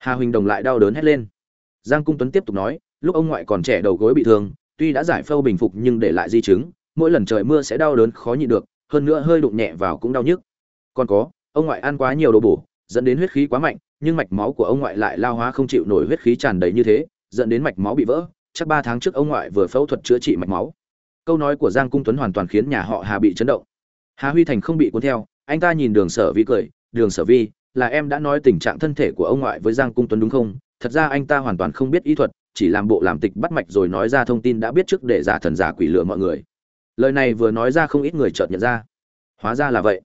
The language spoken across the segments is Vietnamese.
hà huỳnh đồng lại đau đớn hét lên. Giang cung tuấn tiếp tục nói, lúc ông ngoại còn trẻ đầu gối bị thương, tuy đã giải phâu bình phục nhưng để lại di chứng, mỗi lần trời mưa sẽ đau đớn khó nhịn được, hơn nữa hơi đụng nhẹ vào cũng đau nhức. Còn có, ông ngoại ăn quá nhiều đồ bổ, dẫn đến huyết khí quá mạnh, nhưng mạch máu của ông ngoại lại lao hóa không chịu nổi huyết khí tràn đầy như thế, dẫn đến mạch máu bị vỡ. Chắc ba tháng trước ông ngoại vừa phẫu thuật chữa trị mạch máu. Câu nói của giang cung tuấn hoàn toàn khiến nhà họ hà bị chấn động. Hà huy thành không bị cuốn theo, anh ta nhìn đường sở vi cười, đường sở vi là em đã nói tình trạng thân thể của ông ngoại với giang cung tuấn đúng không? Thật ra anh ta hoàn toàn không biết ý thuật, chỉ làm bộ làm tịch bắt mạch rồi nói ra thông tin đã biết trước để giả thần giả quỷ lừa mọi người. Lời này vừa nói ra không ít người chợt nhận ra. Hóa ra là vậy.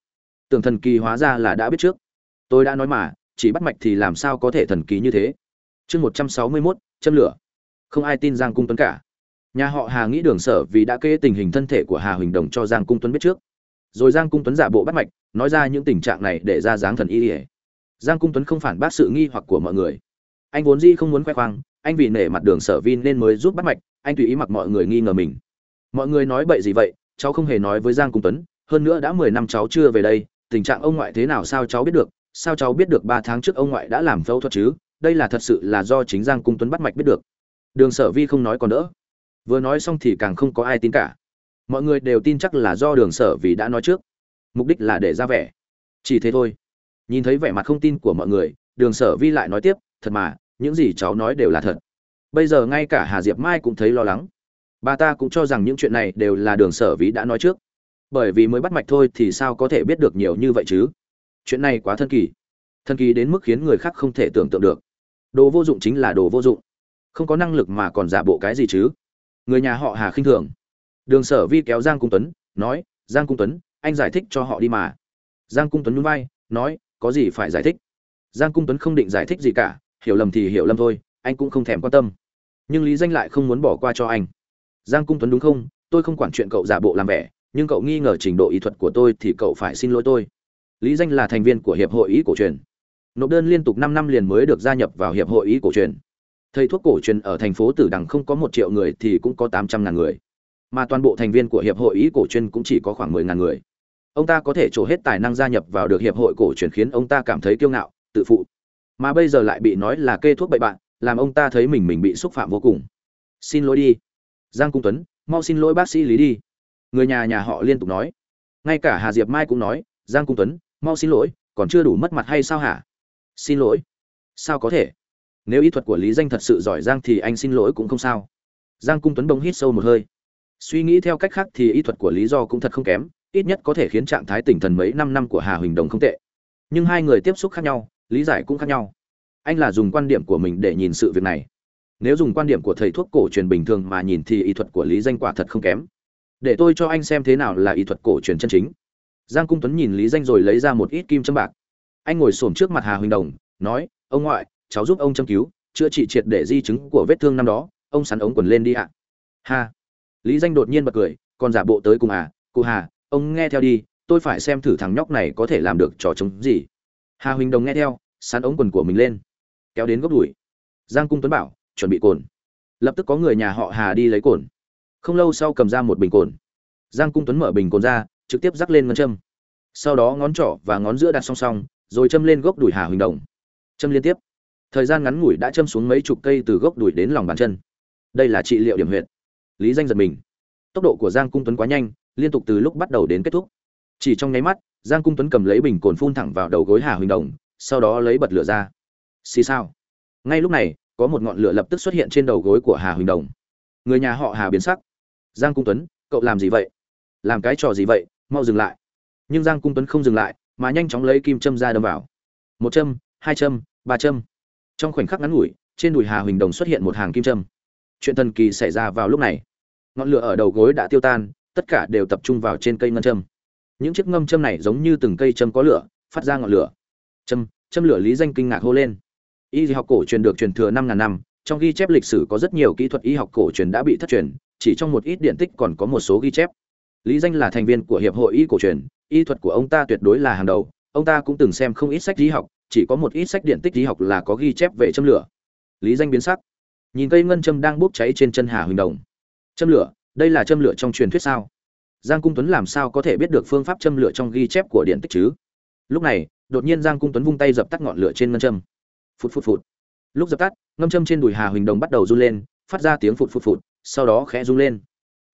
Tưởng thần kỳ hóa ra là đã biết trước. Tôi đã nói mà, chỉ bắt mạch thì làm sao có thể thần kỳ như thế? Chương một trăm sáu mươi mốt, châm lửa. Không ai tin giang cung tuấn cả. Nhà họ hà nghĩ đường sở vì đã kê tình hình thân thể của hà huỳnh đồng cho giang cung tuấn biết trước. Rồi giang cung tuấn giả bộ bắt mạch, nói ra những tình trạng này để ra dáng thần y ỉa giang cung tuấn không phản bác sự nghi hoặc của mọi người. Anh vốn dĩ không muốn khoe khoang, anh vì nể mặt đường sở vin nên mới giúp bắt mạch, anh tùy ý mặc mọi người nghi ngờ mình. Mọi người nói bậy gì vậy, cháu không hề nói với giang cung tuấn, hơn nữa đã mười năm cháu chưa về đây, tình trạng ông ngoại thế nào sao cháu biết được, sao cháu biết được ba tháng trước ông ngoại đã làm phẫu thuật chứ, đây là thật sự là do chính giang cung tuấn bắt mạch biết được. Đường sở vi không nói còn đỡ. Vừa nói xong thì càng không có ai tin cả. Mọi người đều tin chắc là do đường sở vì đã nói trước. Mục đích là để ra vẻ. Chỉ thế thôi nhìn thấy vẻ mặt không tin của mọi người, đường sở vi lại nói tiếp, thật mà, những gì cháu nói đều là thật. Bây giờ ngay cả hà diệp mai cũng thấy lo lắng. Bà ta cũng cho rằng những chuyện này đều là đường sở vi đã nói trước. Bởi vì mới bắt mạch thôi thì sao có thể biết được nhiều như vậy chứ? Chuyện này quá thân kỳ. Thân kỳ đến mức khiến người khác không thể tưởng tượng được. Đồ vô dụng chính là đồ vô dụng. Không có năng lực mà còn giả bộ cái gì chứ? Người nhà họ hà khinh thường. Đường sở vi kéo giang cung tuấn, nói, giang cung tuấn, anh giải thích cho họ đi mà. Giang cung tuấn nhún vai, nói có gì phải giải thích. Giang cung tuấn không định giải thích gì cả, hiểu lầm thì hiểu lầm thôi, anh cũng không thèm quan tâm. Nhưng lý danh lại không muốn bỏ qua cho anh. Giang cung tuấn đúng không? Tôi không quản chuyện cậu giả bộ làm vẻ, nhưng cậu nghi ngờ trình độ ý thuật của tôi thì cậu phải xin lỗi tôi. Lý danh là thành viên của hiệp hội ý cổ truyền. Nộp đơn liên tục năm năm liền mới được gia nhập vào hiệp hội ý cổ truyền. Thầy thuốc cổ truyền ở thành phố tử đằng không có một triệu người thì cũng có tám trăm ngàn người. Mà toàn bộ thành viên của hiệp hội ý cổ truyền cũng chỉ có khoảng mười ngàn người ông ta có thể trổ hết tài năng gia nhập vào được hiệp hội cổ truyền khiến ông ta cảm thấy kiêu ngạo, tự phụ. Mà bây giờ lại bị nói là kê thuốc bậy bạn, làm ông ta thấy mình mình bị xúc phạm vô cùng. Xin lỗi đi. Giang cung tuấn, mau xin lỗi bác sĩ lý đi. Người nhà nhà họ liên tục nói. Ngay cả hà diệp mai cũng nói, giang cung tuấn, mau xin lỗi, còn chưa đủ mất mặt hay sao hả? Xin lỗi. Sao có thể? Nếu ý thuật của lý danh thật sự giỏi giang thì anh xin lỗi cũng không sao. Giang cung tuấn bỗng hít sâu một hơi. Suy nghĩ theo cách khác thì ý thuật của lý do cũng thật không kém ít nhất có thể khiến trạng thái tỉnh thần mấy năm năm của hà huỳnh đồng không tệ. Nhưng hai người tiếp xúc khác nhau, lý giải cũng khác nhau. Anh là dùng quan điểm của mình để nhìn sự việc này. Nếu dùng quan điểm của thầy thuốc cổ truyền bình thường mà nhìn thì y thuật của lý danh quả thật không kém. Để tôi cho anh xem thế nào là y thuật cổ truyền chân chính. Giang cung tuấn nhìn lý danh rồi lấy ra một ít kim châm bạc. Anh ngồi xổm trước mặt hà huỳnh đồng, nói, ông ngoại, cháu giúp ông châm cứu, chữa trị triệt để di chứng của vết thương năm đó, ông sắn ống quần lên đi ạ. Ha. Lý danh đột nhiên bật cười còn giả bộ tới cùng à cụ hà ông nghe theo đi, tôi phải xem thử thằng nhóc này có thể làm được trò chống gì. Hà huỳnh đồng nghe theo sán ống quần của mình lên, kéo đến gốc đùi. Giang cung tuấn bảo, chuẩn bị cồn. Lập tức có người nhà họ hà đi lấy cồn. Không lâu sau cầm ra một bình cồn. Giang cung tuấn mở bình cồn ra, trực tiếp rắc lên ngân châm. Sau đó ngón trỏ và ngón giữa đặt song song, rồi châm lên gốc đùi hà huỳnh đồng. Châm liên tiếp. Thời gian ngắn ngủi đã châm xuống mấy chục cây từ gốc đùi đến lòng bàn chân. Đây là trị liệu điểm huyệt. Lý danh giật mình. Tốc độ của giang cung tuấn quá nhanh liên tục từ lúc bắt đầu đến kết thúc. Chỉ trong nháy mắt, giang cung tuấn cầm lấy bình cồn phun thẳng vào đầu gối hà huỳnh đồng, sau đó lấy bật lửa ra. Xì sao ngay lúc này, có một ngọn lửa lập tức xuất hiện trên đầu gối của hà huỳnh đồng. Người nhà họ hà biến sắc. Giang cung tuấn, cậu làm gì vậy? Làm cái trò gì vậy? Mau dừng lại. Nhưng giang cung tuấn không dừng lại, mà nhanh chóng lấy kim châm ra đâm vào. Một châm, hai châm, ba châm. Trong khoảnh khắc ngắn ngủi, trên đùi hà huỳnh đồng xuất hiện một hàng kim châm. Chuyện thần kỳ xảy ra vào lúc này. Ngọn lửa ở đầu gối đã tiêu tan tất cả đều tập trung vào trên cây ngân châm. Những chiếc ngâm châm này giống như từng cây châm có lửa, phát ra ngọn lửa. Châm châm lửa lý danh kinh ngạc hô lên. Y học cổ truyền được truyền thừa năm ngàn năm, trong ghi chép lịch sử có rất nhiều kỹ thuật y học cổ truyền đã bị thất truyền, chỉ trong một ít điện tích còn có một số ghi chép. Lý danh là thành viên của hiệp hội y cổ truyền, y thuật của ông ta tuyệt đối là hàng đầu, ông ta cũng từng xem không ít sách y học, chỉ có một ít sách điện tích y học là có ghi chép về châm lửa. Lý danh biến sắc. Nhìn cây ngân châm đang bốc cháy trên chân hà huỳnh đồng. Châm lửa đây là châm lửa trong truyền thuyết sao? Giang cung tuấn làm sao có thể biết được phương pháp châm lửa trong ghi chép của điện tích chứ? Lúc này, đột nhiên giang cung tuấn vung tay dập tắt ngọn lửa trên ngân châm. Phụt phụt phụt. Lúc dập tắt ngâm châm trên đùi hà huỳnh đồng bắt đầu run lên, phát ra tiếng phụt phụt phụt, sau đó khẽ run lên.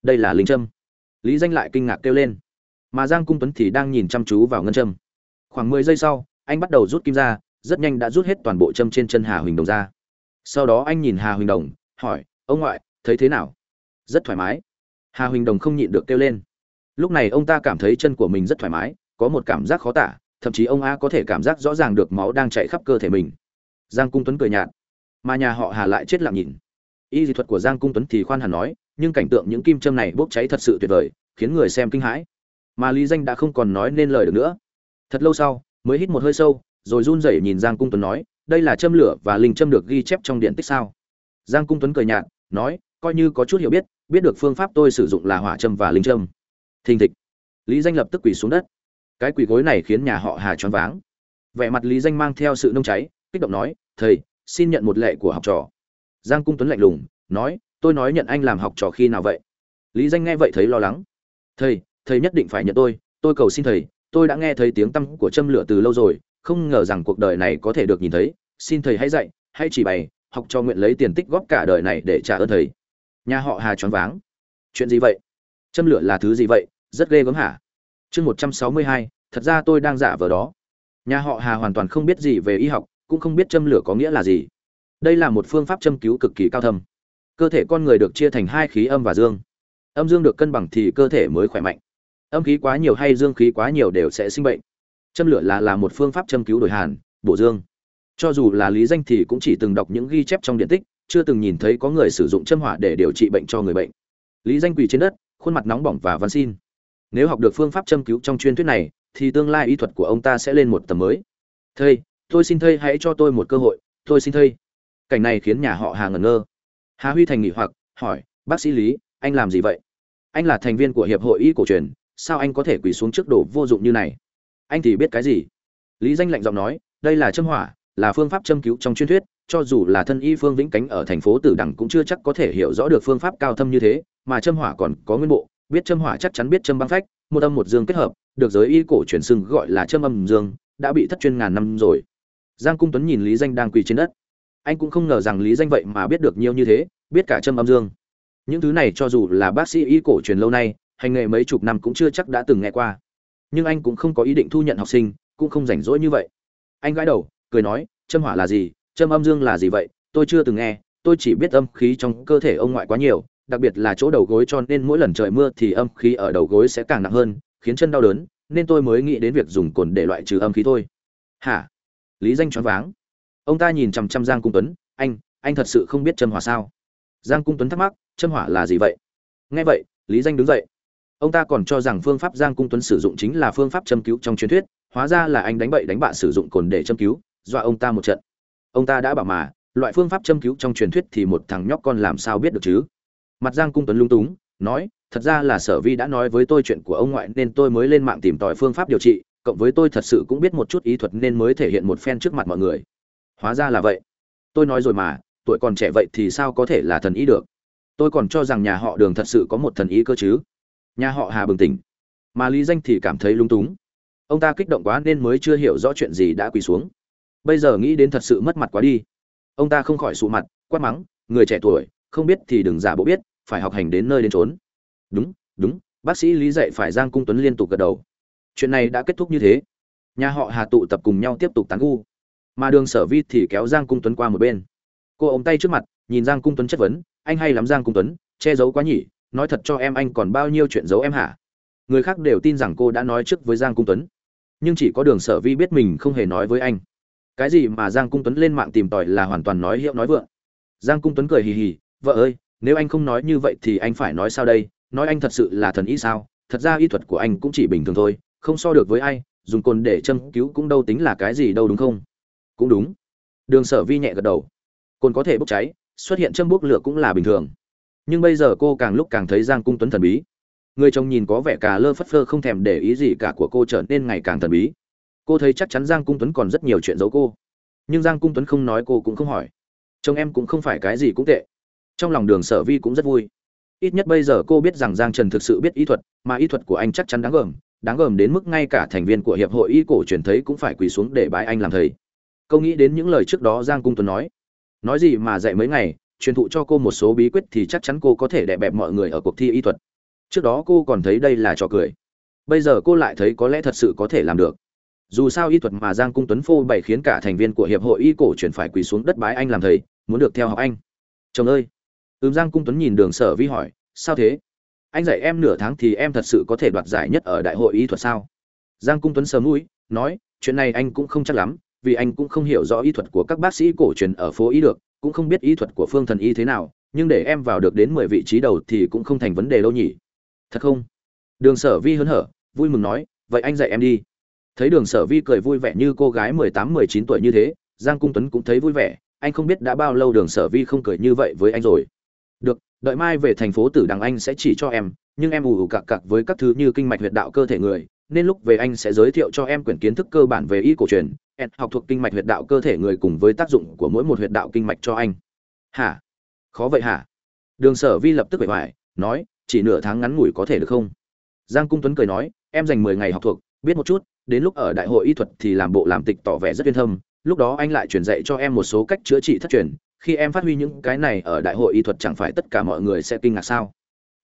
Đây là linh châm. Lý danh lại kinh ngạc kêu lên. Mà giang cung tuấn thì đang nhìn chăm chú vào ngân châm. Khoảng mười giây sau, anh bắt đầu rút kim ra, rất nhanh đã rút hết toàn bộ châm trên chân hà huỳnh đồng ra. Sau đó anh nhìn hà huỳnh đồng, hỏi, ông ngoại, thấy thế nào? Rất thoải mái hà huỳnh đồng không nhịn được kêu lên. Lúc này ông ta cảm thấy chân của mình rất thoải mái, có một cảm giác khó tả, thậm chí ông a có thể cảm giác rõ ràng được máu đang chạy khắp cơ thể mình. Giang cung tuấn cười nhạt. Mà nhà họ hà lại chết lặng nhìn. Y dị thuật của giang cung tuấn thì khoan hẳn nói, nhưng cảnh tượng những kim châm này bốc cháy thật sự tuyệt vời, khiến người xem kinh hãi. Mà lý danh đã không còn nói nên lời được nữa. Thật lâu sau, mới hít một hơi sâu, rồi run rẩy nhìn giang cung tuấn nói, đây là châm lửa và linh châm được ghi chép trong điện tích sao? Giang cung tuấn cười nhạt, nói, coi như có chút hiểu biết biết được phương pháp tôi sử dụng là hỏa châm và linh châm. Thình thịch. Lý danh lập tức quỳ xuống đất. Cái quỳ gối này khiến nhà họ hà choáng váng. Vẻ mặt lý danh mang theo sự nông cháy, kích động nói, thầy, xin nhận một lệ của học trò. Giang cung tuấn lạnh lùng, nói, tôi nói nhận anh làm học trò khi nào vậy? Lý danh nghe vậy thấy lo lắng. Thầy thầy nhất định phải nhận tôi tôi cầu xin thầy, tôi đã nghe thấy tiếng tăm của châm lửa từ lâu rồi, không ngờ rằng cuộc đời này có thể được nhìn thấy. Xin thầy hãy dạy, hãy chỉ bày, học trò nguyện lấy tiền tích góp cả đời này để trả ơn thầy nhà họ hà choáng váng. Chuyện gì vậy? Châm lửa là thứ gì vậy? Rất ghê gớm hả? Chương một trăm sáu mươi hai, thật ra tôi đang giả vờ đó. Nhà họ hà hoàn toàn không biết gì về y học, cũng không biết châm lửa có nghĩa là gì. Đây là một phương pháp châm cứu cực kỳ cao thâm. Cơ thể con người được chia thành hai khí âm và dương. Âm dương được cân bằng thì cơ thể mới khỏe mạnh. Âm khí quá nhiều hay dương khí quá nhiều đều sẽ sinh bệnh. Châm lửa là là một phương pháp châm cứu đổi hàn, bổ dương. Cho dù là lý danh thì cũng chỉ từng đọc những ghi chép trong điện tích chưa từng nhìn thấy có người sử dụng châm hỏa để điều trị bệnh cho người bệnh. Lý danh quỳ trên đất, khuôn mặt nóng bỏng và văn xin. Nếu học được phương pháp châm cứu trong chuyên thuyết này, thì tương lai y thuật của ông ta sẽ lên một tầm mới. Thầy, tôi xin thầy hãy cho tôi một cơ hội, tôi xin thầy. Cảnh này khiến nhà họ hà ngẩn ngơ. Hà huy thành nghỉ hoặc, hỏi, bác sĩ lý, anh làm gì vậy? Anh là thành viên của hiệp hội y cổ truyền, sao anh có thể quỳ xuống trước đồ vô dụng như này? Anh thì biết cái gì? Lý danh lạnh giọng nói, đây là châm hỏa, là phương pháp châm cứu trong truyền thuyết cho dù là thân y phương vĩnh cánh ở thành phố tử đằng cũng chưa chắc có thể hiểu rõ được phương pháp cao thâm như thế, mà châm hỏa còn có nguyên bộ, biết châm hỏa chắc chắn biết châm băng phách, một âm một dương kết hợp, được giới y cổ truyền xưng gọi là châm âm dương, đã bị thất chuyên ngàn năm rồi. Giang cung tuấn nhìn lý danh đang quỳ trên đất. Anh cũng không ngờ rằng lý danh vậy mà biết được nhiều như thế, biết cả châm âm dương. Những thứ này cho dù là bác sĩ y cổ truyền lâu nay, hành nghề mấy chục năm cũng chưa chắc đã từng nghe qua. Nhưng anh cũng không có ý định thu nhận học sinh, cũng không rảnh rỗi như vậy. Anh gãi đầu, cười nói châm hỏa là gì? Châm âm dương là gì vậy? Tôi chưa từng nghe, tôi chỉ biết âm khí trong cơ thể ông ngoại quá nhiều, đặc biệt là chỗ đầu gối cho nên mỗi lần trời mưa thì âm khí ở đầu gối sẽ càng nặng hơn, khiến chân đau đớn, nên tôi mới nghĩ đến việc dùng cồn để loại trừ âm khí thôi. Hả? Lý danh choáng váng. Ông ta nhìn chằm chằm giang cung tuấn. Anh anh thật sự không biết châm hỏa sao? Giang cung tuấn thắc mắc châm hỏa là gì vậy? Nghe vậy, lý danh đứng dậy. Ông ta còn cho rằng phương pháp giang cung tuấn sử dụng chính là phương pháp châm cứu trong truyền thuyết, hóa ra là anh đánh bậy đánh bạ sử dụng cồn để châm cứu, dọa ông ta một trận ông ta đã bảo mà, loại phương pháp châm cứu trong truyền thuyết thì một thằng nhóc con làm sao biết được chứ? Mặt giang cung tuấn lung túng, nói, thật ra là sở vi đã nói với tôi chuyện của ông ngoại nên tôi mới lên mạng tìm tòi phương pháp điều trị, cộng với tôi thật sự cũng biết một chút ý thuật nên mới thể hiện một phen trước mặt mọi người. Hóa ra là vậy. Tôi nói rồi mà, tuổi còn trẻ vậy thì sao có thể là thần ý được? Tôi còn cho rằng nhà họ đường thật sự có một thần ý cơ chứ? Nhà họ hà bừng tỉnh. Mà lý danh thì cảm thấy lung túng. Ông ta kích động quá nên mới chưa hiểu rõ chuyện gì đã quỳ xuống bây giờ nghĩ đến thật sự mất mặt quá đi. Ông ta không khỏi sụ mặt, quát mắng, người trẻ tuổi, không biết thì đừng giả bộ biết, phải học hành đến nơi đến trốn đúng đúng, bác sĩ lý dạy phải giang cung tuấn liên tục gật đầu. Chuyện này đã kết thúc như thế. Nhà họ hà tụ tập cùng nhau tiếp tục tán gu mà đường sở vi thì kéo giang cung tuấn qua một bên. Cô ống tay trước mặt, nhìn giang cung tuấn chất vấn, anh hay lắm giang cung tuấn, che giấu quá nhỉ, nói thật cho em anh còn bao nhiêu chuyện giấu em hả? Người khác đều tin rằng cô đã nói trước với giang cung tuấn. Nhưng chỉ có đường sở vi biết mình không hề nói với anh cái gì mà giang cung tuấn lên mạng tìm tòi là hoàn toàn nói hiệu nói vượng. Giang cung tuấn cười hì hì, vợ ơi, nếu anh không nói như vậy thì anh phải nói sao đây? Nói anh thật sự là thần y sao? Thật ra y thuật của anh cũng chỉ bình thường thôi, không so được với ai, dùng cồn để châm cứu cũng đâu tính là cái gì đâu đúng không? Cũng đúng. Đường sở vi nhẹ gật đầu. Cồn có thể bốc cháy, xuất hiện châm bốc lửa cũng là bình thường. Nhưng bây giờ cô càng lúc càng thấy giang cung tuấn thần bí. Người chồng nhìn có vẻ cà lơ phất phơ không thèm để ý gì cả của cô trở nên ngày càng thần bí cô thấy chắc chắn giang cung tuấn còn rất nhiều chuyện giấu cô. Nhưng giang cung tuấn không nói cô cũng không hỏi. Chồng em cũng không phải cái gì cũng tệ. Trong lòng đường sở vi cũng rất vui. Ít nhất bây giờ cô biết rằng giang trần thực sự biết y thuật, mà y thuật của anh chắc chắn đáng gờm đáng gờm đến mức ngay cả thành viên của hiệp hội y cổ truyền thấy cũng phải quỳ xuống để bái anh làm thầy. Câu nghĩ đến những lời trước đó giang cung tuấn nói. Nói gì mà dạy mấy ngày, truyền thụ cho cô một số bí quyết thì chắc chắn cô có thể đè bẹp mọi người ở cuộc thi y thuật. Trước đó cô còn thấy đây là trò cười. Bây giờ cô lại thấy có lẽ thật sự có thể làm được dù sao y thuật mà giang cung tuấn phô bày khiến cả thành viên của hiệp hội y cổ truyền phải quỳ xuống đất bái anh làm thầy, muốn được theo học anh. Chồng ơi! Ừm, giang cung tuấn nhìn đường sở vi hỏi, sao thế? Anh dạy em nửa tháng thì em thật sự có thể đoạt giải nhất ở đại hội y thuật sao? Giang cung tuấn sờ mũi, nói, chuyện này anh cũng không chắc lắm, vì anh cũng không hiểu rõ y thuật của các bác sĩ cổ truyền ở phố y được, cũng không biết y thuật của phương thần y thế nào, nhưng để em vào được đến mười vị trí đầu thì cũng không thành vấn đề đâu nhỉ. Thật không? Đường sở vi hớn hở, vui mừng nói, vậy anh dạy em đi thấy đường sở vi cười vui vẻ như cô gái mười tám, mười chín tuổi như thế, giang cung tuấn cũng thấy vui vẻ. Anh không biết đã bao lâu đường sở vi không cười như vậy với anh rồi. Được, đợi mai về thành phố tử đằng anh sẽ chỉ cho em, nhưng em ù ù cặc cặc với các thứ như kinh mạch huyệt đạo cơ thể người, nên lúc về anh sẽ giới thiệu cho em quyển kiến thức cơ bản về y cổ truyền, ed học thuộc kinh mạch huyệt đạo cơ thể người cùng với tác dụng của mỗi một huyệt đạo kinh mạch cho anh. Hả? Khó vậy hả? Đường sở vi lập tức bệ hoài, nói, chỉ nửa tháng ngắn ngủi có thể được không? Giang cung tuấn cười nói, em dành mười ngày học thuộc, biết một chút đến lúc ở đại hội y thuật thì làm bộ làm tịch tỏ vẻ rất yên tâm. lúc đó anh lại truyền dạy cho em một số cách chữa trị thất truyền, khi em phát huy những cái này ở đại hội y thuật chẳng phải tất cả mọi người sẽ kinh ngạc sao?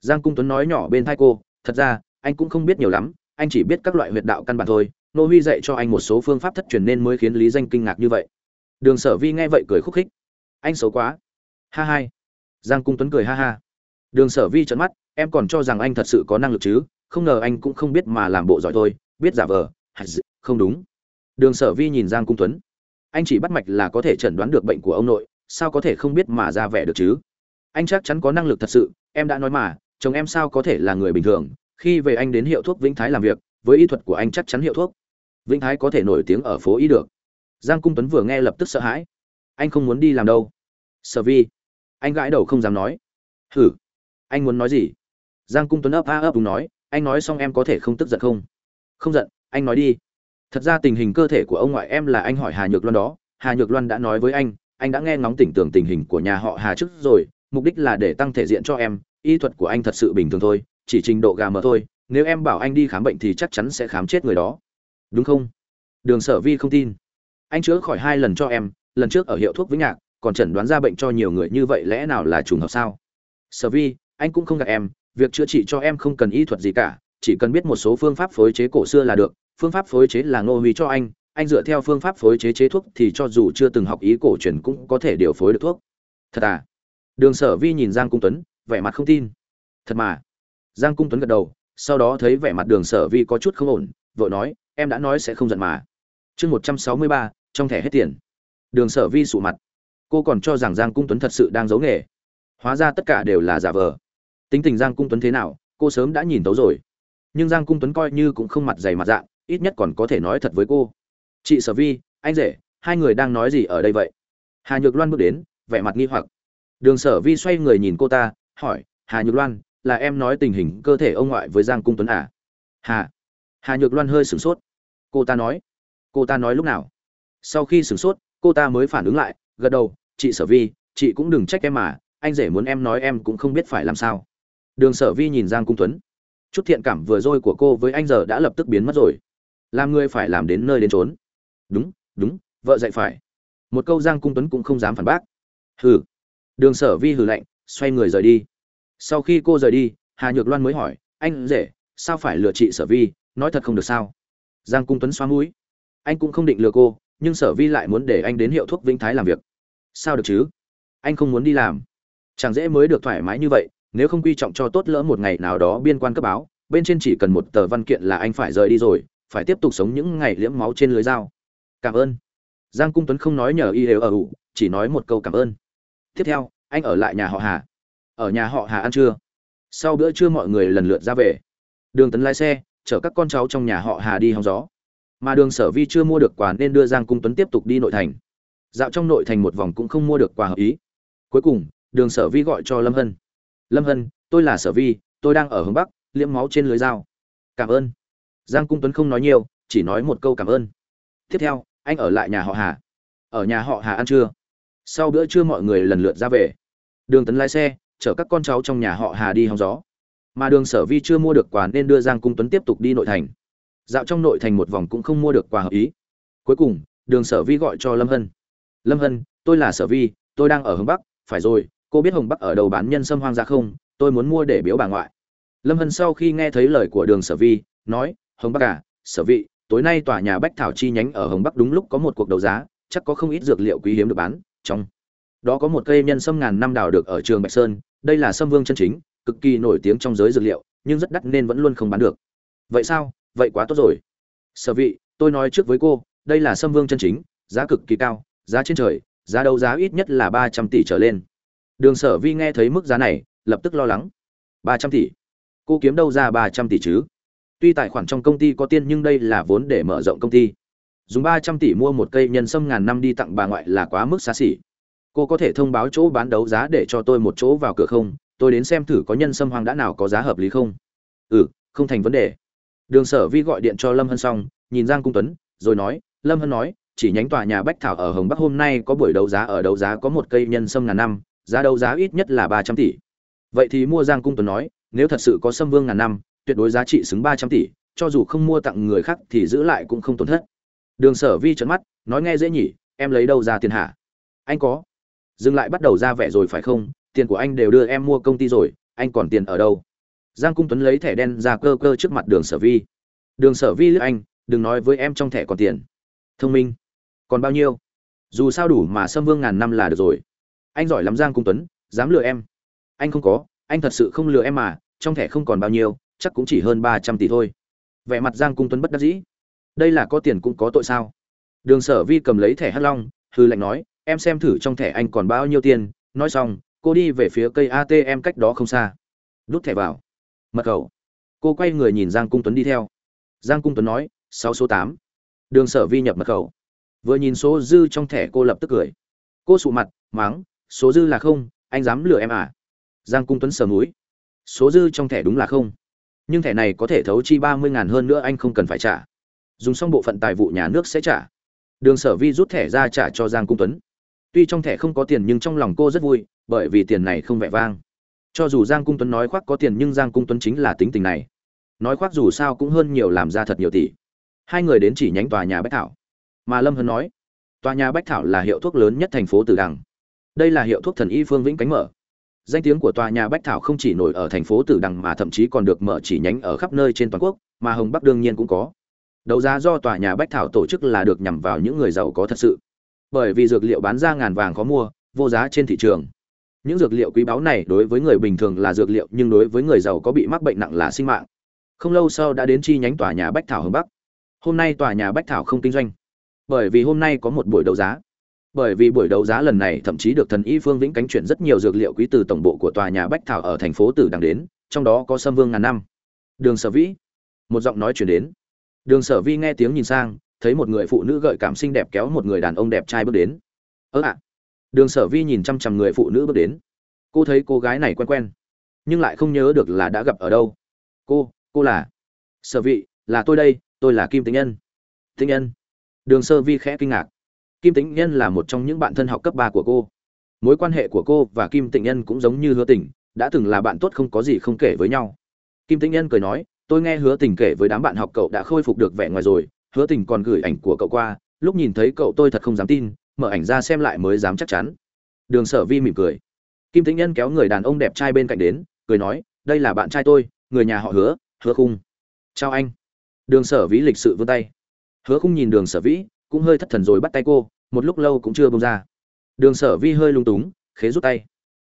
Giang cung tuấn nói nhỏ bên thai cô, thật ra, anh cũng không biết nhiều lắm, anh chỉ biết các loại huyệt đạo căn bản thôi, nô huy dạy cho anh một số phương pháp thất truyền nên mới khiến lý danh kinh ngạc như vậy. Đường sở vi nghe vậy cười khúc khích. Anh xấu quá. Ha hai giang cung tuấn cười ha ha. Đường sở vi trợn mắt, em còn cho rằng anh thật sự có năng lực chứ? Không ngờ anh cũng không biết mà làm bộ giỏi thôi, biết giả vờ không đúng. Đường sở vi nhìn giang cung tuấn. Anh chỉ bắt mạch là có thể chẩn đoán được bệnh của ông nội, sao có thể không biết mà ra vẻ được chứ? Anh chắc chắn có năng lực thật sự, em đã nói mà, chồng em sao có thể là người bình thường? Khi về anh đến hiệu thuốc vĩnh thái làm việc, với y thuật của anh chắc chắn hiệu thuốc. Vĩnh thái có thể nổi tiếng ở phố y được. Giang cung tuấn vừa nghe lập tức sợ hãi. Anh không muốn đi làm đâu. Sở vi. Anh gãi đầu không dám nói. Hử? Anh muốn nói gì? Giang cung tuấn ấp a ấp đúng nói. Anh nói xong em có thể không tức giận không? Không giận anh nói đi. Thật ra tình hình cơ thể của ông ngoại em là anh hỏi hà nhược loan đó. Hà nhược loan đã nói với anh anh đã nghe ngóng tỉnh tưởng tình hình của nhà họ hà trước rồi, mục đích là để tăng thể diện cho em. Y thuật của anh thật sự bình thường thôi, chỉ trình độ gà mờ thôi. Nếu em bảo anh đi khám bệnh thì chắc chắn sẽ khám chết người đó. Đúng không? Đường sở vi không tin. Anh chữa khỏi hai lần cho em, lần trước ở hiệu thuốc vĩnh nhạc còn chẩn đoán ra bệnh cho nhiều người, như vậy lẽ nào là trùng hợp sao? Sở vi, anh cũng không gặp em, việc chữa trị cho em không cần y thuật gì cả chỉ cần biết một số phương pháp phối chế cổ xưa là được, phương pháp phối chế là ngô huy cho anh anh dựa theo phương pháp phối chế chế thuốc thì cho dù chưa từng học ý cổ truyền cũng có thể điều phối được thuốc. Thật à? Đường sở vi nhìn giang cung tuấn, vẻ mặt không tin. Thật mà. Giang cung tuấn gật đầu, sau đó thấy vẻ mặt đường sở vi có chút không ổn vợ nói, em đã nói sẽ không giận mà. Chương một trăm sáu mươi ba, trong thẻ hết tiền. Đường sở vi sụ mặt. Cô còn cho rằng giang cung tuấn thật sự đang giấu nghề. Hóa ra tất cả đều là giả vờ. Tính tình giang cung tuấn thế nào, cô sớm đã nhìn tấu rồi nhưng giang cung tuấn coi như cũng không mặt dày mặt dạng, ít nhất còn có thể nói thật với cô. Chị sở vi, anh rể, hai người đang nói gì ở đây vậy? Hà nhược loan bước đến, vẻ mặt nghi hoặc. Đường sở vi xoay người nhìn cô ta, hỏi, hà nhược loan, là em nói tình hình cơ thể ông ngoại với giang cung tuấn à? Hà. Hà nhược loan hơi sửng sốt. Cô ta nói. Cô ta nói lúc nào? Sau khi sửng sốt, cô ta mới phản ứng lại, gật đầu, chị sở vi, chị cũng đừng trách em mà, anh rể muốn em nói em cũng không biết phải làm sao. Đường sở vi nhìn giang cung tuấn chút thiện cảm vừa rồi của cô với anh giờ đã lập tức biến mất rồi. Làm người phải làm đến nơi đến trốn đúng đúng, vợ dạy phải. Một câu giang cung tuấn cũng không dám phản bác. Hừ. Đường sở vi hừ lạnh, xoay người rời đi. Sau khi cô rời đi, hà nhược loan mới hỏi, anh rể, sao phải lừa chị sở vi? Nói thật không được sao? Giang cung tuấn xoa mũi. Anh cũng không định lừa cô, nhưng sở vi lại muốn để anh đến hiệu thuốc vĩnh thái làm việc. Sao được chứ? Anh không muốn đi làm. Chẳng dễ mới được thoải mái như vậy nếu không quy trọng cho tốt lỡ một ngày nào đó biên quan cấp báo, bên trên chỉ cần một tờ văn kiện là anh phải rời đi rồi, phải tiếp tục sống những ngày liễm máu trên lưới dao. Cảm ơn. Giang cung tuấn không nói nhờ y đều ở ủ, chỉ nói một câu cảm ơn. Tiếp theo, anh ở lại nhà họ hà. Ở nhà họ hà ăn trưa. Sau bữa trưa mọi người lần lượt ra về. Đường tấn lái xe, chở các con cháu trong nhà họ hà đi hóng gió. Mà đường sở vi chưa mua được quà nên đưa giang cung tuấn tiếp tục đi nội thành. Dạo trong nội thành một vòng cũng không mua được quà hợp ý. Cuối cùng, đường sở vi gọi cho lâm hân lâm hân, tôi là sở vi, tôi đang ở hướng bắc, liễm máu trên lưới dao. Cảm ơn. Giang cung tuấn không nói nhiều, chỉ nói một câu cảm ơn. Tiếp theo, anh ở lại nhà họ hà. Ở nhà họ hà ăn trưa. Sau bữa trưa mọi người lần lượt ra về. Đường tấn lái xe, chở các con cháu trong nhà họ hà đi hóng gió. Mà đường sở vi chưa mua được quà nên đưa giang cung tuấn tiếp tục đi nội thành. Dạo trong nội thành một vòng cũng không mua được quà hợp ý. Cuối cùng, đường sở vi gọi cho lâm hân. Lâm hân, tôi là sở vi, tôi đang ở hướng bắc, phải rồi cô biết hồng bắc ở đầu bán nhân sâm hoang ra không? Tôi muốn mua để biếu bà ngoại. Lâm hân sau khi nghe thấy lời của đường sở vi, nói, hồng bắc à sở vị, tối nay tòa nhà bách thảo chi nhánh ở hồng bắc đúng lúc có một cuộc đấu giá, chắc có không ít dược liệu quý hiếm được bán, trong đó có một cây nhân sâm ngàn năm đào được ở trường bạch sơn, đây là sâm vương chân chính, cực kỳ nổi tiếng trong giới dược liệu, nhưng rất đắt nên vẫn luôn không bán được. Vậy sao? Vậy quá tốt rồi. Sở vị, tôi nói trước với cô, đây là sâm vương chân chính, giá cực kỳ cao, giá trên trời, giá đấu giá ít nhất là ba trăm tỷ trở lên đường sở vi nghe thấy mức giá này, lập tức lo lắng. Ba trăm tỷ? Cô kiếm đâu ra ba trăm tỷ chứ? Tuy tài khoản trong công ty có tiền nhưng đây là vốn để mở rộng công ty. Dùng ba trăm tỷ mua một cây nhân sâm ngàn năm đi tặng bà ngoại là quá mức xa xỉ. Cô có thể thông báo chỗ bán đấu giá để cho tôi một chỗ vào cửa không? Tôi đến xem thử có nhân sâm hoàng đã nào có giá hợp lý không? Ừ không thành vấn đề. Đường sở vi gọi điện cho lâm hân xong, nhìn giang cung tuấn, rồi nói, lâm hân nói, chỉ nhánh tòa nhà bách thảo ở hồng bắc hôm nay có buổi đấu giá, ở đấu giá có một cây nhân sâm ngàn năm giá đấu giá ít nhất là ba trăm tỷ. Vậy thì mua giang cung tuấn nói, nếu thật sự có sâm vương ngàn năm, tuyệt đối giá trị xứng ba trăm tỷ, cho dù không mua tặng người khác thì giữ lại cũng không tổn thất. Đường sở vi trợn mắt, nói nghe dễ nhỉ, em lấy đâu ra tiền hả? Anh có. Dừng lại bắt đầu ra vẻ rồi phải không? Tiền của anh đều đưa em mua công ty rồi, anh còn tiền ở đâu? Giang cung tuấn lấy thẻ đen ra cơ cơ trước mặt đường sở vi. Đường sở vi lướt anh, đừng nói với em trong thẻ còn tiền. Thông minh. Còn bao nhiêu? Dù sao đủ mà xâm vương ngàn năm là được rồi anh giỏi lắm giang cung tuấn, dám lừa em. Anh không có, anh thật sự không lừa em mà, trong thẻ không còn bao nhiêu, chắc cũng chỉ hơn ba trăm tỷ thôi. Vẻ mặt giang cung tuấn bất đắc dĩ. Đây là có tiền cũng có tội sao? Đường sở vi cầm lấy thẻ hắc long hư lệnh nói, em xem thử trong thẻ anh còn bao nhiêu tiền. Nói xong, cô đi về phía cây atm cách đó không xa. Đút thẻ vào. Mật khẩu. Cô quay người nhìn giang cung tuấn đi theo. Giang cung tuấn nói, sáu số tám. Đường sở vi nhập mật khẩu. Vừa nhìn số dư trong thẻ cô lập tức cười. Cô sụ mặt, mắng số dư là không anh dám lừa em à? Giang cung tuấn sờ mũi, số dư trong thẻ đúng là không. Nhưng thẻ này có thể thấu chi ba mươi ngàn hơn nữa anh không cần phải trả. Dùng xong bộ phận tài vụ nhà nước sẽ trả. Đường sở vi rút thẻ ra trả cho giang cung tuấn. Tuy trong thẻ không có tiền nhưng trong lòng cô rất vui bởi vì tiền này không vẻ vang. Cho dù giang cung tuấn nói khoác có tiền nhưng giang cung tuấn chính là tính tình này. Nói khoác dù sao cũng hơn nhiều làm ra thật nhiều tỷ. Hai người đến chỉ nhánh tòa nhà bách thảo. Mà lâm hân nói tòa nhà bách thảo là hiệu thuốc lớn nhất thành phố từ đằng đây là hiệu thuốc thần y phương vĩnh cánh mở. Danh tiếng của tòa nhà bách thảo không chỉ nổi ở thành phố tử đằng mà thậm chí còn được mở chỉ nhánh ở khắp nơi trên toàn quốc, mà hồng bắc đương nhiên cũng có. Đấu giá do tòa nhà bách thảo tổ chức là được nhằm vào những người giàu có thật sự. Bởi vì dược liệu bán ra ngàn vàng có mua, vô giá trên thị trường. Những dược liệu quý báu này đối với người bình thường là dược liệu, nhưng đối với người giàu có bị mắc bệnh nặng là sinh mạng. Không lâu sau đã đến chi nhánh tòa nhà bách thảo hồng bắc. Hôm nay tòa nhà bách thảo không kinh doanh. Bởi vì hôm nay có một buổi đấu giá bởi vì buổi đấu giá lần này thậm chí được thần y phương vĩnh cánh chuyển rất nhiều dược liệu quý từ tổng bộ của tòa nhà bách thảo ở thành phố tử đằng đến, trong đó có sâm vương ngàn năm. Đường sở vĩ. Một giọng nói chuyển đến. Đường sở vi nghe tiếng nhìn sang, thấy một người phụ nữ gợi cảm xinh đẹp kéo một người đàn ông đẹp trai bước đến. Ơ ạ. Đường sở vi nhìn chăm chăm người phụ nữ bước đến. Cô thấy cô gái này quen quen, nhưng lại không nhớ được là đã gặp ở đâu. Cô cô là? Sở vị là tôi đây, tôi là kim tĩnh nhân. Tĩnh nhân. Đường sơ vi khẽ kinh ngạc kim Tĩnh nhân là một trong những bạn thân học cấp ba của cô. Mối quan hệ của cô và kim Tĩnh nhân cũng giống như hứa tình, đã từng là bạn tốt không có gì không kể với nhau. Kim tĩnh nhân cười nói, tôi nghe hứa tình kể với đám bạn học cậu đã khôi phục được vẻ ngoài rồi, hứa tình còn gửi ảnh của cậu qua, lúc nhìn thấy cậu tôi thật không dám tin, mở ảnh ra xem lại mới dám chắc chắn. Đường sở vi mỉm cười. Kim tĩnh nhân kéo người đàn ông đẹp trai bên cạnh đến, cười nói, đây là bạn trai tôi, người nhà họ hứa hứa khung. Chào anh. Đường sở vĩ lịch sự vươn tay. Hứa khung nhìn đường sở vĩ cũng hơi thất thần rồi bắt tay cô, một lúc lâu cũng chưa bông ra. Đường sở vi hơi lung túng, khế rút tay.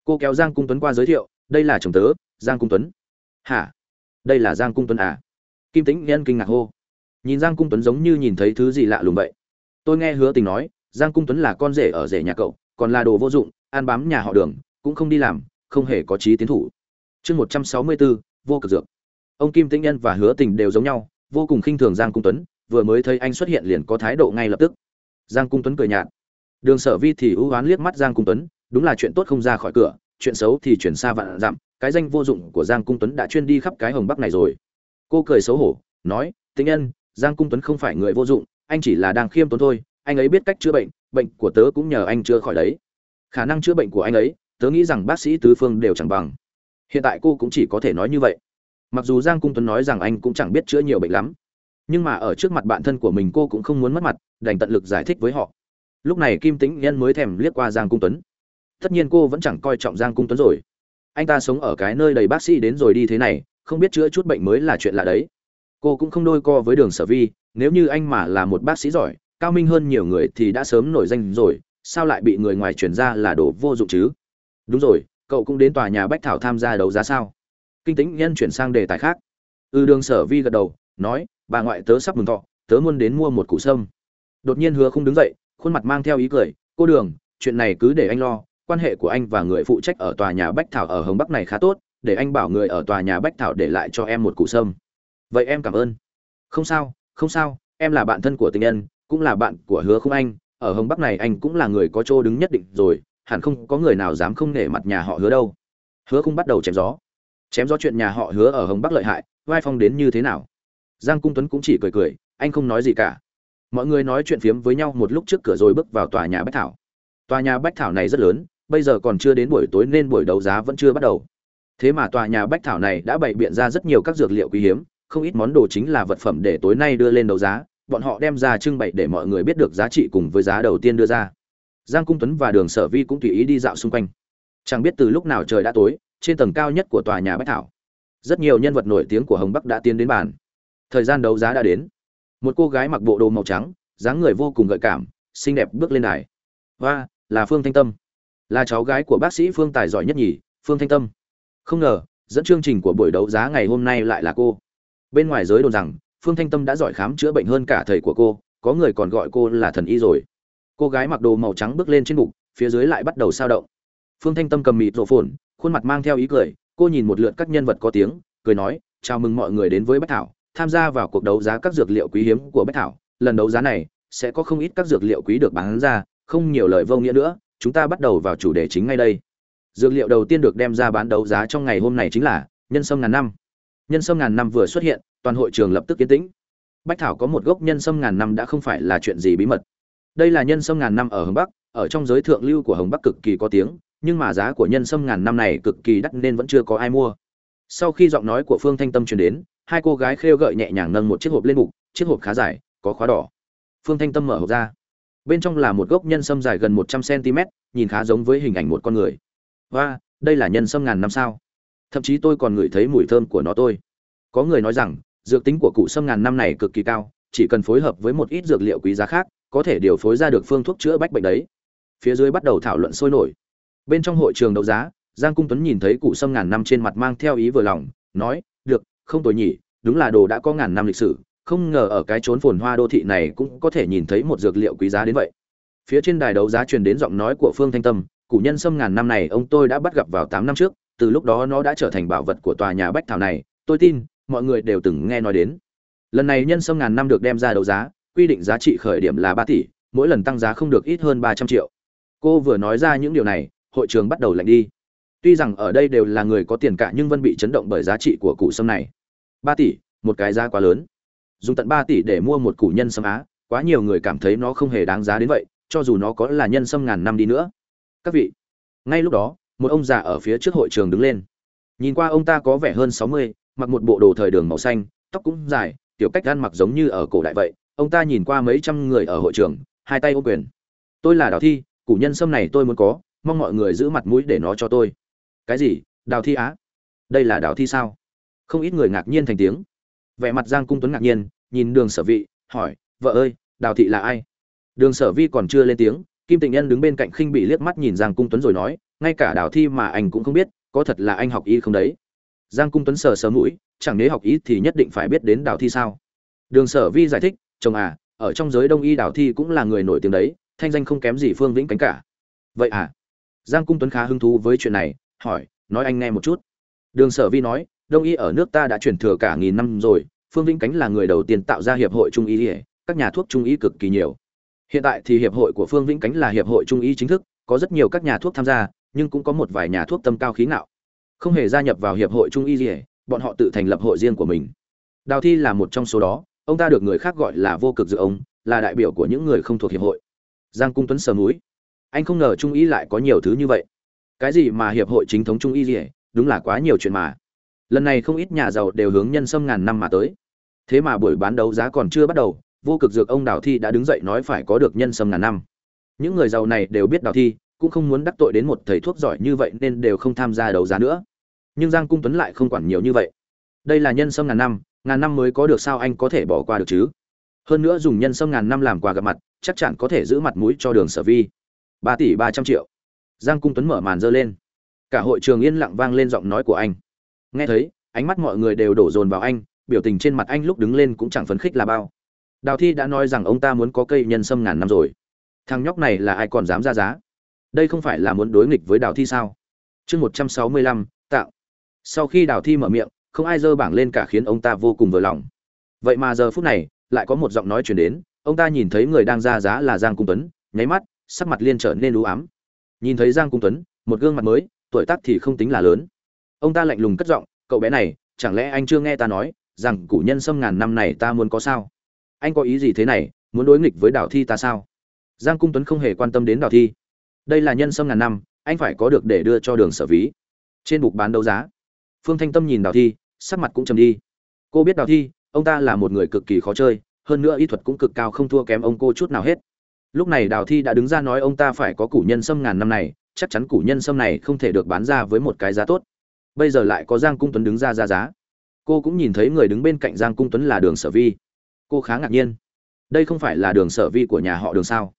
Cô kéo giang cung tuấn qua giới thiệu, đây là chồng tớ, giang cung tuấn. Hả? Đây là giang cung tuấn à? Kim tĩnh nhân kinh ngạc hô. Nhìn giang cung tuấn giống như nhìn thấy thứ gì lạ lùng vậy. Tôi nghe hứa tình nói, giang cung tuấn là con rể ở rể nhà cậu, còn là đồ vô dụng, ăn bám nhà họ đường, cũng không đi làm, không hề có trí tiến thủ. Chương một trăm sáu mươi bốn, vô cực dược. Ông kim tĩnh nhân và hứa tình đều giống nhau, vô cùng khinh thường giang cung tuấn vừa mới thấy anh xuất hiện liền có thái độ ngay lập tức. Giang cung tuấn cười nhạt. Đường sở vi thì ưu oán liếc mắt giang cung tuấn, đúng là chuyện tốt không ra khỏi cửa, chuyện xấu thì chuyển xa vạn dặm, cái danh vô dụng của giang cung tuấn đã chuyên đi khắp cái hồng bắc này rồi. Cô cười xấu hổ, nói tính nhân, giang cung tuấn không phải người vô dụng, anh chỉ là đang khiêm tốn thôi, anh ấy biết cách chữa bệnh bệnh của tớ cũng nhờ anh chữa khỏi đấy. Khả năng chữa bệnh của anh ấy, tớ nghĩ rằng bác sĩ tứ phương đều chẳng bằng. Hiện tại cô cũng chỉ có thể nói như vậy. Mặc dù giang cung tuấn nói rằng anh cũng chẳng biết chữa nhiều bệnh lắm nhưng mà ở trước mặt bạn thân của mình cô cũng không muốn mất mặt, đành tận lực giải thích với họ. Lúc này kim tĩnh nhân mới thèm liếc qua giang cung tuấn. Tất nhiên cô vẫn chẳng coi trọng giang cung tuấn rồi. Anh ta sống ở cái nơi đầy bác sĩ đến rồi đi thế này, không biết chữa chút bệnh mới là chuyện lạ đấy. Cô cũng không đôi co với đường sở vi, nếu như anh mà là một bác sĩ giỏi, cao minh hơn nhiều người thì đã sớm nổi danh rồi, sao lại bị người ngoài chuyển ra là đồ vô dụng chứ? Đúng rồi, cậu cũng đến tòa nhà bách thảo tham gia đấu giá sao? Kinh tĩnh nhân chuyển sang đề tài khác. Ừ đường sở vi gật đầu nói, bà ngoại tớ sắp mừng thọ, tớ muốn đến mua một củ sâm. Đột nhiên hứa không đứng dậy, khuôn mặt mang theo ý cười, cô đường, chuyện này cứ để anh lo, quan hệ của anh và người phụ trách ở tòa nhà bách thảo ở hướng bắc này khá tốt, để anh bảo người ở tòa nhà bách thảo để lại cho em một củ sâm. Vậy em cảm ơn. Không sao không sao, em là bạn thân của tình nhân, cũng là bạn của hứa không anh, ở hướng bắc này anh cũng là người có chỗ đứng nhất định rồi, hẳn không có người nào dám không nể mặt nhà họ hứa đâu. Hứa không bắt đầu chém gió. Chém gió chuyện nhà họ hứa ở hồng bắc lợi hại, vai phong đến như thế nào? Giang cung tuấn cũng chỉ cười cười, anh không nói gì cả. Mọi người nói chuyện phiếm với nhau một lúc trước cửa rồi bước vào tòa nhà bách thảo. Tòa nhà bách thảo này rất lớn, bây giờ còn chưa đến buổi tối nên buổi đấu giá vẫn chưa bắt đầu. Thế mà tòa nhà bách thảo này đã bày biện ra rất nhiều các dược liệu quý hiếm, không ít món đồ chính là vật phẩm để tối nay đưa lên đấu giá, bọn họ đem ra trưng bày để mọi người biết được giá trị cùng với giá đầu tiên đưa ra. Giang cung tuấn và đường sở vi cũng tùy ý đi dạo xung quanh. Chẳng biết từ lúc nào trời đã tối, trên tầng cao nhất của tòa nhà bách thảo, rất nhiều nhân vật nổi tiếng của hồng bắc đã tiến đến bàn thời gian đấu giá đã đến. Một cô gái mặc bộ đồ màu trắng, dáng người vô cùng gợi cảm, xinh đẹp bước lên đài. Và là phương thanh tâm. Là cháu gái của bác sĩ phương tài giỏi nhất nhì phương thanh tâm. Không ngờ, dẫn chương trình của buổi đấu giá ngày hôm nay lại là cô. Bên ngoài giới đồn rằng, phương thanh tâm đã giỏi khám chữa bệnh hơn cả thầy của cô, có người còn gọi cô là thần y rồi. Cô gái mặc đồ màu trắng bước lên trên bục, phía dưới lại bắt đầu sao động. Phương thanh tâm cầm mịt rộ phồn, khuôn mặt mang theo ý cười, cô nhìn một lượt các nhân vật có tiếng, cười nói, chào mừng mọi người đến với bách thảo tham gia vào cuộc đấu giá các dược liệu quý hiếm của bách thảo. Lần đấu giá này sẽ có không ít các dược liệu quý được bán ra, không nhiều lời vô nghĩa nữa. Chúng ta bắt đầu vào chủ đề chính ngay đây. Dược liệu đầu tiên được đem ra bán đấu giá trong ngày hôm nay chính là nhân sâm ngàn năm. Nhân sâm ngàn năm vừa xuất hiện, toàn hội trường lập tức yên tĩnh. Bách thảo có một gốc nhân sâm ngàn năm đã không phải là chuyện gì bí mật. Đây là nhân sâm ngàn năm ở hướng bắc, ở trong giới thượng lưu của hồng bắc cực kỳ có tiếng, nhưng mà giá của nhân sâm ngàn năm này cực kỳ đắt nên vẫn chưa có ai mua. Sau khi giọng nói của phương thanh tâm truyền đến hai cô gái khêu gợi nhẹ nhàng nâng một chiếc hộp lên bụng chiếc hộp khá dài, có khóa đỏ. Phương thanh tâm mở hộp ra. Bên trong là một gốc nhân sâm dài gần một trăm cm nhìn khá giống với hình ảnh một con người. Và đây là nhân sâm ngàn năm sao? Thậm chí tôi còn ngửi thấy mùi thơm của nó tôi. Có người nói rằng, dược tính của cụ sâm ngàn năm này cực kỳ cao, chỉ cần phối hợp với một ít dược liệu quý giá khác, có thể điều phối ra được phương thuốc chữa bách bệnh đấy. Phía dưới bắt đầu thảo luận sôi nổi. Bên trong hội trường đấu giá, giang cung tuấn nhìn thấy cụ sâm ngàn năm trên mặt mang theo ý vừa lòng, nói không tồi nhỉ, đúng là đồ đã có ngàn năm lịch sử, không ngờ ở cái chốn phồn hoa đô thị này cũng có thể nhìn thấy một dược liệu quý giá đến vậy. Phía trên đài đấu giá truyền đến giọng nói của phương thanh tâm cụ nhân sâm ngàn năm này ông tôi đã bắt gặp vào tám năm trước, từ lúc đó nó đã trở thành bảo vật của tòa nhà bách thảo này, tôi tin, mọi người đều từng nghe nói đến. Lần này nhân sâm ngàn năm được đem ra đấu giá, quy định giá trị khởi điểm là ba tỷ, mỗi lần tăng giá không được ít hơn ba trăm triệu. Cô vừa nói ra những điều này, hội trường bắt đầu lạnh đi tuy rằng ở đây đều là người có tiền cả nhưng vân bị chấn động bởi giá trị của củ sâm này. Ba tỷ, một cái giá quá lớn. Dùng tận ba tỷ để mua một củ nhân sâm á, quá nhiều người cảm thấy nó không hề đáng giá đến vậy, cho dù nó có là nhân sâm ngàn năm đi nữa. Các vị, ngay lúc đó, một ông già ở phía trước hội trường đứng lên. Nhìn qua ông ta có vẻ hơn sáu mươi, mặc một bộ đồ thời đường màu xanh, tóc cũng dài tiểu cách ăn mặc giống như ở cổ đại vậy. Ông ta nhìn qua mấy trăm người ở hội trường, hai tay ô quyền. Tôi là đào thi, củ nhân sâm này tôi muốn có, mong mọi người giữ mặt mũi để nó cho tôi cái gì? Đào thi á? Đây là đào thi sao? Không ít người ngạc nhiên thành tiếng. Vẻ mặt giang cung tuấn ngạc nhiên, nhìn đường sở vị hỏi, vợ ơi, đào thị là ai? Đường sở vi còn chưa lên tiếng, kim tịnh nhân đứng bên cạnh khinh bị liếc mắt nhìn giang cung tuấn rồi nói, ngay cả đào thi mà anh cũng không biết, có thật là anh học y không đấy? Giang cung tuấn sờ sờ mũi, chẳng nếu học y thì nhất định phải biết đến đào thi sao? Đường sở vi giải thích, chồng à ở trong giới đông y đào thi cũng là người nổi tiếng đấy, thanh danh không kém gì phương vĩnh cánh cả. Vậy à? Giang cung tuấn khá hứng thú với chuyện này hỏi, nói anh nghe một chút. Đường sở vi nói, đông y ở nước ta đã truyền thừa cả nghìn năm rồi, phương vĩnh cánh là người đầu tiên tạo ra hiệp hội trung y các nhà thuốc trung y cực kỳ nhiều. Hiện tại thì hiệp hội của phương vĩnh cánh là hiệp hội trung y chính thức, có rất nhiều các nhà thuốc tham gia, nhưng cũng có một vài nhà thuốc tâm cao khí ngạo. Không hề gia nhập vào hiệp hội trung y gì bọn họ tự thành lập hội riêng của mình. Đào thi là một trong số đó, ông ta được người khác gọi là vô cực dự ông, là đại biểu của những người không thuộc hiệp hội. Giang cung tuấn sờ núi, anh không ngờ trung y lại có nhiều thứ như vậy cái gì mà hiệp hội chính thống trung y gì đúng là quá nhiều chuyện mà. Lần này không ít nhà giàu đều hướng nhân sâm ngàn năm mà tới. Thế mà buổi bán đấu giá còn chưa bắt đầu, vô cực dược ông đào thi đã đứng dậy nói phải có được nhân sâm ngàn năm. Những người giàu này đều biết đào thi, cũng không muốn đắc tội đến một thầy thuốc giỏi như vậy nên đều không tham gia đấu giá nữa. Nhưng giang cung tuấn lại không quản nhiều như vậy. Đây là nhân sâm ngàn năm ngàn năm mới có được sao anh có thể bỏ qua được chứ? Hơn nữa dùng nhân sâm ngàn năm làm quà gặp mặt, chắc chắn có thể giữ mặt mũi cho đường sở vi. Ba tỷ ba trăm triệu giang cung tuấn mở màn dơ lên. Cả hội trường yên lặng vang lên giọng nói của anh. Nghe thấy, ánh mắt mọi người đều đổ dồn vào anh, biểu tình trên mặt anh lúc đứng lên cũng chẳng phấn khích là bao. Đào thi đã nói rằng ông ta muốn có cây nhân sâm ngàn năm rồi. Thằng nhóc này là ai còn dám ra giá? Đây không phải là muốn đối nghịch với đào thi sao? Chương một trăm sáu mươi lăm tạo sau khi đào thi mở miệng, không ai dơ bảng lên cả khiến ông ta vô cùng vừa lòng. Vậy mà giờ phút này, lại có một giọng nói chuyển đến, ông ta nhìn thấy người đang ra giá là giang cung tuấn, nháy mắt, sắc mặt liên trở nên đú ám nhìn thấy giang cung tuấn, một gương mặt mới, tuổi tác thì không tính là lớn. Ông ta lạnh lùng cất giọng, cậu bé này, chẳng lẽ anh chưa nghe ta nói rằng củ nhân sâm ngàn năm này ta muốn có sao? Anh có ý gì thế này, muốn đối nghịch với đào thi ta sao? Giang cung tuấn không hề quan tâm đến đào thi. Đây là nhân sâm ngàn năm, anh phải có được để đưa cho đường sở ví. Trên bục bán đấu giá, phương thanh tâm nhìn đào thi, sắc mặt cũng trầm đi. Cô biết đào thi, ông ta là một người cực kỳ khó chơi, hơn nữa y thuật cũng cực cao không thua kém ông cô chút nào hết lúc này đào thi đã đứng ra nói ông ta phải có củ nhân sâm ngàn năm này, chắc chắn củ nhân sâm này không thể được bán ra với một cái giá tốt. Bây giờ lại có giang cung tuấn đứng ra ra giá. Cô cũng nhìn thấy người đứng bên cạnh giang cung tuấn là đường sở vi. Cô khá ngạc nhiên. Đây không phải là đường sở vi của nhà họ đường sao?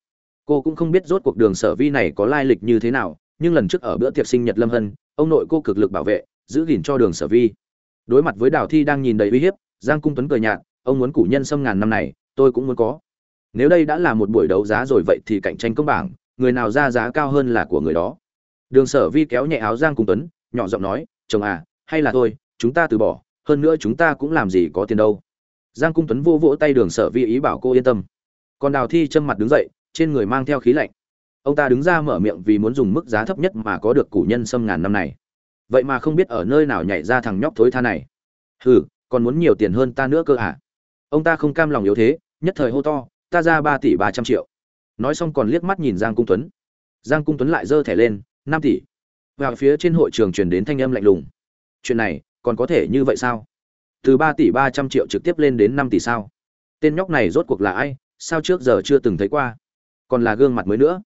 Cô cũng không biết rốt cuộc đường sở vi này có lai lịch như thế nào, nhưng lần trước ở bữa tiệc sinh nhật lâm hân, ông nội cô cực lực bảo vệ, giữ gìn cho đường sở vi. Đối mặt với đào thi đang nhìn đầy uy hiếp, giang cung tuấn cười nhạt, ông muốn củ nhân sâm ngàn năm này, tôi cũng muốn có nếu đây đã là một buổi đấu giá rồi vậy thì cạnh tranh công bảng, người nào ra giá cao hơn là của người đó. Đường sở vi kéo nhẹ áo giang cung tuấn, nhỏ giọng nói, chồng à hay là thôi, chúng ta từ bỏ, hơn nữa chúng ta cũng làm gì có tiền đâu. Giang cung tuấn vô vỗ tay đường sở vi ý bảo cô yên tâm. Còn đào thi châm mặt đứng dậy, trên người mang theo khí lạnh. Ông ta đứng ra mở miệng vì muốn dùng mức giá thấp nhất mà có được củ nhân sâm ngàn năm này. Vậy mà không biết ở nơi nào nhảy ra thằng nhóc thối tha này. Hừ, còn muốn nhiều tiền hơn ta nữa cơ à? Ông ta không cam lòng yếu thế, nhất thời hô to ta ra ba tỷ ba trăm triệu. Nói xong còn liếc mắt nhìn giang cung tuấn. Giang cung tuấn lại giơ thẻ lên, năm tỷ. Vào phía trên hội trường truyền đến thanh âm lạnh lùng. Chuyện này, còn có thể như vậy sao? Từ ba tỷ ba trăm triệu trực tiếp lên đến năm tỷ sao? Tên nhóc này rốt cuộc là ai? Sao trước giờ chưa từng thấy qua? Còn là gương mặt mới nữa.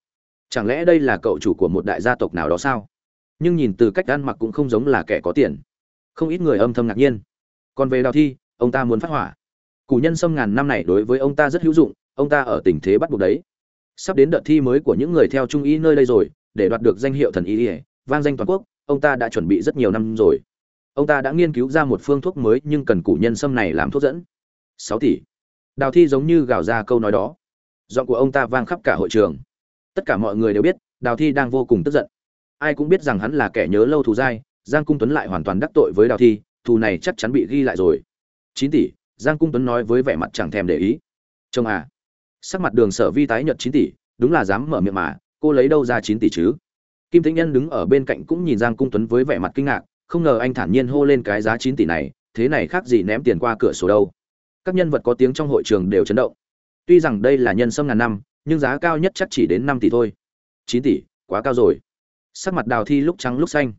Chẳng lẽ đây là cậu chủ của một đại gia tộc nào đó sao? Nhưng nhìn từ cách ăn mặc cũng không giống là kẻ có tiền. Không ít người âm thầm ngạc nhiên. Còn về đào thi, ông ta muốn phát hỏa. Cù nhân sâm ngàn năm này đối với ông ta rất hữu dụng ông ta ở tình thế bắt buộc đấy. Sắp đến đợt thi mới của những người theo trung y nơi đây rồi, để đoạt được danh hiệu thần y ỉa vang danh toàn quốc, ông ta đã chuẩn bị rất nhiều năm rồi. Ông ta đã nghiên cứu ra một phương thuốc mới nhưng cần củ nhân sâm này làm thuốc dẫn. Sáu tỷ. Đào thi giống như gào ra câu nói đó. Giọng của ông ta vang khắp cả hội trường. Tất cả mọi người đều biết, đào thi đang vô cùng tức giận. Ai cũng biết rằng hắn là kẻ nhớ lâu thù dai, giang cung tuấn lại hoàn toàn đắc tội với đào thi, thù này chắc chắn bị ghi lại rồi. Chín tỷ, giang cung tuấn nói với vẻ mặt chẳng thèm để ý. Chồng à sắc mặt đường sở vi tái nhợt chín tỷ, đúng là dám mở miệng mà, cô lấy đâu ra chín tỷ chứ? Kim tĩnh nhân đứng ở bên cạnh cũng nhìn giang cung tuấn với vẻ mặt kinh ngạc, không ngờ anh thản nhiên hô lên cái giá chín tỷ này, thế này khác gì ném tiền qua cửa sổ đâu. Các nhân vật có tiếng trong hội trường đều chấn động. Tuy rằng đây là nhân sâm ngàn năm, nhưng giá cao nhất chắc chỉ đến năm tỷ thôi. Chín tỷ, quá cao rồi. Sắc mặt đào thi lúc trắng lúc xanh.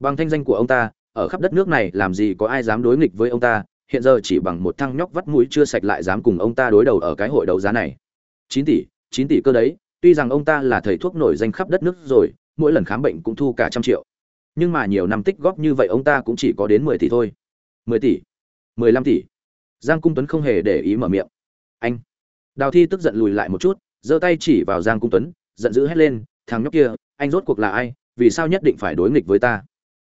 Bằng thanh danh của ông ta, ở khắp đất nước này làm gì có ai dám đối nghịch với ông ta hiện giờ chỉ bằng một thăng nhóc vắt mũi chưa sạch lại dám cùng ông ta đối đầu ở cái hội đấu giá này. Chín tỷ chín tỷ cơ đấy, tuy rằng ông ta là thầy thuốc nổi danh khắp đất nước rồi, mỗi lần khám bệnh cũng thu cả trăm triệu. Nhưng mà nhiều năm tích góp như vậy ông ta cũng chỉ có đến mười tỷ thôi. Mười tỷ, mười lăm tỷ. Giang cung tuấn không hề để ý mở miệng. Anh, đào thi tức giận lùi lại một chút, giơ tay chỉ vào giang cung tuấn, giận dữ hét lên, thằng nhóc kia, anh rốt cuộc là ai? Vì sao nhất định phải đối nghịch với ta?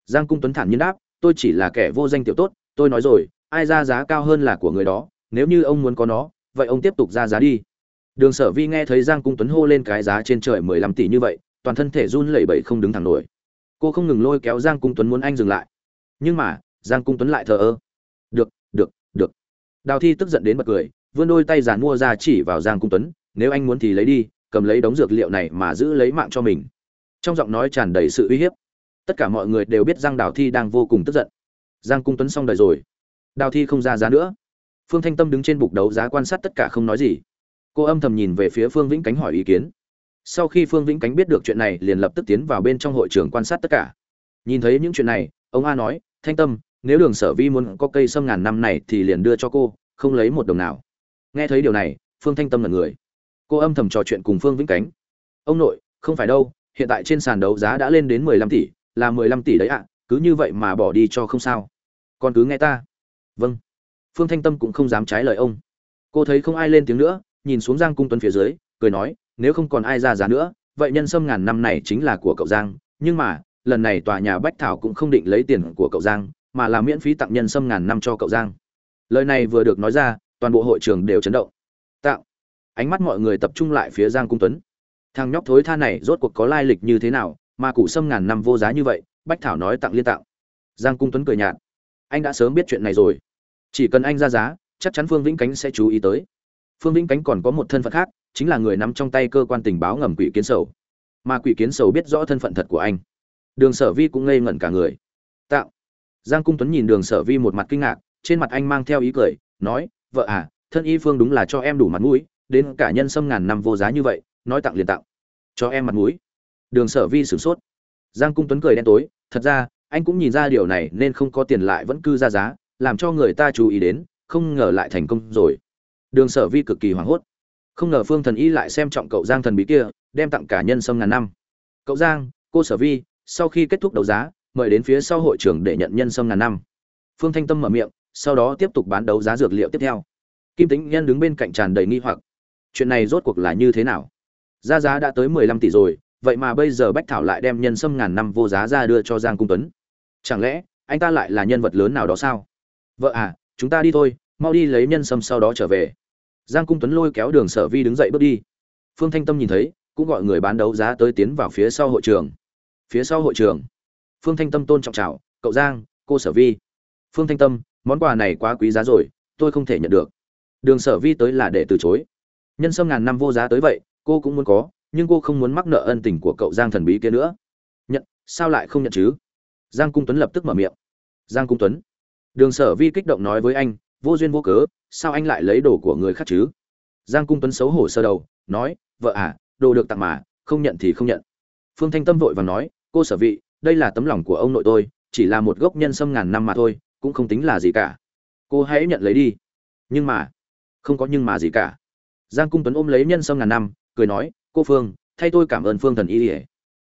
Giang cung tuấn thản nhiên đáp, tôi chỉ là kẻ vô danh tiểu tốt, tôi nói rồi ai ra giá cao hơn là của người đó, nếu như ông muốn có nó, vậy ông tiếp tục ra giá đi. Đường sở vi nghe thấy giang cung tuấn hô lên cái giá trên trời mười lăm tỷ như vậy, toàn thân thể run lẩy bẩy không đứng thẳng nổi. Cô không ngừng lôi kéo giang cung tuấn muốn anh dừng lại. Nhưng mà, giang cung tuấn lại thờ ơ. Được được được. Đào thi tức giận đến bật cười, vươn đôi tay giàn mua ra chỉ vào giang cung tuấn, nếu anh muốn thì lấy đi, cầm lấy đống dược liệu này mà giữ lấy mạng cho mình. Trong giọng nói tràn đầy sự uy hiếp, tất cả mọi người đều biết giang đào thi đang vô cùng tức giận. Giang cung tuấn xong đời rồi đào thi không ra giá nữa. Phương thanh tâm đứng trên bục đấu giá quan sát tất cả không nói gì. Cô âm thầm nhìn về phía phương vĩnh cánh hỏi ý kiến. Sau khi phương vĩnh cánh biết được chuyện này, liền lập tức tiến vào bên trong hội trường quan sát tất cả. Nhìn thấy những chuyện này, ông a nói, thanh tâm, nếu đường sở vi muốn có cây sâm ngàn năm này thì liền đưa cho cô, không lấy một đồng nào. Nghe thấy điều này, phương thanh tâm là người. Cô âm thầm trò chuyện cùng phương vĩnh cánh. Ông nội, không phải đâu, hiện tại trên sàn đấu giá đã lên đến mười lăm tỷ, là mười lăm tỷ đấy ạ, cứ như vậy mà bỏ đi cho không sao. Còn cứ nghe ta vâng. Phương thanh tâm cũng không dám trái lời ông. Cô thấy không ai lên tiếng nữa, nhìn xuống giang cung tuấn phía dưới, cười nói, nếu không còn ai ra giá nữa, vậy nhân sâm ngàn năm này chính là của cậu giang. Nhưng mà, lần này tòa nhà bách thảo cũng không định lấy tiền của cậu giang, mà là miễn phí tặng nhân sâm ngàn năm cho cậu giang. Lời này vừa được nói ra, toàn bộ hội trường đều chấn động. Tạo. Ánh mắt mọi người tập trung lại phía giang cung tuấn. Thằng nhóc thối tha này rốt cuộc có lai lịch như thế nào, mà củ sâm ngàn năm vô giá như vậy, bách thảo nói tặng liên tặng. Giang cung tuấn cười nhạt. Anh đã sớm biết chuyện này rồi chỉ cần anh ra giá, chắc chắn phương vĩnh cánh sẽ chú ý tới. Phương vĩnh cánh còn có một thân phận khác, chính là người nắm trong tay cơ quan tình báo ngầm quỷ kiến sầu. Mà quỷ kiến sầu biết rõ thân phận thật của anh. Đường sở vi cũng ngây ngẩn cả người. Tạo. Giang cung tuấn nhìn đường sở vi một mặt kinh ngạc, trên mặt anh mang theo ý cười, nói, vợ à thân y phương đúng là cho em đủ mặt mũi, đến cả nhân sâm ngàn năm vô giá như vậy, nói tặng liền tặng. Cho em mặt mũi. Đường sở vi sửng sốt. Giang cung tuấn cười đen tối, thật ra, anh cũng nhìn ra điều này nên không có tiền lại vẫn cư ra giá làm cho người ta chú ý đến, không ngờ lại thành công rồi. Đường sở vi cực kỳ hoảng hốt. Không ngờ phương thần y lại xem trọng cậu giang thần bí kia, đem tặng cả nhân sâm ngàn năm. Cậu giang, cô sở vi, sau khi kết thúc đấu giá, mời đến phía sau hội trưởng để nhận nhân sâm ngàn năm. Phương thanh tâm mở miệng, sau đó tiếp tục bán đấu giá dược liệu tiếp theo. Kim tính nhân đứng bên cạnh tràn đầy nghi hoặc. Chuyện này rốt cuộc là như thế nào? Giá giá đã tới mười lăm tỷ rồi, vậy mà bây giờ bách thảo lại đem nhân sâm ngàn năm vô giá ra đưa cho giang cung tuấn. Chẳng lẽ, anh ta lại là nhân vật lớn nào đó sao? Vợ à chúng ta đi thôi, mau đi lấy nhân sâm sau đó trở về. Giang cung tuấn lôi kéo đường sở vi đứng dậy bước đi. Phương thanh tâm nhìn thấy, cũng gọi người bán đấu giá tới tiến vào phía sau hội trường. Phía sau hội trường. Phương thanh tâm tôn trọng chào, cậu giang, cô sở vi. Phương thanh tâm, món quà này quá quý giá rồi, tôi không thể nhận được. Đường sở vi tới là để từ chối. Nhân sâm ngàn năm vô giá tới vậy, cô cũng muốn có, nhưng cô không muốn mắc nợ ân tình của cậu giang thần bí kia nữa. Nhận, sao lại không nhận chứ? Giang cung tuấn lập tức mở miệng. Giang cung tuấn đường sở vi kích động nói với anh, vô duyên vô cớ, sao anh lại lấy đồ của người khác chứ? Giang cung tuấn xấu hổ sơ đầu, nói, vợ à đồ được tặng mà, không nhận thì không nhận. Phương thanh tâm vội và nói, cô sở vị, đây là tấm lòng của ông nội tôi, chỉ là một gốc nhân sâm ngàn năm mà thôi, cũng không tính là gì cả. Cô hãy nhận lấy đi. Nhưng mà, không có nhưng mà gì cả. Giang cung tuấn ôm lấy nhân sâm ngàn năm, cười nói, cô phương, thay tôi cảm ơn phương thần y ỉa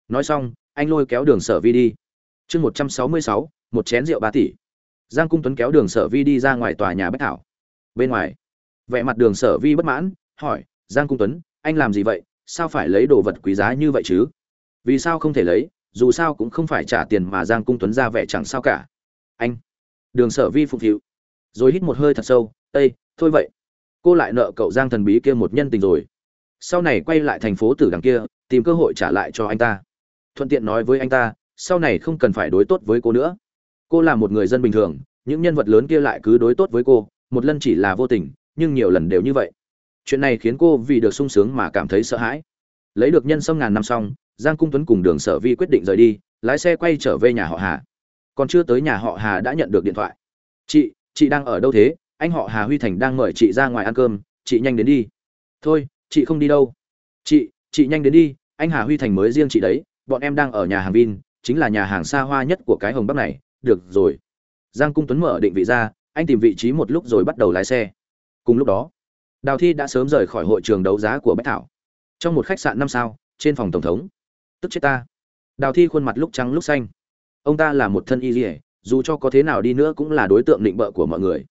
nói xong, anh lôi kéo đường sở vi đi. Chương một trăm sáu mươi sáu, một chén rượu ba tỷ giang cung tuấn kéo đường sở vi đi ra ngoài tòa nhà bách thảo. Bên ngoài, vẻ mặt đường sở vi bất mãn, hỏi, giang cung tuấn, anh làm gì vậy? Sao phải lấy đồ vật quý giá như vậy chứ? Vì sao không thể lấy? Dù sao cũng không phải trả tiền mà giang cung tuấn ra vẻ chẳng sao cả. Anh. Đường sở vi phục vụ rồi hít một hơi thật sâu ây thôi vậy. Cô lại nợ cậu giang thần bí kia một nhân tình rồi. Sau này quay lại thành phố tử đằng kia, tìm cơ hội trả lại cho anh ta. Thuận tiện nói với anh ta, sau này không cần phải đối tốt với cô nữa cô là một người dân bình thường, những nhân vật lớn kia lại cứ đối tốt với cô, một lần chỉ là vô tình, nhưng nhiều lần đều như vậy. Chuyện này khiến cô vì được sung sướng mà cảm thấy sợ hãi. Lấy được nhân sâm ngàn năm xong, giang cung tuấn cùng đường sở vi quyết định rời đi, lái xe quay trở về nhà họ hà. Còn chưa tới nhà họ hà đã nhận được điện thoại. Chị chị đang ở đâu thế? Anh họ hà huy thành đang mời chị ra ngoài ăn cơm, chị nhanh đến đi. Thôi, chị không đi đâu. Chị chị nhanh đến đi, anh hà huy thành mới riêng chị đấy, bọn em đang ở nhà hàng vin, chính là nhà hàng xa hoa nhất của cái hồng bắc này được rồi. Giang cung tuấn mở định vị ra, anh tìm vị trí một lúc rồi bắt đầu lái xe. Cùng lúc đó, đào thi đã sớm rời khỏi hội trường đấu giá của bách thảo. Trong một khách sạn năm sao, trên phòng tổng thống. Tức chết ta. Đào thi khuôn mặt lúc trắng lúc xanh. Ông ta là một thân y dỉa dù cho có thế nào đi nữa cũng là đối tượng định bợ của mọi người.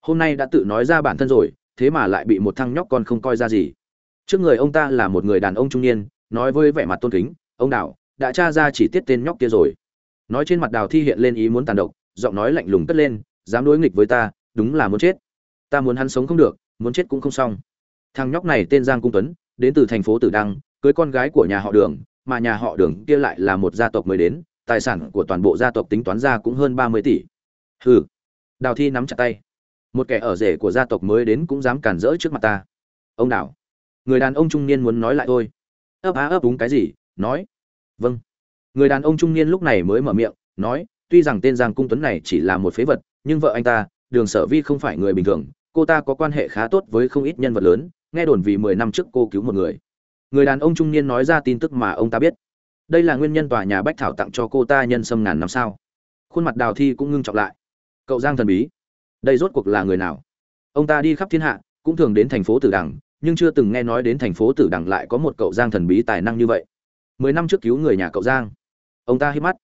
Hôm nay đã tự nói ra bản thân rồi, thế mà lại bị một thằng nhóc con không coi ra gì. Trước người ông ta là một người đàn ông trung niên, nói với vẻ mặt tôn kính, ông đạo đã tra ra chỉ tiết tên nhóc kia rồi nói trên mặt đào thi hiện lên ý muốn tàn độc, giọng nói lạnh lùng cất lên, dám đối nghịch với ta, đúng là muốn chết. Ta muốn hắn sống không được, muốn chết cũng không xong. Thằng nhóc này tên giang cung tuấn, đến từ thành phố tử đăng, cưới con gái của nhà họ đường, mà nhà họ đường kia lại là một gia tộc mới đến, tài sản của toàn bộ gia tộc tính toán ra cũng hơn ba mươi tỷ. Hừ. Đào thi nắm chặt tay. Một kẻ ở rể của gia tộc mới đến cũng dám cản rỡ trước mặt ta. Ông đào. Người đàn ông trung niên muốn nói lại thôi. Ấp á ấp đúng cái gì? Nói. Vâng người đàn ông trung niên lúc này mới mở miệng, nói, tuy rằng tên giang cung tuấn này chỉ là một phế vật, nhưng vợ anh ta, đường sở vi không phải người bình thường, cô ta có quan hệ khá tốt với không ít nhân vật lớn, nghe đồn vì mười năm trước cô cứu một người. Người đàn ông trung niên nói ra tin tức mà ông ta biết. Đây là nguyên nhân tòa nhà bách thảo tặng cho cô ta nhân sâm ngàn năm sao. Khuôn mặt đào thi cũng ngưng trọng lại. Cậu giang thần bí. Đây rốt cuộc là người nào? Ông ta đi khắp thiên hạ, cũng thường đến thành phố tử đằng, nhưng chưa từng nghe nói đến thành phố tử đằng lại có một cậu giang thần bí tài năng như vậy. Mười năm trước cứu người nhà cậu giang ông ta hít mắt.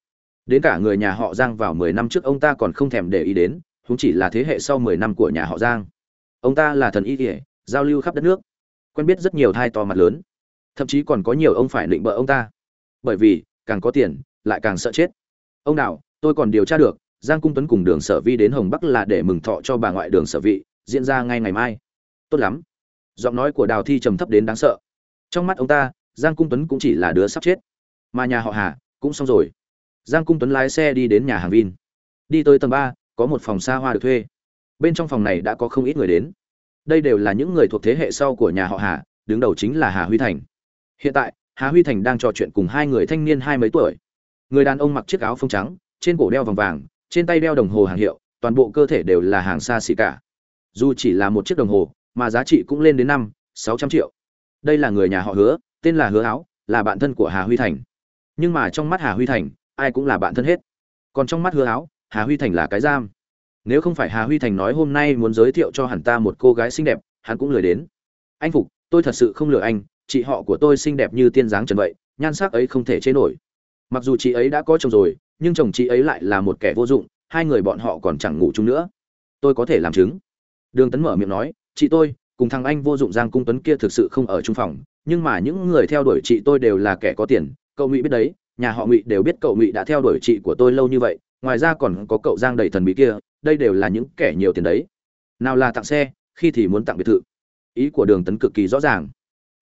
Đến cả người nhà họ giang vào mười năm trước ông ta còn không thèm để ý đến chúng chỉ là thế hệ sau mười năm của nhà họ giang. Ông ta là thần y kỉa giao lưu khắp đất nước. Quen biết rất nhiều thai to mặt lớn. Thậm chí còn có nhiều ông phải định bợ ông ta. Bởi vì, càng có tiền, lại càng sợ chết. Ông đạo tôi còn điều tra được, giang cung tuấn cùng đường sở vi đến hồng bắc là để mừng thọ cho bà ngoại đường sở vị, diễn ra ngay ngày mai. Tốt lắm. Giọng nói của đào thi trầm thấp đến đáng sợ. Trong mắt ông ta, giang cung tuấn cũng chỉ là đứa sắp chết. Mà nhà họ hà cũng xong rồi. Giang cung tuấn lái xe đi đến nhà hàng vin. Đi tới tầng ba, có một phòng xa hoa được thuê. Bên trong phòng này đã có không ít người đến. Đây đều là những người thuộc thế hệ sau của nhà họ hà, đứng đầu chính là hà huy thành. Hiện tại, hà huy thành đang trò chuyện cùng hai người thanh niên hai mấy tuổi. Người đàn ông mặc chiếc áo phông trắng, trên cổ đeo vòng vàng, trên tay đeo đồng hồ hàng hiệu, toàn bộ cơ thể đều là hàng xa xỉ cả. Dù chỉ là một chiếc đồng hồ, mà giá trị cũng lên đến năm, sáu trăm triệu. Đây là người nhà họ hứa, tên là hứa áo, là bạn thân của hà huy thành nhưng mà trong mắt hà huy thành, ai cũng là bạn thân hết. Còn trong mắt hứa áo, hà huy thành là cái giam. Nếu không phải hà huy thành nói hôm nay muốn giới thiệu cho hẳn ta một cô gái xinh đẹp, hắn cũng lười đến. Anh phục, tôi thật sự không lừa anh, chị họ của tôi xinh đẹp như tiên dáng trần vậy, nhan sắc ấy không thể chế nổi. Mặc dù chị ấy đã có chồng rồi, nhưng chồng chị ấy lại là một kẻ vô dụng, hai người bọn họ còn chẳng ngủ chung nữa. Tôi có thể làm chứng. Đường tấn mở miệng nói, chị tôi, cùng thằng anh vô dụng giang cung tuấn kia thực sự không ở chung phòng, nhưng mà những người theo đuổi chị tôi đều là kẻ có tiền cậu ngụy biết đấy, nhà họ ngụy đều biết cậu ngụy đã theo đuổi chị của tôi lâu như vậy, ngoài ra còn có cậu giang đầy thần bí kia, đây đều là những kẻ nhiều tiền đấy. Nào là tặng xe, khi thì muốn tặng biệt thự. Ý của đường tấn cực kỳ rõ ràng.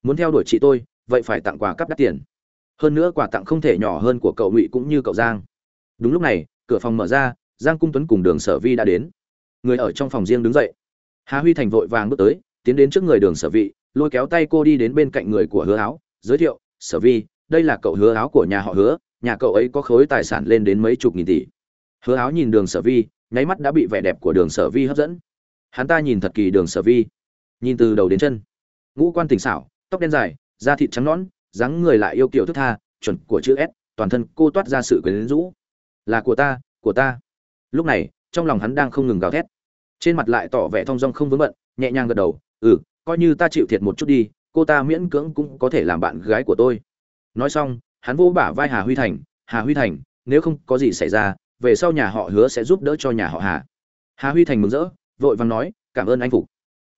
Muốn theo đuổi chị tôi, vậy phải tặng quà cắp đắt tiền. Hơn nữa quà tặng không thể nhỏ hơn của cậu ngụy cũng như cậu giang. Đúng lúc này, cửa phòng mở ra, giang cung tuấn cùng đường sở vi đã đến. Người ở trong phòng riêng đứng dậy. Hà huy thành vội vàng bước tới, tiến đến trước người đường sở vị lôi kéo tay cô đi đến bên cạnh người của hứa áo, giới thiệu, sở vi đây là cậu hứa áo của nhà họ hứa, nhà cậu ấy có khối tài sản lên đến mấy chục nghìn tỷ. Hứa áo nhìn đường sở vi, nháy mắt đã bị vẻ đẹp của đường sở vi hấp dẫn. Hắn ta nhìn thật kỳ đường sở vi. Nhìn từ đầu đến chân. Ngũ quan tỉnh xảo, tóc đen dài, da thịt trắng nõn, dáng người lại yêu kiểu thức tha, chuẩn của chữ s, toàn thân cô toát ra sự quyến rũ. Là của ta của ta. Lúc này, trong lòng hắn đang không ngừng gào thét. Trên mặt lại tỏ vẻ thong dong không vướng bận, nhẹ nhàng gật đầu ừ coi như ta chịu thiệt một chút đi, cô ta miễn cưỡng cũng có thể làm bạn gái của tôi nói xong, hắn vỗ bả vai hà huy thành, hà huy thành, nếu không có gì xảy ra, về sau nhà họ hứa sẽ giúp đỡ cho nhà họ hà. Hà huy thành mừng rỡ, vội vàng nói, cảm ơn anh phục.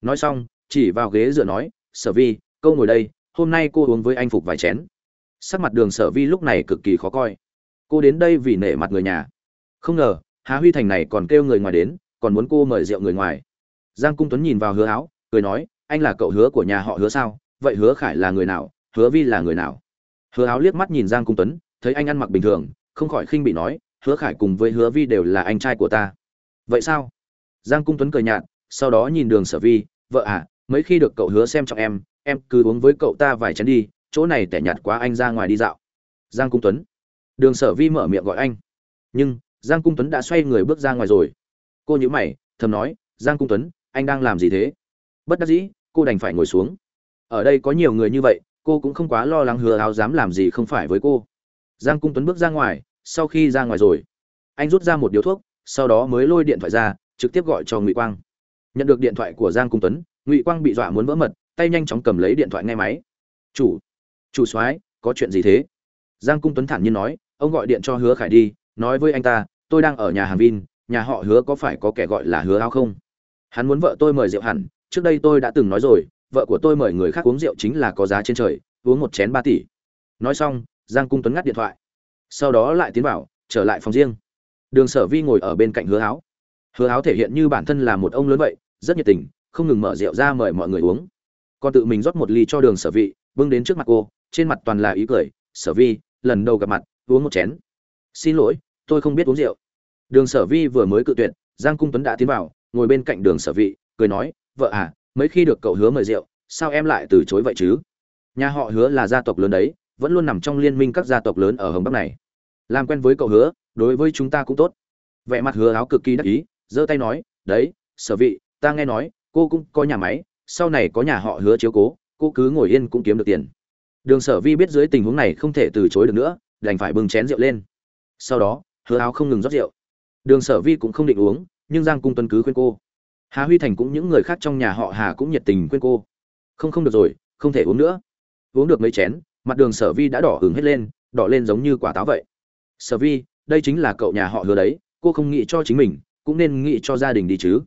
Nói xong, chỉ vào ghế dựa nói, sở vi, câu ngồi đây, hôm nay cô uống với anh phục vài chén. Sắc mặt đường sở vi lúc này cực kỳ khó coi. Cô đến đây vì nể mặt người nhà. Không ngờ, hà huy thành này còn kêu người ngoài đến, còn muốn cô mời rượu người ngoài. Giang cung tuấn nhìn vào hứa áo, cười nói, anh là cậu hứa của nhà họ hứa sao? Vậy hứa khải là người nào? Hứa vi là người nào? Hứa áo liếc mắt nhìn giang cung tuấn, thấy anh ăn mặc bình thường, không khỏi khinh bị nói, hứa khải cùng với hứa vi đều là anh trai của ta. Vậy sao? Giang cung tuấn cười nhạt, sau đó nhìn đường sở vi, vợ à mấy khi được cậu hứa xem trọng em em cứ uống với cậu ta vài chén đi, chỗ này tẻ nhạt quá anh ra ngoài đi dạo. Giang cung tuấn. Đường sở vi mở miệng gọi anh. Nhưng, giang cung tuấn đã xoay người bước ra ngoài rồi. Cô nhữ mày, thầm nói, giang cung tuấn, anh đang làm gì thế? Bất đắc dĩ, cô đành phải ngồi xuống. Ở đây có nhiều người như vậy cô cũng không quá lo lắng hứa áo dám làm gì không phải với cô. Giang cung tuấn bước ra ngoài, sau khi ra ngoài rồi, anh rút ra một điếu thuốc, sau đó mới lôi điện thoại ra, trực tiếp gọi cho ngụy quang. Nhận được điện thoại của giang cung tuấn, ngụy quang bị dọa muốn vỡ mật, tay nhanh chóng cầm lấy điện thoại nghe máy. Chủ chủ soái, có chuyện gì thế? Giang cung tuấn thản nhiên nói, ông gọi điện cho hứa khải đi, nói với anh ta, tôi đang ở nhà hàng vin, nhà họ hứa có phải có kẻ gọi là hứa áo không? Hắn muốn vợ tôi mời rượu hẳn, trước đây tôi đã từng nói rồi vợ của tôi mời người khác uống rượu chính là có giá trên trời, uống một chén ba tỷ. Nói xong, giang cung tuấn ngắt điện thoại. Sau đó lại tiến vào, trở lại phòng riêng. Đường sở vi ngồi ở bên cạnh hứa áo hứa áo thể hiện như bản thân là một ông lớn vậy, rất nhiệt tình, không ngừng mở rượu ra mời mọi người uống. Còn tự mình rót một ly cho đường sở vị bưng đến trước mặt cô, trên mặt toàn là ý cười. Sở vi, lần đầu gặp mặt, uống một chén. Xin lỗi, tôi không biết uống rượu. Đường sở vi vừa mới cự tuyệt, giang cung tuấn đã tiến vào, ngồi bên cạnh đường sở vị cười nói, vợ à mấy khi được cậu hứa mời rượu, sao em lại từ chối vậy chứ? Nhà họ hứa là gia tộc lớn đấy, vẫn luôn nằm trong liên minh các gia tộc lớn ở hồng bắc này. Làm quen với cậu hứa, đối với chúng ta cũng tốt. Vẻ mặt hứa áo cực kỳ đắc ý, giơ tay nói, đấy, sở vị, ta nghe nói, cô cũng có nhà máy, sau này có nhà họ hứa chiếu cố, cô cứ ngồi yên cũng kiếm được tiền. Đường sở vi biết dưới tình huống này không thể từ chối được nữa, đành phải bưng chén rượu lên. Sau đó, hứa áo không ngừng rót rượu. Đường sở vi cũng không định uống, nhưng giang cung tuấn cứ khuyên cô hà huy thành cũng những người khác trong nhà họ hà cũng nhiệt tình khuyên cô. Không không được rồi, không thể uống nữa. Uống được mấy chén, mặt đường sở vi đã đỏ hứng hết lên, đỏ lên giống như quả táo vậy. Sở vi, đây chính là cậu nhà họ hứa đấy, cô không nghĩ cho chính mình, cũng nên nghĩ cho gia đình đi chứ.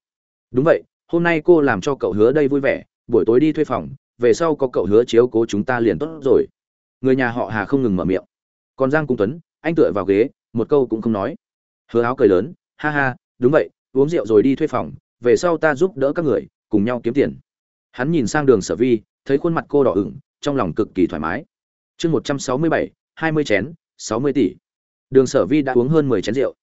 Đúng vậy, hôm nay cô làm cho cậu hứa đây vui vẻ, buổi tối đi thuê phòng, về sau có cậu hứa chiếu cố chúng ta liền tốt rồi. Người nhà họ hà không ngừng mở miệng. Còn giang cung tuấn, anh tựa vào ghế, một câu cũng không nói. Hứa áo cười lớn, ha ha, đúng vậy, uống rượu rồi đi thuê phòng về sau ta giúp đỡ các người, cùng nhau kiếm tiền. Hắn nhìn sang đường sở vi, thấy khuôn mặt cô đỏ ửng, trong lòng cực kỳ thoải mái. Chương một trăm sáu mươi bảy, hai mươi chén, sáu mươi tỷ. Đường sở vi đã uống hơn mười chén rượu.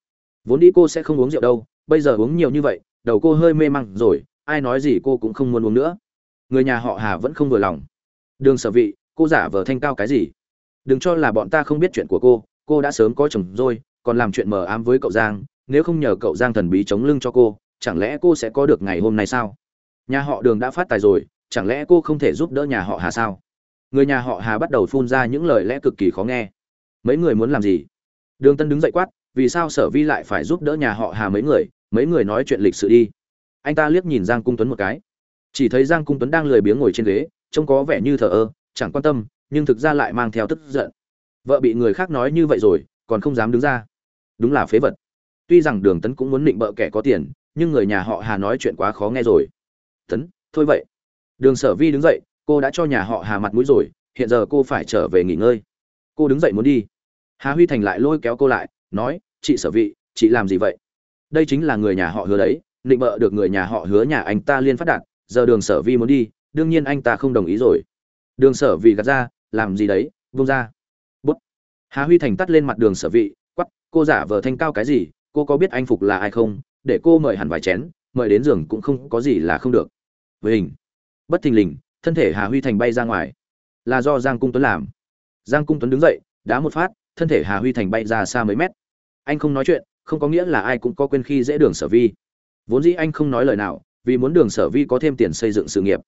Vốn đi cô sẽ không uống rượu đâu, bây giờ uống nhiều như vậy, đầu cô hơi mê măng rồi, ai nói gì cô cũng không muốn uống nữa. Người nhà họ hà vẫn không vừa lòng. Đường sở vị cô giả vờ thanh cao cái gì? Đừng cho là bọn ta không biết chuyện của cô cô đã sớm có chồng rồi, còn làm chuyện mờ ám với cậu giang, nếu không nhờ cậu giang thần bí chống lưng cho cô chẳng lẽ cô sẽ có được ngày hôm nay sao? Nhà họ đường đã phát tài rồi, chẳng lẽ cô không thể giúp đỡ nhà họ hà sao? Người nhà họ hà bắt đầu phun ra những lời lẽ cực kỳ khó nghe. Mấy người muốn làm gì? Đường tân đứng dậy quát, vì sao sở vi lại phải giúp đỡ nhà họ hà mấy người? Mấy người nói chuyện lịch sự đi. Anh ta liếc nhìn giang cung tuấn một cái. Chỉ thấy giang cung tuấn đang lười biếng ngồi trên ghế, trông có vẻ như thờ ơ, chẳng quan tâm, nhưng thực ra lại mang theo tức giận. Vợ bị người khác nói như vậy rồi, còn không dám đứng ra. Đúng là phế vật. Tuy rằng đường tấn cũng muốn định bợ kẻ có tiền nhưng người nhà họ hà nói chuyện quá khó nghe rồi. Tấn, thôi vậy. Đường sở vi đứng dậy, cô đã cho nhà họ hà mặt mũi rồi, hiện giờ cô phải trở về nghỉ ngơi. Cô đứng dậy muốn đi. Hà huy thành lại lôi kéo cô lại, nói, chị sở vị chị làm gì vậy? Đây chính là người nhà họ hứa đấy, định bợ được người nhà họ hứa nhà anh ta liên phát đạt, giờ đường sở vi muốn đi, đương nhiên anh ta không đồng ý rồi. Đường sở Vi gạt ra, làm gì đấy vung ra. Bút. Hà huy thành tắt lên mặt đường sở vị quắp cô giả vờ thanh cao cái gì cô có biết anh phục là ai không? Để cô mời hẳn vài chén, mời đến giường cũng không có gì là không được. Với hình. Bất thình lình, thân thể hà huy thành bay ra ngoài. Là do giang cung tuấn làm. Giang cung tuấn đứng dậy, đá một phát, thân thể hà huy thành bay ra xa mấy mét. Anh không nói chuyện, không có nghĩa là ai cũng có quên khi dễ đường sở vi. Vốn dĩ anh không nói lời nào, vì muốn đường sở vi có thêm tiền xây dựng sự nghiệp.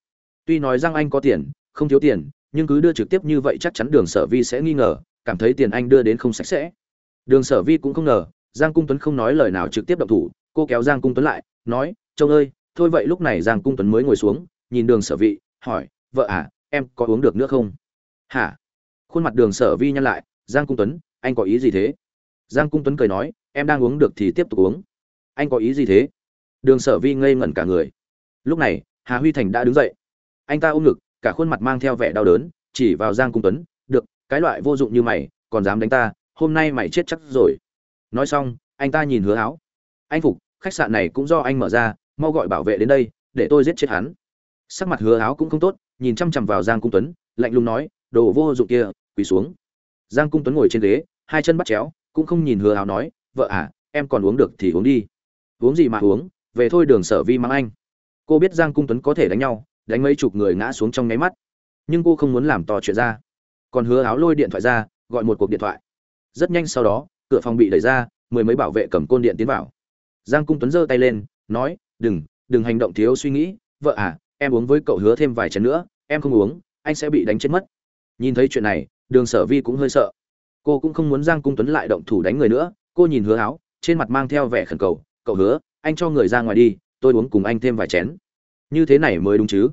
Tuy nói rằng anh có tiền, không thiếu tiền, nhưng cứ đưa trực tiếp như vậy chắc chắn đường sở vi sẽ nghi ngờ, cảm thấy tiền anh đưa đến không sạch sẽ. Đường sở vi cũng không ngờ giang cung tuấn không nói lời nào trực tiếp động thủ, cô kéo giang cung tuấn lại, nói châu ơi, thôi vậy lúc này giang cung tuấn mới ngồi xuống, nhìn đường sở vị, hỏi, vợ à em có uống được nữa không? Hả? Khuôn mặt đường sở vi nhăn lại, giang cung tuấn, anh có ý gì thế? Giang cung tuấn cười nói, em đang uống được thì tiếp tục uống. Anh có ý gì thế? Đường sở vi ngây ngẩn cả người. Lúc này, hà huy thành đã đứng dậy. Anh ta ôm ngực, cả khuôn mặt mang theo vẻ đau đớn, chỉ vào giang cung tuấn, được, cái loại vô dụng như mày, còn dám đánh ta, hôm nay mày chết chắc rồi nói xong, anh ta nhìn hứa áo. Anh phục, khách sạn này cũng do anh mở ra, mau gọi bảo vệ đến đây, để tôi giết chết hắn. Sắc mặt hứa áo cũng không tốt, nhìn chăm chằm vào giang cung tuấn, lạnh lùng nói, đồ vô dụng kia, quỳ xuống. Giang cung tuấn ngồi trên ghế, hai chân bắt chéo, cũng không nhìn hứa áo nói, vợ à em còn uống được thì uống đi. Uống gì mà uống, về thôi đường sở vi mang anh. Cô biết giang cung tuấn có thể đánh nhau, đánh mấy chục người ngã xuống trong nháy mắt. Nhưng cô không muốn làm to chuyện ra. Còn hứa áo lôi điện thoại ra, gọi một cuộc điện thoại. Rất nhanh sau đó cửa phòng bị đẩy ra, mười mấy bảo vệ cầm côn điện tiến vào. Giang cung tuấn giơ tay lên, nói, đừng đừng hành động thiếu suy nghĩ. Vợ à em uống với cậu hứa thêm vài chén nữa, em không uống, anh sẽ bị đánh chết mất. Nhìn thấy chuyện này, đường sở vi cũng hơi sợ. Cô cũng không muốn giang cung tuấn lại động thủ đánh người nữa. Cô nhìn hứa áo, trên mặt mang theo vẻ khẩn cầu, cậu hứa, anh cho người ra ngoài đi, tôi uống cùng anh thêm vài chén. Như thế này mới đúng chứ?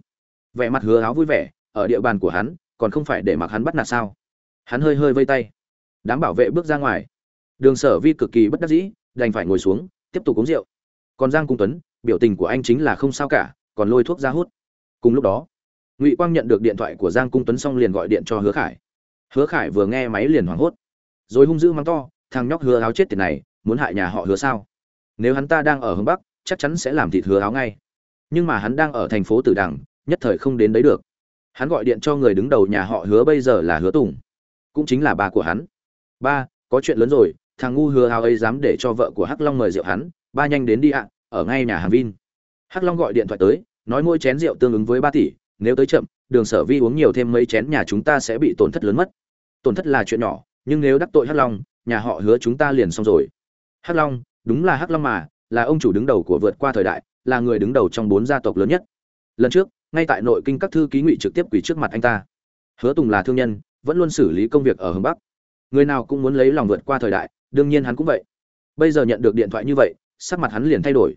Vẻ mặt hứa áo vui vẻ, ở địa bàn của hắn, còn không phải để mặc hắn bắt nạt sao? Hắn hơi hơi vây tay. Đám bảo vệ bước ra ngoài đường sở vi cực kỳ bất đắc dĩ, đành phải ngồi xuống, tiếp tục uống rượu. Còn giang cung tuấn, biểu tình của anh chính là không sao cả, còn lôi thuốc ra hút. Cùng lúc đó, ngụy quang nhận được điện thoại của giang cung tuấn xong liền gọi điện cho hứa khải. Hứa khải vừa nghe máy liền hoảng hốt. Rồi hung dữ mắng to, thằng nhóc hứa áo chết tiền này, muốn hại nhà họ hứa sao? Nếu hắn ta đang ở hướng bắc, chắc chắn sẽ làm thịt hứa áo ngay. Nhưng mà hắn đang ở thành phố tử đằng, nhất thời không đến đấy được. Hắn gọi điện cho người đứng đầu nhà họ hứa bây giờ là hứa tùng, cũng chính là ba của hắn. Ba, có chuyện lớn rồi thằng ngu hứa hào ấy dám để cho vợ của hắc long mời rượu hắn, ba nhanh đến đi ạ, ở ngay nhà hàng vin. Hắc long gọi điện thoại tới, nói mỗi chén rượu tương ứng với ba tỷ, nếu tới chậm, đường sở vi uống nhiều thêm mấy chén nhà chúng ta sẽ bị tổn thất lớn mất. Tổn thất là chuyện nhỏ, nhưng nếu đắc tội hắc long, nhà họ hứa chúng ta liền xong rồi. Hắc long, đúng là hắc long mà, là ông chủ đứng đầu của vượt qua thời đại, là người đứng đầu trong bốn gia tộc lớn nhất. Lần trước, ngay tại nội kinh các thư ký ngụy trực tiếp quỳ trước mặt anh ta. Hứa tùng là thương nhân, vẫn luôn xử lý công việc ở hướng bắc. Người nào cũng muốn lấy lòng vượt qua thời đại đương nhiên hắn cũng vậy. Bây giờ nhận được điện thoại như vậy, sắc mặt hắn liền thay đổi.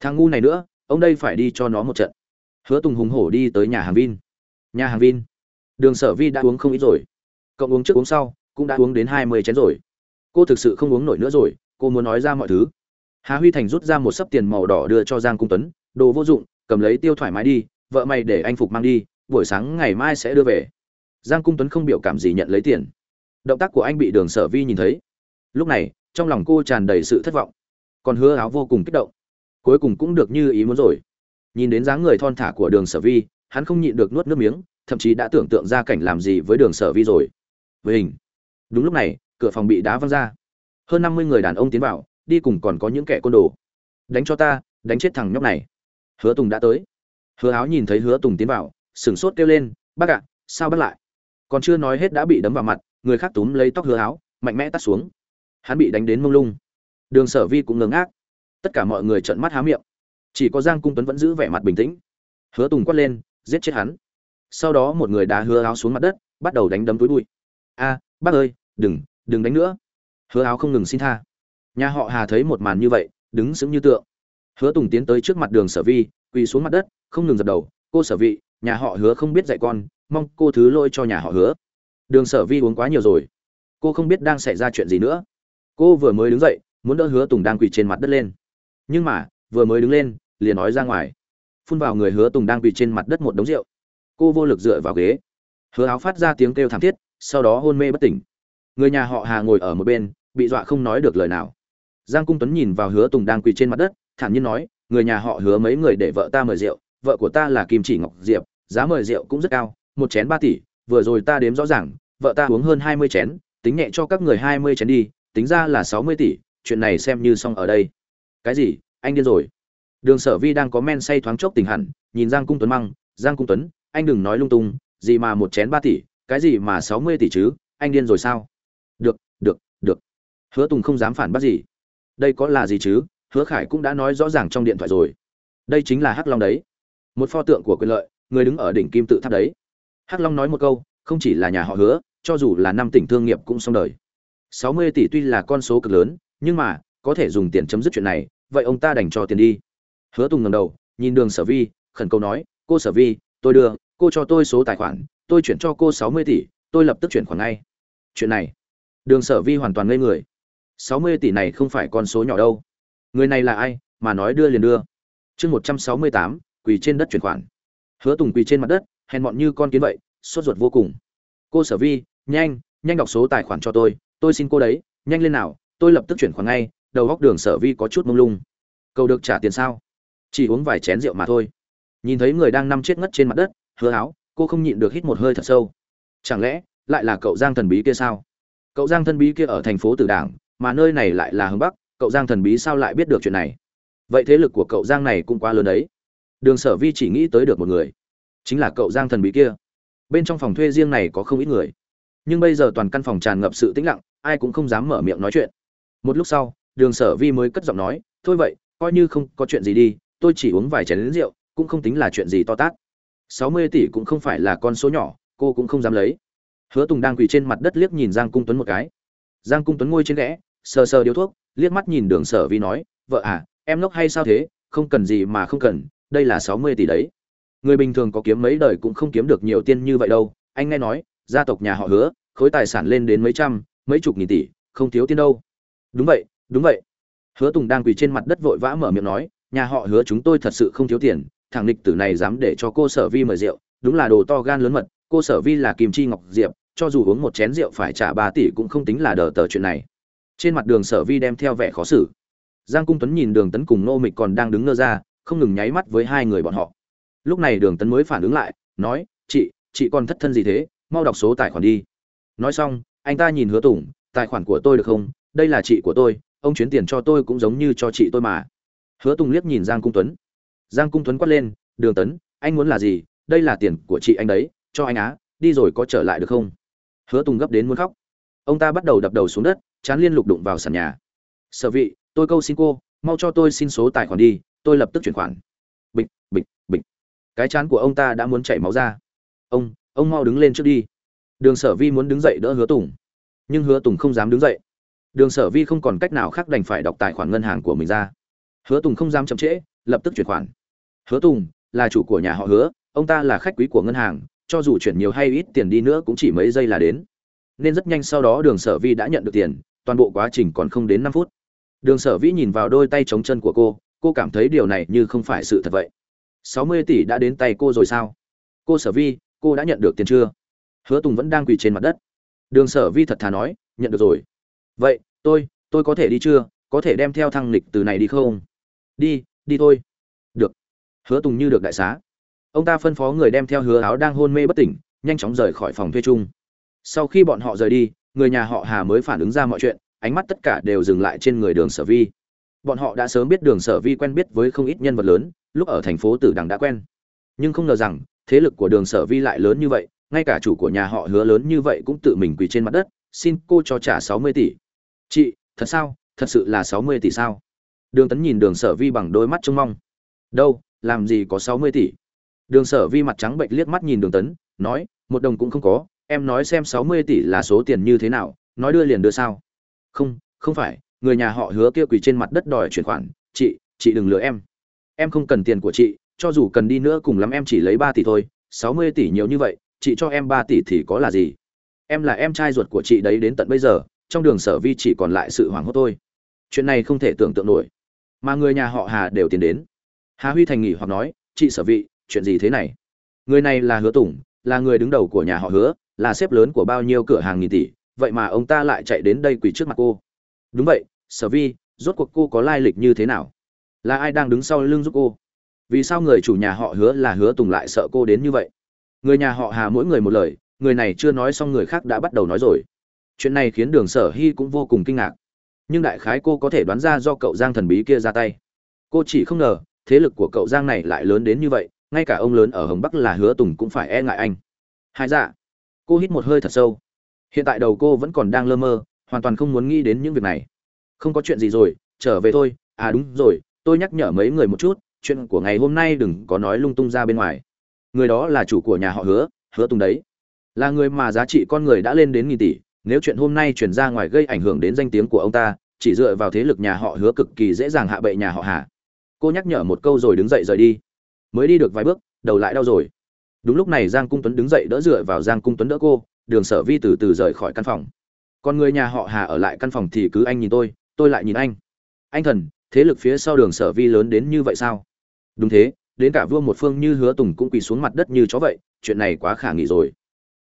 Thằng ngu này nữa, ông đây phải đi cho nó một trận. Hứa tùng hùng hổ đi tới nhà hàng vin. Nhà hàng vin. Đường sở vi đã uống không ít rồi. Cậu uống trước uống sau, cũng đã uống đến hai mươi chén rồi. Cô thực sự không uống nổi nữa rồi, cô muốn nói ra mọi thứ. Hà huy thành rút ra một sấp tiền màu đỏ đưa cho giang cung tuấn, đồ vô dụng, cầm lấy tiêu thoải mái đi, vợ mày để anh phục mang đi, buổi sáng ngày mai sẽ đưa về. Giang cung tuấn không biểu cảm gì nhận lấy tiền. Động tác của anh bị đường sở vi nhìn thấy lúc này, trong lòng cô tràn đầy sự thất vọng, còn hứa áo vô cùng kích động. Cuối cùng cũng được như ý muốn rồi. Nhìn đến dáng người thon thả của đường sở vi, hắn không nhịn được nuốt nước miếng, thậm chí đã tưởng tượng ra cảnh làm gì với đường sở vi rồi. Với hình đúng lúc này, cửa phòng bị đá văng ra. Hơn năm mươi người đàn ông tiến vào, đi cùng còn có những kẻ côn đồ. Đánh cho ta, đánh chết thằng nhóc này. Hứa tùng đã tới. Hứa áo nhìn thấy hứa tùng tiến vào, sửng sốt kêu lên, bác ạ, sao bắt lại? Còn chưa nói hết đã bị đấm vào mặt, người khác túm lấy tóc hứa áo mạnh mẽ tắt xuống hắn bị đánh đến mông lung. Đường sở vi cũng ngớ ngác. Tất cả mọi người trợn mắt há miệng. Chỉ có giang cung tuấn vẫn giữ vẻ mặt bình tĩnh. Hứa tùng quát lên, giết chết hắn. Sau đó một người đá hứa áo xuống mặt đất, bắt đầu đánh đấm túi bụi. A, bác ơi, đừng đừng đánh nữa. Hứa áo không ngừng xin tha. Nhà họ hà thấy một màn như vậy, đứng sững như tượng. Hứa tùng tiến tới trước mặt đường sở vi, quỳ xuống mặt đất, không ngừng dập đầu. Cô sở vị nhà họ hứa không biết dạy con, mong cô thứ lỗi cho nhà họ hứa. Đường sở vi uống quá nhiều rồi. Cô không biết đang xảy ra chuyện gì nữa cô vừa mới đứng dậy, muốn đỡ hứa tùng đang quỳ trên mặt đất lên. Nhưng mà, vừa mới đứng lên, liền nói ra ngoài. Phun vào người hứa tùng đang quỳ trên mặt đất một đống rượu. Cô vô lực dựa vào ghế. Hứa áo phát ra tiếng kêu thảm thiết, sau đó hôn mê bất tỉnh. Người nhà họ hà ngồi ở một bên, bị dọa không nói được lời nào. Giang cung tuấn nhìn vào hứa tùng đang quỳ trên mặt đất, thản nhiên nói, người nhà họ hứa mấy người để vợ ta mời rượu, vợ của ta là kim chỉ ngọc diệp, giá mời rượu cũng rất cao, một chén ba tỷ, vừa rồi ta đếm rõ ràng, vợ ta uống hơn hai mươi chén, tính nhẹ cho các người hai mươi chén đi tính ra là sáu mươi tỷ, chuyện này xem như xong ở đây. Cái gì? Anh điên rồi. Đường sở vi đang có men say thoáng chốc tình hẳn, nhìn giang cung tuấn măng. Giang cung tuấn, anh đừng nói lung tung, gì mà một chén ba tỷ, cái gì mà sáu mươi tỷ chứ, anh điên rồi sao? Được được được. Hứa tùng không dám phản bác gì. Đây có là gì chứ? Hứa khải cũng đã nói rõ ràng trong điện thoại rồi. Đây chính là hắc long đấy. Một pho tượng của quyền lợi, người đứng ở đỉnh kim tự tháp đấy. Hắc long nói một câu, không chỉ là nhà họ hứa, cho dù là năm tỉnh thương nghiệp cũng xong đời sáu mươi tỷ tuy là con số cực lớn, nhưng mà, có thể dùng tiền chấm dứt chuyện này, vậy ông ta đành cho tiền đi. Hứa tùng ngẩng đầu, nhìn đường sở vi, khẩn cầu nói, cô sở vi, tôi đưa, cô cho tôi số tài khoản, tôi chuyển cho cô sáu mươi tỷ, tôi lập tức chuyển khoản ngay. Chuyện này, đường sở vi hoàn toàn ngây người. Sáu mươi tỷ này không phải con số nhỏ đâu. Người này là ai, mà nói đưa liền đưa. Chương một trăm sáu mươi tám, quỳ trên đất chuyển khoản. Hứa tùng quỳ trên mặt đất, hèn mọn như con kiến vậy, sốt ruột vô cùng. Cô sở vi, nhanh nhanh đọc số tài khoản cho tôi tôi xin cô đấy, nhanh lên nào, tôi lập tức chuyển khoản ngay, đầu góc đường sở vi có chút mông lung. Cầu được trả tiền sao? Chỉ uống vài chén rượu mà thôi. Nhìn thấy người đang nằm chết ngất trên mặt đất, hứa áo cô không nhịn được hít một hơi thật sâu. Chẳng lẽ, lại là cậu giang thần bí kia sao? Cậu giang thần bí kia ở thành phố tử đảng, mà nơi này lại là hướng bắc, cậu giang thần bí sao lại biết được chuyện này? Vậy thế lực của cậu giang này cũng quá lớn đấy. Đường sở vi chỉ nghĩ tới được một người, chính là cậu giang thần bí kia. Bên trong phòng thuê riêng này có không ít người. Nhưng bây giờ toàn căn phòng tràn ngập sự tĩnh lặng ai cũng không dám mở miệng nói chuyện. Một lúc sau, đường sở vi mới cất giọng nói, thôi vậy, coi như không có chuyện gì đi, tôi chỉ uống vài chén rượu, cũng không tính là chuyện gì to tát. Sáu mươi tỷ cũng không phải là con số nhỏ, cô cũng không dám lấy. Hứa tùng đang quỳ trên mặt đất liếc nhìn giang cung tuấn một cái. Giang cung tuấn ngồi trên ghẽ sờ sờ điếu thuốc, liếc mắt nhìn đường sở vi nói, vợ à em ngốc hay sao thế? Không cần gì mà không cần, đây là sáu mươi tỷ đấy. Người bình thường có kiếm mấy đời cũng không kiếm được nhiều tiền như vậy đâu. Anh nghe nói, gia tộc nhà họ hứa, khối tài sản lên đến mấy trăm mấy chục nghìn tỷ, không thiếu tiền đâu. Đúng vậy đúng vậy. Hứa tùng đang quỳ trên mặt đất vội vã mở miệng nói, nhà họ hứa chúng tôi thật sự không thiếu tiền, thằng lịch tử này dám để cho cô sở vi mời rượu, đúng là đồ to gan lớn mật, cô sở vi là kim chi ngọc diệp, cho dù uống một chén rượu phải trả ba tỷ cũng không tính là đờ tờ chuyện này. Trên mặt đường sở vi đem theo vẻ khó xử. Giang cung tuấn nhìn đường tấn cùng nô mịch còn đang đứng ngơ ra, không ngừng nháy mắt với hai người bọn họ. Lúc này đường tấn mới phản ứng lại, nói, chị chị còn thất thân gì thế? Mau đọc số tài khoản đi. Nói xong anh ta nhìn hứa tùng, tài khoản của tôi được không? Đây là chị của tôi, ông chuyển tiền cho tôi cũng giống như cho chị tôi mà. Hứa tùng liếc nhìn giang cung tuấn. Giang cung tuấn quát lên, đường tấn, anh muốn là gì? Đây là tiền của chị anh đấy, cho anh á, đi rồi có trở lại được không? Hứa tùng gấp đến muốn khóc. Ông ta bắt đầu đập đầu xuống đất, chán liên lục đụng vào sàn nhà. Sở vị, tôi câu xin cô, mau cho tôi xin số tài khoản đi, tôi lập tức chuyển khoản. Bịch bịch bịch. Cái chán của ông ta đã muốn chảy máu ra. Ông ông mau đứng lên trước đi đường sở vi muốn đứng dậy đỡ hứa tùng. Nhưng hứa tùng không dám đứng dậy. Đường sở vi không còn cách nào khác đành phải đọc tài khoản ngân hàng của mình ra. Hứa tùng không dám chậm trễ, lập tức chuyển khoản. Hứa tùng, là chủ của nhà họ hứa, ông ta là khách quý của ngân hàng, cho dù chuyển nhiều hay ít tiền đi nữa cũng chỉ mấy giây là đến. Nên rất nhanh sau đó đường sở vi đã nhận được tiền, toàn bộ quá trình còn không đến năm phút. Đường sở vĩ nhìn vào đôi tay trống chân của cô cô cảm thấy điều này như không phải sự thật vậy. Sáu mươi tỷ đã đến tay cô rồi sao? Cô sở vi, cô đã nhận được tiền chưa? Hứa tùng vẫn đang quỳ trên mặt đất. Đường sở vi thật thà nói, nhận được rồi. Vậy, tôi tôi có thể đi chưa? Có thể đem theo thăng lịch từ này đi không? Đi đi thôi. Được. Hứa tùng như được đại xá. Ông ta phân phó người đem theo hứa áo đang hôn mê bất tỉnh, nhanh chóng rời khỏi phòng thuê chung. Sau khi bọn họ rời đi, người nhà họ hà mới phản ứng ra mọi chuyện, ánh mắt tất cả đều dừng lại trên người đường sở vi. Bọn họ đã sớm biết đường sở vi quen biết với không ít nhân vật lớn, lúc ở thành phố tử đằng đã quen. Nhưng không ngờ rằng, thế lực của đường sở vi lại lớn như vậy ngay cả chủ của nhà họ hứa lớn như vậy cũng tự mình quỳ trên mặt đất, xin cô cho trả sáu mươi tỷ. Chị, thật sao? Thật sự là sáu mươi tỷ sao? Đường tấn nhìn đường sở vi bằng đôi mắt trông mong. Đâu, làm gì có sáu mươi tỷ? Đường sở vi mặt trắng bệnh liếc mắt nhìn đường tấn, nói, một đồng cũng không có, em nói xem sáu mươi tỷ là số tiền như thế nào, nói đưa liền đưa sao? Không không phải, người nhà họ hứa kia quỳ trên mặt đất đòi chuyển khoản, chị chị đừng lừa em. Em không cần tiền của chị, cho dù cần đi nữa cùng lắm em chỉ lấy ba tỷ thôi, sáu mươi tỷ nhiều như vậy chị cho em ba tỷ thì có là gì? Em là em trai ruột của chị đấy đến tận bây giờ, trong đường sở vi chỉ còn lại sự hoảng hốt thôi. Chuyện này không thể tưởng tượng nổi. Mà người nhà họ hà đều tiến đến. Hà huy thành nghỉ hoặc nói, chị sở vị, chuyện gì thế này? Người này là hứa tùng, là người đứng đầu của nhà họ hứa, là sếp lớn của bao nhiêu cửa hàng nghìn tỷ, vậy mà ông ta lại chạy đến đây quỳ trước mặt cô. Đúng vậy, sở vi, rốt cuộc cô có lai lịch như thế nào? Là ai đang đứng sau lưng giúp cô? Vì sao người chủ nhà họ hứa là hứa tùng lại sợ cô đến như vậy? Người nhà họ hà mỗi người một lời, người này chưa nói xong người khác đã bắt đầu nói rồi. Chuyện này khiến đường sở hy cũng vô cùng kinh ngạc. Nhưng đại khái cô có thể đoán ra do cậu giang thần bí kia ra tay. Cô chỉ không ngờ, thế lực của cậu giang này lại lớn đến như vậy, ngay cả ông lớn ở hồng bắc là hứa tùng cũng phải e ngại anh. Hai dạ cô hít một hơi thật sâu. Hiện tại đầu cô vẫn còn đang lơ mơ, hoàn toàn không muốn nghĩ đến những việc này. Không có chuyện gì rồi, trở về thôi. À đúng rồi, tôi nhắc nhở mấy người một chút, chuyện của ngày hôm nay đừng có nói lung tung ra bên ngoài người đó là chủ của nhà họ hứa hứa tùng đấy. Là người mà giá trị con người đã lên đến nghìn tỷ, nếu chuyện hôm nay chuyển ra ngoài gây ảnh hưởng đến danh tiếng của ông ta, chỉ dựa vào thế lực nhà họ hứa cực kỳ dễ dàng hạ bệ nhà họ hà. Cô nhắc nhở một câu rồi đứng dậy rời đi. Mới đi được vài bước, đầu lại đau rồi. Đúng lúc này giang cung tuấn đứng dậy đỡ dựa vào giang cung tuấn đỡ cô, đường sở vi từ từ rời khỏi căn phòng. Còn người nhà họ hà ở lại căn phòng thì cứ anh nhìn tôi tôi lại nhìn anh. Anh thần, thế lực phía sau đường sở vi lớn đến như vậy sao? Đúng thế đến cả vua một phương như hứa tùng cũng quỳ xuống mặt đất như chó vậy, chuyện này quá khả nghị rồi.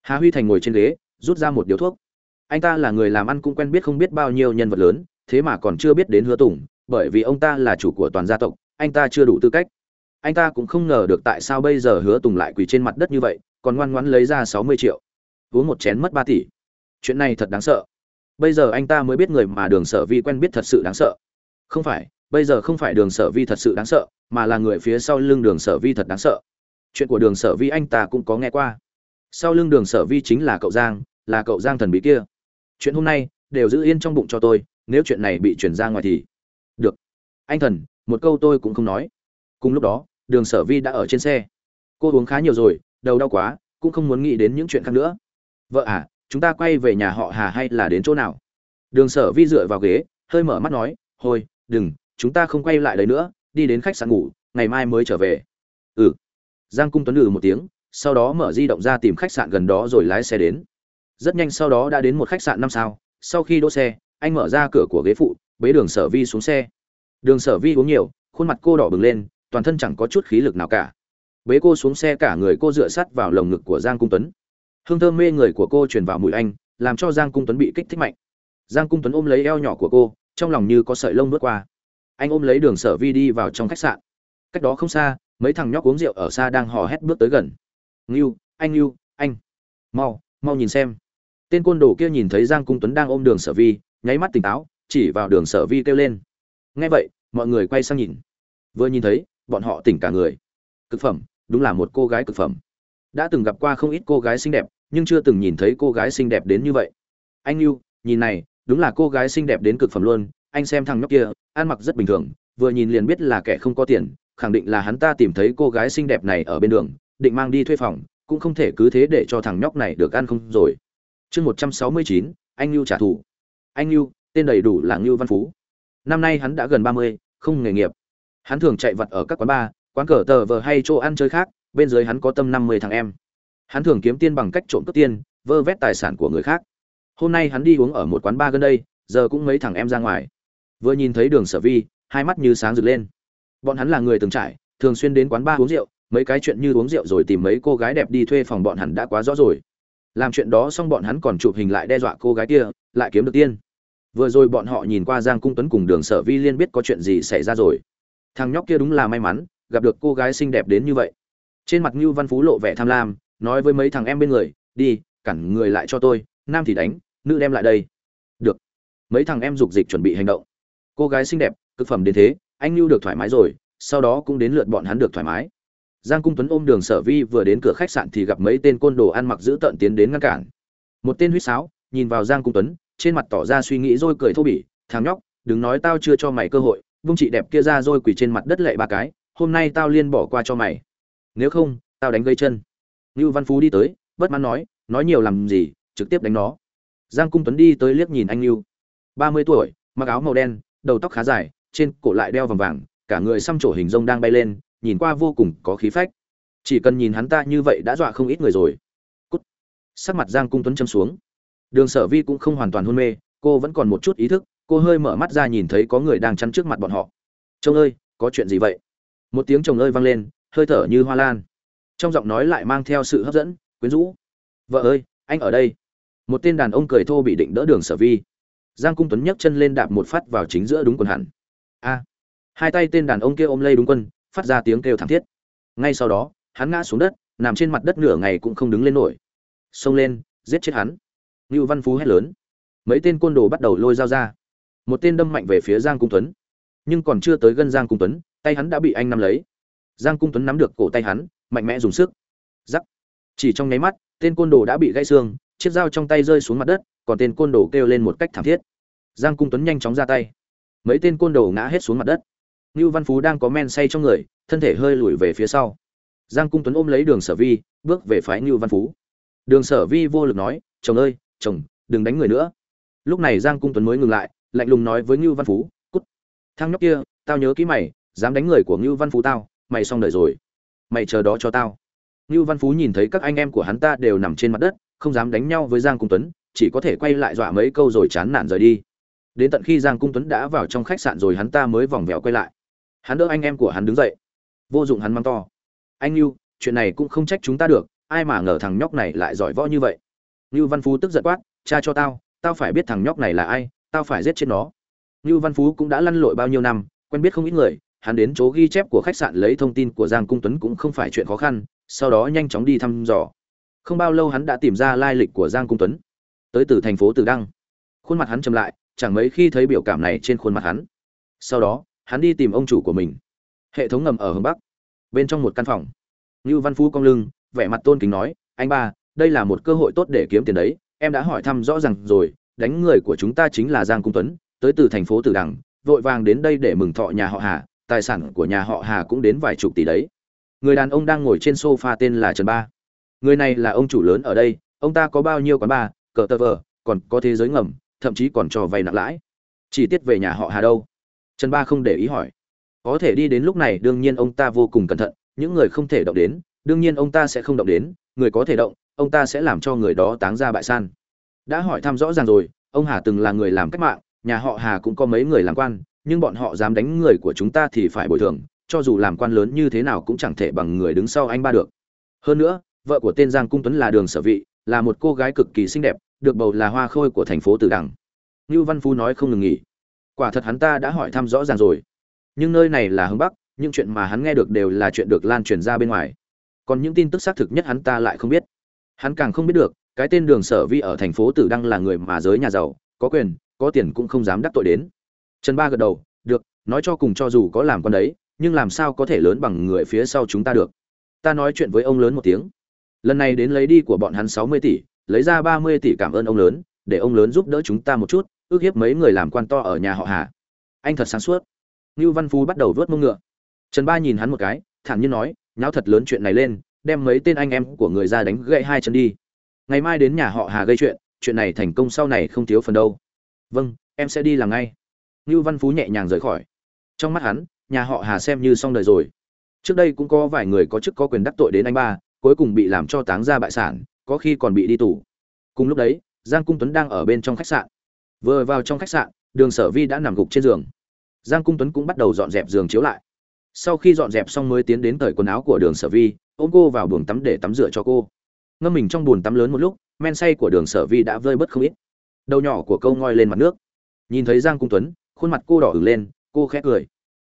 Hà huy thành ngồi trên ghế, rút ra một điếu thuốc. Anh ta là người làm ăn cũng quen biết không biết bao nhiêu nhân vật lớn, thế mà còn chưa biết đến hứa tùng, bởi vì ông ta là chủ của toàn gia tộc, anh ta chưa đủ tư cách. Anh ta cũng không ngờ được tại sao bây giờ hứa tùng lại quỳ trên mặt đất như vậy, còn ngoan ngoãn lấy ra sáu mươi triệu. Uống một chén mất ba tỷ. Chuyện này thật đáng sợ. Bây giờ anh ta mới biết người mà đường sở vi quen biết thật sự đáng sợ. Không phải, bây giờ không phải đường sở vi thật sự đáng sợ mà là người phía sau lưng đường sở vi thật đáng sợ. Chuyện của đường sở vi anh ta cũng có nghe qua. Sau lưng đường sở vi chính là cậu giang, là cậu giang thần bí kia. Chuyện hôm nay đều giữ yên trong bụng cho tôi, nếu chuyện này bị chuyển ra ngoài thì được. Anh thần, một câu tôi cũng không nói. Cùng lúc đó, đường sở vi đã ở trên xe. Cô uống khá nhiều rồi, đầu đau quá, cũng không muốn nghĩ đến những chuyện khác nữa. Vợ à chúng ta quay về nhà họ hà hay là đến chỗ nào? Đường sở vi dựa vào ghế, hơi mở mắt nói thôi đừng, chúng ta không quay lại đấy nữa đi đến khách sạn ngủ, ngày mai mới trở về. Ừ. Giang cung tuấn ừ một tiếng, sau đó mở di động ra tìm khách sạn gần đó rồi lái xe đến. Rất nhanh sau đó đã đến một khách sạn năm sao, sau khi đỗ xe, anh mở ra cửa của ghế phụ, bế đường sở vi xuống xe. Đường sở vi uống nhiều, khuôn mặt cô đỏ bừng lên, toàn thân chẳng có chút khí lực nào cả. Bế cô xuống xe cả người cô dựa sát vào lồng ngực của giang cung tuấn. Hương thơm mê người của cô truyền vào mũi anh, làm cho giang cung tuấn bị kích thích mạnh. Giang cung tuấn ôm lấy eo nhỏ của cô, trong lòng như có sợi lông vớt qua anh ôm lấy đường sở vi đi vào trong khách sạn. Cách đó không xa, mấy thằng nhóc uống rượu ở xa đang hò hét bước tới gần. Ngưu, anh ngưu, anh. Mau mau nhìn xem. Tên côn đồ kia nhìn thấy giang cung tuấn đang ôm đường sở vi, nháy mắt tỉnh táo, chỉ vào đường sở vi kêu lên. Ngay vậy, mọi người quay sang nhìn. Vừa nhìn thấy, bọn họ tỉnh cả người. Cực phẩm, đúng là một cô gái cực phẩm. Đã từng gặp qua không ít cô gái xinh đẹp, nhưng chưa từng nhìn thấy cô gái xinh đẹp đến như vậy. Anh yêu nhìn này, đúng là cô gái xinh đẹp đến cực phẩm luôn anh xem thằng nhóc kia, ăn mặc rất bình thường, vừa nhìn liền biết là kẻ không có tiền, khẳng định là hắn ta tìm thấy cô gái xinh đẹp này ở bên đường, định mang đi thuê phòng, cũng không thể cứ thế để cho thằng nhóc này được ăn không rồi. Chương một trăm sáu mươi chín, anh lưu trả thù. Anh lưu tên đầy đủ là lưu văn phú. Năm nay hắn đã gần ba mươi, không nghề nghiệp. Hắn thường chạy vặt ở các quán bar, quán cờ tờ vờ hay chỗ ăn chơi khác, bên dưới hắn có tâm năm mươi thằng em. Hắn thường kiếm tiền bằng cách trộm cướp tiền, vơ vét tài sản của người khác. Hôm nay hắn đi uống ở một quán bar gần đây, giờ cũng mấy thằng em ra ngoài vừa nhìn thấy đường sở vi, hai mắt như sáng rực lên. Bọn hắn là người từng trải, thường xuyên đến quán bar uống rượu, mấy cái chuyện như uống rượu rồi tìm mấy cô gái đẹp đi thuê phòng bọn hắn đã quá rõ rồi. Làm chuyện đó xong bọn hắn còn chụp hình lại đe dọa cô gái kia, lại kiếm được tiền. Vừa rồi bọn họ nhìn qua giang cung tuấn cùng đường sở vi liên biết có chuyện gì xảy ra rồi. Thằng nhóc kia đúng là may mắn, gặp được cô gái xinh đẹp đến như vậy. Trên mặt ngưu văn phú lộ vẻ tham lam, nói với mấy thằng em bên người, đi, cản người lại cho tôi, nam thì đánh, nữ đem lại đây. Được. Mấy thằng em dục dịch chuẩn bị hành động cô gái xinh đẹp cực phẩm đến thế anh lưu được thoải mái rồi sau đó cũng đến lượt bọn hắn được thoải mái giang cung tuấn ôm đường sở vi vừa đến cửa khách sạn thì gặp mấy tên côn đồ ăn mặc giữ tợn tiến đến ngăn cản một tên huýt sáo nhìn vào giang cung tuấn trên mặt tỏ ra suy nghĩ rồi cười thô bỉ thằng nhóc đừng nói tao chưa cho mày cơ hội vung chị đẹp kia ra rồi quỳ trên mặt đất lệ ba cái hôm nay tao liên bỏ qua cho mày nếu không tao đánh gây chân ngưu Văn Phú đi tới, bất mãn nói, nói nhiều làm gì, trực tiếp đánh nó. Giang Cung Tuấn đi tới liếc nhìn anh Nưu. mươi tuổi, mặc áo màu đen, đầu tóc khá dài, trên cổ lại đeo vòng vàng, cả người xăm trổ hình rông đang bay lên, nhìn qua vô cùng có khí phách. Chỉ cần nhìn hắn ta như vậy đã dọa không ít người rồi. Cút. Sắc mặt Giang Cung Tuấn châm xuống. Đường Sở Vi cũng không hoàn toàn hôn mê, cô vẫn còn một chút ý thức, cô hơi mở mắt ra nhìn thấy có người đang chắn trước mặt bọn họ. "Chồng ơi, có chuyện gì vậy?" Một tiếng chồng ơi vang lên, hơi thở như hoa lan trong giọng nói lại mang theo sự hấp dẫn quyến rũ vợ ơi anh ở đây một tên đàn ông cười thô bị định đỡ đường sở vi giang cung tuấn nhấc chân lên đạp một phát vào chính giữa đúng quần hẳn. A. Hai tay tên đàn ông kia ôm lây đúng quân, phát ra tiếng kêu thảm thiết. Ngay sau đó, hắn ngã xuống đất, nằm trên mặt đất nửa ngày cũng không đứng lên nổi. Xông lên, giết chết hắn. Ngưu văn phú hét lớn. Mấy tên côn đồ bắt đầu lôi dao ra. Một tên đâm mạnh về phía giang cung tuấn. Nhưng còn chưa tới gân giang cung tuấn, tay hắn đã bị anh nắm lấy. Giang cung tuấn nắm được cổ tay hắn, mạnh mẽ dùng sức. Giắc. Chỉ trong nháy mắt, tên côn đồ đã bị gãy xương, chiếc dao trong tay rơi xuống mặt đất còn tên côn đồ kêu lên một cách thảm thiết. Giang cung tuấn nhanh chóng ra tay. Mấy tên côn đồ ngã hết xuống mặt đất. Ngưu văn phú đang có men say trong người thân thể hơi lùi về phía sau. Giang cung tuấn ôm lấy đường sở vi bước về phái ngưu văn phú. Đường sở vi vô lực nói chồng ơi chồng đừng đánh người nữa. Lúc này giang cung tuấn mới ngừng lại lạnh lùng nói với ngưu văn phú cút. Thang nhóc kia tao nhớ kỹ mày dám đánh người của ngưu văn phú tao mày xong đời rồi. Mày chờ đó cho tao. Nưu Văn Phú nhìn thấy các anh em của hắn ta đều nằm trên mặt đất, không dám đánh nhau với Giang Cung Tuấn, chỉ có thể quay lại dọa mấy câu rồi chán nản rời đi. Đến tận khi Giang Cung Tuấn đã vào trong khách sạn rồi hắn ta mới vòng vèo quay lại. Hắn đỡ anh em của hắn đứng dậy. Vô dụng hắn mang to. Anh Nưu, chuyện này cũng không trách chúng ta được, ai mà ngờ thằng nhóc này lại giỏi võ như vậy. Nưu Văn Phú tức giận quát, cha cho tao, tao phải biết thằng nhóc này là ai, tao phải giết chết nó. Nưu Văn Phú cũng đã lăn lội bao nhiêu năm, quen biết không ít người, hắn đến chỗ ghi chép của khách sạn lấy thông tin của Giang Cung Tuấn cũng không phải chuyện khó khăn, sau đó nhanh chóng đi thăm dò. Không bao lâu hắn đã tìm ra lai lịch của Giang Cung Tuấn, tới từ thành phố Từ Đăng. Khuôn mặt hắn trầm lại, chẳng mấy khi thấy biểu cảm này trên khuôn mặt hắn. Sau đó, hắn đi tìm ông chủ của mình. Hệ thống ngầm ở hướng bắc, bên trong một căn phòng. Nưu Văn Phú cong lưng, vẻ mặt tôn kính nói, "Anh ba, đây là một cơ hội tốt để kiếm tiền đấy, em đã hỏi thăm rõ ràng rồi, đánh người của chúng ta chính là Giang Cung Tuấn, tới từ thành phố Từ Đằng, vội vàng đến đây để mừng thọ nhà họ Hà, tài sản của nhà họ Hà cũng đến vài chục tỷ đấy. Người đàn ông đang ngồi trên sofa tên là Trần Ba. Người này là ông chủ lớn ở đây, ông ta có bao nhiêu quán bar, cờ tờ vờ, còn có thế giới ngầm, thậm chí còn cho vay nặng lãi. chi tiết về nhà họ Hà đâu? Trần Ba không để ý hỏi. Có thể đi đến lúc này đương nhiên ông ta vô cùng cẩn thận, những người không thể động đến, đương nhiên ông ta sẽ không động đến, người có thể động, ông ta sẽ làm cho người đó táng ra bại san. Đã hỏi thăm rõ ràng rồi, ông Hà từng là người làm cách mạng, nhà họ Hà cũng có mấy người làm quan, nhưng bọn họ dám đánh người của chúng ta thì phải bồi thường cho dù làm quan lớn như thế nào cũng chẳng thể bằng người đứng sau anh ba được hơn nữa vợ của tên giang cung tuấn là đường sở vị là một cô gái cực kỳ xinh đẹp được bầu là hoa khôi của thành phố tử đằng. Nưu văn Phú nói không ngừng nghỉ. Quả thật hắn ta đã hỏi thăm rõ ràng rồi. Nhưng nơi này là hướng bắc, những chuyện mà hắn nghe được đều là chuyện được lan truyền ra bên ngoài. Còn những tin tức xác thực nhất hắn ta lại không biết. Hắn càng không biết được, cái tên đường sở vi ở thành phố tử đăng là người mà giới nhà giàu, có quyền, có tiền cũng không dám đắc tội đến. Trần ba gật đầu, được, nói cho cùng cho dù có làm con đấy, nhưng làm sao có thể lớn bằng người phía sau chúng ta được? Ta nói chuyện với ông lớn một tiếng. Lần này đến lấy đi của bọn hắn sáu mươi tỷ lấy ra ba mươi tỷ cảm ơn ông lớn để ông lớn giúp đỡ chúng ta một chút ước hiếp mấy người làm quan to ở nhà họ hà. Anh thật sáng suốt. Ngưu văn phú bắt đầu vớt mông ngựa. Trần ba nhìn hắn một cái thản nhiên nói nháo thật lớn chuyện này lên đem mấy tên anh em của người ra đánh gậy hai chân đi. Ngày mai đến nhà họ hà gây chuyện chuyện này thành công sau này không thiếu phần đâu. Vâng em sẽ đi làm ngay. Nưu Văn Phú nhẹ nhàng rời khỏi. Trong mắt hắn, nhà họ Hà xem như xong đời rồi. Trước đây cũng có vài người có chức có quyền đắc tội đến anh ba, cuối cùng bị làm cho táng ra bại sản, có khi còn bị đi tù. Cùng lúc đấy, giang cung tuấn đang ở bên trong khách sạn. Vừa vào trong khách sạn đường sở vi đã nằm gục trên giường. Giang cung tuấn cũng bắt đầu dọn dẹp giường chiếu lại. Sau khi dọn dẹp xong mới tiến đến cởi quần áo của đường sở vi ôm cô vào buồng tắm để tắm rửa cho cô. Ngâm mình trong buồng tắm lớn một lúc men say của đường sở vi đã vơi bớt không ít. Đầu nhỏ của câu ngoi lên mặt nước. Nhìn thấy giang cung tuấn khuôn mặt cô đỏ ửng lên cô khẽ cười.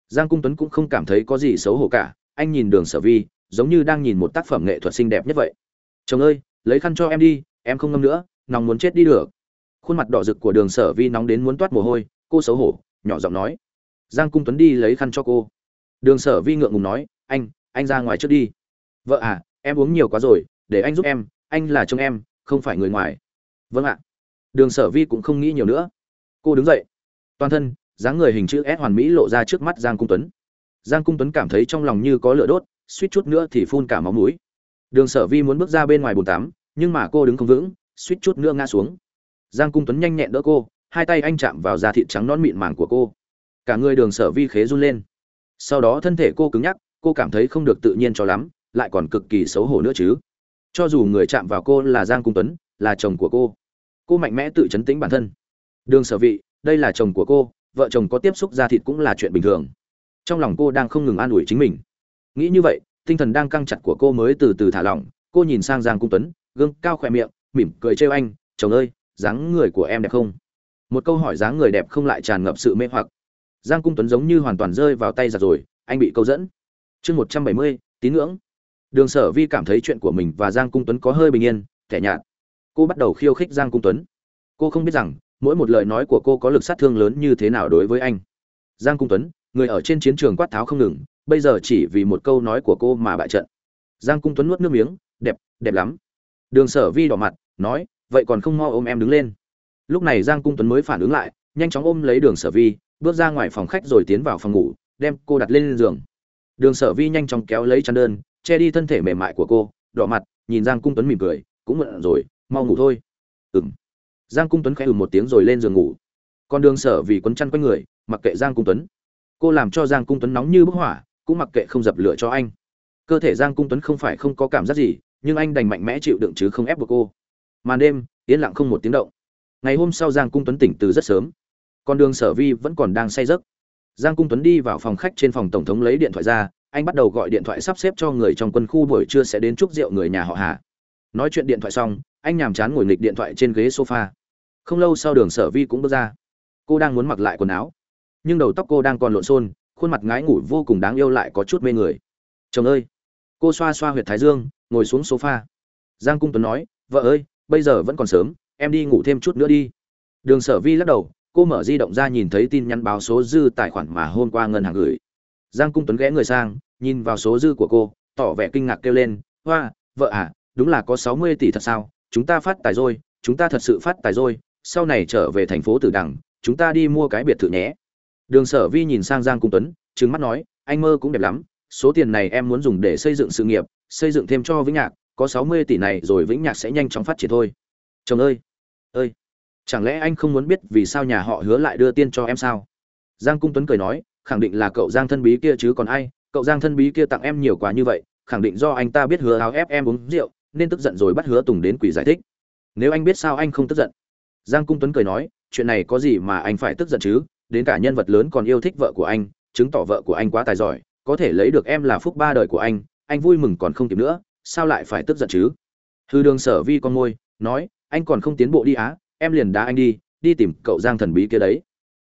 Giang cung tuấn cũng không cảm thấy có gì xấu hổ cả anh nhìn đường sở vi giống như đang nhìn một tác phẩm nghệ thuật xinh đẹp nhất vậy. Chồng ơi lấy khăn cho em đi, em không ngâm nữa, nóng muốn chết đi được. Khuôn mặt đỏ rực của đường sở vi nóng đến muốn toát mồ hôi, cô xấu hổ, nhỏ giọng nói. Giang cung tuấn đi lấy khăn cho cô. Đường sở vi ngượng ngùng nói, anh anh ra ngoài trước đi. Vợ à em uống nhiều quá rồi, để anh giúp em, anh là chồng em, không phải người ngoài. Vâng ạ. Đường sở vi cũng không nghĩ nhiều nữa. Cô đứng dậy. Toàn thân, dáng người hình chữ s hoàn mỹ lộ ra trước mắt giang cung tuấn. Giang cung tuấn cảm thấy trong lòng như có lửa đốt, suýt chút nữa thì phun cả máu mũi đường sở vi muốn bước ra bên ngoài bồn tắm, nhưng mà cô đứng không vững, suýt chút nữa ngã xuống. Giang cung tuấn nhanh nhẹn đỡ cô, hai tay anh chạm vào da thịt trắng non mịn màng của cô. Cả người đường sở vi khế run lên. Sau đó thân thể cô cứng nhắc, cô cảm thấy không được tự nhiên cho lắm, lại còn cực kỳ xấu hổ nữa chứ. Cho dù người chạm vào cô là giang cung tuấn, là chồng của cô cô mạnh mẽ tự chấn tĩnh bản thân. Đường sở vị đây là chồng của cô, vợ chồng có tiếp xúc da thịt cũng là chuyện bình thường. Trong lòng cô đang không ngừng an ủi chính mình. Nghĩ như vậy tinh thần đang căng chặt của cô mới từ từ thả lỏng. Cô nhìn sang giang cung tuấn, gương cao khỏe miệng, mỉm cười trêu anh, chồng ơi, dáng người của em đẹp không? Một câu hỏi dáng người đẹp không lại tràn ngập sự mê hoặc. Giang cung tuấn giống như hoàn toàn rơi vào tay giặt rồi, anh bị câu dẫn. Chương một trăm bảy mươi, tín ngưỡng. Đường sở vi cảm thấy chuyện của mình và giang cung tuấn có hơi bình yên, thẻ nhạt. Cô bắt đầu khiêu khích giang cung tuấn. Cô không biết rằng, mỗi một lời nói của cô có lực sát thương lớn như thế nào đối với anh. Giang cung tuấn, người ở trên chiến trường quát tháo không ngừng bây giờ chỉ vì một câu nói của cô mà bại trận. Giang cung tuấn nuốt nước miếng, đẹp đẹp lắm. Đường sở vi đỏ mặt, nói, vậy còn không mo ôm em đứng lên. Lúc này giang cung tuấn mới phản ứng lại, nhanh chóng ôm lấy đường sở vi, bước ra ngoài phòng khách rồi tiến vào phòng ngủ, đem cô đặt lên giường. Đường sở vi nhanh chóng kéo lấy chăn đơn, che đi thân thể mềm mại của cô, đỏ mặt, nhìn giang cung tuấn mỉm cười, cũng mượn rồi, mau ngủ thôi. Ừng giang cung tuấn khẽ ừm một tiếng rồi lên giường ngủ. Còn đường sở vì quấn chăn quanh người, mặc kệ giang cung tuấn. Cô làm cho giang cung tuấn nóng như bức hỏa cũng mặc kệ không dập lửa cho anh. Cơ thể giang cung tuấn không phải không có cảm giác gì, nhưng anh đành mạnh mẽ chịu đựng chứ không ép buộc cô. Màn đêm, yên lặng không một tiếng động. Ngày hôm sau giang cung tuấn tỉnh từ rất sớm. Còn đường sở vi vẫn còn đang say giấc. Giang cung tuấn đi vào phòng khách trên phòng tổng thống lấy điện thoại ra, anh bắt đầu gọi điện thoại sắp xếp cho người trong quân khu buổi trưa sẽ đến chúc rượu người nhà họ hà. Nói chuyện điện thoại xong, anh nhàm chán ngồi nghịch điện thoại trên ghế sofa. Không lâu sau đường sở vi cũng bước ra. Cô đang muốn mặc lại quần áo. Nhưng đầu tóc cô đang còn lộn xôn khuôn mặt ngái ngủ vô cùng đáng yêu lại có chút mê người. Chồng ơi! Cô xoa xoa huyệt thái dương, ngồi xuống sofa. Giang cung tuấn nói, vợ ơi, bây giờ vẫn còn sớm, em đi ngủ thêm chút nữa đi. Đường sở vi lắc đầu, cô mở di động ra nhìn thấy tin nhắn báo số dư tài khoản mà hôm qua ngân hàng gửi. Giang cung tuấn ghé người sang, nhìn vào số dư của cô, tỏ vẻ kinh ngạc kêu lên, hoa, vợ à đúng là có sáu mươi tỷ thật sao? Chúng ta phát tài rồi, chúng ta thật sự phát tài rồi, sau này trở về thành phố tử đằng, chúng ta đi mua cái biệt thự nhé đường sở vi nhìn sang giang cung tuấn, trừng mắt nói, anh mơ cũng đẹp lắm, số tiền này em muốn dùng để xây dựng sự nghiệp, xây dựng thêm cho vĩnh nhạc, có sáu mươi tỷ này rồi vĩnh nhạc sẽ nhanh chóng phát triển thôi. Chồng ơi ơi, chẳng lẽ anh không muốn biết vì sao nhà họ hứa lại đưa tiền cho em sao? Giang cung tuấn cười nói, khẳng định là cậu giang thân bí kia chứ còn ai, cậu giang thân bí kia tặng em nhiều quá như vậy, khẳng định do anh ta biết hứa áo ép em uống rượu, nên tức giận rồi bắt hứa tùng đến quỷ giải thích. Nếu anh biết sao anh không tức giận? Giang cung tuấn cười nói, chuyện này có gì mà anh phải tức giận chứ? Đến cả nhân vật lớn còn yêu thích vợ của anh, chứng tỏ vợ của anh quá tài giỏi, có thể lấy được em là phúc ba đời của anh anh vui mừng còn không kịp nữa, sao lại phải tức giận chứ? Hư đường sở vi con môi, nói, anh còn không tiến bộ đi á, em liền đá anh đi đi tìm cậu giang thần bí kia đấy.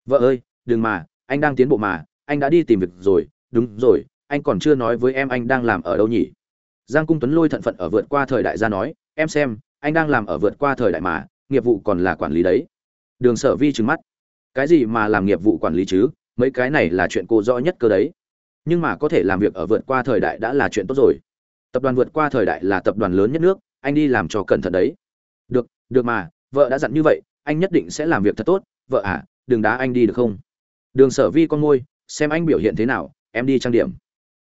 Vợ ơi, đừng mà, anh đang tiến bộ mà, anh đã đi tìm việc rồi, đúng rồi, anh còn chưa nói với em anh đang làm ở đâu nhỉ? Giang cung tuấn lôi thận phận ở vượt qua thời đại ra nói, em xem, anh đang làm ở vượt qua thời đại mà, nghiệp vụ còn là quản lý đấy. Đường sở vi trừng mắt cái gì mà làm nghiệp vụ quản lý chứ? Mấy cái này là chuyện cô rõ nhất cơ đấy. Nhưng mà có thể làm việc ở vượt qua thời đại đã là chuyện tốt rồi. Tập đoàn vượt qua thời đại là tập đoàn lớn nhất nước, anh đi làm cho cẩn thận đấy. Được được mà, vợ đã dặn như vậy, anh nhất định sẽ làm việc thật tốt. Vợ à đừng đá anh đi được không? Đường sở vi con môi, xem anh biểu hiện thế nào, em đi trang điểm.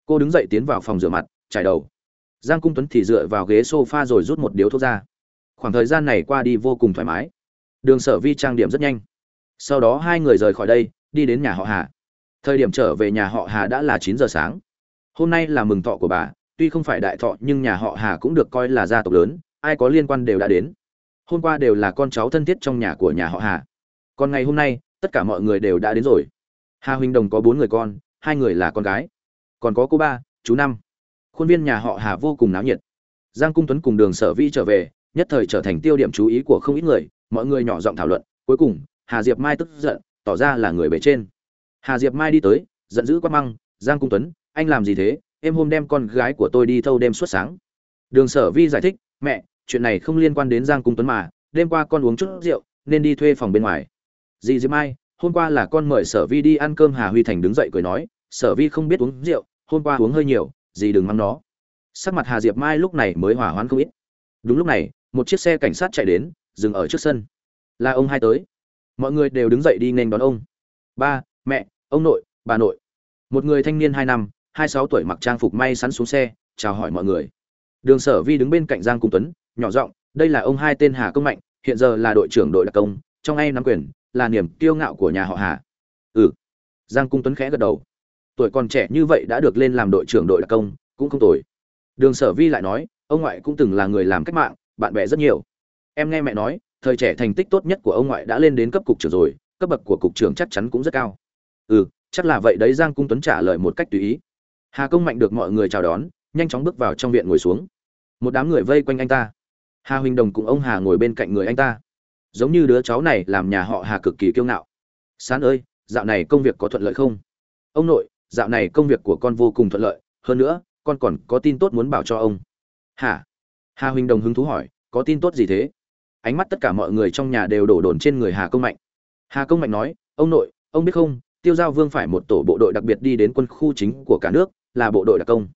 Cô đứng dậy tiến vào phòng rửa mặt, trải đầu. Giang cung tuấn thì dựa vào ghế s o f a rồi rút một điếu thuốc ra. Khoảng thời gian này qua đi vô cùng thoải mái. Đường sở vi trang điểm rất nhanh sau đó hai người rời khỏi đây, đi đến nhà họ hà. Thời điểm trở về nhà họ hà đã là chín giờ sáng. Hôm nay là mừng thọ của bà, tuy không phải đại thọ nhưng nhà họ hà cũng được coi là gia tộc lớn, ai có liên quan đều đã đến. Hôm qua đều là con cháu thân thiết trong nhà của nhà họ hà. Còn ngày hôm nay, tất cả mọi người đều đã đến rồi. Hà huynh đồng có bốn người con, hai người là con gái. Còn có cô ba, chú năm. Khuôn viên nhà họ hà vô cùng náo nhiệt. Giang cung tuấn cùng đường sở vi trở về, nhất thời trở thành tiêu điểm chú ý của không ít người, mọi người nhỏ giọng thảo luận, cuối cùng hà diệp mai tức giận, tỏ ra là người bề trên. Hà diệp mai đi tới, giận dữ quát măng, giang cung tuấn, anh làm gì thế? Em hôm đem con gái của tôi đi thâu đêm suốt sáng. Đường sở vi giải thích, mẹ, chuyện này không liên quan đến giang cung tuấn mà, đêm qua con uống chút rượu, nên đi thuê phòng bên ngoài. Dì diệp mai, hôm qua là con mời sở vi đi ăn cơm hà huy thành đứng dậy cười nói, sở vi không biết uống rượu, hôm qua uống hơi nhiều, dì đừng mắng nó. Sắc mặt hà diệp mai lúc này mới hỏa hoãn không ít. Đúng lúc này, một chiếc xe cảnh sát chạy đến, dừng ở trước sân. Là ông hai tới mọi người đều đứng dậy đi nên đón ông. Ba, mẹ, ông nội, bà nội. Một người thanh niên hai năm, hai sáu tuổi mặc trang phục may sắn xuống xe, chào hỏi mọi người. Đường sở vi đứng bên cạnh giang cung tuấn, nhỏ giọng, đây là ông hai tên hà công mạnh, hiện giờ là đội trưởng đội đặc công, trong ai nắm quyền, là niềm kiêu ngạo của nhà họ hà. Ừ. Giang cung tuấn khẽ gật đầu. Tuổi còn trẻ như vậy đã được lên làm đội trưởng đội đặc công, cũng không tồi. Đường sở vi lại nói, ông ngoại cũng từng là người làm cách mạng, bạn bè rất nhiều. Em nghe mẹ nói thời trẻ thành tích tốt nhất của ông ngoại đã lên đến cấp cục trưởng rồi, cấp bậc của cục trưởng chắc chắn cũng rất cao. Ừ chắc là vậy đấy, giang cung tuấn trả lời một cách tùy ý. Hà công mạnh được mọi người chào đón, nhanh chóng bước vào trong viện ngồi xuống. Một đám người vây quanh anh ta. Hà huỳnh đồng cùng ông hà ngồi bên cạnh người anh ta. Giống như đứa cháu này làm nhà họ hà cực kỳ kiêu ngạo. Sán ơi, dạo này công việc có thuận lợi không? Ông nội, dạo này công việc của con vô cùng thuận lợi, hơn nữa, con còn có tin tốt muốn bảo cho ông. Hả? Hà huỳnh đồng hứng thú hỏi, có tin tốt gì thế? Ánh mắt tất cả mọi người trong nhà đều đổ đồn trên người hà công mạnh. Hà công mạnh nói, ông nội, ông biết không, tiêu giao vương phải một tổ bộ đội đặc biệt đi đến quân khu chính của cả nước, là bộ đội đặc công.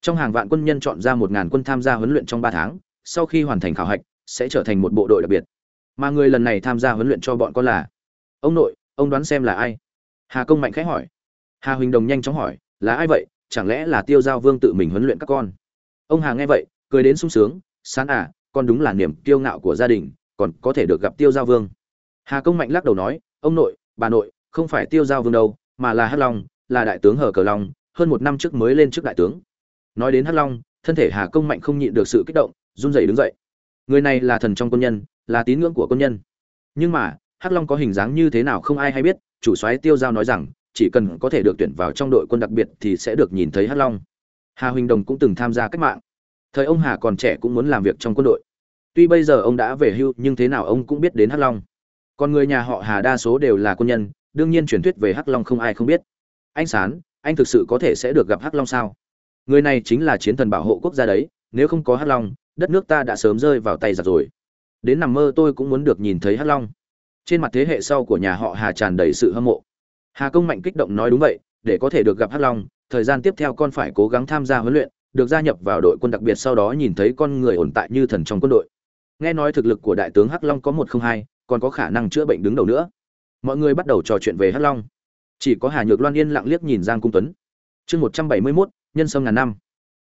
Trong hàng vạn quân nhân chọn ra một ngàn quân tham gia huấn luyện trong ba tháng, sau khi hoàn thành khảo hạch, sẽ trở thành một bộ đội đặc biệt. Mà người lần này tham gia huấn luyện cho bọn con là ông nội, ông đoán xem là ai? Hà công mạnh khẽ hỏi. Hà huỳnh đồng nhanh chóng hỏi, là ai vậy? Chẳng lẽ là tiêu giao vương tự mình huấn luyện các con? Ông hà nghe vậy, cười đến sung sướng, sán à con đúng là niềm kiêu ngạo của gia đình, còn có thể được gặp tiêu giao vương. Hà công mạnh lắc đầu nói, ông nội, bà nội, không phải tiêu giao vương đâu, mà là hắc long, là đại tướng hờ cờ long, hơn một năm trước mới lên trước đại tướng. Nói đến hắc long, thân thể hà công mạnh không nhịn được sự kích động, run rẩy đứng dậy. Người này là thần trong quân nhân, là tín ngưỡng của quân nhân. Nhưng mà, hắc long có hình dáng như thế nào không ai hay biết, chủ soái tiêu giao nói rằng, chỉ cần có thể được tuyển vào trong đội quân đặc biệt thì sẽ được nhìn thấy hắc long. Hà huỳnh đồng cũng từng tham gia cách mạng. Thời ông hà còn trẻ cũng muốn làm việc trong quân đội tuy bây giờ ông đã về hưu, nhưng thế nào ông cũng biết đến hắc long. Còn người nhà họ hà đa số đều là quân nhân, đương nhiên truyền thuyết về hắc long không ai không biết. Anh sán, anh thực sự có thể sẽ được gặp hắc long sao? Người này chính là chiến thần bảo hộ quốc gia đấy, nếu không có hắc long, đất nước ta đã sớm rơi vào tay giặc rồi. Đến nằm mơ tôi cũng muốn được nhìn thấy hắc long. Trên mặt thế hệ sau của nhà họ hà tràn đầy sự hâm mộ. Hà công mạnh kích động nói đúng vậy, để có thể được gặp hắc long, thời gian tiếp theo con phải cố gắng tham gia huấn luyện, được gia nhập vào đội quân đặc biệt sau đó nhìn thấy con người ổn tại như thần trong quân đội nghe nói thực lực của đại tướng hắc long có một không hai, còn có khả năng chữa bệnh đứng đầu nữa. Mọi người bắt đầu trò chuyện về hắc long. Chỉ có hà nhược loan yên lặng liếc nhìn giang cung tuấn. Chương một trăm bảy mươi mốt, nhân sâm ngàn năm.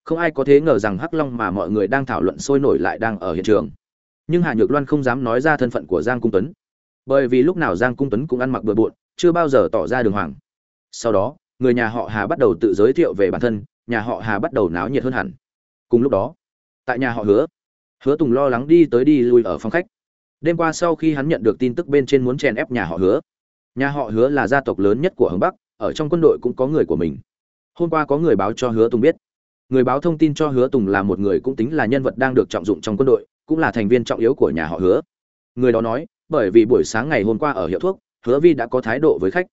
Không ai có thể ngờ rằng hắc long mà mọi người đang thảo luận sôi nổi lại đang ở hiện trường. Nhưng hà nhược loan không dám nói ra thân phận của giang cung tuấn. Bởi vì lúc nào giang cung tuấn cũng ăn mặc bừa bộn, chưa bao giờ tỏ ra đường hoàng. Sau đó, người nhà họ hà bắt đầu tự giới thiệu về bản thân, nhà họ hà bắt đầu náo nhiệt hơn hẳn. Cùng lúc đó, tại nhà họ hứa hứa tùng lo lắng đi tới đi lui ở phòng khách. Đêm qua sau khi hắn nhận được tin tức bên trên muốn chèn ép nhà họ hứa. Nhà họ hứa là gia tộc lớn nhất của hướng bắc, ở trong quân đội cũng có người của mình. Hôm qua có người báo cho hứa tùng biết. Người báo thông tin cho hứa tùng là một người cũng tính là nhân vật đang được trọng dụng trong quân đội, cũng là thành viên trọng yếu của nhà họ hứa. Người đó nói, bởi vì buổi sáng ngày hôm qua ở hiệu thuốc, hứa vi đã có thái độ với khách.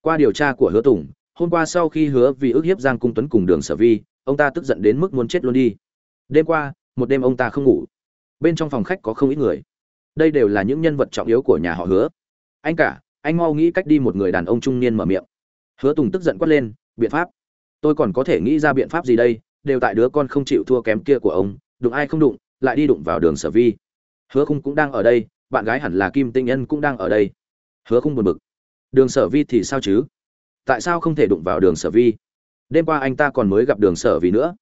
Qua điều tra của hứa tùng, hôm qua sau khi hứa Vi ức hiếp giang cung tuấn cùng đường sở vi, ông ta tức giận đến mức muốn chết luôn đi. Đêm qua, một đêm ông ta không ngủ bên trong phòng khách có không ít người. Đây đều là những nhân vật trọng yếu của nhà họ hứa. Anh cả, anh mau nghĩ cách đi một người đàn ông trung niên mở miệng. Hứa tùng tức giận quát lên, biện pháp? Tôi còn có thể nghĩ ra biện pháp gì đây? Đều tại đứa con không chịu thua kém kia của ông, đụng ai không đụng, lại đi đụng vào đường sở vi. Hứa khung cũng đang ở đây, bạn gái hẳn là kim tinh nhân cũng đang ở đây. Hứa khung buồn bực. Đường sở vi thì sao chứ? Tại sao không thể đụng vào đường sở vi? Đêm qua anh ta còn mới gặp đường sở vi nữa.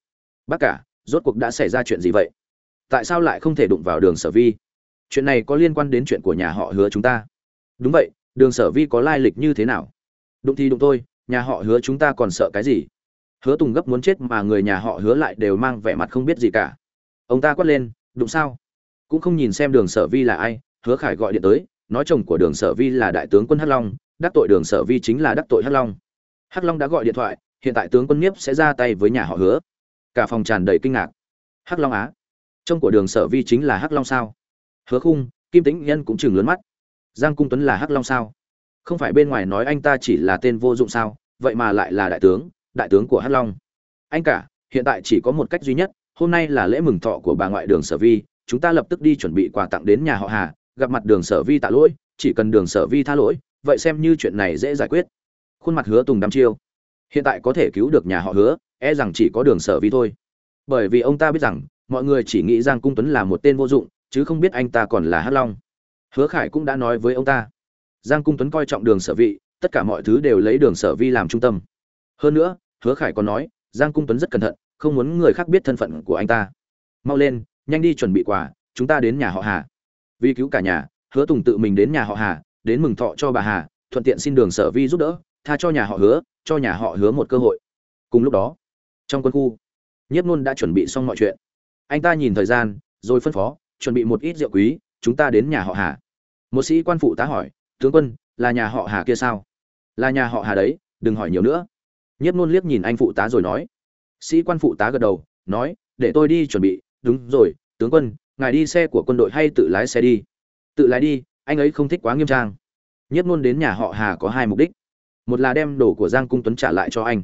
Bác cả, rốt cuộc đã xảy ra chuyện gì vậy? Tại sao lại không thể đụng vào đường sở vi? Chuyện này có liên quan đến chuyện của nhà họ hứa chúng ta. Đúng vậy, đường sở vi có lai lịch như thế nào? Đụng thì đụng thôi nhà họ hứa chúng ta còn sợ cái gì? Hứa tùng gấp muốn chết mà người nhà họ hứa lại đều mang vẻ mặt không biết gì cả. Ông ta quát lên, đụng sao? Cũng không nhìn xem đường sở vi là ai, hứa khải gọi điện tới, nói chồng của đường sở vi là đại tướng quân hắc long, đắc tội đường sở vi chính là đắc tội hắc long. Hắc long đã gọi điện thoại, hiện tại tướng quân nhiếp sẽ ra tay với nhà họ hứa. Cả phòng tràn đầy kinh ngạc. Hắc long á? Trong của đường sở vi chính là hắc long sao? Hứa khung, kim tĩnh nhân cũng chừng lớn mắt. Giang cung tuấn là hắc long sao? Không phải bên ngoài nói anh ta chỉ là tên vô dụng sao? Vậy mà lại là đại tướng đại tướng của hắc long. Anh cả, hiện tại chỉ có một cách duy nhất, hôm nay là lễ mừng thọ của bà ngoại đường sở vi. Chúng ta lập tức đi chuẩn bị quà tặng đến nhà họ hà, gặp mặt đường sở vi tạ lỗi, chỉ cần đường sở vi tha lỗi, vậy xem như chuyện này dễ giải quyết. Khuôn mặt hứa tùng đăm chiêu. Hiện tại có thể cứu được nhà họ hứa e rằng chỉ có đường sở vi thôi. Bởi vì ông ta biết rằng mọi người chỉ nghĩ giang cung tuấn là một tên vô dụng, chứ không biết anh ta còn là hắc long. Hứa khải cũng đã nói với ông ta. Giang cung tuấn coi trọng đường sở vị, tất cả mọi thứ đều lấy đường sở vi làm trung tâm. Hơn nữa, hứa khải còn nói, giang cung tuấn rất cẩn thận, không muốn người khác biết thân phận của anh ta. Mau lên, nhanh đi chuẩn bị quà, chúng ta đến nhà họ hà. Vì cứu cả nhà, hứa tùng tự mình đến nhà họ hà, đến mừng thọ cho bà hà, thuận tiện xin đường sở vi giúp đỡ, tha cho nhà họ hứa, cho nhà họ hứa một cơ hội. Cùng lúc đó, trong quân khu, nhiếp nôn đã chuẩn bị xong mọi chuyện anh ta nhìn thời gian, rồi phân phó, chuẩn bị một ít rượu quý, chúng ta đến nhà họ hà. Một sĩ quan phụ tá hỏi, tướng quân, là nhà họ hà kia sao? Là nhà họ hà đấy, đừng hỏi nhiều nữa. Nhất nôn liếc nhìn anh phụ tá rồi nói. Sĩ quan phụ tá gật đầu, nói, để tôi đi chuẩn bị. Đúng rồi, tướng quân, ngài đi xe của quân đội hay tự lái xe đi? Tự lái đi, anh ấy không thích quá nghiêm trang. Nhất nôn đến nhà họ hà có hai mục đích. Một là đem đồ của giang cung tuấn trả lại cho anh.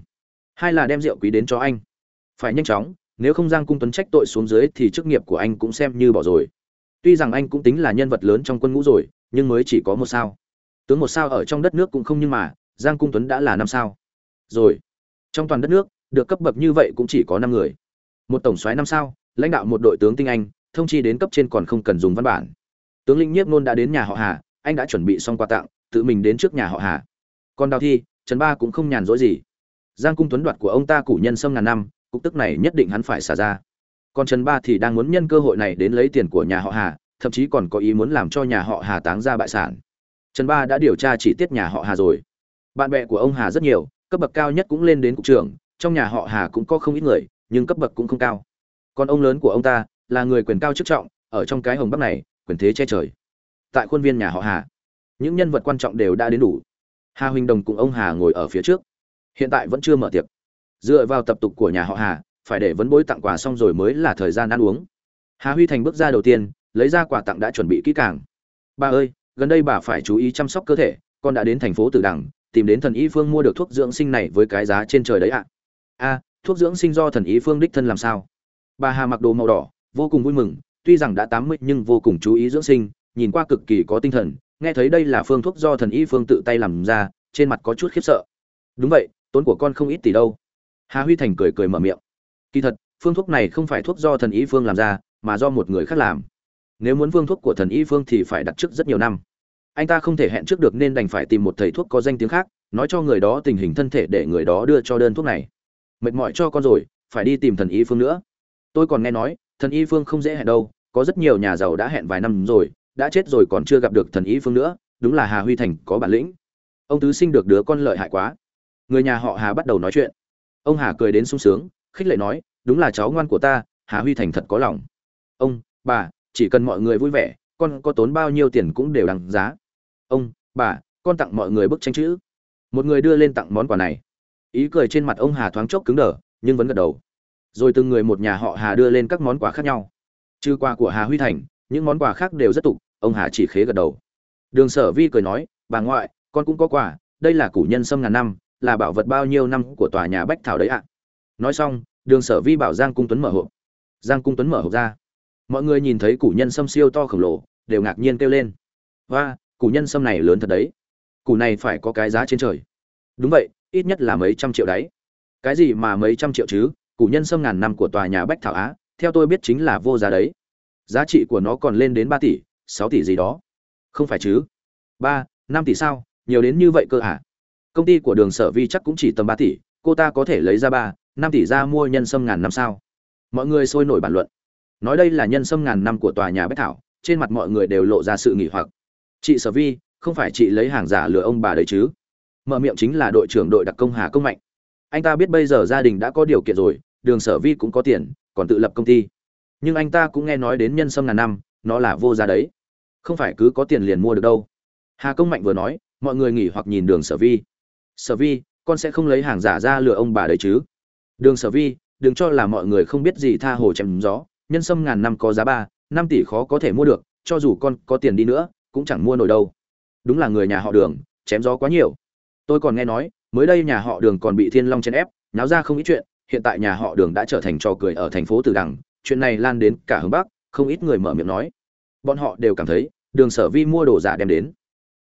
Hai là đem rượu quý đến cho anh. Phải nhanh chóng nếu không giang cung tuấn trách tội xuống dưới thì chức nghiệp của anh cũng xem như bỏ rồi. Tuy rằng anh cũng tính là nhân vật lớn trong quân ngũ rồi, nhưng mới chỉ có một sao. Tướng một sao ở trong đất nước cũng không nhưng mà, giang cung tuấn đã là năm sao. Rồi, trong toàn đất nước, được cấp bậc như vậy cũng chỉ có năm người. Một tổng soái năm sao, lãnh đạo một đội tướng tinh anh, thông chi đến cấp trên còn không cần dùng văn bản. Tướng lĩnh nhiếp nôn đã đến nhà họ hà, anh đã chuẩn bị xong quà tặng, tự mình đến trước nhà họ hà. Còn đào thi, trần ba cũng không nhàn rỗi gì. Giang cung tuấn đoạt của ông ta củ nhân sâm ngàn năm cục tức này nhất định hắn phải xả ra. Còn trần ba thì đang muốn nhân cơ hội này đến lấy tiền của nhà họ hà, thậm chí còn có ý muốn làm cho nhà họ hà táng ra bại sản. Trần ba đã điều tra chỉ tiết nhà họ hà rồi. Bạn bè của ông hà rất nhiều, cấp bậc cao nhất cũng lên đến cục trưởng, trong nhà họ hà cũng có không ít người, nhưng cấp bậc cũng không cao. Còn ông lớn của ông ta là người quyền cao chức trọng, ở trong cái hồng bắc này, quyền thế che trời. Tại khuôn viên nhà họ hà, những nhân vật quan trọng đều đã đến đủ. Hà huỳnh đồng cùng ông hà ngồi ở phía trước. Hiện tại vẫn chưa mở tiệc dựa vào tập tục của nhà họ hà, phải để vấn bối tặng quà xong rồi mới là thời gian ăn uống. Hà huy thành bước ra đầu tiên, lấy ra quà tặng đã chuẩn bị kỹ càng. Bà ơi, gần đây bà phải chú ý chăm sóc cơ thể, con đã đến thành phố tử đằng, tìm đến thần y phương mua được thuốc dưỡng sinh này với cái giá trên trời đấy ạ. A, thuốc dưỡng sinh do thần y phương đích thân làm sao? Bà hà mặc đồ màu đỏ, vô cùng vui mừng, tuy rằng đã tám mươi nhưng vô cùng chú ý dưỡng sinh, nhìn qua cực kỳ có tinh thần, nghe thấy đây là phương thuốc do thần y phương tự tay làm ra, trên mặt có chút khiếp sợ. Đúng vậy, tốn của con không ít tỷ đâu hà huy thành cười cười mở miệng. Kỳ thật, phương thuốc này không phải thuốc do thần y phương làm ra, mà do một người khác làm. Nếu muốn phương thuốc của thần y phương thì phải đặt trước rất nhiều năm. Anh ta không thể hẹn trước được nên đành phải tìm một thầy thuốc có danh tiếng khác, nói cho người đó tình hình thân thể để người đó đưa cho đơn thuốc này. Mệt mỏi cho con rồi, phải đi tìm thần y phương nữa. Tôi còn nghe nói, thần y phương không dễ hẹn đâu, có rất nhiều nhà giàu đã hẹn vài năm rồi, đã chết rồi còn chưa gặp được thần y phương nữa, đúng là hà huy thành có bản lĩnh. Ông tứ sinh được đứa con lợi hại quá. Người nhà họ hà bắt đầu nói chuyện ông hà cười đến sung sướng, khích lệ nói, đúng là cháu ngoan của ta, hà huy thành thật có lòng. Ông, bà, chỉ cần mọi người vui vẻ, con có tốn bao nhiêu tiền cũng đều đằng giá. Ông, bà, con tặng mọi người bức tranh chữ. Một người đưa lên tặng món quà này. Ý cười trên mặt ông hà thoáng chốc cứng đờ, nhưng vẫn gật đầu. Rồi từng người một nhà họ hà đưa lên các món quà khác nhau. Trừ quà của hà huy thành, những món quà khác đều rất tục, ông hà chỉ khế gật đầu. Đường sở vi cười nói, bà ngoại, con cũng có quà, đây là củ nhân sâm ngàn năm là bảo vật bao nhiêu năm của tòa nhà bách thảo đấy ạ? Nói xong, đường sở vi bảo giang cung tuấn mở hộp. Giang cung tuấn mở hộp ra. Mọi người nhìn thấy củ nhân sâm siêu to khổng lồ, đều ngạc nhiên kêu lên. Và củ nhân sâm này lớn thật đấy. Củ này phải có cái giá trên trời. Đúng vậy, ít nhất là mấy trăm triệu đấy. Cái gì mà mấy trăm triệu chứ? Củ nhân sâm ngàn năm của tòa nhà bách thảo á, theo tôi biết chính là vô giá đấy. Giá trị của nó còn lên đến ba tỷ, sáu tỷ gì đó. Không phải chứ? Ba, năm tỷ sao? Nhiều đến như vậy cơ à? Công ty của đường sở vi chắc cũng chỉ tầm ba tỷ, cô ta có thể lấy ra ba, năm tỷ ra mua nhân sâm ngàn năm sao? Mọi người sôi nổi bàn luận. Nói đây là nhân sâm ngàn năm của tòa nhà bách thảo, trên mặt mọi người đều lộ ra sự nghỉ hoặc. Chị sở vi, không phải chị lấy hàng giả lừa ông bà đấy chứ? Mở miệng chính là đội trưởng đội đặc công hà công mạnh. Anh ta biết bây giờ gia đình đã có điều kiện rồi, đường sở vi cũng có tiền, còn tự lập công ty. Nhưng anh ta cũng nghe nói đến nhân sâm ngàn năm, nó là vô giá đấy. Không phải cứ có tiền liền mua được đâu. Hà công mạnh vừa nói, mọi người nghỉ hoặc nhìn đường sở vi sở vi, con sẽ không lấy hàng giả ra lừa ông bà đấy chứ? Đường sở vi, đừng cho là mọi người không biết gì tha hồ chém gió. Nhân sâm ngàn năm có giá ba, năm tỷ khó có thể mua được, cho dù con có tiền đi nữa, cũng chẳng mua nổi đâu. Đúng là người nhà họ đường, chém gió quá nhiều. Tôi còn nghe nói, mới đây nhà họ đường còn bị thiên long chèn ép náo ra không ít chuyện. Hiện tại nhà họ đường đã trở thành trò cười ở thành phố từ đằng. Chuyện này lan đến cả hướng bắc, không ít người mở miệng nói. Bọn họ đều cảm thấy, đường sở vi mua đồ giả đem đến.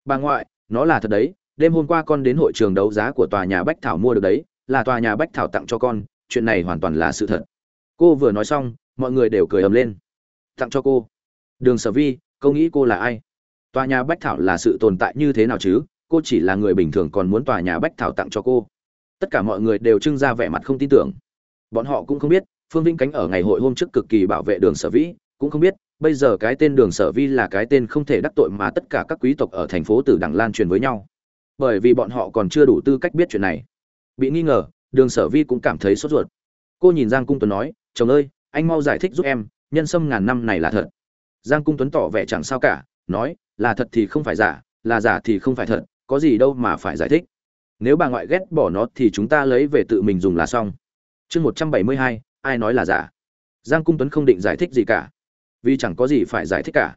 Bà ngoại, nó là thật đấy đêm hôm qua con đến hội trường đấu giá của tòa nhà bách thảo mua được đấy, là tòa nhà bách thảo tặng cho con, chuyện này hoàn toàn là sự thật. Cô vừa nói xong, mọi người đều cười ầm lên. Tặng cho cô. Đường sở vi câu nghĩ cô là ai? Tòa nhà bách thảo là sự tồn tại như thế nào chứ? Cô chỉ là người bình thường còn muốn tòa nhà bách thảo tặng cho cô. Tất cả mọi người đều trưng ra vẻ mặt không tin tưởng. Bọn họ cũng không biết, phương vĩnh cánh ở ngày hội hôm trước cực kỳ bảo vệ đường sở vĩ cũng không biết, bây giờ cái tên đường sở vi là cái tên không thể đắc tội mà tất cả các quý tộc ở thành phố tử đằng lan truyền với nhau bởi vì bọn họ còn chưa đủ tư cách biết chuyện này. Bị nghi ngờ, đường sở vi cũng cảm thấy sốt ruột. Cô nhìn giang cung tuấn nói, chồng ơi, anh mau giải thích giúp em, nhân sâm ngàn năm này là thật. Giang cung tuấn tỏ vẻ chẳng sao cả, nói, là thật thì không phải giả, là giả thì không phải thật, có gì đâu mà phải giải thích. Nếu bà ngoại ghét bỏ nó thì chúng ta lấy về tự mình dùng là xong. Chương một trăm bảy mươi hai, ai nói là giả? Giang cung tuấn không định giải thích gì cả. Vì chẳng có gì phải giải thích cả.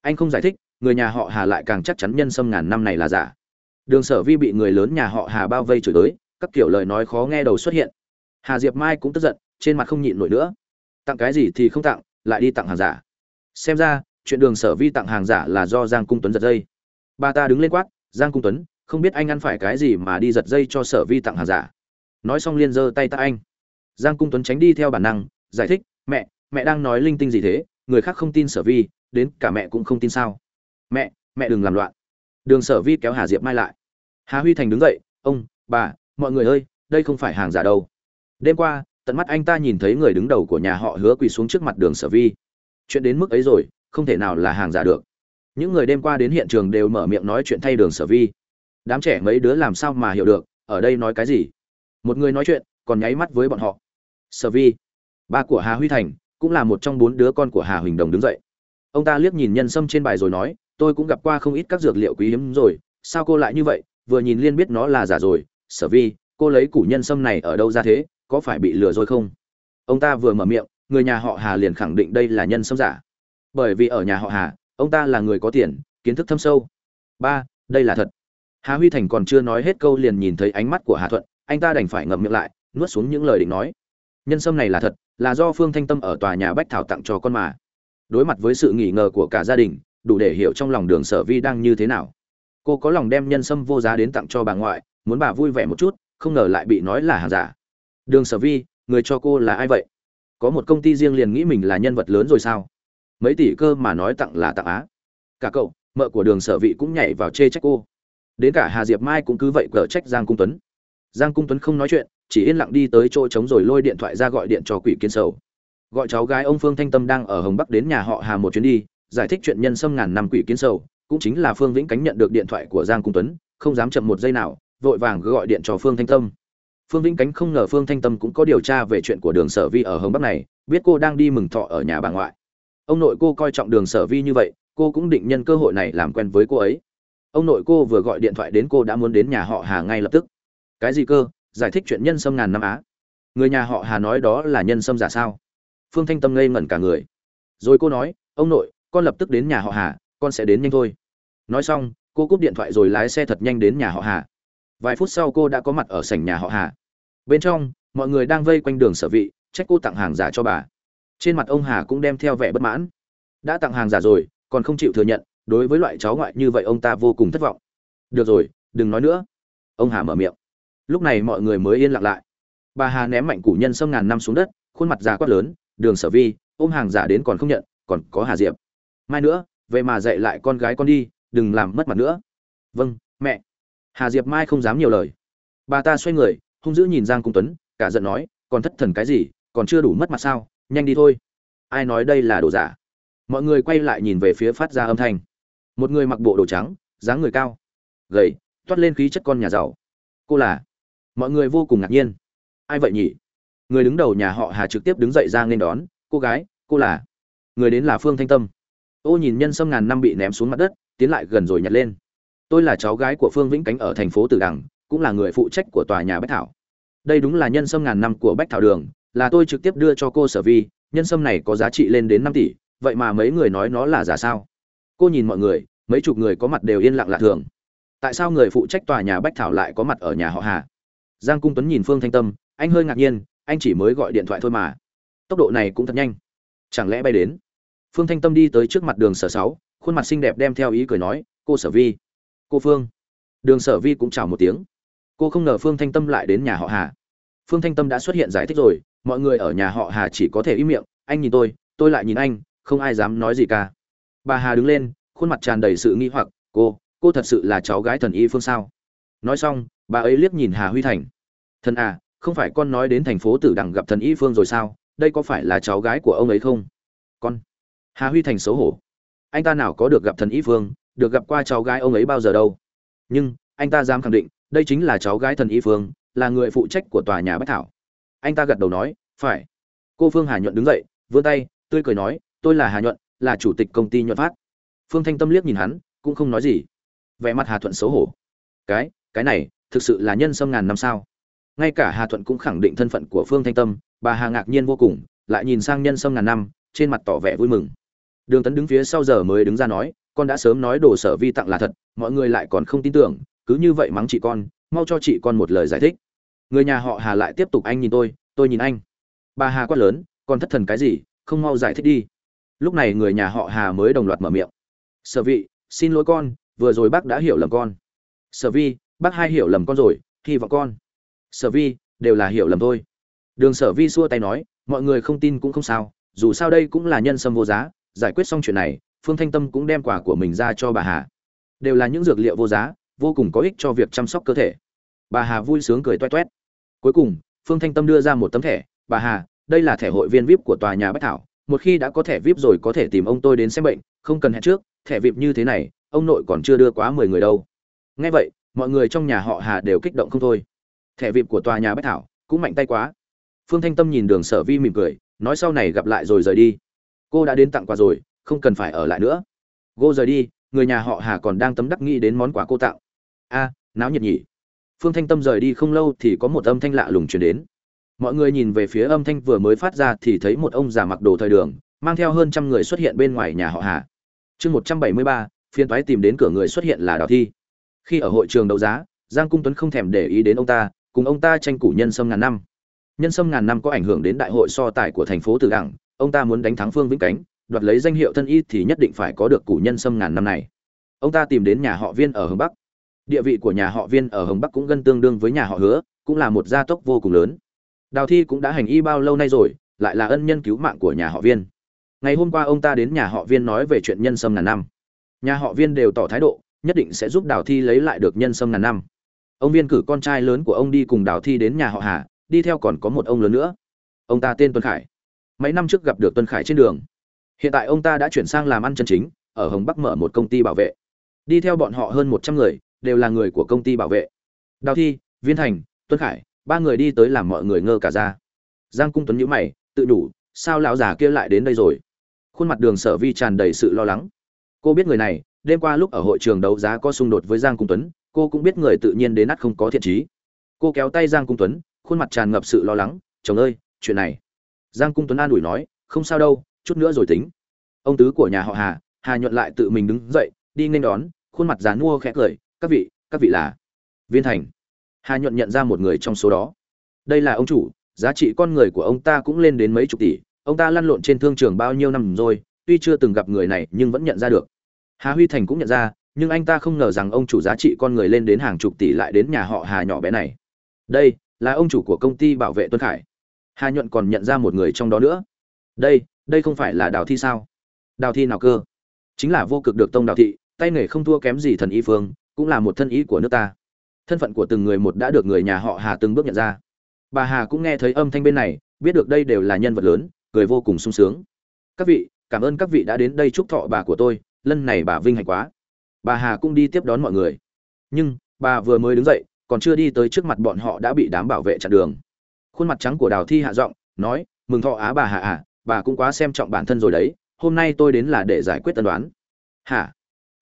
Anh không giải thích, người nhà họ hà lại càng chắc chắn nhân sâm ngàn năm này là giả đường sở vi bị người lớn nhà họ hà bao vây chửi tới, các kiểu lời nói khó nghe đầu xuất hiện. Hà diệp mai cũng tức giận, trên mặt không nhịn nổi nữa. Tặng cái gì thì không tặng, lại đi tặng hàng giả. Xem ra, chuyện đường sở vi tặng hàng giả là do giang cung tuấn giật dây. Bà ta đứng lên quát, giang cung tuấn, không biết anh ăn phải cái gì mà đi giật dây cho sở vi tặng hàng giả? Nói xong liên giơ tay ta anh. Giang cung tuấn tránh đi theo bản năng, giải thích, mẹ mẹ đang nói linh tinh gì thế? Người khác không tin sở vi, đến cả mẹ cũng không tin sao? Mẹ mẹ đừng làm loạn. Đường sở vi kéo hà diệp mai lại hà huy thành đứng dậy, ông, bà, mọi người ơi, đây không phải hàng giả đâu. Đêm qua, tận mắt anh ta nhìn thấy người đứng đầu của nhà họ hứa quỳ xuống trước mặt đường sở vi. Chuyện đến mức ấy rồi, không thể nào là hàng giả được. Những người đêm qua đến hiện trường đều mở miệng nói chuyện thay đường sở vi. Đám trẻ mấy đứa làm sao mà hiểu được, ở đây nói cái gì? Một người nói chuyện, còn nháy mắt với bọn họ. Sở vi, ba của hà huy thành, cũng là một trong bốn đứa con của hà huỳnh đồng đứng dậy. Ông ta liếc nhìn nhân sâm trên bài rồi nói, tôi cũng gặp qua không ít các dược liệu quý hiếm rồi, sao cô lại như vậy? Vừa nhìn liên biết nó là giả rồi, sở vi, cô lấy củ nhân sâm này ở đâu ra thế, có phải bị lừa rồi không? Ông ta vừa mở miệng, người nhà họ hà liền khẳng định đây là nhân sâm giả. Bởi vì ở nhà họ hà, ông ta là người có tiền, kiến thức thâm sâu. Ba, đây là thật. Hà huy thành còn chưa nói hết câu liền nhìn thấy ánh mắt của hà thuận, anh ta đành phải ngậm miệng lại, nuốt xuống những lời định nói. Nhân sâm này là thật, là do phương thanh tâm ở tòa nhà bách thảo tặng cho con mà. Đối mặt với sự nghỉ ngờ của cả gia đình, đủ để hiểu trong lòng đường sở vi đang như thế nào cô có lòng đem nhân sâm vô giá đến tặng cho bà ngoại, muốn bà vui vẻ một chút, không ngờ lại bị nói là hàng giả. Đường sở vi, người cho cô là ai vậy? Có một công ty riêng liền nghĩ mình là nhân vật lớn rồi sao? Mấy tỷ cơ mà nói tặng là tặng á. Cả cậu, mợ của đường sở vị cũng nhảy vào chê trách cô. Đến cả hà diệp mai cũng cứ vậy cờ trách giang cung tuấn. Giang cung tuấn không nói chuyện, chỉ yên lặng đi tới chỗ trống rồi lôi điện thoại ra gọi điện cho quỷ kiến sầu. Gọi cháu gái ông phương thanh tâm đang ở hồng bắc đến nhà họ hà một chuyến đi, giải thích chuyện nhân sâm ngàn năm quỷ kiến sầu cũng chính là phương vĩnh cánh nhận được điện thoại của giang cung tuấn, không dám chậm một giây nào, vội vàng gọi điện cho phương thanh tâm. Phương vĩnh cánh không ngờ phương thanh tâm cũng có điều tra về chuyện của đường sở vi ở hồng bắc này, biết cô đang đi mừng thọ ở nhà bà ngoại. Ông nội cô coi trọng đường sở vi như vậy, cô cũng định nhân cơ hội này làm quen với cô ấy. Ông nội cô vừa gọi điện thoại đến cô đã muốn đến nhà họ hà ngay lập tức. Cái gì cơ? Giải thích chuyện nhân sâm ngàn năm á. Người nhà họ hà nói đó là nhân sâm giả sao? Phương thanh tâm ngây ngẩn cả người. Rồi cô nói, ông nội, con lập tức đến nhà họ hà con sẽ đến nhanh thôi. Nói xong, cô cúp điện thoại rồi lái xe thật nhanh đến nhà họ hà. Vài phút sau cô đã có mặt ở sảnh nhà họ hà. Bên trong, mọi người đang vây quanh đường sở vị, trách cô tặng hàng giả cho bà. Trên mặt ông hà cũng đem theo vẻ bất mãn. Đã tặng hàng giả rồi, còn không chịu thừa nhận, đối với loại cháu ngoại như vậy ông ta vô cùng thất vọng. Được rồi, đừng nói nữa. Ông hà mở miệng. Lúc này mọi người mới yên lặng lại. Bà hà ném mạnh củ nhân sâm ngàn năm xuống đất, khuôn mặt già quát lớn, đường sở vi, ôm hàng giả đến còn không nhận, còn có hà diệp. Mai nữa vậy mà dạy lại con gái con đi, đừng làm mất mặt nữa. Vâng mẹ. Hà diệp mai không dám nhiều lời. Bà ta xoay người, hung dữ nhìn giang cung tuấn, cả giận nói, còn thất thần cái gì, còn chưa đủ mất mặt sao? Nhanh đi thôi. Ai nói đây là đồ giả? Mọi người quay lại nhìn về phía phát ra âm thanh. Một người mặc bộ đồ trắng, dáng người cao, gầy, toát lên khí chất con nhà giàu. Cô là? Mọi người vô cùng ngạc nhiên. Ai vậy nhỉ? Người đứng đầu nhà họ hà trực tiếp đứng dậy ra nên đón, cô gái, cô là? Người đến là phương thanh tâm ô nhìn nhân sâm ngàn năm bị ném xuống mặt đất, tiến lại gần rồi nhặt lên. Tôi là cháu gái của phương vĩnh cánh ở thành phố tử đằng, cũng là người phụ trách của tòa nhà bách thảo. Đây đúng là nhân sâm ngàn năm của bách thảo đường, là tôi trực tiếp đưa cho cô sở vi, nhân sâm này có giá trị lên đến năm tỷ, vậy mà mấy người nói nó là giả sao? Cô nhìn mọi người, mấy chục người có mặt đều yên lặng lạ thường. Tại sao người phụ trách tòa nhà bách thảo lại có mặt ở nhà họ hà? Giang cung tuấn nhìn phương thanh tâm, anh hơi ngạc nhiên, anh chỉ mới gọi điện thoại thôi mà. Tốc độ này cũng thật nhanh. Chẳng lẽ bay đến? Phương thanh tâm đi tới trước mặt đường sở sáu, khuôn mặt xinh đẹp đem theo ý cười nói, cô sở vi. Cô phương. Đường sở vi cũng chào một tiếng. Cô không ngờ phương thanh tâm lại đến nhà họ hà. Phương thanh tâm đã xuất hiện giải thích rồi, mọi người ở nhà họ hà chỉ có thể im miệng, anh nhìn tôi tôi lại nhìn anh, không ai dám nói gì cả. Bà hà đứng lên, khuôn mặt tràn đầy sự nghi hoặc, cô cô thật sự là cháu gái thần y phương sao? Nói xong, bà ấy liếc nhìn hà huy thành. Thần à không phải con nói đến thành phố tử đằng gặp thần y phương rồi sao? Đây có phải là cháu gái của ông ấy không? Con hà huy thành xấu hổ. Anh ta nào có được gặp thần y phương, được gặp qua cháu gái ông ấy bao giờ đâu. Nhưng, anh ta dám khẳng định, đây chính là cháu gái thần y phương, là người phụ trách của tòa nhà bách thảo. Anh ta gật đầu nói, phải. Cô phương hà nhuận đứng dậy, vươn tay, tươi cười nói, tôi là hà nhuận, là chủ tịch công ty nhuận phát. Phương thanh tâm liếc nhìn hắn, cũng không nói gì. Vẻ mặt hà thuận xấu hổ. Cái cái này, thực sự là nhân sâm ngàn năm sao? Ngay cả hà thuận cũng khẳng định thân phận của phương thanh tâm, bà hà ngạc nhiên vô cùng, lại nhìn sang nhân sâm ngàn năm, trên mặt tỏ vẻ vui mừng đường tấn đứng phía sau giờ mới đứng ra nói, con đã sớm nói đồ sở vi tặng là thật, mọi người lại còn không tin tưởng, cứ như vậy mắng chị con, mau cho chị con một lời giải thích. Người nhà họ hà lại tiếp tục, anh nhìn tôi tôi nhìn anh. Bà hà quát lớn, con thất thần cái gì, không mau giải thích đi. Lúc này người nhà họ hà mới đồng loạt mở miệng, sở vị, xin lỗi con, vừa rồi bác đã hiểu lầm con. Sở vi, bác hai hiểu lầm con rồi, hy vọng con. Sở vi, đều là hiểu lầm thôi. Đường sở vi xua tay nói, mọi người không tin cũng không sao, dù sao đây cũng là nhân sâm vô giá giải quyết xong chuyện này, phương thanh tâm cũng đem quà của mình ra cho bà hà. Đều là những dược liệu vô giá, vô cùng có ích cho việc chăm sóc cơ thể. Bà hà vui sướng cười toét toét. Cuối cùng, phương thanh tâm đưa ra một tấm thẻ. Bà hà, đây là thẻ hội viên vip của tòa nhà bách thảo. Một khi đã có thẻ vip rồi có thể tìm ông tôi đến xem bệnh, không cần hẹn trước. Thẻ vip như thế này, ông nội còn chưa đưa quá mười người đâu. Nghe vậy, mọi người trong nhà họ hà đều kích động không thôi. Thẻ vip của tòa nhà bách thảo cũng mạnh tay quá. Phương thanh tâm nhìn đường sở vi mỉm cười, nói sau này gặp lại rồi rời đi cô đã đến tặng quà rồi, không cần phải ở lại nữa. Cô rời đi, người nhà họ hà còn đang tấm đắc nghĩ đến món quà cô tặng. A, náo nhiệt nhỉ. Phương thanh tâm rời đi không lâu thì có một âm thanh lạ lùng truyền đến. Mọi người nhìn về phía âm thanh vừa mới phát ra thì thấy một ông già mặc đồ thời đường, mang theo hơn trăm người xuất hiện bên ngoài nhà họ hà. Chương một trăm bảy mươi ba phiên toái tìm đến cửa người xuất hiện là đào thi. Khi ở hội trường đấu giá, giang cung tuấn không thèm để ý đến ông ta, cùng ông ta tranh cử nhân sâm ngàn năm. Nhân sâm ngàn năm có ảnh hưởng đến đại hội so tài của thành phố từ đảng ông ta muốn đánh thắng phương vĩnh cánh, đoạt lấy danh hiệu thân y thì nhất định phải có được củ nhân sâm ngàn năm này. Ông ta tìm đến nhà họ viên ở Hồng bắc. Địa vị của nhà họ viên ở hồng bắc cũng gần tương đương với nhà họ hứa, cũng là một gia tốc vô cùng lớn. Đào thi cũng đã hành y bao lâu nay rồi, lại là ân nhân cứu mạng của nhà họ viên. Ngày hôm qua ông ta đến nhà họ viên nói về chuyện nhân sâm ngàn năm. Nhà họ viên đều tỏ thái độ, nhất định sẽ giúp đào thi lấy lại được nhân sâm ngàn năm. Ông viên cử con trai lớn của ông đi cùng đào thi đến nhà họ hà, đi theo còn có một ông lớn nữa. Ông ta tên tuân khải mấy năm trước gặp được tuân khải trên đường. Hiện tại ông ta đã chuyển sang làm ăn chân chính, ở hồng bắc mở một công ty bảo vệ. Đi theo bọn họ hơn một trăm người, đều là người của công ty bảo vệ. Đào thi, viên thành, tuân khải, ba người đi tới làm mọi người ngơ cả ra. Giang cung tuấn nhíu mày, tự đủ, sao lão già kia lại đến đây rồi? Khuôn mặt đường sở vi tràn đầy sự lo lắng. Cô biết người này, đêm qua lúc ở hội trường đấu giá có xung đột với giang cung tuấn, cô cũng biết người tự nhiên đến nát không có thiện trí. Cô kéo tay giang cung tuấn, khuôn mặt tràn ngập sự lo lắng, chồng ơi, chuyện này giang cung tuấn an ủi nói, không sao đâu, chút nữa rồi tính. Ông tứ của nhà họ hà hà nhuận lại tự mình đứng dậy, đi nên đón, khuôn mặt dán mua khẽ cười, các vị các vị là viên thành. Hà nhuận nhận ra một người trong số đó. Đây là ông chủ, giá trị con người của ông ta cũng lên đến mấy chục tỷ, ông ta lăn lộn trên thương trường bao nhiêu năm rồi, tuy chưa từng gặp người này nhưng vẫn nhận ra được. Hà huy thành cũng nhận ra, nhưng anh ta không ngờ rằng ông chủ giá trị con người lên đến hàng chục tỷ lại đến nhà họ hà nhỏ bé này. Đây là ông chủ của công ty bảo vệ tuân khải hà nhuận còn nhận ra một người trong đó nữa. Đây đây không phải là đào thi sao? Đào thi nào cơ? Chính là vô cực được tông đào thị, tay nghề không thua kém gì thần y phương, cũng là một thân ý của nước ta. Thân phận của từng người một đã được người nhà họ hà từng bước nhận ra. Bà hà cũng nghe thấy âm thanh bên này, biết được đây đều là nhân vật lớn, cười vô cùng sung sướng. Các vị, cảm ơn các vị đã đến đây chúc thọ bà của tôi, lần này bà vinh hạnh quá. Bà hà cũng đi tiếp đón mọi người. Nhưng, bà vừa mới đứng dậy, còn chưa đi tới trước mặt bọn họ đã bị đám bảo vệ chặn đường khuôn mặt trắng của đào thi hạ giọng, nói, mừng thọ á bà hà à bà cũng quá xem trọng bản thân rồi đấy, hôm nay tôi đến là để giải quyết tân đoán hả?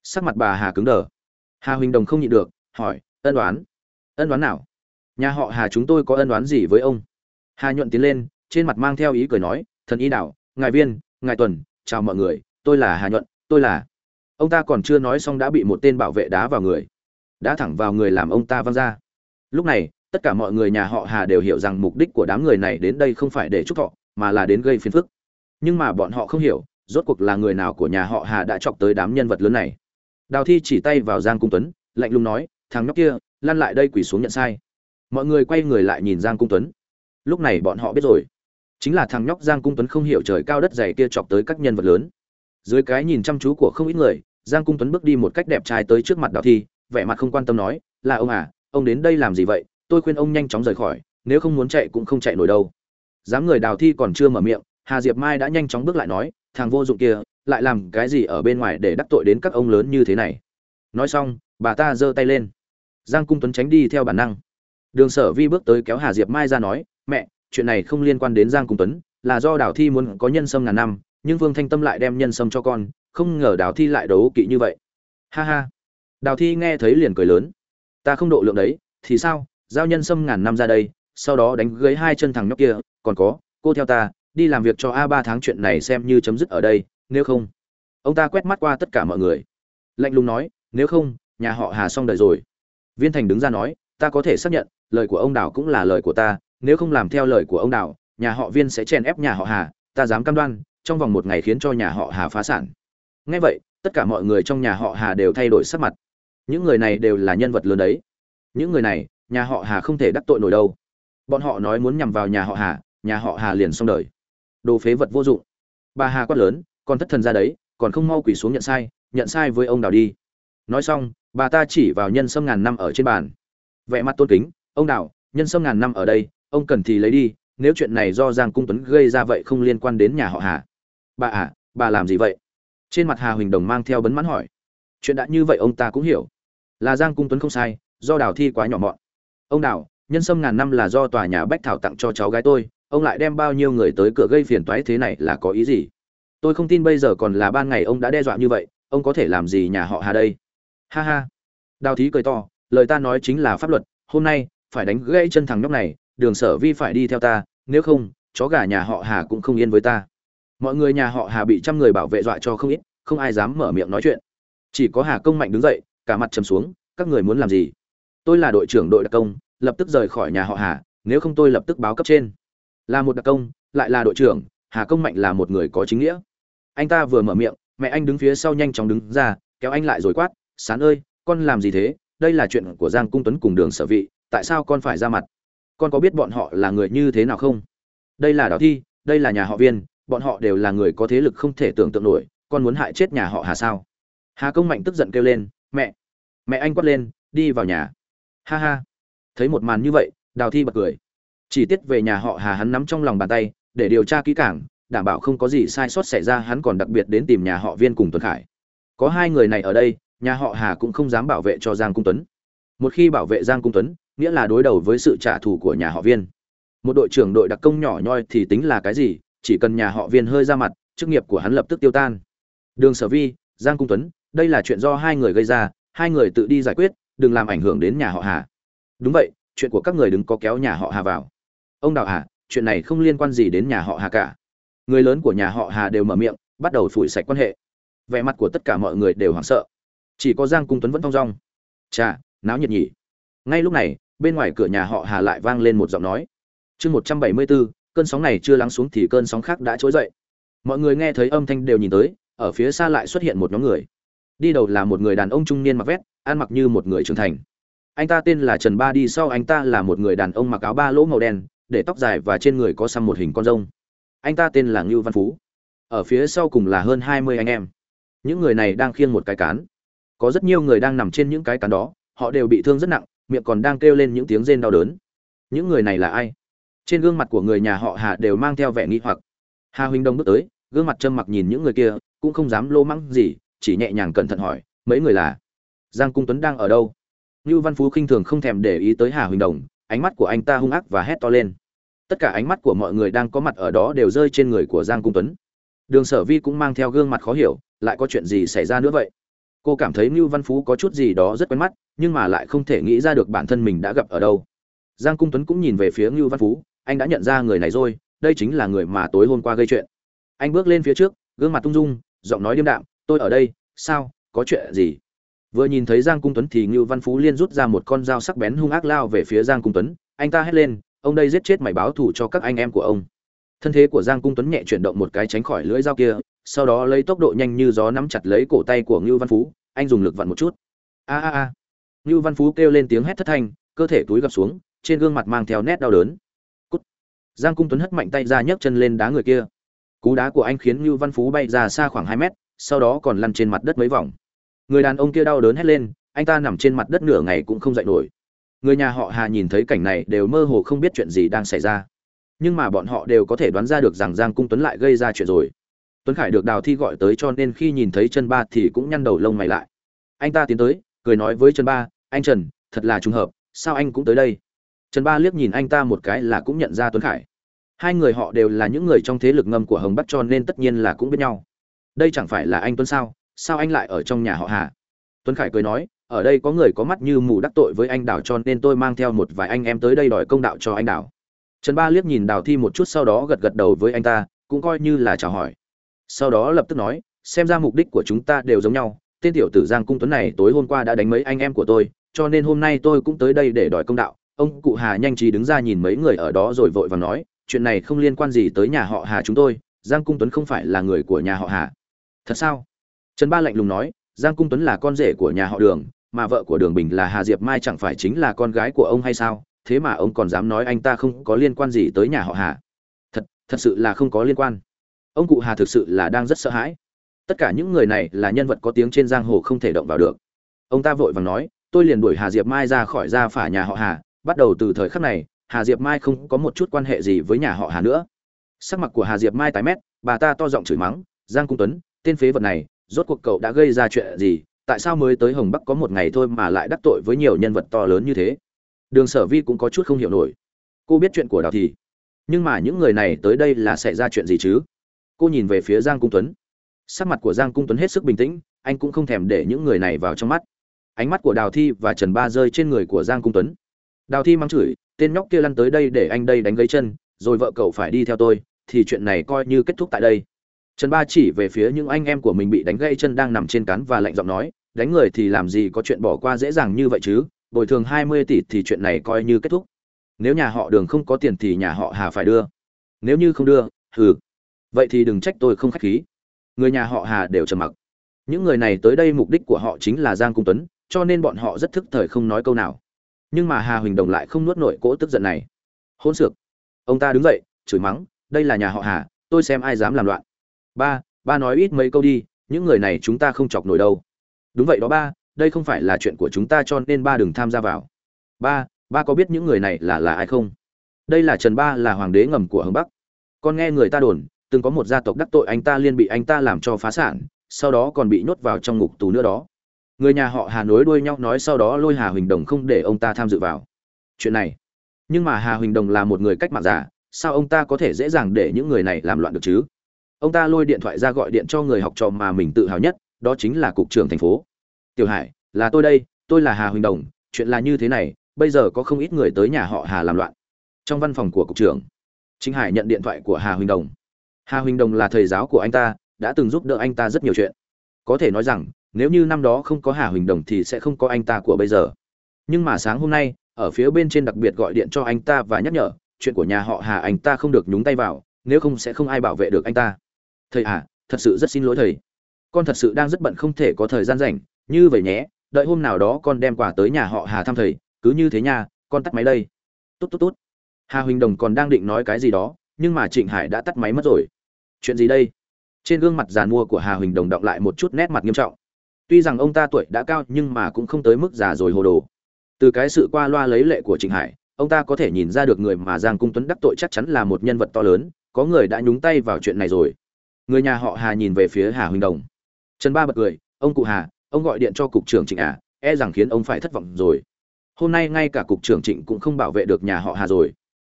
Sắc mặt bà hà cứng đờ. Hà huỳnh đồng không nhịn được, hỏi, ân đoán ân đoán nào? Nhà họ hà chúng tôi có ân đoán gì với ông? Hà nhuận tiến lên, trên mặt mang theo ý cười nói, thần y đạo, ngài viên, ngài tuần, chào mọi người, tôi là hà nhuận, tôi là ông ta còn chưa nói xong đã bị một tên bảo vệ đá vào người. Đã thẳng vào người làm ông ta văng ra. Lúc này tất cả mọi người nhà họ hà đều hiểu rằng mục đích của đám người này đến đây không phải để chúc thọ, mà là đến gây phiền phức. Nhưng mà bọn họ không hiểu, rốt cuộc là người nào của nhà họ hà đã chọc tới đám nhân vật lớn này. Đào thi chỉ tay vào giang cung tuấn, lạnh lùng nói, thằng nhóc kia, lăn lại đây quỳ xuống nhận sai. Mọi người quay người lại nhìn giang cung tuấn. Lúc này bọn họ biết rồi. Chính là thằng nhóc giang cung tuấn không hiểu trời cao đất dày kia chọc tới các nhân vật lớn. Dưới cái nhìn chăm chú của không ít người, giang cung tuấn bước đi một cách đẹp trai tới trước mặt đào thi, vẻ mặt không quan tâm nói, là ông à ông đến đây làm gì vậy? Tôi khuyên ông nhanh chóng rời khỏi, nếu không muốn chạy cũng không chạy nổi đâu. Dám người đào thi còn chưa mở miệng, hà diệp mai đã nhanh chóng bước lại nói, thằng vô dụng kia, lại làm cái gì ở bên ngoài để đắc tội đến các ông lớn như thế này? Nói xong, bà ta giơ tay lên. Giang cung tuấn tránh đi theo bản năng. Đường sở vi bước tới kéo hà diệp mai ra nói, mẹ, chuyện này không liên quan đến giang cung tuấn, là do đào thi muốn có nhân sâm ngàn năm, nhưng vương thanh tâm lại đem nhân sâm cho con, không ngờ đào thi lại đấu kỵ như vậy. Ha ha. Đào thi nghe thấy liền cười lớn. Ta không độ lượng đấy, thì sao? Giao nhân xâm ngàn năm ra đây, sau đó đánh gãy hai chân thằng nhóc kia, còn có, cô theo ta, đi làm việc cho a ba tháng chuyện này xem như chấm dứt ở đây, nếu không. Ông ta quét mắt qua tất cả mọi người. Lạnh lùng nói, nếu không, nhà họ hà xong đời rồi. Viên thành đứng ra nói, ta có thể xác nhận, lời của ông đào cũng là lời của ta, nếu không làm theo lời của ông đào, nhà họ viên sẽ chèn ép nhà họ hà, ta dám cam đoan, trong vòng một ngày khiến cho nhà họ hà phá sản. Ngay vậy, tất cả mọi người trong nhà họ hà đều thay đổi sắc mặt. Những người này đều là nhân vật lớn đấy. Những người này nhà họ hà không thể đắc tội nổi đâu. Bọn họ nói muốn nhằm vào nhà họ hà, nhà họ hà liền xong đời. Đồ phế vật vô dụng. Bà hà quát lớn, còn thất thần ra đấy, còn không mau quỳ xuống nhận sai nhận sai với ông đào đi. Nói xong, bà ta chỉ vào nhân sâm ngàn năm ở trên bàn. Vẻ mặt tôn kính, ông đào, nhân sâm ngàn năm ở đây, ông cần thì lấy đi, nếu chuyện này do giang cung tuấn gây ra vậy không liên quan đến nhà họ hà. Bà à bà làm gì vậy? Trên mặt hà huỳnh đồng mang theo bấn mãn hỏi. Chuyện đã như vậy ông ta cũng hiểu. Là giang cung tuấn không sai, do đào thi quá nhỏ mọn ông đào nhân sâm ngàn năm là do tòa nhà bách thảo tặng cho cháu gái tôi, ông lại đem bao nhiêu người tới cửa gây phiền toái thế này là có ý gì? Tôi không tin bây giờ còn là ban ngày ông đã đe dọa như vậy, ông có thể làm gì nhà họ hà đây? Ha ha. Đào thí cười to, lời ta nói chính là pháp luật, hôm nay, phải đánh gãy chân thằng nhóc này, đường sở vi phải đi theo ta, nếu không, chó gà nhà họ hà cũng không yên với ta. Mọi người nhà họ hà bị trăm người bảo vệ dọa cho không ít, không ai dám mở miệng nói chuyện. Chỉ có hà công mạnh đứng dậy, cả mặt trầm xuống, các người muốn làm gì? Tôi là đội trưởng đội đặc công, lập tức rời khỏi nhà họ hà, nếu không tôi lập tức báo cấp trên. Là một đặc công, lại là đội trưởng, hà công mạnh là một người có chính nghĩa. Anh ta vừa mở miệng, mẹ anh đứng phía sau nhanh chóng đứng ra, kéo anh lại rồi quát, sán ơi, con làm gì thế? Đây là chuyện của giang cung tuấn cùng đường sở vị, tại sao con phải ra mặt? Con có biết bọn họ là người như thế nào không? Đây là đào thi, đây là nhà họ viên, bọn họ đều là người có thế lực không thể tưởng tượng nổi, con muốn hại chết nhà họ hà sao? Hà công mạnh tức giận kêu lên, mẹ mẹ anh quát lên, đi vào nhà ha ha. Thấy một màn như vậy, đào thi bật cười. Chỉ tiết về nhà họ hà hắn nắm trong lòng bàn tay, để điều tra kỹ càng, đảm bảo không có gì sai sót xảy ra, hắn còn đặc biệt đến tìm nhà họ viên cùng tuấn khải. Có hai người này ở đây, nhà họ hà cũng không dám bảo vệ cho giang cung tuấn. Một khi bảo vệ giang cung tuấn, nghĩa là đối đầu với sự trả thù của nhà họ viên. Một đội trưởng đội đặc công nhỏ nhoi thì tính là cái gì, chỉ cần nhà họ viên hơi ra mặt, chức nghiệp của hắn lập tức tiêu tan. Đường sở vi, giang cung tuấn, đây là chuyện do hai người gây ra, hai người tự đi giải quyết đừng làm ảnh hưởng đến nhà họ hà. Đúng vậy, chuyện của các người đừng có kéo nhà họ hà vào. Ông đào hà, chuyện này không liên quan gì đến nhà họ hà cả. Người lớn của nhà họ hà đều mở miệng, bắt đầu phủi sạch quan hệ. Vẻ mặt của tất cả mọi người đều hoảng sợ. Chỉ có giang cung tuấn vẫn thong dong. Chà, náo nhiệt nhỉ. Ngay lúc này, bên ngoài cửa nhà họ hà lại vang lên một giọng nói. Chương một trăm bảy mươi bốn cơn sóng này chưa lắng xuống thì cơn sóng khác đã trỗi dậy. Mọi người nghe thấy âm thanh đều nhìn tới, ở phía xa lại xuất hiện một nhóm người. Đi đầu là một người đàn ông trung niên mặc vét ăn mặc như một người trưởng thành. Anh ta tên là trần ba đi, sau anh ta là một người đàn ông mặc áo ba lỗ màu đen, để tóc dài và trên người có xăm một hình con rông. Anh ta tên là ngưu văn phú. Ở phía sau cùng là hơn hai mươi anh em. Những người này đang khiêng một cái cán. Có rất nhiều người đang nằm trên những cái cán đó, họ đều bị thương rất nặng, miệng còn đang kêu lên những tiếng rên đau đớn. Những người này là ai? Trên gương mặt của người nhà họ hà đều mang theo vẻ nghi hoặc. Hà huynh đông bước tới, gương mặt trâm mặc nhìn những người kia, cũng không dám lô mắng gì, chỉ nhẹ nhàng cẩn thận hỏi, mấy người là? Giang cung tuấn đang ở đâu? Như văn phú khinh thường không thèm để ý tới hà huỳnh đồng, ánh mắt của anh ta hung ác và hét to lên. Tất cả ánh mắt của mọi người đang có mặt ở đó đều rơi trên người của giang cung tuấn. Đường sở vi cũng mang theo gương mặt khó hiểu, lại có chuyện gì xảy ra nữa vậy? Cô cảm thấy ngưu văn phú có chút gì đó rất quen mắt, nhưng mà lại không thể nghĩ ra được bản thân mình đã gặp ở đâu. Giang cung tuấn cũng nhìn về phía ngưu văn phú, anh đã nhận ra người này rồi, đây chính là người mà tối hôm qua gây chuyện. Anh bước lên phía trước, gương mặt tung dung, giọng nói điềm đạm, tôi ở đây, sao, có chuyện gì? Vừa nhìn thấy giang cung tuấn thì ngưu văn phú liên rút ra một con dao sắc bén hung ác lao về phía giang cung tuấn. Anh ta hét lên, ông đây giết chết mày báo thù cho các anh em của ông. Thân thế của giang cung tuấn nhẹ chuyển động một cái tránh khỏi lưỡi dao kia, sau đó lấy tốc độ nhanh như gió nắm chặt lấy cổ tay của ngưu văn phú. Anh dùng lực vặn một chút. A a a. Ngưu văn phú kêu lên tiếng hét thất thanh, cơ thể túi gập xuống, trên gương mặt mang theo nét đau đớn. Cút. giang cung tuấn hất mạnh tay ra nhấc chân lên đá người kia. Cú đá của anh khiến ngưu văn phú bay ra xa khoảng hai mét, sau đó còn lăn trên mặt đất mấy vòng người đàn ông kia đau đớn hét lên, anh ta nằm trên mặt đất nửa ngày cũng không dậy nổi. Người nhà họ hà nhìn thấy cảnh này đều mơ hồ không biết chuyện gì đang xảy ra. Nhưng mà bọn họ đều có thể đoán ra được rằng giang cung tuấn lại gây ra chuyện rồi. Tuấn khải được đào thi gọi tới cho nên khi nhìn thấy chân ba thì cũng nhăn đầu lông mày lại. Anh ta tiến tới, cười nói với chân ba, anh trần, thật là trùng hợp, sao anh cũng tới đây? Trần ba liếc nhìn anh ta một cái là cũng nhận ra tuấn khải. Hai người họ đều là những người trong thế lực ngầm của hồng bắc cho nên tất nhiên là cũng biết nhau. Đây chẳng phải là anh tuấn sao? Sao anh lại ở trong nhà họ hà? Tuấn khải cười nói, ở đây có người có mắt như mù đắc tội với anh đào cho nên tôi mang theo một vài anh em tới đây đòi công đạo cho anh đào. Trần ba liếc nhìn đào thi một chút sau đó gật gật đầu với anh ta, cũng coi như là chào hỏi. Sau đó lập tức nói, xem ra mục đích của chúng ta đều giống nhau, tên tiểu tử giang cung tuấn này tối hôm qua đã đánh mấy anh em của tôi, cho nên hôm nay tôi cũng tới đây để đòi công đạo. Ông cụ hà nhanh trí đứng ra nhìn mấy người ở đó rồi vội và nói, chuyện này không liên quan gì tới nhà họ hà chúng tôi, giang cung tuấn không phải là người của nhà họ hà. Thật sao? Trần ba lạnh lùng nói, giang cung tuấn là con rể của nhà họ đường, mà vợ của đường bình là hà diệp mai chẳng phải chính là con gái của ông hay sao? Thế mà ông còn dám nói anh ta không có liên quan gì tới nhà họ hà. Thật thật sự là không có liên quan. Ông cụ hà thực sự là đang rất sợ hãi. Tất cả những người này là nhân vật có tiếng trên giang hồ không thể động vào được. Ông ta vội vàng nói, tôi liền đuổi hà diệp mai ra khỏi gia phả nhà họ hà. Bắt đầu từ thời khắc này, hà diệp mai không có một chút quan hệ gì với nhà họ hà nữa. Sắc mặt của hà diệp mai tái mét, bà ta to giọng chửi mắng, giang cung tuấn, tên phế vật này rốt cuộc cậu đã gây ra chuyện gì? Tại sao mới tới hồng bắc có một ngày thôi mà lại đắc tội với nhiều nhân vật to lớn như thế? Đường sở vi cũng có chút không hiểu nổi. Cô biết chuyện của đào thì nhưng mà những người này tới đây là xảy ra chuyện gì chứ? Cô nhìn về phía giang cung tuấn. Sắc mặt của giang cung tuấn hết sức bình tĩnh, anh cũng không thèm để những người này vào trong mắt. Ánh mắt của đào thi và trần ba rơi trên người của giang cung tuấn. Đào thi mắng chửi, tên nhóc kia lăn tới đây để anh đây đánh gãy chân, rồi vợ cậu phải đi theo tôi, thì chuyện này coi như kết thúc tại đây trần ba chỉ về phía những anh em của mình bị đánh gãy chân đang nằm trên cán và lạnh giọng nói, đánh người thì làm gì có chuyện bỏ qua dễ dàng như vậy chứ, bồi thường hai mươi tỷ thì chuyện này coi như kết thúc. Nếu nhà họ đường không có tiền thì nhà họ hà phải đưa. Nếu như không đưa, hừ. Vậy thì đừng trách tôi không khách khí. Người nhà họ hà đều trầm mặc. Những người này tới đây mục đích của họ chính là giang cung tuấn, cho nên bọn họ rất thức thời không nói câu nào. Nhưng mà hà huỳnh đồng lại không nuốt nổi cỗ tức giận này. Hỗn xược. Ông ta đứng dậy, chửi mắng, đây là nhà họ hà, tôi xem ai dám làm loạn ba ba nói ít mấy câu đi, những người này chúng ta không chọc nổi đâu. Đúng vậy đó ba, đây không phải là chuyện của chúng ta cho nên ba đừng tham gia vào. Ba ba có biết những người này là là ai không? Đây là trần ba, là hoàng đế ngầm của hồng bắc. Con nghe người ta đồn, từng có một gia tộc đắc tội anh ta liên bị anh ta làm cho phá sản, sau đó còn bị nhốt vào trong ngục tù nữa đó. Người nhà họ hà nối đuôi nhau nói sau đó lôi hà huỳnh đồng không để ông ta tham dự vào. Chuyện này, nhưng mà hà huỳnh đồng là một người cách mạng giả, sao ông ta có thể dễ dàng để những người này làm loạn được chứ? Ông ta lôi điện thoại ra gọi điện cho người học trò mà mình tự hào nhất, đó chính là cục trưởng thành phố. Tiểu hải, là tôi đây, tôi là hà huỳnh đồng, chuyện là như thế này, bây giờ có không ít người tới nhà họ hà làm loạn. Trong văn phòng của cục trưởng chính hải nhận điện thoại của hà huỳnh đồng. Hà huỳnh đồng là thầy giáo của anh ta, đã từng giúp đỡ anh ta rất nhiều chuyện. Có thể nói rằng, nếu như năm đó không có hà huỳnh đồng thì sẽ không có anh ta của bây giờ. Nhưng mà sáng hôm nay, ở phía bên trên đặc biệt gọi điện cho anh ta và nhắc nhở, chuyện của nhà họ hà anh ta không được nhúng tay vào, nếu không sẽ không ai bảo vệ được anh ta thầy à thật sự rất xin lỗi thầy. Con thật sự đang rất bận không thể có thời gian rảnh. Như vậy nhé, đợi hôm nào đó con đem quà tới nhà họ hà thăm thầy. Cứ như thế nha, con tắt máy đây. Tốt tốt tốt. Hà huỳnh đồng còn đang định nói cái gì đó, nhưng mà trịnh hải đã tắt máy mất rồi. Chuyện gì đây? Trên gương mặt giàn mua của hà huỳnh đồng động lại một chút nét mặt nghiêm trọng. Tuy rằng ông ta tuổi đã cao, nhưng mà cũng không tới mức già rồi hồ đồ. Từ cái sự qua loa lấy lệ của trịnh hải, ông ta có thể nhìn ra được người mà giang cung tuấn đắc tội chắc chắn là một nhân vật to lớn. Có người đã nhúng tay vào chuyện này rồi người nhà họ hà nhìn về phía hà huỳnh đồng. Trần ba bật cười, ông cụ hà, ông gọi điện cho cục trưởng trịnh à e rằng khiến ông phải thất vọng rồi. Hôm nay ngay cả cục trưởng trịnh cũng không bảo vệ được nhà họ hà rồi.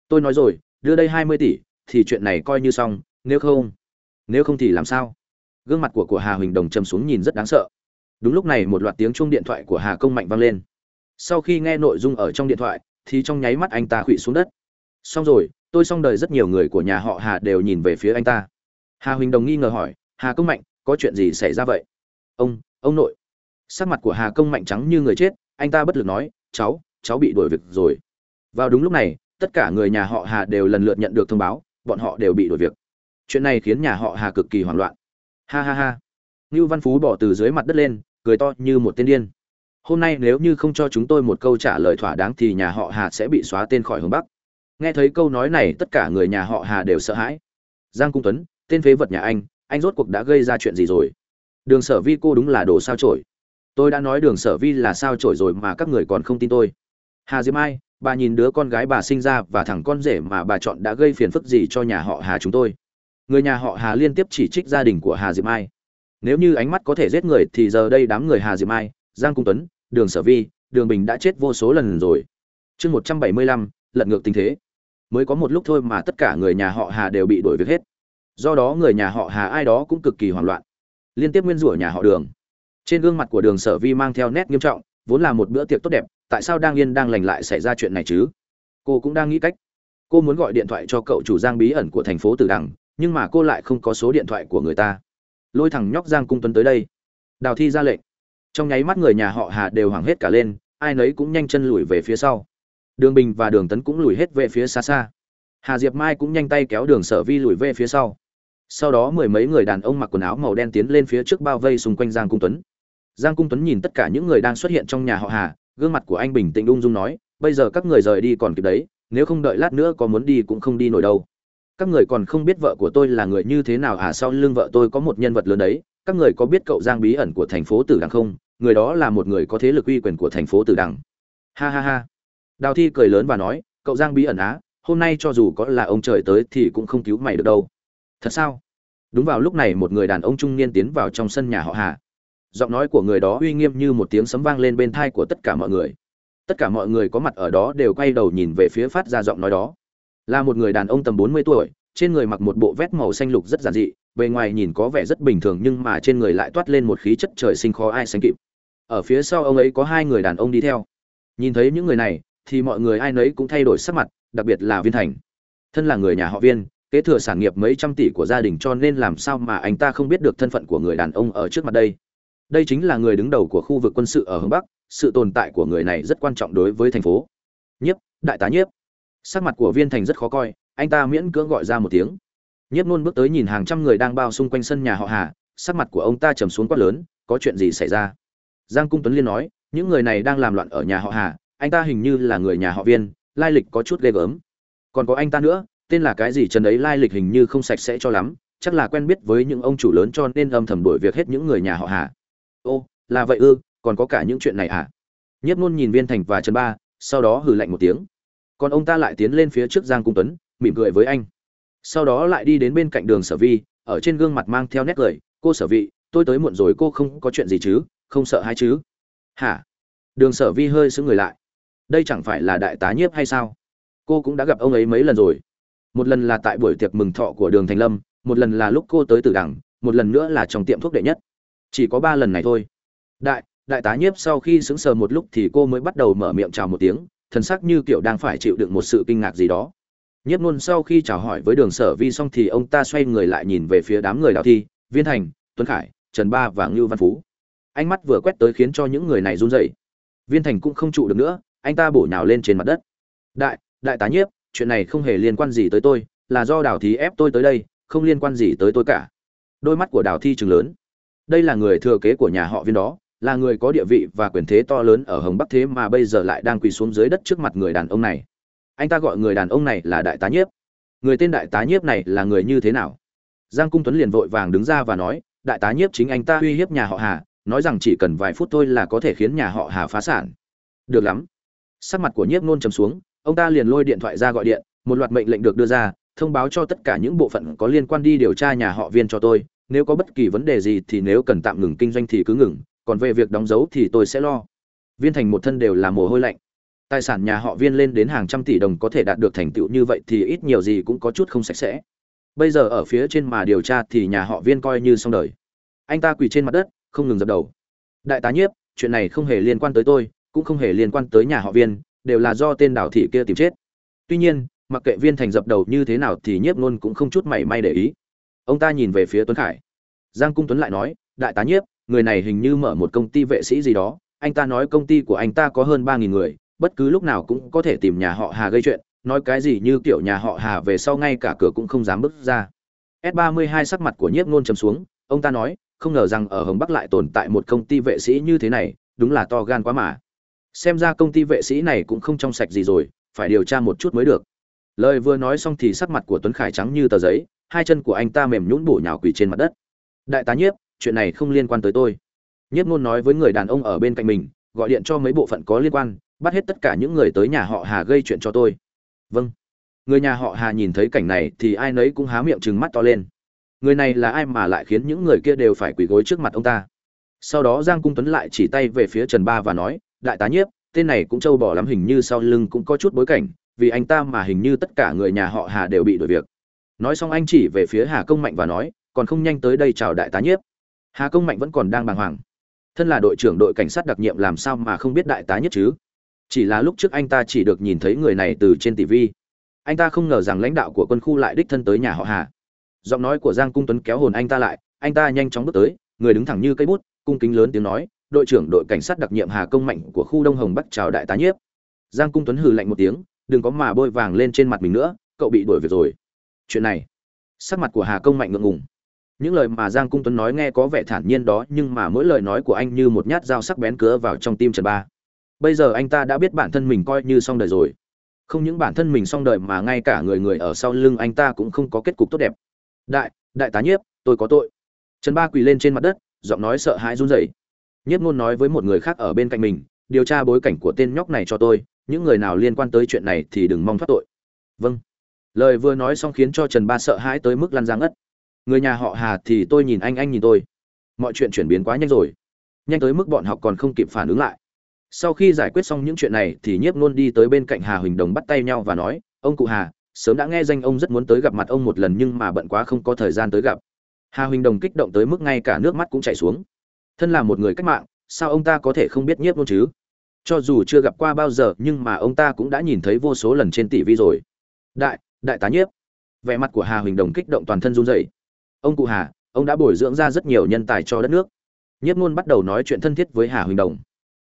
Tôi nói rồi, đưa đây hai mươi tỷ, thì chuyện này coi như xong, nếu không nếu không thì làm sao? Gương mặt của của hà huỳnh đồng châm xuống nhìn rất đáng sợ. Đúng lúc này một loạt tiếng chuông điện thoại của hà công mạnh vang lên. Sau khi nghe nội dung ở trong điện thoại, thì trong nháy mắt anh ta khuỵu xuống đất. Xong rồi, tôi xong đời rất nhiều người của nhà họ hà đều nhìn về phía anh ta hà huỳnh đồng nghi ngờ hỏi, hà công mạnh, có chuyện gì xảy ra vậy? Ông ông nội. Sắc mặt của hà công mạnh trắng như người chết, anh ta bất lực nói, cháu cháu bị đuổi việc rồi. Vào đúng lúc này, tất cả người nhà họ hà đều lần lượt nhận được thông báo, bọn họ đều bị đuổi việc. Chuyện này khiến nhà họ hà cực kỳ hoảng loạn. Ha ha ha. Ngưu văn phú bỏ từ dưới mặt đất lên, cười to như một tên điên. Hôm nay nếu như không cho chúng tôi một câu trả lời thỏa đáng thì nhà họ hà sẽ bị xóa tên khỏi hướng bắc. Nghe thấy câu nói này, tất cả người nhà họ hà đều sợ hãi. Giang cung tuấn tên phế vật nhà anh anh rốt cuộc đã gây ra chuyện gì rồi? Đường sở vi cô đúng là đồ sao trổi tôi đã nói đường sở vi là sao trổi rồi mà các người còn không tin tôi. Hà diễm ai bà nhìn đứa con gái bà sinh ra và thằng con rể mà bà chọn đã gây phiền phức gì cho nhà họ hà chúng tôi? Người nhà họ hà liên tiếp chỉ trích gia đình của hà diễm ai nếu như ánh mắt có thể giết người thì giờ đây đám người hà diễm ai giang cung tuấn, đường sở vi, đường bình đã chết vô số lần rồi. Chương một trăm bảy mươi lăm, lật ngược tình thế. Mới có một lúc thôi mà tất cả người nhà họ hà đều bị đuổi việc hết do đó người nhà họ hà ai đó cũng cực kỳ hoảng loạn. Liên tiếp nguyên rủa nhà họ đường. Trên gương mặt của đường sở vi mang theo nét nghiêm trọng, vốn là một bữa tiệc tốt đẹp, tại sao đang yên đang lành lại xảy ra chuyện này chứ? Cô cũng đang nghĩ cách. Cô muốn gọi điện thoại cho cậu chủ giang bí ẩn của thành phố tử đằng, nhưng mà cô lại không có số điện thoại của người ta. Lôi thằng nhóc giang cung tuấn tới đây. Đào thi ra lệnh. Trong nháy mắt người nhà họ hà đều hoảng hết cả lên, ai nấy cũng nhanh chân lùi về phía sau. Đường bình và đường tấn cũng lùi hết về phía xa xa. Hà diệp mai cũng nhanh tay kéo đường sở vi lùi về phía sau sau đó mười mấy người đàn ông mặc quần áo màu đen tiến lên phía trước bao vây xung quanh giang cung tuấn. Giang cung tuấn nhìn tất cả những người đang xuất hiện trong nhà họ hà, gương mặt của anh bình tĩnh ung dung nói, bây giờ các người rời đi còn kịp đấy, nếu không đợi lát nữa có muốn đi cũng không đi nổi đâu. Các người còn không biết vợ của tôi là người như thế nào à sau lưng vợ tôi có một nhân vật lớn đấy, các người có biết cậu giang bí ẩn của thành phố tử đằng không? Người đó là một người có thế lực uy quyền của thành phố tử đằng. Ha ha ha. Đào thi cười lớn và nói, cậu giang bí ẩn á, hôm nay cho dù có là ông trời tới thì cũng không cứu mày được đâu thật sao? Đúng vào lúc này một người đàn ông trung niên tiến vào trong sân nhà họ hà. Giọng nói của người đó uy nghiêm như một tiếng sấm vang lên bên thai của tất cả mọi người. Tất cả mọi người có mặt ở đó đều quay đầu nhìn về phía phát ra giọng nói đó. Là một người đàn ông tầm bốn mươi tuổi, trên người mặc một bộ vét màu xanh lục rất giản dị, bề ngoài nhìn có vẻ rất bình thường nhưng mà trên người lại toát lên một khí chất trời sinh khó ai sánh kịp. Ở phía sau ông ấy có hai người đàn ông đi theo. Nhìn thấy những người này, thì mọi người ai nấy cũng thay đổi sắc mặt, đặc biệt là viên thành. Thân là người nhà họ viên kế thừa sản nghiệp mấy trăm tỷ của gia đình cho nên làm sao mà anh ta không biết được thân phận của người đàn ông ở trước mặt đây? Đây chính là người đứng đầu của khu vực quân sự ở hướng bắc, sự tồn tại của người này rất quan trọng đối với thành phố. Nhiếp, đại tá nhiếp. Sắc mặt của viên thành rất khó coi, anh ta miễn cưỡng gọi ra một tiếng. Nhiếp nôn bước tới nhìn hàng trăm người đang bao xung quanh sân nhà họ hà, sắc mặt của ông ta trầm xuống quát lớn, có chuyện gì xảy ra? Giang cung tuấn liên nói, những người này đang làm loạn ở nhà họ hà, anh ta hình như là người nhà họ viên, lai lịch có chút ghê gớm. Còn có anh ta nữa tên là cái gì trần ấy lai lịch hình như không sạch sẽ cho lắm, chắc là quen biết với những ông chủ lớn cho nên âm thầm đuổi việc hết những người nhà họ hà. Ô, là vậy ư, còn có cả những chuyện này à nhiếp ngôn nhìn viên thành và trần ba, sau đó hừ lạnh một tiếng. Còn ông ta lại tiến lên phía trước giang cung tuấn, mỉm cười với anh. Sau đó lại đi đến bên cạnh đường sở vi, ở trên gương mặt mang theo nét cười. Cô sở vị, tôi tới muộn rồi, cô không có chuyện gì chứ? Không sợ hay chứ? Hả? Đường sở vi hơi xứng người lại. Đây chẳng phải là đại tá nhiếp hay sao? Cô cũng đã gặp ông ấy mấy lần rồi một lần là tại buổi tiệc mừng thọ của đường thành lâm, một lần là lúc cô tới tử đẳng, một lần nữa là trong tiệm thuốc đệ nhất. Chỉ có ba lần này thôi. Đại đại tá nhiếp sau khi sững sờ một lúc thì cô mới bắt đầu mở miệng chào một tiếng, thần sắc như kiểu đang phải chịu đựng một sự kinh ngạc gì đó. Nhiếp luôn sau khi chào hỏi với đường sở vi xong thì ông ta xoay người lại nhìn về phía đám người đào thi, viên thành, tuấn khải, trần ba và ngưu văn phú. Ánh mắt vừa quét tới khiến cho những người này run rẩy. Viên thành cũng không trụ được nữa, anh ta bổ nhào lên trên mặt đất. Đại đại tá nhiếp chuyện này không hề liên quan gì tới tôi, là do đào thí ép tôi tới đây, không liên quan gì tới tôi cả. Đôi mắt của đào thi trường lớn. Đây là người thừa kế của nhà họ viên đó, là người có địa vị và quyền thế to lớn ở hồng bắc thế mà bây giờ lại đang quỳ xuống dưới đất trước mặt người đàn ông này. Anh ta gọi người đàn ông này là đại tá nhiếp. Người tên đại tá nhiếp này là người như thế nào? Giang cung tuấn liền vội vàng đứng ra và nói, đại tá nhiếp chính anh ta uy hiếp nhà họ hà, nói rằng chỉ cần vài phút thôi là có thể khiến nhà họ hà phá sản. Được lắm. Sắc mặt của nhiếp nôn trầm xuống ông ta liền lôi điện thoại ra gọi điện, một loạt mệnh lệnh được đưa ra, thông báo cho tất cả những bộ phận có liên quan đi điều tra nhà họ viên cho tôi, nếu có bất kỳ vấn đề gì thì nếu cần tạm ngừng kinh doanh thì cứ ngừng, còn về việc đóng dấu thì tôi sẽ lo. Viên thành một thân đều là mồ hôi lạnh. Tài sản nhà họ viên lên đến hàng trăm tỷ đồng có thể đạt được thành tựu như vậy thì ít nhiều gì cũng có chút không sạch sẽ. Bây giờ ở phía trên mà điều tra thì nhà họ viên coi như xong đời. Anh ta quỳ trên mặt đất, không ngừng dập đầu. Đại tá nhiếp, chuyện này không hề liên quan tới tôi, cũng không hề liên quan tới nhà họ viên đều là do tên đảo thị kia tìm chết. Tuy nhiên, mặc kệ viên thành dập đầu như thế nào thì nhiếp ngôn cũng không chút mảy may để ý. Ông ta nhìn về phía tuấn khải. Giang cung tuấn lại nói, đại tá nhiếp, người này hình như mở một công ty vệ sĩ gì đó. Anh ta nói công ty của anh ta có hơn ba nghìn người, bất cứ lúc nào cũng có thể tìm nhà họ hà gây chuyện. Nói cái gì như kiểu nhà họ hà về sau ngay cả cửa cũng không dám bước ra. S 32 sắc mặt của nhiếp ngôn trầm xuống, ông ta nói, không ngờ rằng ở hồng bắc lại tồn tại một công ty vệ sĩ như thế này, đúng là to gan quá mà xem ra công ty vệ sĩ này cũng không trong sạch gì rồi, phải điều tra một chút mới được. Lời vừa nói xong thì sắc mặt của tuấn khải trắng như tờ giấy, hai chân của anh ta mềm nhũn bổ nhào quỳ trên mặt đất. Đại tá nhiếp, chuyện này không liên quan tới tôi. Nhiếp ngôn nói với người đàn ông ở bên cạnh mình, gọi điện cho mấy bộ phận có liên quan, bắt hết tất cả những người tới nhà họ hà gây chuyện cho tôi. Vâng. Người nhà họ hà nhìn thấy cảnh này thì ai nấy cũng há miệng trừng mắt to lên. Người này là ai mà lại khiến những người kia đều phải quỳ gối trước mặt ông ta? Sau đó giang cung tuấn lại chỉ tay về phía trần ba và nói đại tá nhiếp, tên này cũng trâu bỏ lắm, hình như sau lưng cũng có chút bối cảnh, vì anh ta mà hình như tất cả người nhà họ hà đều bị đuổi việc. Nói xong anh chỉ về phía hà công mạnh và nói, còn không nhanh tới đây chào đại tá nhiếp. Hà công mạnh vẫn còn đang bàng hoàng. Thân là đội trưởng đội cảnh sát đặc nhiệm làm sao mà không biết đại tá nhiếp chứ? Chỉ là lúc trước anh ta chỉ được nhìn thấy người này từ trên tv anh ta không ngờ rằng lãnh đạo của quân khu lại đích thân tới nhà họ hà. Giọng nói của giang cung tuấn kéo hồn anh ta lại, anh ta nhanh chóng bước tới, người đứng thẳng như cây bút, cung kính lớn tiếng nói đội trưởng đội cảnh sát đặc nhiệm hà công mạnh của khu đông hồng bắc chào đại tá nhiếp. Giang cung tuấn hừ lạnh một tiếng, đừng có mà bôi vàng lên trên mặt mình nữa, cậu bị đuổi việc rồi. Chuyện này, sắc mặt của hà công mạnh ngượng ngùng. Những lời mà giang cung tuấn nói nghe có vẻ thản nhiên đó, nhưng mà mỗi lời nói của anh như một nhát dao sắc bén cứa vào trong tim trần ba. Bây giờ anh ta đã biết bản thân mình coi như xong đời rồi. Không những bản thân mình xong đời mà ngay cả người người ở sau lưng anh ta cũng không có kết cục tốt đẹp. Đại đại tá nhiếp, tôi có tội. Trần ba quỳ lên trên mặt đất, giọng nói sợ hãi run rẩy nhiếp ngôn nói với một người khác ở bên cạnh mình, điều tra bối cảnh của tên nhóc này cho tôi, những người nào liên quan tới chuyện này thì đừng mong thoát tội. Vâng. Lời vừa nói xong khiến cho trần ba sợ hãi tới mức lăn ra ngất. Người nhà họ hà thì tôi nhìn anh anh nhìn tôi. Mọi chuyện chuyển biến quá nhanh rồi. Nhanh tới mức bọn họ còn không kịp phản ứng lại. Sau khi giải quyết xong những chuyện này thì nhiếp ngôn đi tới bên cạnh hà huỳnh đồng bắt tay nhau và nói, ông cụ hà, sớm đã nghe danh ông rất muốn tới gặp mặt ông một lần nhưng mà bận quá không có thời gian tới gặp. Hà huỳnh đồng kích động tới mức ngay cả nước mắt cũng chảy xuống thân là một người cách mạng, sao ông ta có thể không biết nhiếp ngôn chứ? Cho dù chưa gặp qua bao giờ, nhưng mà ông ta cũng đã nhìn thấy vô số lần trên tỷ vi rồi. Đại đại tá nhiếp. Vẻ mặt của hà huỳnh đồng kích động toàn thân run rẩy. Ông cụ hà, ông đã bồi dưỡng ra rất nhiều nhân tài cho đất nước. Nhiếp ngôn bắt đầu nói chuyện thân thiết với hà huỳnh đồng.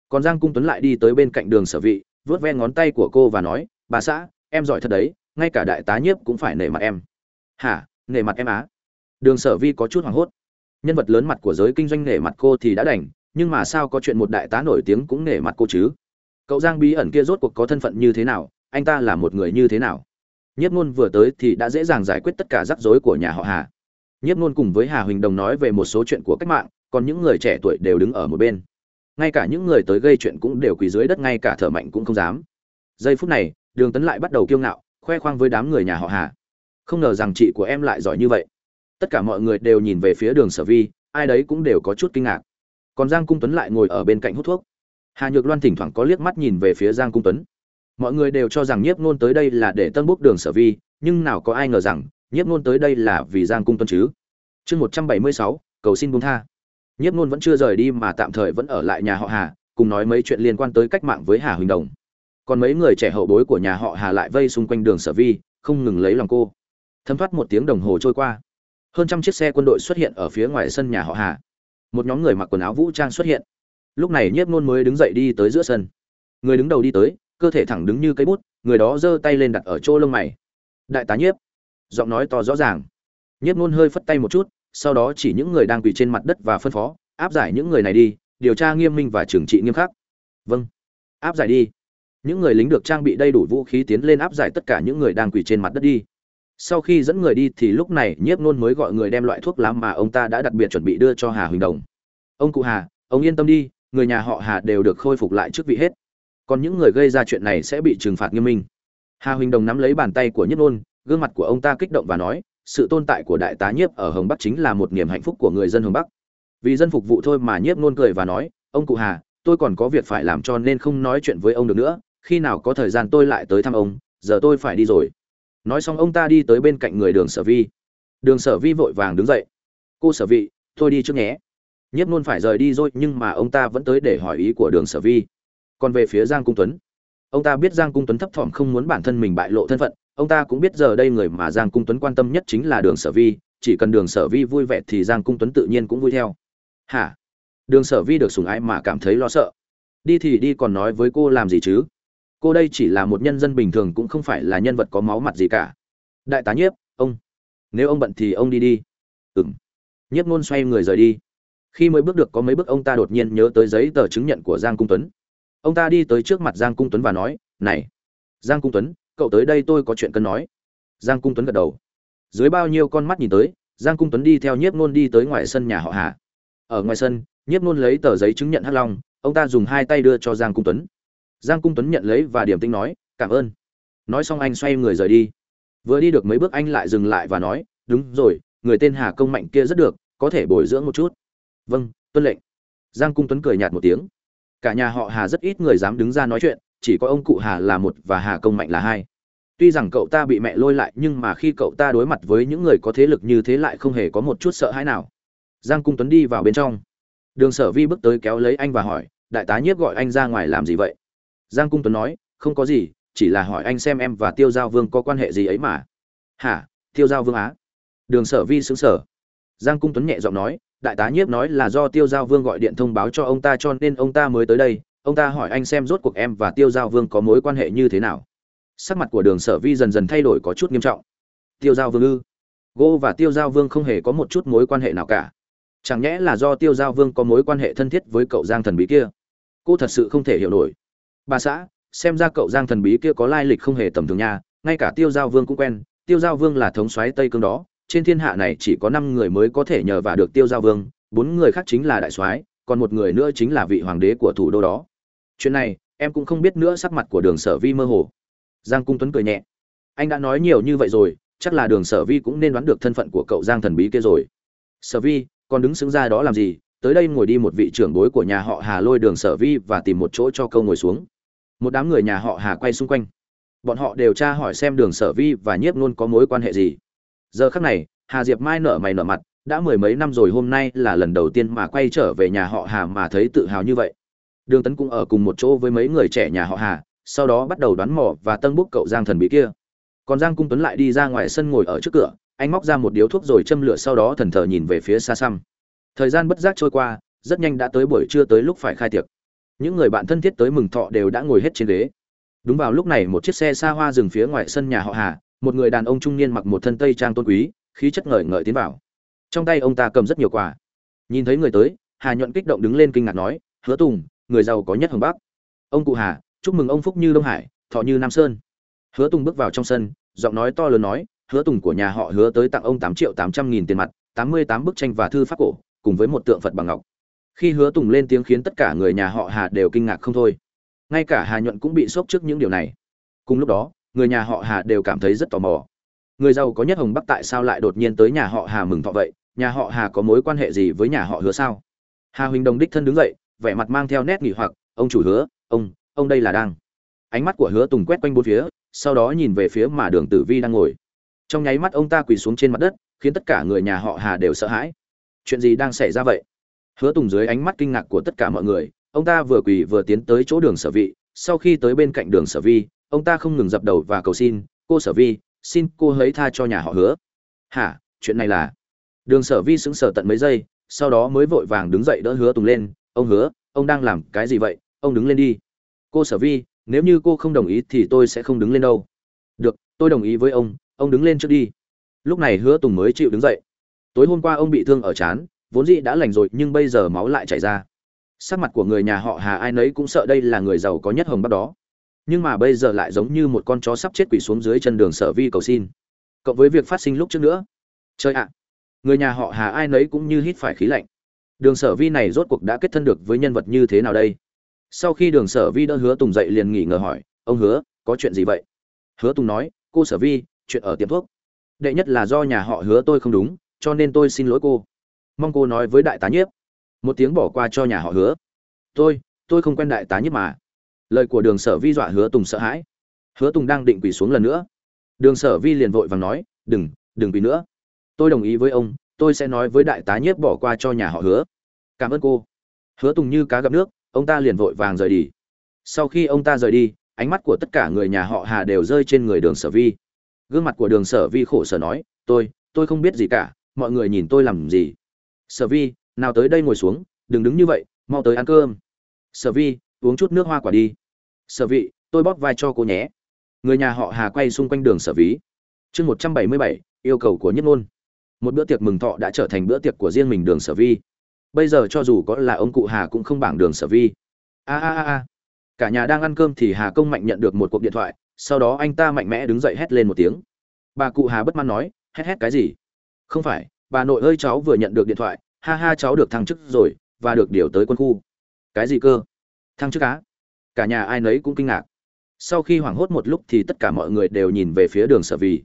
Còn giang cung tuấn lại đi tới bên cạnh đường sở vị vớt ve ngón tay của cô và nói, bà xã, em giỏi thật đấy, ngay cả đại tá nhiếp cũng phải nể mặt em. Hả? Nể mặt em á? Đường sở vi có chút hoảng hốt nhân vật lớn mặt của giới kinh doanh nể mặt cô thì đã đành, nhưng mà sao có chuyện một đại tá nổi tiếng cũng nể mặt cô chứ? Cậu giang bí ẩn kia rốt cuộc có thân phận như thế nào? Anh ta là một người như thế nào? Nhiếp ngôn vừa tới thì đã dễ dàng giải quyết tất cả rắc rối của nhà họ hà. Nhiếp ngôn cùng với hà huỳnh đồng nói về một số chuyện của cách mạng, còn những người trẻ tuổi đều đứng ở một bên. Ngay cả những người tới gây chuyện cũng đều quỳ dưới đất, ngay cả thở mạnh cũng không dám. Giây phút này, đường tấn lại bắt đầu kiêu ngạo, khoe khoang với đám người nhà họ hà. Không ngờ rằng chị của em lại giỏi như vậy tất cả mọi người đều nhìn về phía đường sở vi, ai đấy cũng đều có chút kinh ngạc. Còn giang cung tuấn lại ngồi ở bên cạnh hút thuốc. Hà nhược loan thỉnh thoảng có liếc mắt nhìn về phía giang cung tuấn. Mọi người đều cho rằng nhiếp ngôn tới đây là để tân bốc đường sở vi, nhưng nào có ai ngờ rằng, nhiếp ngôn tới đây là vì giang cung tuấn chứ. Chương một trăm bảy mươi sáu, cầu xin buông tha. Nhiếp ngôn vẫn chưa rời đi mà tạm thời vẫn ở lại nhà họ hà, cùng nói mấy chuyện liên quan tới cách mạng với hà huỳnh đồng. Còn mấy người trẻ hậu bối của nhà họ hà lại vây xung quanh đường sở vi, không ngừng lấy lòng cô. Thấm thoát một tiếng đồng hồ trôi qua hơn trăm chiếc xe quân đội xuất hiện ở phía ngoài sân nhà họ hà. Một nhóm người mặc quần áo vũ trang xuất hiện. Lúc này nhiếp ngôn mới đứng dậy đi tới giữa sân. Người đứng đầu đi tới, cơ thể thẳng đứng như cây bút, người đó giơ tay lên đặt ở chỗ lông mày. Đại tá nhiếp. Giọng nói to rõ ràng. Nhiếp ngôn hơi phất tay một chút, sau đó chỉ những người đang quỳ trên mặt đất và phân phó, áp giải những người này đi, điều tra nghiêm minh và trừng trị nghiêm khắc. Vâng. Áp giải đi. Những người lính được trang bị đầy đủ vũ khí tiến lên áp giải tất cả những người đang quỳ trên mặt đất đi sau khi dẫn người đi thì lúc này nhiếp nôn mới gọi người đem loại thuốc lá mà ông ta đã đặc biệt chuẩn bị đưa cho hà huỳnh đồng. Ông cụ hà, ông yên tâm đi, người nhà họ hà đều được khôi phục lại trước vị hết. Còn những người gây ra chuyện này sẽ bị trừng phạt nghiêm minh. Hà huỳnh đồng nắm lấy bàn tay của nhiếp nôn gương mặt của ông ta kích động và nói, sự tồn tại của đại tá nhiếp ở hồng bắc chính là một niềm hạnh phúc của người dân hồng bắc. Vì dân phục vụ thôi mà nhiếp nôn cười và nói, ông cụ hà, tôi còn có việc phải làm cho nên không nói chuyện với ông được nữa, khi nào có thời gian tôi lại tới thăm ông, giờ tôi phải đi rồi nói xong ông ta đi tới bên cạnh người đường sở vi. Đường sở vi vội vàng đứng dậy. Cô sở vị, thôi đi trước nhé. Nhất nôn phải rời đi rồi, nhưng mà ông ta vẫn tới để hỏi ý của đường sở vi. Còn về phía giang cung tuấn. Ông ta biết giang cung tuấn thấp thỏm không muốn bản thân mình bại lộ thân phận. Ông ta cũng biết giờ đây người mà giang cung tuấn quan tâm nhất chính là đường sở vi. Chỉ cần đường sở vi vui vẻ thì giang cung tuấn tự nhiên cũng vui theo. Hả? Đường sở vi được sùng ái mà cảm thấy lo sợ. Đi thì đi còn nói với cô làm gì chứ? Cô đây chỉ là một nhân dân bình thường cũng không phải là nhân vật có máu mặt gì cả. Đại tá nhiếp, ông. Nếu ông bận thì ông đi đi. Ừng nhiếp ngôn xoay người rời đi. Khi mới bước được có mấy bước, ông ta đột nhiên nhớ tới giấy tờ chứng nhận của giang cung tuấn. Ông ta đi tới trước mặt giang cung tuấn và nói, này, giang cung tuấn, cậu tới đây tôi có chuyện cần nói. Giang cung tuấn gật đầu. Dưới bao nhiêu con mắt nhìn tới, giang cung tuấn đi theo nhiếp ngôn đi tới ngoài sân nhà họ hà. Ở ngoài sân, nhiếp ngôn lấy tờ giấy chứng nhận hắc long, ông ta dùng hai tay đưa cho giang cung tuấn giang cung tuấn nhận lấy và điểm tinh nói, cảm ơn. Nói xong anh xoay người rời đi. Vừa đi được mấy bước anh lại dừng lại và nói, đúng rồi, người tên hà công mạnh kia rất được, có thể bồi dưỡng một chút. Vâng tuân lệnh. Giang cung tuấn cười nhạt một tiếng. Cả nhà họ hà rất ít người dám đứng ra nói chuyện, chỉ có ông cụ hà là một và hà công mạnh là hai. Tuy rằng cậu ta bị mẹ lôi lại, nhưng mà khi cậu ta đối mặt với những người có thế lực như thế lại không hề có một chút sợ hãi nào. Giang cung tuấn đi vào bên trong. Đường sở vi bước tới kéo lấy anh và hỏi, đại tá nhiếp gọi anh ra ngoài làm gì vậy? Giang cung tuấn nói, không có gì, chỉ là hỏi anh xem em và tiêu giao vương có quan hệ gì ấy mà. Hả? Tiêu giao vương á? Đường sở vi xứng sở giang cung tuấn nhẹ giọng nói, đại tá nhiếp nói là do tiêu giao vương gọi điện thông báo cho ông ta cho nên ông ta mới tới đây. Ông ta hỏi anh xem rốt cuộc em và tiêu giao vương có mối quan hệ như thế nào. Sắc mặt của đường sở vi dần dần thay đổi có chút nghiêm trọng. Tiêu giao vương ư? Gô và tiêu giao vương không hề có một chút mối quan hệ nào cả. Chẳng nhẽ là do tiêu giao vương có mối quan hệ thân thiết với cậu giang thần bí kia? Cô thật sự không thể hiểu nổi bà xã, xem ra cậu giang thần bí kia có lai lịch không hề tầm thường nha, ngay cả tiêu giao vương cũng quen, tiêu giao vương là thống soái tây cương đó, trên thiên hạ này chỉ có năm người mới có thể nhờ và được tiêu giao vương, bốn người khác chính là đại soái, còn một người nữa chính là vị hoàng đế của thủ đô đó. Chuyện này, em cũng không biết nữa sắc mặt của đường sở vi mơ hồ. Giang cung tuấn cười nhẹ. Anh đã nói nhiều như vậy rồi, chắc là đường sở vi cũng nên đoán được thân phận của cậu giang thần bí kia rồi. Sở vi, còn đứng xứng ra đó làm gì? Tới đây ngồi đi một vị trưởng bối của nhà họ hà lôi đường sở vi và tìm một chỗ cho câu ngồi xuống một đám người nhà họ hà quay xung quanh. Bọn họ đều tra hỏi xem đường sở vi và nhiếp nôn có mối quan hệ gì. Giờ khắc này, hà diệp mai nở mày nở mặt, đã mười mấy năm rồi hôm nay là lần đầu tiên mà quay trở về nhà họ hà mà thấy tự hào như vậy. Đường tấn cũng ở cùng một chỗ với mấy người trẻ nhà họ hà, sau đó bắt đầu đoán mò và tân búc cậu giang thần bí kia. Còn giang cung tuấn lại đi ra ngoài sân ngồi ở trước cửa, anh móc ra một điếu thuốc rồi châm lửa sau đó thần thờ nhìn về phía xa xăm. Thời gian bất giác trôi qua, rất nhanh đã tới buổi trưa tới lúc phải khai tiệc những người bạn thân thiết tới mừng thọ đều đã ngồi hết trên ghế. Đúng vào lúc này, một chiếc xe xa hoa dừng phía ngoài sân nhà họ hà, một người đàn ông trung niên mặc một thân tây trang tôn quý, khí chất ngời ngợi tiến vào. Trong tay ông ta cầm rất nhiều quà. Nhìn thấy người tới, hà nhuận kích động đứng lên kinh ngạc nói, hứa tùng, người giàu có nhất hồng bắc. Ông cụ hà, chúc mừng ông phúc như đông hải, thọ như nam sơn. Hứa tùng bước vào trong sân, giọng nói to lớn nói, hứa tùng của nhà họ hứa tới tặng ông tám triệu tám trăm nghìn tiền mặt, tám mươi tám bức tranh và thư pháp cổ, cùng với một tượng phật bằng ngọc khi hứa tùng lên tiếng khiến tất cả người nhà họ hà đều kinh ngạc không thôi. Ngay cả hà nhuận cũng bị sốc trước những điều này. Cùng lúc đó, người nhà họ hà đều cảm thấy rất tò mò. Người giàu có nhất hồng bắc tại sao lại đột nhiên tới nhà họ hà mừng thọ vậy? Nhà họ hà có mối quan hệ gì với nhà họ hứa sao? Hà huỳnh đồng đích thân đứng dậy, vẻ mặt mang theo nét nghỉ hoặc. Ông chủ hứa, ông ông đây là đang. Ánh mắt của hứa tùng quét quanh bốn phía, sau đó nhìn về phía mà đường tử vi đang ngồi. Trong nháy mắt ông ta quỳ xuống trên mặt đất, khiến tất cả người nhà họ hà đều sợ hãi. Chuyện gì đang xảy ra vậy? Hứa tùng dưới ánh mắt kinh ngạc của tất cả mọi người, ông ta vừa quỳ vừa tiến tới chỗ đường sở vị sau khi tới bên cạnh đường sở vi ông ta không ngừng dập đầu và cầu xin, cô sở vi xin cô hãy tha cho nhà họ hứa. Hả? Chuyện này là? Đường sở vi sững sờ tận mấy giây, sau đó mới vội vàng đứng dậy đỡ hứa tùng lên. Ông hứa, ông đang làm cái gì vậy? Ông đứng lên đi. Cô sở vi nếu như cô không đồng ý thì tôi sẽ không đứng lên đâu. Được, tôi đồng ý với ông ông đứng lên trước đi. Lúc này hứa tùng mới chịu đứng dậy. Tối hôm qua ông bị thương ở chán vốn dĩ đã lành rồi, nhưng bây giờ máu lại chảy ra. Sắc mặt của người nhà họ hà ai nấy cũng sợ đây là người giàu có nhất hồng bắc đó. Nhưng mà bây giờ lại giống như một con chó sắp chết quỷ xuống dưới chân đường sở vi cầu xin. Cộng với việc phát sinh lúc trước nữa. Chơi ạ! Người nhà họ hà ai nấy cũng như hít phải khí lạnh. Đường sở vi này rốt cuộc đã kết thân được với nhân vật như thế nào đây? Sau khi đường sở vi đỡ hứa tùng dậy liền nghỉ ngờ hỏi, ông hứa, có chuyện gì vậy? Hứa tùng nói, cô sở vi, chuyện ở tiệm thuốc. Đệ nhất là do nhà họ hứa tôi không đúng, cho nên tôi xin lỗi cô mong cô nói với đại tá nhiếp. Một tiếng bỏ qua cho nhà họ hứa. Tôi tôi không quen đại tá nhiếp mà. Lời của đường sở vi dọa hứa tùng sợ hãi. Hứa tùng đang định quỳ xuống lần nữa. Đường sở vi liền vội vàng nói, đừng đừng quỳ nữa. Tôi đồng ý với ông, tôi sẽ nói với đại tá nhiếp bỏ qua cho nhà họ hứa. Cảm ơn cô. Hứa tùng như cá gặp nước, ông ta liền vội vàng rời đi. Sau khi ông ta rời đi, ánh mắt của tất cả người nhà họ hà đều rơi trên người đường sở vi. Gương mặt của đường sở vi khổ sở nói, tôi tôi không biết gì cả, mọi người nhìn tôi làm gì? Sở vi, nào tới đây ngồi xuống, đừng đứng như vậy, mau tới ăn cơm. Sở vi, uống chút nước hoa quả đi. Sở vị, tôi bóp vai cho cô nhé. Người nhà họ hà quay xung quanh đường sở ví chương một trăm bảy mươi bảy, yêu cầu của nhất ngôn. Một bữa tiệc mừng thọ đã trở thành bữa tiệc của riêng mình đường sở vi. Bây giờ cho dù có là ông cụ hà cũng không bảng đường sở vi. A a a. Cả nhà đang ăn cơm thì hà công mạnh nhận được một cuộc điện thoại, sau đó anh ta mạnh mẽ đứng dậy hét lên một tiếng. Bà cụ hà bất mãn nói, hét hét cái gì? Không phải bà nội ơi, cháu vừa nhận được điện thoại. Ha ha, cháu được thăng chức rồi, và được điều tới quân khu. Cái gì cơ? Thăng chức á? Cả nhà ai nấy cũng kinh ngạc. Sau khi hoảng hốt một lúc thì tất cả mọi người đều nhìn về phía đường sở vi.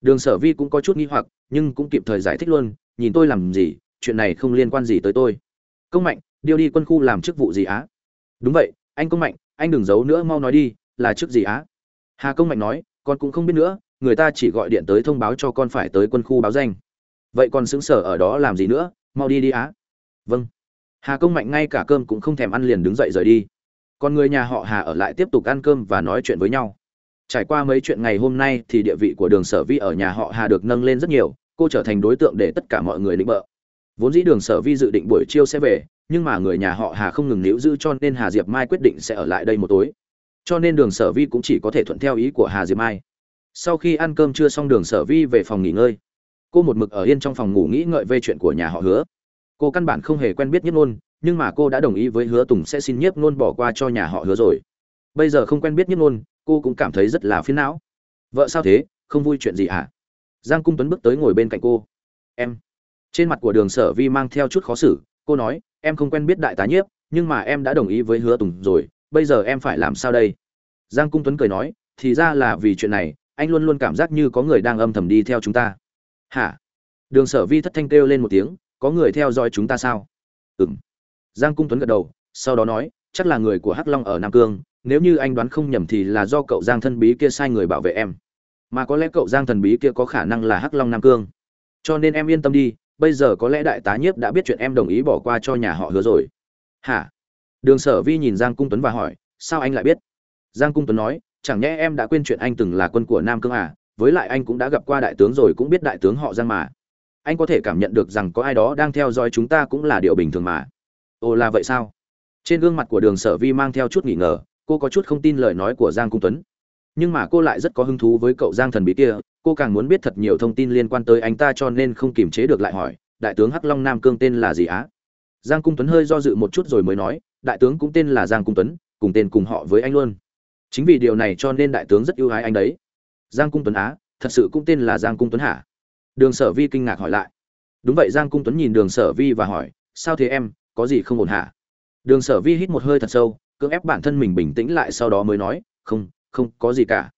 Đường sở vi cũng có chút nghi hoặc, nhưng cũng kịp thời giải thích luôn, nhìn tôi làm gì? Chuyện này không liên quan gì tới tôi. Công mạnh điều đi quân khu làm chức vụ gì á? Đúng vậy, anh công mạnh, anh đừng giấu nữa, mau nói đi, là chức gì á? Hà công mạnh nói, con cũng không biết nữa, người ta chỉ gọi điện tới thông báo cho con phải tới quân khu báo danh vậy còn xứng sở ở đó làm gì nữa? Mau đi đi á. Vâng. Hà công mạnh ngay cả cơm cũng không thèm ăn liền đứng dậy rời đi. Còn người nhà họ hà ở lại tiếp tục ăn cơm và nói chuyện với nhau. Trải qua mấy chuyện ngày hôm nay thì địa vị của đường sở vi ở nhà họ hà được nâng lên rất nhiều, cô trở thành đối tượng để tất cả mọi người định bợ. Vốn dĩ đường sở vi dự định buổi chiều sẽ về, nhưng mà người nhà họ hà không ngừng níu giữ cho nên hà diệp mai quyết định sẽ ở lại đây một tối. Cho nên đường sở vi cũng chỉ có thể thuận theo ý của hà diệp mai. Sau khi ăn cơm trưa xong đường sở vi về phòng nghỉ ngơi cô một mực ở yên trong phòng ngủ nghĩ ngợi về chuyện của nhà họ hứa. Cô căn bản không hề quen biết nhất ngôn nhưng mà cô đã đồng ý với hứa tùng sẽ xin nhiếp ngôn bỏ qua cho nhà họ hứa rồi. Bây giờ không quen biết nhiếp ngôn cô cũng cảm thấy rất là phiến não. Vợ sao thế, không vui chuyện gì hả? Giang cung tuấn bước tới ngồi bên cạnh cô. Em. Trên mặt của đường sở vi mang theo chút khó xử, cô nói, em không quen biết đại tá nhiếp, nhưng mà em đã đồng ý với hứa tùng rồi, bây giờ em phải làm sao đây? Giang cung tuấn cười nói, thì ra là vì chuyện này, anh luôn luôn cảm giác như có người đang âm thầm đi theo chúng ta hả? Đường sở vi thất thanh kêu lên một tiếng, có người theo dõi chúng ta sao? Ừng giang cung tuấn gật đầu, sau đó nói, chắc là người của hắc long ở nam cương, nếu như anh đoán không nhầm thì là do cậu giang thân bí kia sai người bảo vệ em. Mà có lẽ cậu giang thần bí kia có khả năng là hắc long nam cương. Cho nên em yên tâm đi, bây giờ có lẽ đại tá nhiếp đã biết chuyện em đồng ý bỏ qua cho nhà họ hứa rồi. Hả? Đường sở vi nhìn giang cung tuấn và hỏi, sao anh lại biết? Giang cung tuấn nói, chẳng nhẽ em đã quên chuyện anh từng là quân của nam cương à? Với lại anh cũng đã gặp qua đại tướng rồi cũng biết đại tướng họ giang mà. Anh có thể cảm nhận được rằng có ai đó đang theo dõi chúng ta cũng là điều bình thường mà. Ồ là vậy sao? Trên gương mặt của đường sở vi mang theo chút nghỉ ngờ, cô có chút không tin lời nói của giang cung tuấn. Nhưng mà cô lại rất có hứng thú với cậu giang thần bí kia, cô càng muốn biết thật nhiều thông tin liên quan tới anh ta cho nên không kiềm chế được lại hỏi, đại tướng hắc long nam cương tên là gì á? Giang cung tuấn hơi do dự một chút rồi mới nói, đại tướng cũng tên là giang cung tuấn, cùng tên cùng họ với anh luôn. Chính vì điều này cho nên đại tướng rất ưu ái anh đấy giang cung tuấn á, thật sự cũng tên là giang cung tuấn hả đường sở vi kinh ngạc hỏi lại. Đúng vậy, giang cung tuấn nhìn đường sở vi và hỏi, sao thế em, có gì không ổn hả? Đường sở vi hít một hơi thật sâu, cưỡng ép bản thân mình bình tĩnh lại sau đó mới nói, không không có gì cả.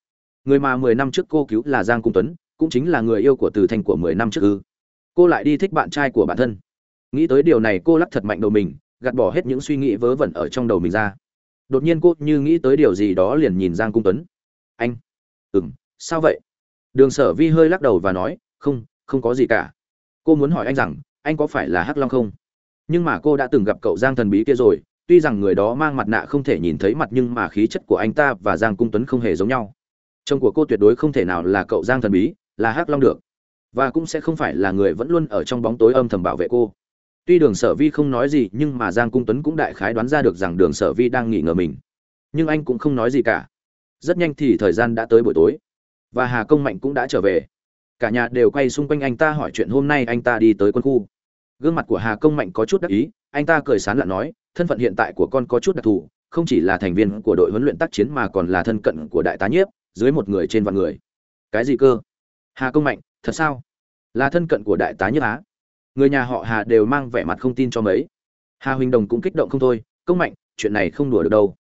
Người mà mười năm trước cô cứu là giang cung tuấn, cũng chính là người yêu của từ thanh của mười năm trước ư. Cô lại đi thích bạn trai của bản thân. Nghĩ tới điều này, cô lắc thật mạnh đầu mình, gạt bỏ hết những suy nghĩ vớ vẩn ở trong đầu mình ra. Đột nhiên cô như nghĩ tới điều gì đó liền nhìn giang cung tuấn. Anh. Ừng sao vậy? Đường sở vi hơi lắc đầu và nói, không không có gì cả. Cô muốn hỏi anh rằng, anh có phải là hắc long không? Nhưng mà cô đã từng gặp cậu giang thần bí kia rồi, tuy rằng người đó mang mặt nạ không thể nhìn thấy mặt nhưng mà khí chất của anh ta và giang cung tuấn không hề giống nhau. Chồng của cô tuyệt đối không thể nào là cậu giang thần bí, là hắc long được. Và cũng sẽ không phải là người vẫn luôn ở trong bóng tối âm thầm bảo vệ cô. Tuy đường sở vi không nói gì nhưng mà giang cung tuấn cũng đại khái đoán ra được rằng đường sở vi đang nghỉ ngờ mình. Nhưng anh cũng không nói gì cả. Rất nhanh thì thời gian đã tới buổi tối và hà công mạnh cũng đã trở về. Cả nhà đều quay xung quanh anh ta hỏi chuyện hôm nay anh ta đi tới quân khu. Gương mặt của hà công mạnh có chút đắc ý, anh ta cười sán lạ nói, thân phận hiện tại của con có chút đặc thù, không chỉ là thành viên của đội huấn luyện tác chiến mà còn là thân cận của đại tá nhiếp, dưới một người trên vạn người. Cái gì cơ? Hà công mạnh, thật sao? Là thân cận của đại tá nhiếp á? Người nhà họ hà đều mang vẻ mặt không tin cho mấy. Hà huỳnh đồng cũng kích động không thôi, công mạnh, chuyện này không đùa được đâu.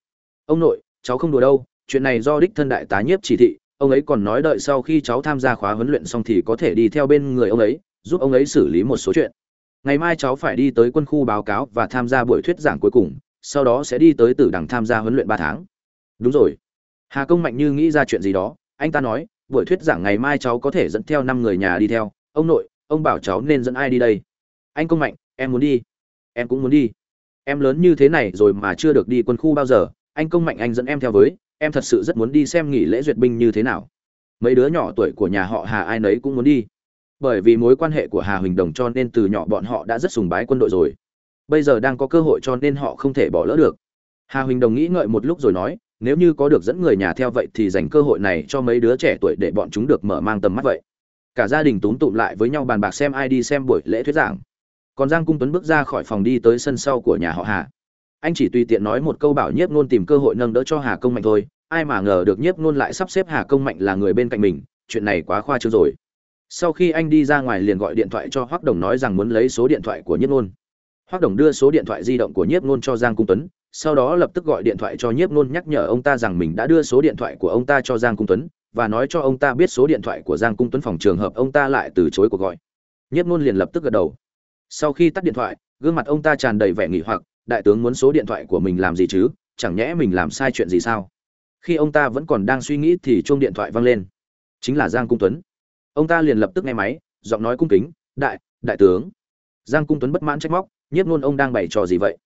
Ông nội, cháu không đùa đâu, chuyện này do đích thân đại tá nhiếp chỉ thị ông ấy còn nói đợi sau khi cháu tham gia khóa huấn luyện xong thì có thể đi theo bên người ông ấy, giúp ông ấy xử lý một số chuyện. Ngày mai cháu phải đi tới quân khu báo cáo và tham gia buổi thuyết giảng cuối cùng, sau đó sẽ đi tới tử đằng tham gia huấn luyện ba tháng. Đúng rồi. Hà công mạnh như nghĩ ra chuyện gì đó, anh ta nói, buổi thuyết giảng ngày mai cháu có thể dẫn theo năm người nhà đi theo. Ông nội, ông bảo cháu nên dẫn ai đi đây? Anh công mạnh, em muốn đi. Em cũng muốn đi. Em lớn như thế này rồi mà chưa được đi quân khu bao giờ. Anh công mạnh, anh dẫn em theo với em thật sự rất muốn đi xem nghỉ lễ duyệt binh như thế nào. Mấy đứa nhỏ tuổi của nhà họ hà ai nấy cũng muốn đi. Bởi vì mối quan hệ của hà huỳnh đồng cho nên từ nhỏ bọn họ đã rất sùng bái quân đội rồi. Bây giờ đang có cơ hội cho nên họ không thể bỏ lỡ được. Hà huỳnh đồng nghĩ ngợi một lúc rồi nói, nếu như có được dẫn người nhà theo vậy thì dành cơ hội này cho mấy đứa trẻ tuổi để bọn chúng được mở mang tầm mắt vậy. Cả gia đình túm tụm lại với nhau bàn bạc xem ai đi xem buổi lễ thuyết giảng. Còn giang cung tuấn bước ra khỏi phòng đi tới sân sau của nhà họ hà anh chỉ tùy tiện nói một câu bảo nhiếp ngôn tìm cơ hội nâng đỡ cho hà công mạnh thôi, ai mà ngờ được nhiếp ngôn lại sắp xếp hà công mạnh là người bên cạnh mình, chuyện này quá khoa trương rồi. Sau khi anh đi ra ngoài liền gọi điện thoại cho hoác đồng nói rằng muốn lấy số điện thoại của nhiếp ngôn hoác đồng đưa số điện thoại di động của nhiếp ngôn cho giang cung tuấn, sau đó lập tức gọi điện thoại cho nhiếp ngôn nhắc nhở ông ta rằng mình đã đưa số điện thoại của ông ta cho giang cung tuấn, và nói cho ông ta biết số điện thoại của giang cung tuấn phòng trường hợp ông ta lại từ chối cuộc gọi. Nhiếp ngôn liền lập tức gật đầu. Sau khi tắt điện thoại, gương mặt ông ta tràn đầy vẻ nghỉ hoặc đại tướng muốn số điện thoại của mình làm gì chứ, chẳng nhẽ mình làm sai chuyện gì sao? Khi ông ta vẫn còn đang suy nghĩ thì chuông điện thoại vang lên. Chính là giang cung tuấn. Ông ta liền lập tức nghe máy, giọng nói cung kính, đại đại tướng. Giang cung tuấn bất mãn trách móc, nhiếp ngôn ông đang bày trò gì vậy?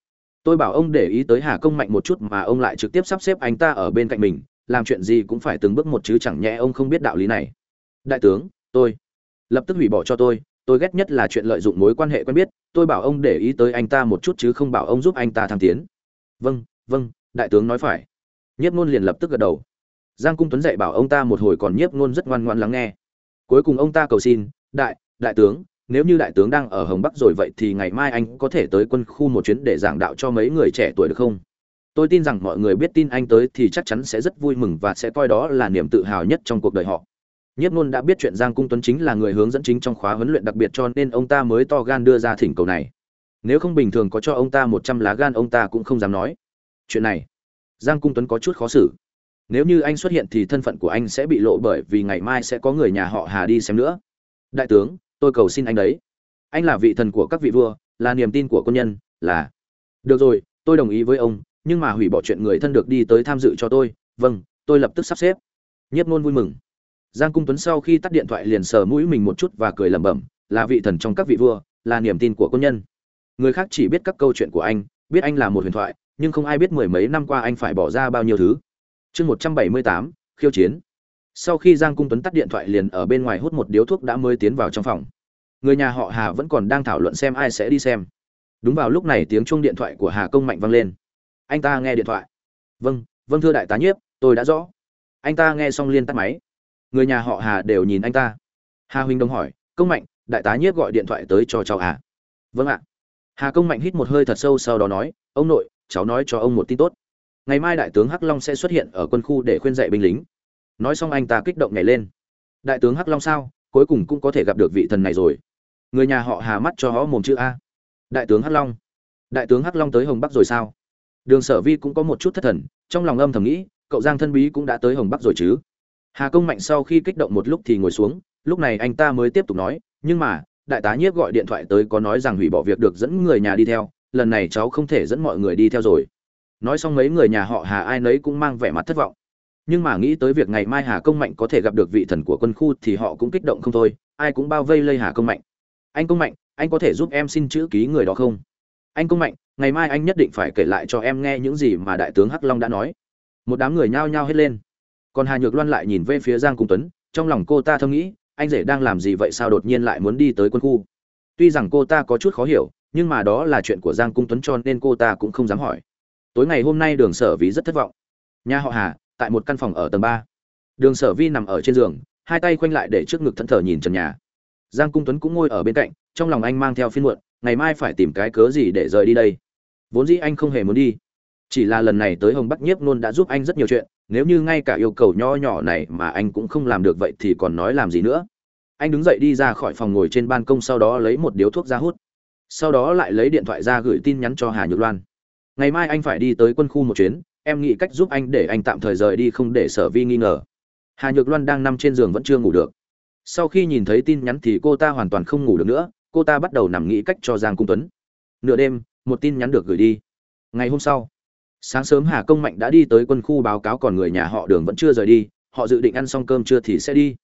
Tôi bảo ông để ý tới hà công mạnh một chút mà ông lại trực tiếp sắp xếp anh ta ở bên cạnh mình, làm chuyện gì cũng phải từng bước một chứ chẳng nhẽ ông không biết đạo lý này. Đại tướng, tôi. Lập tức hủy bỏ cho tôi tôi ghét nhất là chuyện lợi dụng mối quan hệ quen biết, tôi bảo ông để ý tới anh ta một chút chứ không bảo ông giúp anh ta thăng tiến. Vâng vâng đại tướng nói phải. Nhiếp ngôn liền lập tức gật đầu. Giang cung tuấn dạy bảo ông ta một hồi còn nhiếp ngôn rất ngoan ngoan lắng nghe. Cuối cùng ông ta cầu xin, đại đại tướng, nếu như đại tướng đang ở hồng bắc rồi vậy thì ngày mai anh có thể tới quân khu một chuyến để giảng đạo cho mấy người trẻ tuổi được không? Tôi tin rằng mọi người biết tin anh tới thì chắc chắn sẽ rất vui mừng và sẽ coi đó là niềm tự hào nhất trong cuộc đời họ. Nhiếp Nôn đã biết chuyện Giang Cung Tuấn chính là người hướng dẫn chính trong khóa huấn luyện đặc biệt cho nên ông ta mới to gan đưa ra thỉnh cầu này. Nếu không bình thường có cho ông ta một trăm lá gan ông ta cũng không dám nói. Chuyện này, Giang Cung Tuấn có chút khó xử. Nếu như anh xuất hiện thì thân phận của anh sẽ bị lộ bởi vì ngày mai sẽ có người nhà họ Hà đi xem nữa. Đại tướng, tôi cầu xin anh đấy. Anh là vị thần của các vị vua, là niềm tin của quân nhân, là Được rồi, tôi đồng ý với ông, nhưng mà hủy bỏ chuyện người thân được đi tới tham dự cho tôi. Vâng, tôi lập tức sắp xếp. Nhiếp Nôn vui mừng giang cung tuấn sau khi tắt điện thoại liền sờ mũi mình một chút và cười lẩm bẩm, là vị thần trong các vị vua, là niềm tin của quân nhân. Người khác chỉ biết các câu chuyện của anh, biết anh là một huyền thoại, nhưng không ai biết mười mấy năm qua anh phải bỏ ra bao nhiêu thứ. Chương một trăm bảy mươi tám, khiêu chiến. Sau khi giang cung tuấn tắt điện thoại liền ở bên ngoài hút một điếu thuốc đã mới tiến vào trong phòng. Người nhà họ hà vẫn còn đang thảo luận xem ai sẽ đi xem. Đúng vào lúc này tiếng chuông điện thoại của hà công mạnh vang lên. Anh ta nghe điện thoại. Vâng vâng thưa đại tá nhiếp, tôi đã rõ. Anh ta nghe xong liên tắt máy người nhà họ hà đều nhìn anh ta. Hà huynh đông hỏi, công mạnh, đại tá nhiếp gọi điện thoại tới cho cháu à? Vâng ạ. Hà công mạnh hít một hơi thật sâu sau đó nói, ông nội, cháu nói cho ông một tin tốt. Ngày mai đại tướng hắc long sẽ xuất hiện ở quân khu để khuyên dạy binh lính. Nói xong anh ta kích động nhảy lên. Đại tướng hắc long sao? Cuối cùng cũng có thể gặp được vị thần này rồi. Người nhà họ hà mắt cho họ mồm chữ a. Đại tướng hắc long. Đại tướng hắc long tới hồng bắc rồi sao? Đường sở vi cũng có một chút thất thần, trong lòng âm thầm nghĩ, cậu giang thân bí cũng đã tới hồng bắc rồi chứ? Hà Công Mạnh sau khi kích động một lúc thì ngồi xuống, lúc này anh ta mới tiếp tục nói, nhưng mà, đại tá nhiếp gọi điện thoại tới có nói rằng hủy bỏ việc được dẫn người nhà đi theo, lần này cháu không thể dẫn mọi người đi theo rồi. Nói xong mấy người nhà họ Hà ai nấy cũng mang vẻ mặt thất vọng. Nhưng mà nghĩ tới việc ngày mai Hà Công Mạnh có thể gặp được vị thần của quân khu thì họ cũng kích động không thôi, ai cũng bao vây lây Hà Công Mạnh. Anh Công Mạnh, anh có thể giúp em xin chữ ký người đó không? Anh Công Mạnh, ngày mai anh nhất định phải kể lại cho em nghe những gì mà đại tướng Hắc Long đã nói. Một đám người nhao nhao hết lên còn hà nhược loan lại nhìn về phía giang cung tuấn, trong lòng cô ta thầm nghĩ, anh rể đang làm gì vậy sao đột nhiên lại muốn đi tới quân khu? Tuy rằng cô ta có chút khó hiểu, nhưng mà đó là chuyện của giang cung tuấn cho nên cô ta cũng không dám hỏi. Tối ngày hôm nay đường sở vi rất thất vọng. Nhà họ hà, tại một căn phòng ở tầng ba. Đường sở vi nằm ở trên giường, hai tay khoanh lại để trước ngực thẫn thờ nhìn trần nhà. Giang cung tuấn cũng ngồi ở bên cạnh, trong lòng anh mang theo phiên muộn, ngày mai phải tìm cái cớ gì để rời đi đây? Vốn dĩ anh không hề muốn đi chỉ là lần này tới hồng bắc nhiếp luôn đã giúp anh rất nhiều chuyện, nếu như ngay cả yêu cầu nho nhỏ này mà anh cũng không làm được vậy thì còn nói làm gì nữa? Anh đứng dậy đi ra khỏi phòng ngồi trên ban công sau đó lấy một điếu thuốc ra hút. Sau đó lại lấy điện thoại ra gửi tin nhắn cho hà nhược loan. Ngày mai anh phải đi tới quân khu một chuyến, em nghĩ cách giúp anh để anh tạm thời rời đi không để sở vi nghi ngờ. Hà nhược loan đang nằm trên giường vẫn chưa ngủ được. Sau khi nhìn thấy tin nhắn thì cô ta hoàn toàn không ngủ được nữa, cô ta bắt đầu nằm nghĩ cách cho giang cung tuấn. Nửa đêm, một tin nhắn được gửi đi. Ngày hôm sau sáng sớm hà công mạnh đã đi tới quân khu báo cáo còn người nhà họ đường vẫn chưa rời đi, họ dự định ăn xong cơm trưa thì sẽ đi.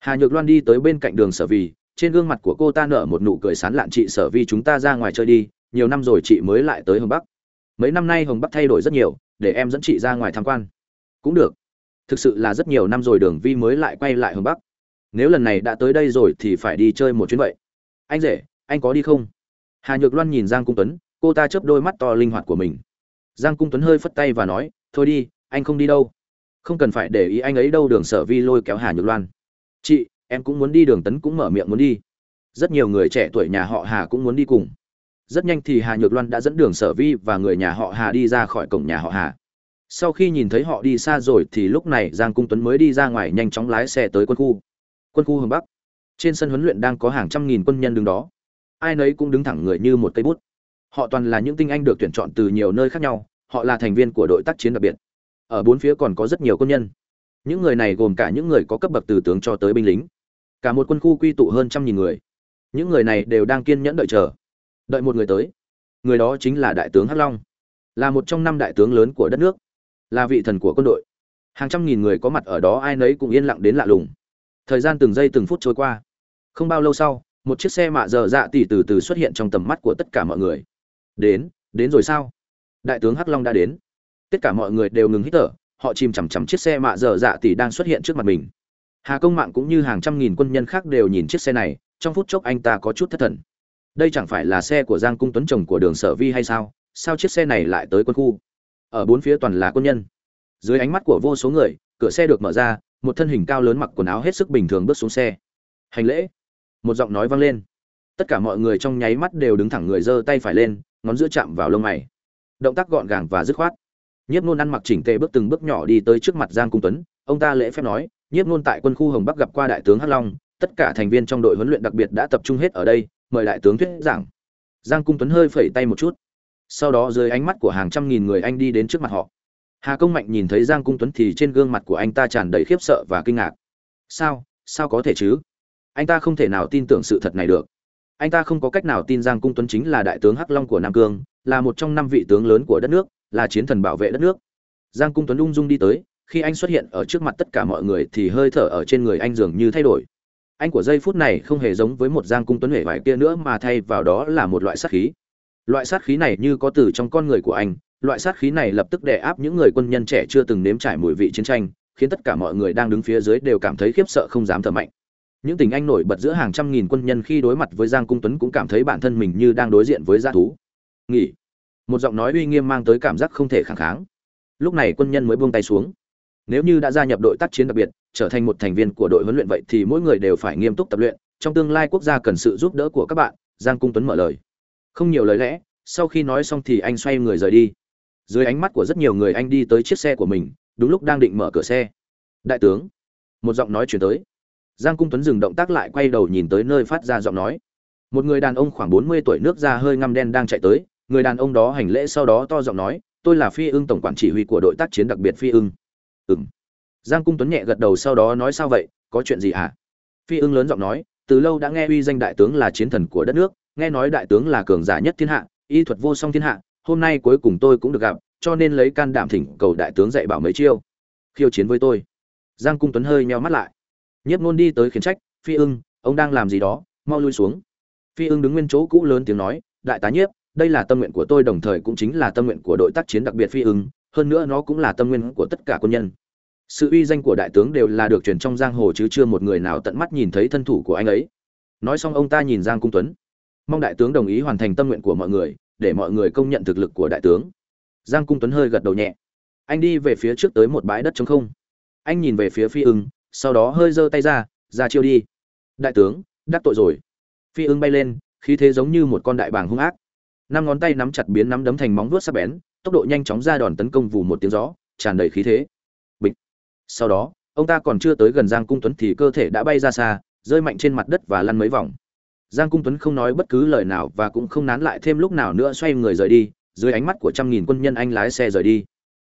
Hà nhược loan đi tới bên cạnh đường sở vì trên gương mặt của cô ta nở một nụ cười sán lạn, chị sở vi chúng ta ra ngoài chơi đi, nhiều năm rồi chị mới lại tới hồng bắc. Mấy năm nay hồng bắc thay đổi rất nhiều, để em dẫn chị ra ngoài tham quan. Cũng được. Thực sự là rất nhiều năm rồi đường vi mới lại quay lại hồng bắc. Nếu lần này đã tới đây rồi thì phải đi chơi một chuyến vậy. Anh rể, anh có đi không? Hà nhược loan nhìn giang cung tuấn, cô ta chớp đôi mắt to linh hoạt của mình giang cung tuấn hơi phất tay và nói, thôi đi, anh không đi đâu. Không cần phải để ý anh ấy đâu, đường sở vi lôi kéo hà nhược loan. Chị, em cũng muốn đi, đường tấn cũng mở miệng muốn đi. Rất nhiều người trẻ tuổi nhà họ hà cũng muốn đi cùng. Rất nhanh thì hà nhược loan đã dẫn đường sở vi và người nhà họ hà đi ra khỏi cổng nhà họ hà. Sau khi nhìn thấy họ đi xa rồi thì lúc này giang cung tuấn mới đi ra ngoài nhanh chóng lái xe tới quân khu. Quân khu hướng bắc. Trên sân huấn luyện đang có hàng trăm nghìn quân nhân đứng đó. Ai nấy cũng đứng thẳng người như một cây bút. Họ toàn là những tinh anh được tuyển chọn từ nhiều nơi khác nhau họ là thành viên của đội tác chiến đặc biệt. Ở bốn phía còn có rất nhiều quân nhân. Những người này gồm cả những người có cấp bậc từ tướng cho tới binh lính. Cả một quân khu quy tụ hơn trăm nghìn người. Những người này đều đang kiên nhẫn đợi chờ. Đợi một người tới. Người đó chính là đại tướng hắc long. Là một trong năm đại tướng lớn của đất nước. Là vị thần của quân đội. Hàng trăm nghìn người có mặt ở đó ai nấy cũng yên lặng đến lạ lùng. Thời gian từng giây từng phút trôi qua. Không bao lâu sau, một chiếc xe mạ dở dạ tỉ từ từ xuất hiện trong tầm mắt của tất cả mọi người. Đến đến rồi sao? Đại tướng hắc long đã đến. Tất cả mọi người đều ngừng hít thở, họ chìm chằm chằm chiếc xe mạ dở dạ tỷ đang xuất hiện trước mặt mình. Hà công mạng cũng như hàng trăm nghìn quân nhân khác đều nhìn chiếc xe này, trong phút chốc anh ta có chút thất thần. Đây chẳng phải là xe của giang cung tuấn chồng của đường sở vi hay sao? Sao chiếc xe này lại tới quân khu? Ở bốn phía toàn là quân nhân. Dưới ánh mắt của vô số người, cửa xe được mở ra, một thân hình cao lớn mặc quần áo hết sức bình thường bước xuống xe. Hành lễ. Một giọng nói vang lên. Tất cả mọi người trong nháy mắt đều đứng thẳng người giơ tay phải lên, ngón giữa chạm vào lông mày động tác gọn gàng và dứt khoát. Nhiếp nôn ăn mặc chỉnh tề bước từng bước nhỏ đi tới trước mặt giang cung tuấn, ông ta lễ phép nói, nhiếp nôn tại quân khu hồng bắc gặp qua đại tướng hắc long, tất cả thành viên trong đội huấn luyện đặc biệt đã tập trung hết ở đây, mời đại tướng thuyết giảng. Giang cung tuấn hơi phẩy tay một chút. Sau đó dưới ánh mắt của hàng trăm nghìn người anh đi đến trước mặt họ. Hà công mạnh nhìn thấy giang cung tuấn thì trên gương mặt của anh ta tràn đầy khiếp sợ và kinh ngạc. Sao? Sao có thể chứ? Anh ta không thể nào tin tưởng sự thật này được. Anh ta không có cách nào tin giang cung tuấn chính là đại tướng hắc long của nam cương là một trong năm vị tướng lớn của đất nước, là chiến thần bảo vệ đất nước. Giang cung tuấn ung dung đi tới, khi anh xuất hiện ở trước mặt tất cả mọi người thì hơi thở ở trên người anh dường như thay đổi. Anh của giây phút này không hề giống với một giang cung tuấn hề vải kia nữa mà thay vào đó là một loại sát khí. Loại sát khí này như có từ trong con người của anh, loại sát khí này lập tức đè áp những người quân nhân trẻ chưa từng nếm trải mùi vị chiến tranh, khiến tất cả mọi người đang đứng phía dưới đều cảm thấy khiếp sợ không dám thở mạnh. Những tình anh nổi bật giữa hàng trăm nghìn quân nhân khi đối mặt với giang cung tuấn cũng cảm thấy bản thân mình như đang đối diện với gia thú nghỉ. Một giọng nói uy nghiêm mang tới cảm giác không thể kháng kháng. Lúc này quân nhân mới buông tay xuống. Nếu như đã gia nhập đội tác chiến đặc biệt, trở thành một thành viên của đội huấn luyện vậy thì mỗi người đều phải nghiêm túc tập luyện, trong tương lai quốc gia cần sự giúp đỡ của các bạn, giang cung tuấn mở lời. Không nhiều lời lẽ, sau khi nói xong thì anh xoay người rời đi. Dưới ánh mắt của rất nhiều người anh đi tới chiếc xe của mình, đúng lúc đang định mở cửa xe. Đại tướng, một giọng nói chuyển tới. Giang cung tuấn dừng động tác lại quay đầu nhìn tới nơi phát ra giọng nói. Một người đàn ông khoảng bốn mươi tuổi nước da hơi ngăm đen đang chạy tới người đàn ông đó hành lễ sau đó to giọng nói, tôi là phi ưng tổng quản chỉ huy của đội tác chiến đặc biệt phi ưng. Ừng giang cung tuấn nhẹ gật đầu sau đó nói, sao vậy? Có chuyện gì hả? À? phi ưng lớn giọng nói, từ lâu đã nghe uy danh đại tướng là chiến thần của đất nước, nghe nói đại tướng là cường giả nhất thiên hạ, y thuật vô song thiên hạ, hôm nay cuối cùng tôi cũng được gặp, cho nên lấy can đảm thỉnh cầu đại tướng dạy bảo mấy chiêu. Khiêu chiến với tôi. Giang cung tuấn hơi meo mắt lại. Nhiếp ngôn đi tới khiển trách, phi ưng, ông đang làm gì đó? Mau lui xuống. Phi ưng đứng nguyên chỗ cũ lớn tiếng nói, đại tá nhiếp đây là tâm nguyện của tôi, đồng thời cũng chính là tâm nguyện của đội tác chiến đặc biệt phi ứng, hơn nữa nó cũng là tâm nguyện của tất cả quân nhân. Sự uy danh của đại tướng đều là được truyền trong giang hồ chứ chưa một người nào tận mắt nhìn thấy thân thủ của anh ấy. Nói xong ông ta nhìn giang cung tuấn. Mong đại tướng đồng ý hoàn thành tâm nguyện của mọi người, để mọi người công nhận thực lực của đại tướng. Giang cung tuấn hơi gật đầu nhẹ. Anh đi về phía trước tới một bãi đất trống không. Anh nhìn về phía phi ưng sau đó hơi giơ tay ra ra chiêu đi. Đại tướng, đắc tội rồi. Phi ưng bay lên, khí thế giống như một con đại bàng hung ác năm ngón tay nắm chặt biến nắm đấm thành móng vuốt sắc bén, tốc độ nhanh chóng ra đòn tấn công vù một tiếng gió, tràn đầy khí thế. Bịch. Sau đó, ông ta còn chưa tới gần giang cung tuấn thì cơ thể đã bay ra xa, rơi mạnh trên mặt đất và lăn mấy vòng. Giang cung tuấn không nói bất cứ lời nào và cũng không nán lại thêm lúc nào nữa xoay người rời đi, dưới ánh mắt của trăm nghìn quân nhân anh lái xe rời đi.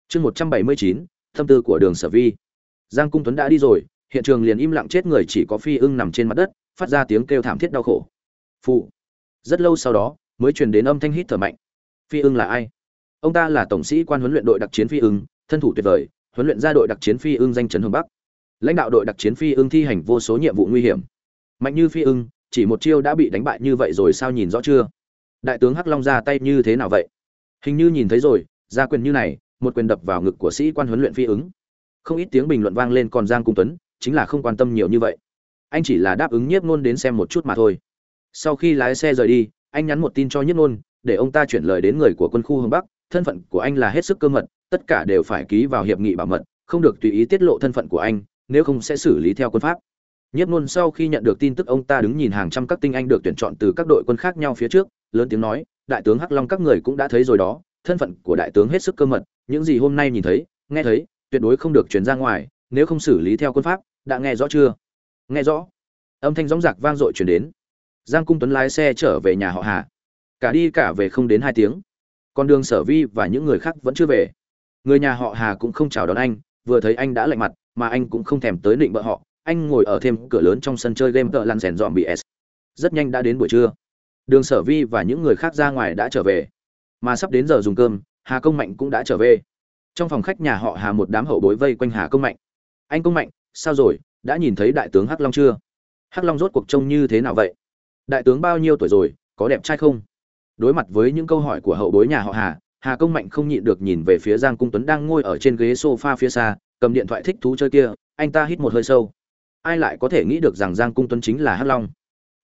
Chương một trăm bảy mươi chín tâm tư của đường sở vi. Giang cung tuấn đã đi rồi, hiện trường liền im lặng chết người chỉ có phi ưng nằm trên mặt đất, phát ra tiếng kêu thảm thiết đau khổ. Phụ. Rất lâu sau đó mới truyền đến âm thanh hít thở mạnh. Phi ưng là ai? Ông ta là tổng sĩ quan huấn luyện đội đặc chiến phi ưng, thân thủ tuyệt vời, huấn luyện ra đội đặc chiến phi ưng danh chấn hồng bắc. Lãnh đạo đội đặc chiến phi ưng thi hành vô số nhiệm vụ nguy hiểm. Mạnh như phi ưng, chỉ một chiêu đã bị đánh bại như vậy rồi sao nhìn rõ chưa? Đại tướng hắc long ra tay như thế nào vậy? Hình như nhìn thấy rồi, ra quyền như này, một quyền đập vào ngực của sĩ quan huấn luyện phi ứng không ít tiếng bình luận vang lên còn giang cung tuấn, chính là không quan tâm nhiều như vậy. Anh chỉ là đáp ứng nhiếp ngôn đến xem một chút mà thôi. Sau khi lái xe rời đi anh nhắn một tin cho nhiếp ngôn để ông ta chuyển lời đến người của quân khu hướng bắc, thân phận của anh là hết sức cơ mật, tất cả đều phải ký vào hiệp nghị bảo mật, không được tùy ý tiết lộ thân phận của anh, nếu không sẽ xử lý theo quân pháp. Nhiếp ngôn sau khi nhận được tin tức ông ta đứng nhìn hàng trăm các tinh anh được tuyển chọn từ các đội quân khác nhau phía trước, lớn tiếng nói, đại tướng hắc long các người cũng đã thấy rồi đó, thân phận của đại tướng hết sức cơ mật, những gì hôm nay nhìn thấy, nghe thấy, tuyệt đối không được truyền ra ngoài, nếu không xử lý theo quân pháp, đã nghe rõ chưa? Nghe rõ. Âm thanh gióng giạc vang dội truyền đến giang cung tuấn lái xe trở về nhà họ hà. Cả đi cả về không đến hai tiếng. Con đường sở vi và những người khác vẫn chưa về. Người nhà họ hà cũng không chào đón anh, vừa thấy anh đã lạnh mặt, mà anh cũng không thèm tới định bợ họ. Anh ngồi ở thêm cửa lớn trong sân chơi game tợ lăn rèn dọn bị s. Rất nhanh đã đến buổi trưa. Đường sở vi và những người khác ra ngoài đã trở về. Mà sắp đến giờ dùng cơm, hà công mạnh cũng đã trở về. Trong phòng khách nhà họ hà một đám hậu bối vây quanh hà công mạnh. Anh công mạnh, sao rồi? Đã nhìn thấy đại tướng hắc long chưa? Hắc long rốt cuộc trông như thế nào vậy? Đại tướng bao nhiêu tuổi rồi, có đẹp trai không? Đối mặt với những câu hỏi của hậu bối nhà họ hà hà công mạnh không nhịn được nhìn về phía giang cung tuấn đang ngồi ở trên ghế sofa phía xa, cầm điện thoại thích thú chơi kia, anh ta hít một hơi sâu. Ai lại có thể nghĩ được rằng giang cung tuấn chính là hắc long?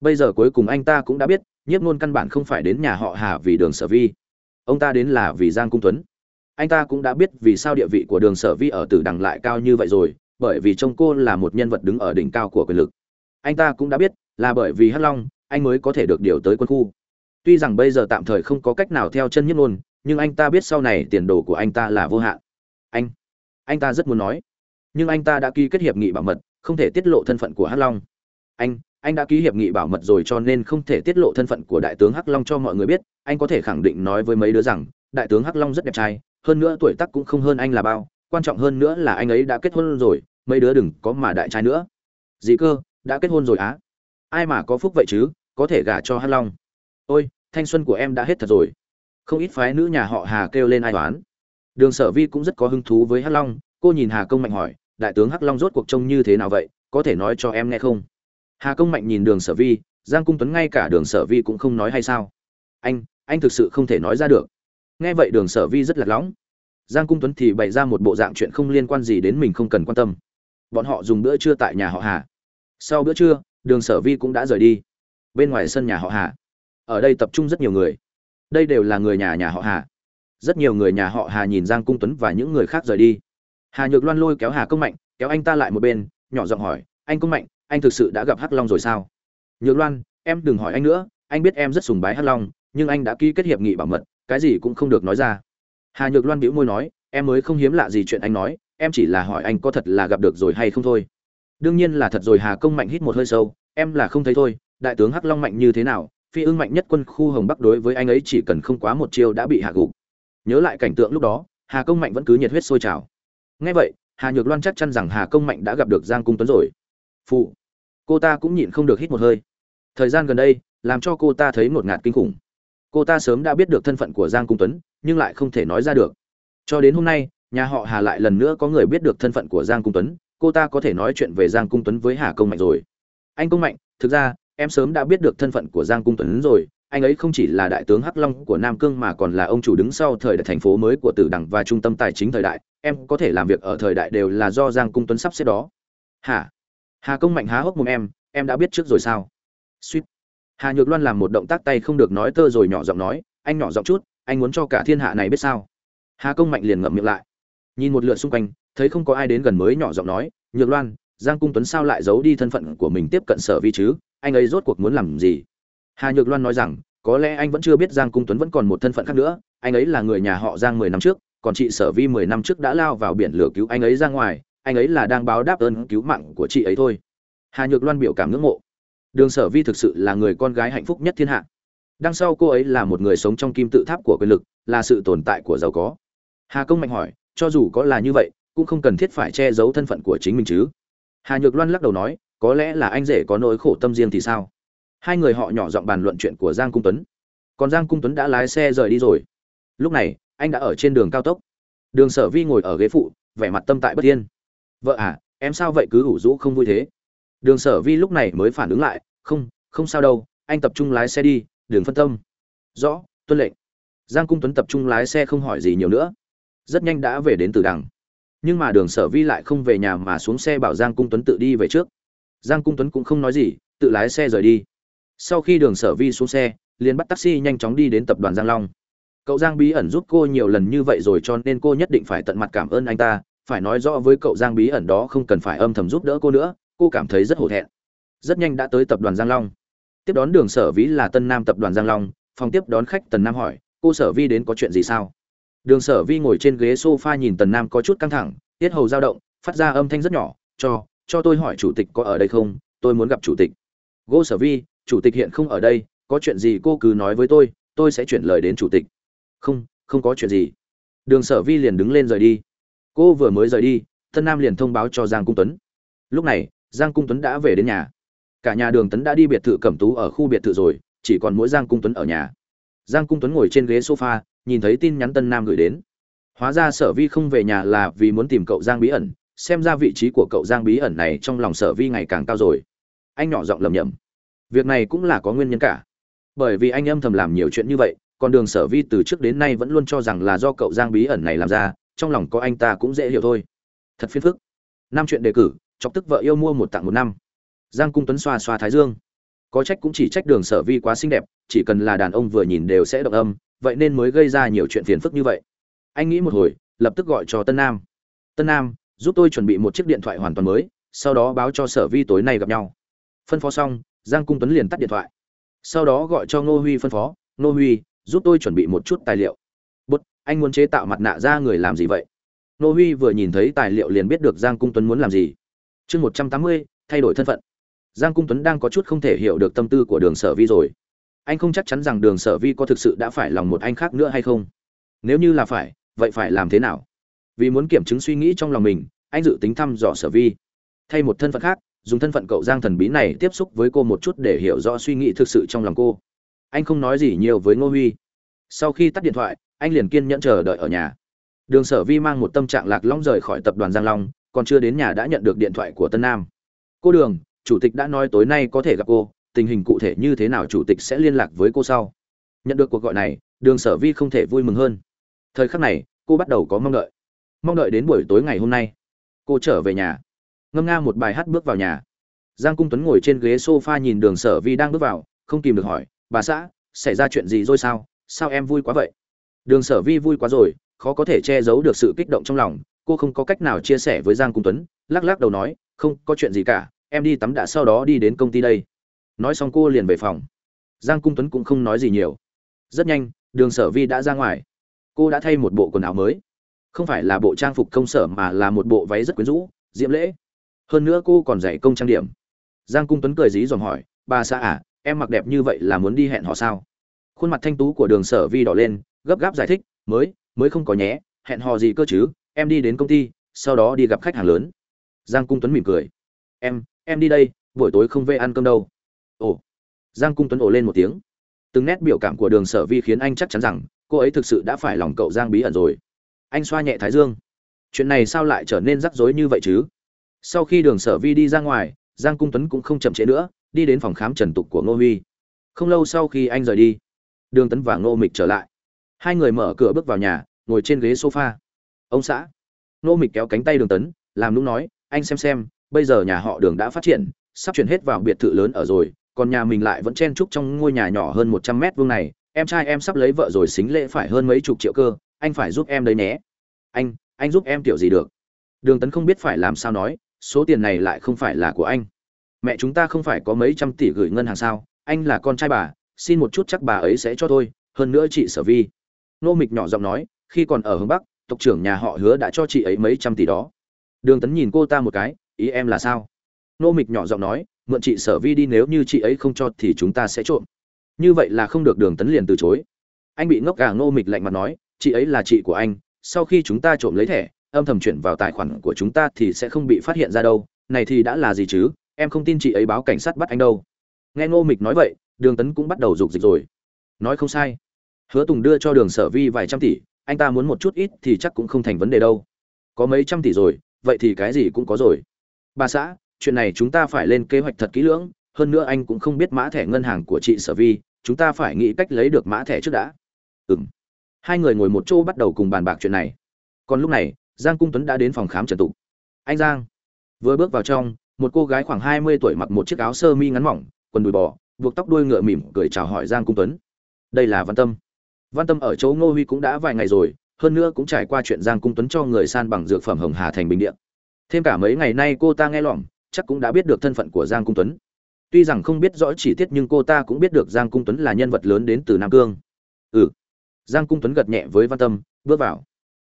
Bây giờ cuối cùng anh ta cũng đã biết, nhiếp ngôn căn bản không phải đến nhà họ hà vì đường sở vi. Ông ta đến là vì giang cung tuấn. Anh ta cũng đã biết vì sao địa vị của đường sở vi ở tử đằng lại cao như vậy rồi, bởi vì trông cô là một nhân vật đứng ở đỉnh cao của quyền lực. Anh ta cũng đã biết là bởi vì hắc long anh mới có thể được điều tới quân khu. Tuy rằng bây giờ tạm thời không có cách nào theo chân nhiếp ngôn, nhưng anh ta biết sau này tiền đồ của anh ta là vô hạn. Anh anh ta rất muốn nói. Nhưng anh ta đã ký kết hiệp nghị bảo mật, không thể tiết lộ thân phận của hắc long. Anh anh đã ký hiệp nghị bảo mật rồi cho nên không thể tiết lộ thân phận của đại tướng hắc long cho mọi người biết. Anh có thể khẳng định nói với mấy đứa rằng, đại tướng hắc long rất đẹp trai, hơn nữa tuổi tác cũng không hơn anh là bao. Quan trọng hơn nữa là anh ấy đã kết hôn rồi, mấy đứa đừng có mà đại trai nữa. Dĩ cơ, đã kết hôn rồi á? Ai mà có phúc vậy chứ, có thể gả cho hắc long. Ôi, thanh xuân của em đã hết thật rồi. Không ít phái nữ nhà họ hà kêu lên ai toán đường sở vi cũng rất có hứng thú với hắc long, cô nhìn hà công mạnh hỏi, đại tướng hắc long rốt cuộc trông như thế nào vậy, có thể nói cho em nghe không? Hà công mạnh nhìn đường sở vi, giang cung tuấn ngay cả đường sở vi cũng không nói hay sao. Anh anh thực sự không thể nói ra được. Nghe vậy đường sở vi rất lạc lõng. Giang cung tuấn thì bày ra một bộ dạng chuyện không liên quan gì đến mình không cần quan tâm. Bọn họ dùng bữa trưa tại nhà họ hà. Sau bữa trưa đường sở vi cũng đã rời đi. Bên ngoài sân nhà họ hà. Ở đây tập trung rất nhiều người. Đây đều là người nhà nhà họ hà. Rất nhiều người nhà họ hà nhìn giang cung tuấn và những người khác rời đi. Hà nhược loan lôi kéo hà công mạnh, kéo anh ta lại một bên, nhỏ giọng hỏi, anh công mạnh, anh thực sự đã gặp hắc long rồi sao? Nhược loan, em đừng hỏi anh nữa, anh biết em rất sùng bái hắc long, nhưng anh đã ký kết hiệp nghị bảo mật, cái gì cũng không được nói ra. Hà nhược loan bĩu môi nói, em mới không hiếm lạ gì chuyện anh nói, em chỉ là hỏi anh có thật là gặp được rồi hay không thôi đương nhiên là thật rồi, hà công mạnh hít một hơi sâu, em là không thấy thôi, đại tướng hắc long mạnh như thế nào, phi ưng mạnh nhất quân khu hồng bắc đối với anh ấy chỉ cần không quá một chiêu đã bị hạ gục. Nhớ lại cảnh tượng lúc đó, hà công mạnh vẫn cứ nhiệt huyết sôi trào. Ngay vậy, hà nhược loan chắc chắn rằng hà công mạnh đã gặp được giang cung tuấn rồi. Phụ, cô ta cũng nhịn không được hít một hơi. Thời gian gần đây, làm cho cô ta thấy ngột ngạt kinh khủng. Cô ta sớm đã biết được thân phận của giang cung tuấn, nhưng lại không thể nói ra được. Cho đến hôm nay, nhà họ hà lại lần nữa có người biết được thân phận của giang cung tuấn cô ta có thể nói chuyện về giang cung tuấn với hà công mạnh rồi. Anh công mạnh, thực ra, em sớm đã biết được thân phận của giang cung tuấn rồi. Anh ấy không chỉ là đại tướng hắc long của nam cương mà còn là ông chủ đứng sau thời đại thành phố mới của tử đẳng và trung tâm tài chính thời đại. Em có thể làm việc ở thời đại đều là do giang cung tuấn sắp xếp đó. Hả hà công mạnh há hốc mồm em em đã biết trước rồi sao? Suýt. Hà nhược loan làm một động tác tay không được nói tơ rồi nhỏ giọng nói, anh nhỏ giọng chút, anh muốn cho cả thiên hạ này biết sao? Hà công mạnh liền ngậm miệng lại. Nhìn một lượt xung quanh thấy không có ai đến gần mới nhỏ giọng nói, nhược loan, giang cung tuấn sao lại giấu đi thân phận của mình tiếp cận sở vi chứ? Anh ấy rốt cuộc muốn làm gì? Hà nhược loan nói rằng, có lẽ anh vẫn chưa biết giang cung tuấn vẫn còn một thân phận khác nữa. Anh ấy là người nhà họ giang mười năm trước, còn chị sở vi mười năm trước đã lao vào biển lửa cứu anh ấy ra ngoài. Anh ấy là đang báo đáp ơn cứu mạng của chị ấy thôi. Hà nhược loan biểu cảm ngưỡng mộ. Đường sở vi thực sự là người con gái hạnh phúc nhất thiên hạ. Đằng sau cô ấy là một người sống trong kim tự tháp của quyền lực, là sự tồn tại của giàu có. Hà công mạnh hỏi, cho dù có là như vậy cũng không cần thiết phải che giấu thân phận của chính mình chứ. Hà nhược loan lắc đầu nói, có lẽ là anh rể có nỗi khổ tâm riêng thì sao? Hai người họ nhỏ giọng bàn luận chuyện của giang cung tuấn. Còn giang cung tuấn đã lái xe rời đi rồi. Lúc này, anh đã ở trên đường cao tốc. Đường sở vi ngồi ở ghế phụ, vẻ mặt tâm tại bất yên. Vợ à em sao vậy cứ ủ rũ không vui thế? Đường sở vi lúc này mới phản ứng lại, không không sao đâu, anh tập trung lái xe đi, đừng phân tâm. Rõ, tuân lệnh. Giang cung tuấn tập trung lái xe không hỏi gì nhiều nữa. Rất nhanh đã về đến từ đằng nhưng mà đường sở vi lại không về nhà mà xuống xe bảo giang cung tuấn tự đi về trước. Giang cung tuấn cũng không nói gì, tự lái xe rời đi. Sau khi đường sở vi xuống xe, liền bắt taxi nhanh chóng đi đến tập đoàn giang long. Cậu giang bí ẩn giúp cô nhiều lần như vậy rồi cho nên cô nhất định phải tận mặt cảm ơn anh ta, phải nói rõ với cậu giang bí ẩn đó không cần phải âm thầm giúp đỡ cô nữa, cô cảm thấy rất hổ thẹn. Rất nhanh đã tới tập đoàn giang long. Tiếp đón đường sở Vi là tân nam tập đoàn giang long, phòng tiếp đón khách tần nam hỏi, cô sở vi đến có chuyện gì sao? Đường sở vi ngồi trên ghế sofa nhìn tần nam có chút căng thẳng, tiết hầu dao động, phát ra âm thanh rất nhỏ, cho cho tôi hỏi chủ tịch có ở đây không? Tôi muốn gặp chủ tịch. Gô sở vi, chủ tịch hiện không ở đây, có chuyện gì cô cứ nói với tôi tôi sẽ chuyển lời đến chủ tịch. Không không có chuyện gì. Đường sở vi liền đứng lên rời đi. Cô vừa mới rời đi, tân nam liền thông báo cho giang cung tuấn. Lúc này, giang cung tuấn đã về đến nhà. Cả nhà đường tấn đã đi biệt thự cẩm tú ở khu biệt thự rồi, chỉ còn mỗi giang cung tuấn ở nhà. Giang cung tuấn ngồi trên ghế sofa nhìn thấy tin nhắn tân nam gửi đến. Hóa ra sở vi không về nhà là vì muốn tìm cậu giang bí ẩn, xem ra vị trí của cậu giang bí ẩn này trong lòng sở vi ngày càng cao rồi. Anh nhỏ giọng lầm nhầm việc này cũng là có nguyên nhân cả. Bởi vì anh âm thầm làm nhiều chuyện như vậy, còn đường sở vi từ trước đến nay vẫn luôn cho rằng là do cậu giang bí ẩn này làm ra, trong lòng có anh ta cũng dễ hiểu thôi. Thật phiền phức. Năm chuyện đề cử, chọc tức vợ yêu mua một tặng một năm. Giang cung tuấn xoa xoa thái dương có trách cũng chỉ trách đường sở vi quá xinh đẹp, chỉ cần là đàn ông vừa nhìn đều sẽ động âm, vậy nên mới gây ra nhiều chuyện phiền phức như vậy. Anh nghĩ một hồi, lập tức gọi cho tân nam. Tân nam, giúp tôi chuẩn bị một chiếc điện thoại hoàn toàn mới, sau đó báo cho sở vi tối nay gặp nhau. Phân phó xong, giang cung tuấn liền tắt điện thoại. Sau đó gọi cho ngô huy phân phó, ngô huy, giúp tôi chuẩn bị một chút tài liệu. Bút, anh muốn chế tạo mặt nạ ra người làm gì vậy? Ngô huy vừa nhìn thấy tài liệu liền biết được giang cung tuấn muốn làm gì. Chương một trăm tám mươi, thay đổi thân phận giang cung tuấn đang có chút không thể hiểu được tâm tư của đường sở vi rồi. Anh không chắc chắn rằng đường sở vi có thực sự đã phải lòng một anh khác nữa hay không. Nếu như là phải, vậy phải làm thế nào? Vì muốn kiểm chứng suy nghĩ trong lòng mình, anh dự tính thăm dò sở vi. Thay một thân phận khác, dùng thân phận cậu giang thần bí này tiếp xúc với cô một chút để hiểu rõ suy nghĩ thực sự trong lòng cô. Anh không nói gì nhiều với ngô huy. Sau khi tắt điện thoại, anh liền kiên nhẫn chờ đợi ở nhà. Đường sở vi mang một tâm trạng lạc long rời khỏi tập đoàn giang long, còn chưa đến nhà đã nhận được điện thoại của tân nam. Cô đường chủ tịch đã nói tối nay có thể gặp cô, tình hình cụ thể như thế nào chủ tịch sẽ liên lạc với cô sau. Nhận được cuộc gọi này, đường sở vi không thể vui mừng hơn. Thời khắc này, cô bắt đầu có mong đợi. Mong đợi đến buổi tối ngày hôm nay. Cô trở về nhà. Ngâm nga một bài hát bước vào nhà. Giang cung tuấn ngồi trên ghế s o f a nhìn đường sở vi đang bước vào, không kìm được hỏi, bà xã, xảy ra chuyện gì rồi sao? Sao em vui quá vậy? Đường sở vi vui quá rồi, khó có thể che giấu được sự kích động trong lòng. Cô không có cách nào chia sẻ với giang cung tuấn, lắc lắc đầu nói, không có chuyện gì cả em đi tắm đã, sau đó đi đến công ty đây. Nói xong cô liền về phòng. Giang cung tuấn cũng không nói gì nhiều. Rất nhanh, đường sở vi đã ra ngoài. Cô đã thay một bộ quần áo mới. Không phải là bộ trang phục công sở mà là một bộ váy rất quyến rũ, diễm lễ. Hơn nữa cô còn dạy công trang điểm. Giang cung tuấn cười dí dòm hỏi, bà xã à em mặc đẹp như vậy là muốn đi hẹn họ sao? Khuôn mặt thanh tú của đường sở vi đỏ lên, gấp gáp giải thích, mới mới không có nhé, hẹn hò gì cơ chứ, em đi đến công ty, sau đó đi gặp khách hàng lớn. Giang cung tuấn mỉm cười, em em đi đây, buổi tối không về ăn cơm đâu. Ồ. Giang cung tuấn ồ lên một tiếng. Từng nét biểu cảm của đường sở vi khiến anh chắc chắn rằng, cô ấy thực sự đã phải lòng cậu giang bí ẩn rồi. Anh xoa nhẹ thái dương. Chuyện này sao lại trở nên rắc rối như vậy chứ? Sau khi đường sở vi đi ra ngoài, giang cung tuấn cũng không chậm trễ nữa, đi đến phòng khám trần tục của ngô huy. Không lâu sau khi anh rời đi, đường tấn và ngô mịch trở lại. Hai người mở cửa bước vào nhà, ngồi trên ghế sofa. Ông xã. Ngô mịch kéo cánh tay đường tấn, làm lúc nói, anh xem xem bây giờ nhà họ đường đã phát triển, sắp chuyển hết vào biệt thự lớn ở rồi, còn nhà mình lại vẫn chen trúc trong ngôi nhà nhỏ hơn một trăm mét vuông này. Em trai em sắp lấy vợ rồi, xính lễ phải hơn mấy chục triệu cơ, anh phải giúp em đấy nhé. Anh anh giúp em tiểu gì được? Đường tấn không biết phải làm sao nói, số tiền này lại không phải là của anh. Mẹ chúng ta không phải có mấy trăm tỷ gửi ngân hàng sao? Anh là con trai bà, xin một chút chắc bà ấy sẽ cho tôi hơn nữa chị sở vi. Nô mịch nhỏ giọng nói, khi còn ở hướng bắc, tộc trưởng nhà họ hứa đã cho chị ấy mấy trăm tỷ đó. Đường tấn nhìn cô ta một cái ý em là sao? Nô mịch nhỏ giọng nói, mượn chị sở vi đi nếu như chị ấy không cho thì chúng ta sẽ trộm. Như vậy là không được đường tấn liền từ chối. Anh bị ngốc gà nô mịch lạnh mặt nói, chị ấy là chị của anh, sau khi chúng ta trộm lấy thẻ, âm thầm chuyển vào tài khoản của chúng ta thì sẽ không bị phát hiện ra đâu. Này thì đã là gì chứ? Em không tin chị ấy báo cảnh sát bắt anh đâu. Nghe ngô mịch nói vậy, đường tấn cũng bắt đầu rục dịch rồi. Nói không sai. Hứa tùng đưa cho đường sở vi vài trăm tỷ, anh ta muốn một chút ít thì chắc cũng không thành vấn đề đâu. Có mấy trăm tỷ rồi, vậy thì cái gì cũng có rồi bà xã, chuyện này chúng ta phải lên kế hoạch thật kỹ lưỡng, hơn nữa anh cũng không biết mã thẻ ngân hàng của chị sở vi, chúng ta phải nghĩ cách lấy được mã thẻ trước đã. Ừ m hai người ngồi một chỗ bắt đầu cùng bàn bạc chuyện này. Còn lúc này, giang cung tuấn đã đến phòng khám trần tục. Anh giang. Vừa bước vào trong, một cô gái khoảng hai mươi tuổi mặc một chiếc áo sơ mi ngắn mỏng, quần đùi bò, buộc tóc đuôi ngựa mỉm cười chào hỏi giang cung tuấn. Đây là văn tâm. Văn tâm ở chỗ ngô huy cũng đã vài ngày rồi, hơn nữa cũng trải qua chuyện giang cung tuấn cho người san bằng dược phẩm hồng hà thành bình điện thêm cả mấy ngày nay cô ta nghe lỏm, chắc cũng đã biết được thân phận của giang cung tuấn. Tuy rằng không biết rõ chi tiết nhưng cô ta cũng biết được giang cung tuấn là nhân vật lớn đến từ nam cương. Ừ. Giang cung tuấn gật nhẹ với văn tâm, bước vào.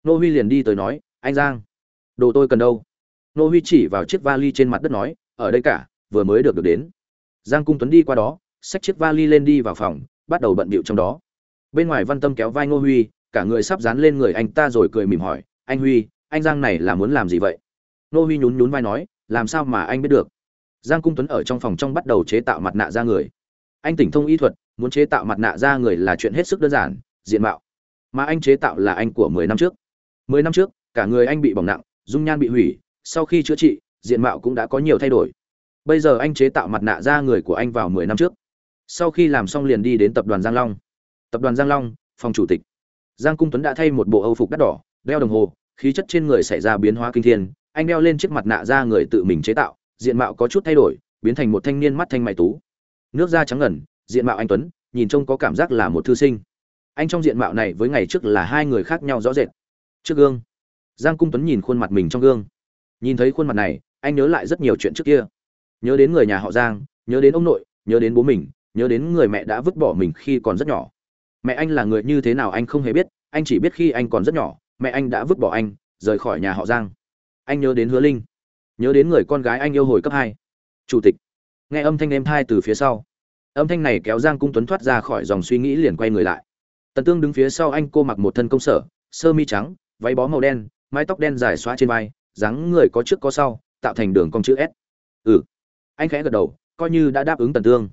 Nô huy liền đi tới nói, anh giang, đồ tôi cần đâu? Nô huy chỉ vào chiếc vali trên mặt đất nói, ở đây cả, vừa mới được được đến. Giang cung tuấn đi qua đó, xách chiếc vali lên đi vào phòng, bắt đầu bận bịu trong đó. Bên ngoài văn tâm kéo vai ngô huy, cả người sắp dán lên người anh ta rồi cười mỉm hỏi, anh huy, anh giang này là muốn làm gì vậy? Nô huy nhún nhún vai nói, làm sao mà anh biết được? Giang cung tuấn ở trong phòng trong bắt đầu chế tạo mặt nạ ra người. Anh tỉnh thông y thuật, muốn chế tạo mặt nạ ra người là chuyện hết sức đơn giản, diện mạo. Mà anh chế tạo là anh của mười năm trước. Mười năm trước, cả người anh bị bỏng nặng, dung nhan bị hủy, sau khi chữa trị, diện mạo cũng đã có nhiều thay đổi. Bây giờ anh chế tạo mặt nạ ra người của anh vào mười năm trước. Sau khi làm xong liền đi đến tập đoàn giang long. Tập đoàn giang long, phòng chủ tịch. Giang cung tuấn đã thay một bộ âu phục đắt đỏ, đeo đồng hồ, khí chất trên người xảy ra biến hóa kinh thiên anh đeo lên chiếc mặt nạ ra người tự mình chế tạo, diện mạo có chút thay đổi, biến thành một thanh niên mắt thanh mày tú. Nước da trắng ngần, diện mạo anh tuấn, nhìn trông có cảm giác là một thư sinh. Anh trong diện mạo này với ngày trước là hai người khác nhau rõ rệt. Trước gương. Giang cung tuấn nhìn khuôn mặt mình trong gương. Nhìn thấy khuôn mặt này, anh nhớ lại rất nhiều chuyện trước kia. Nhớ đến người nhà họ giang, nhớ đến ông nội, nhớ đến bố mình, nhớ đến người mẹ đã vứt bỏ mình khi còn rất nhỏ. Mẹ anh là người như thế nào anh không hề biết, anh chỉ biết khi anh còn rất nhỏ, mẹ anh đã vứt bỏ anh, rời khỏi nhà họ giang anh nhớ đến hứa linh. Nhớ đến người con gái anh yêu hồi cấp hai. Chủ tịch. Nghe âm thanh êm thai từ phía sau. Âm thanh này kéo giang cung tuấn thoát ra khỏi dòng suy nghĩ liền quay người lại. Tần tương đứng phía sau anh cô mặc một thân công sở, sơ mi trắng, váy bó màu đen, mái tóc đen dài xóa trên vai, dáng người có trước có sau, tạo thành đường cong chữ s. Ừ. Anh khẽ gật đầu, coi như đã đáp ứng tần tương.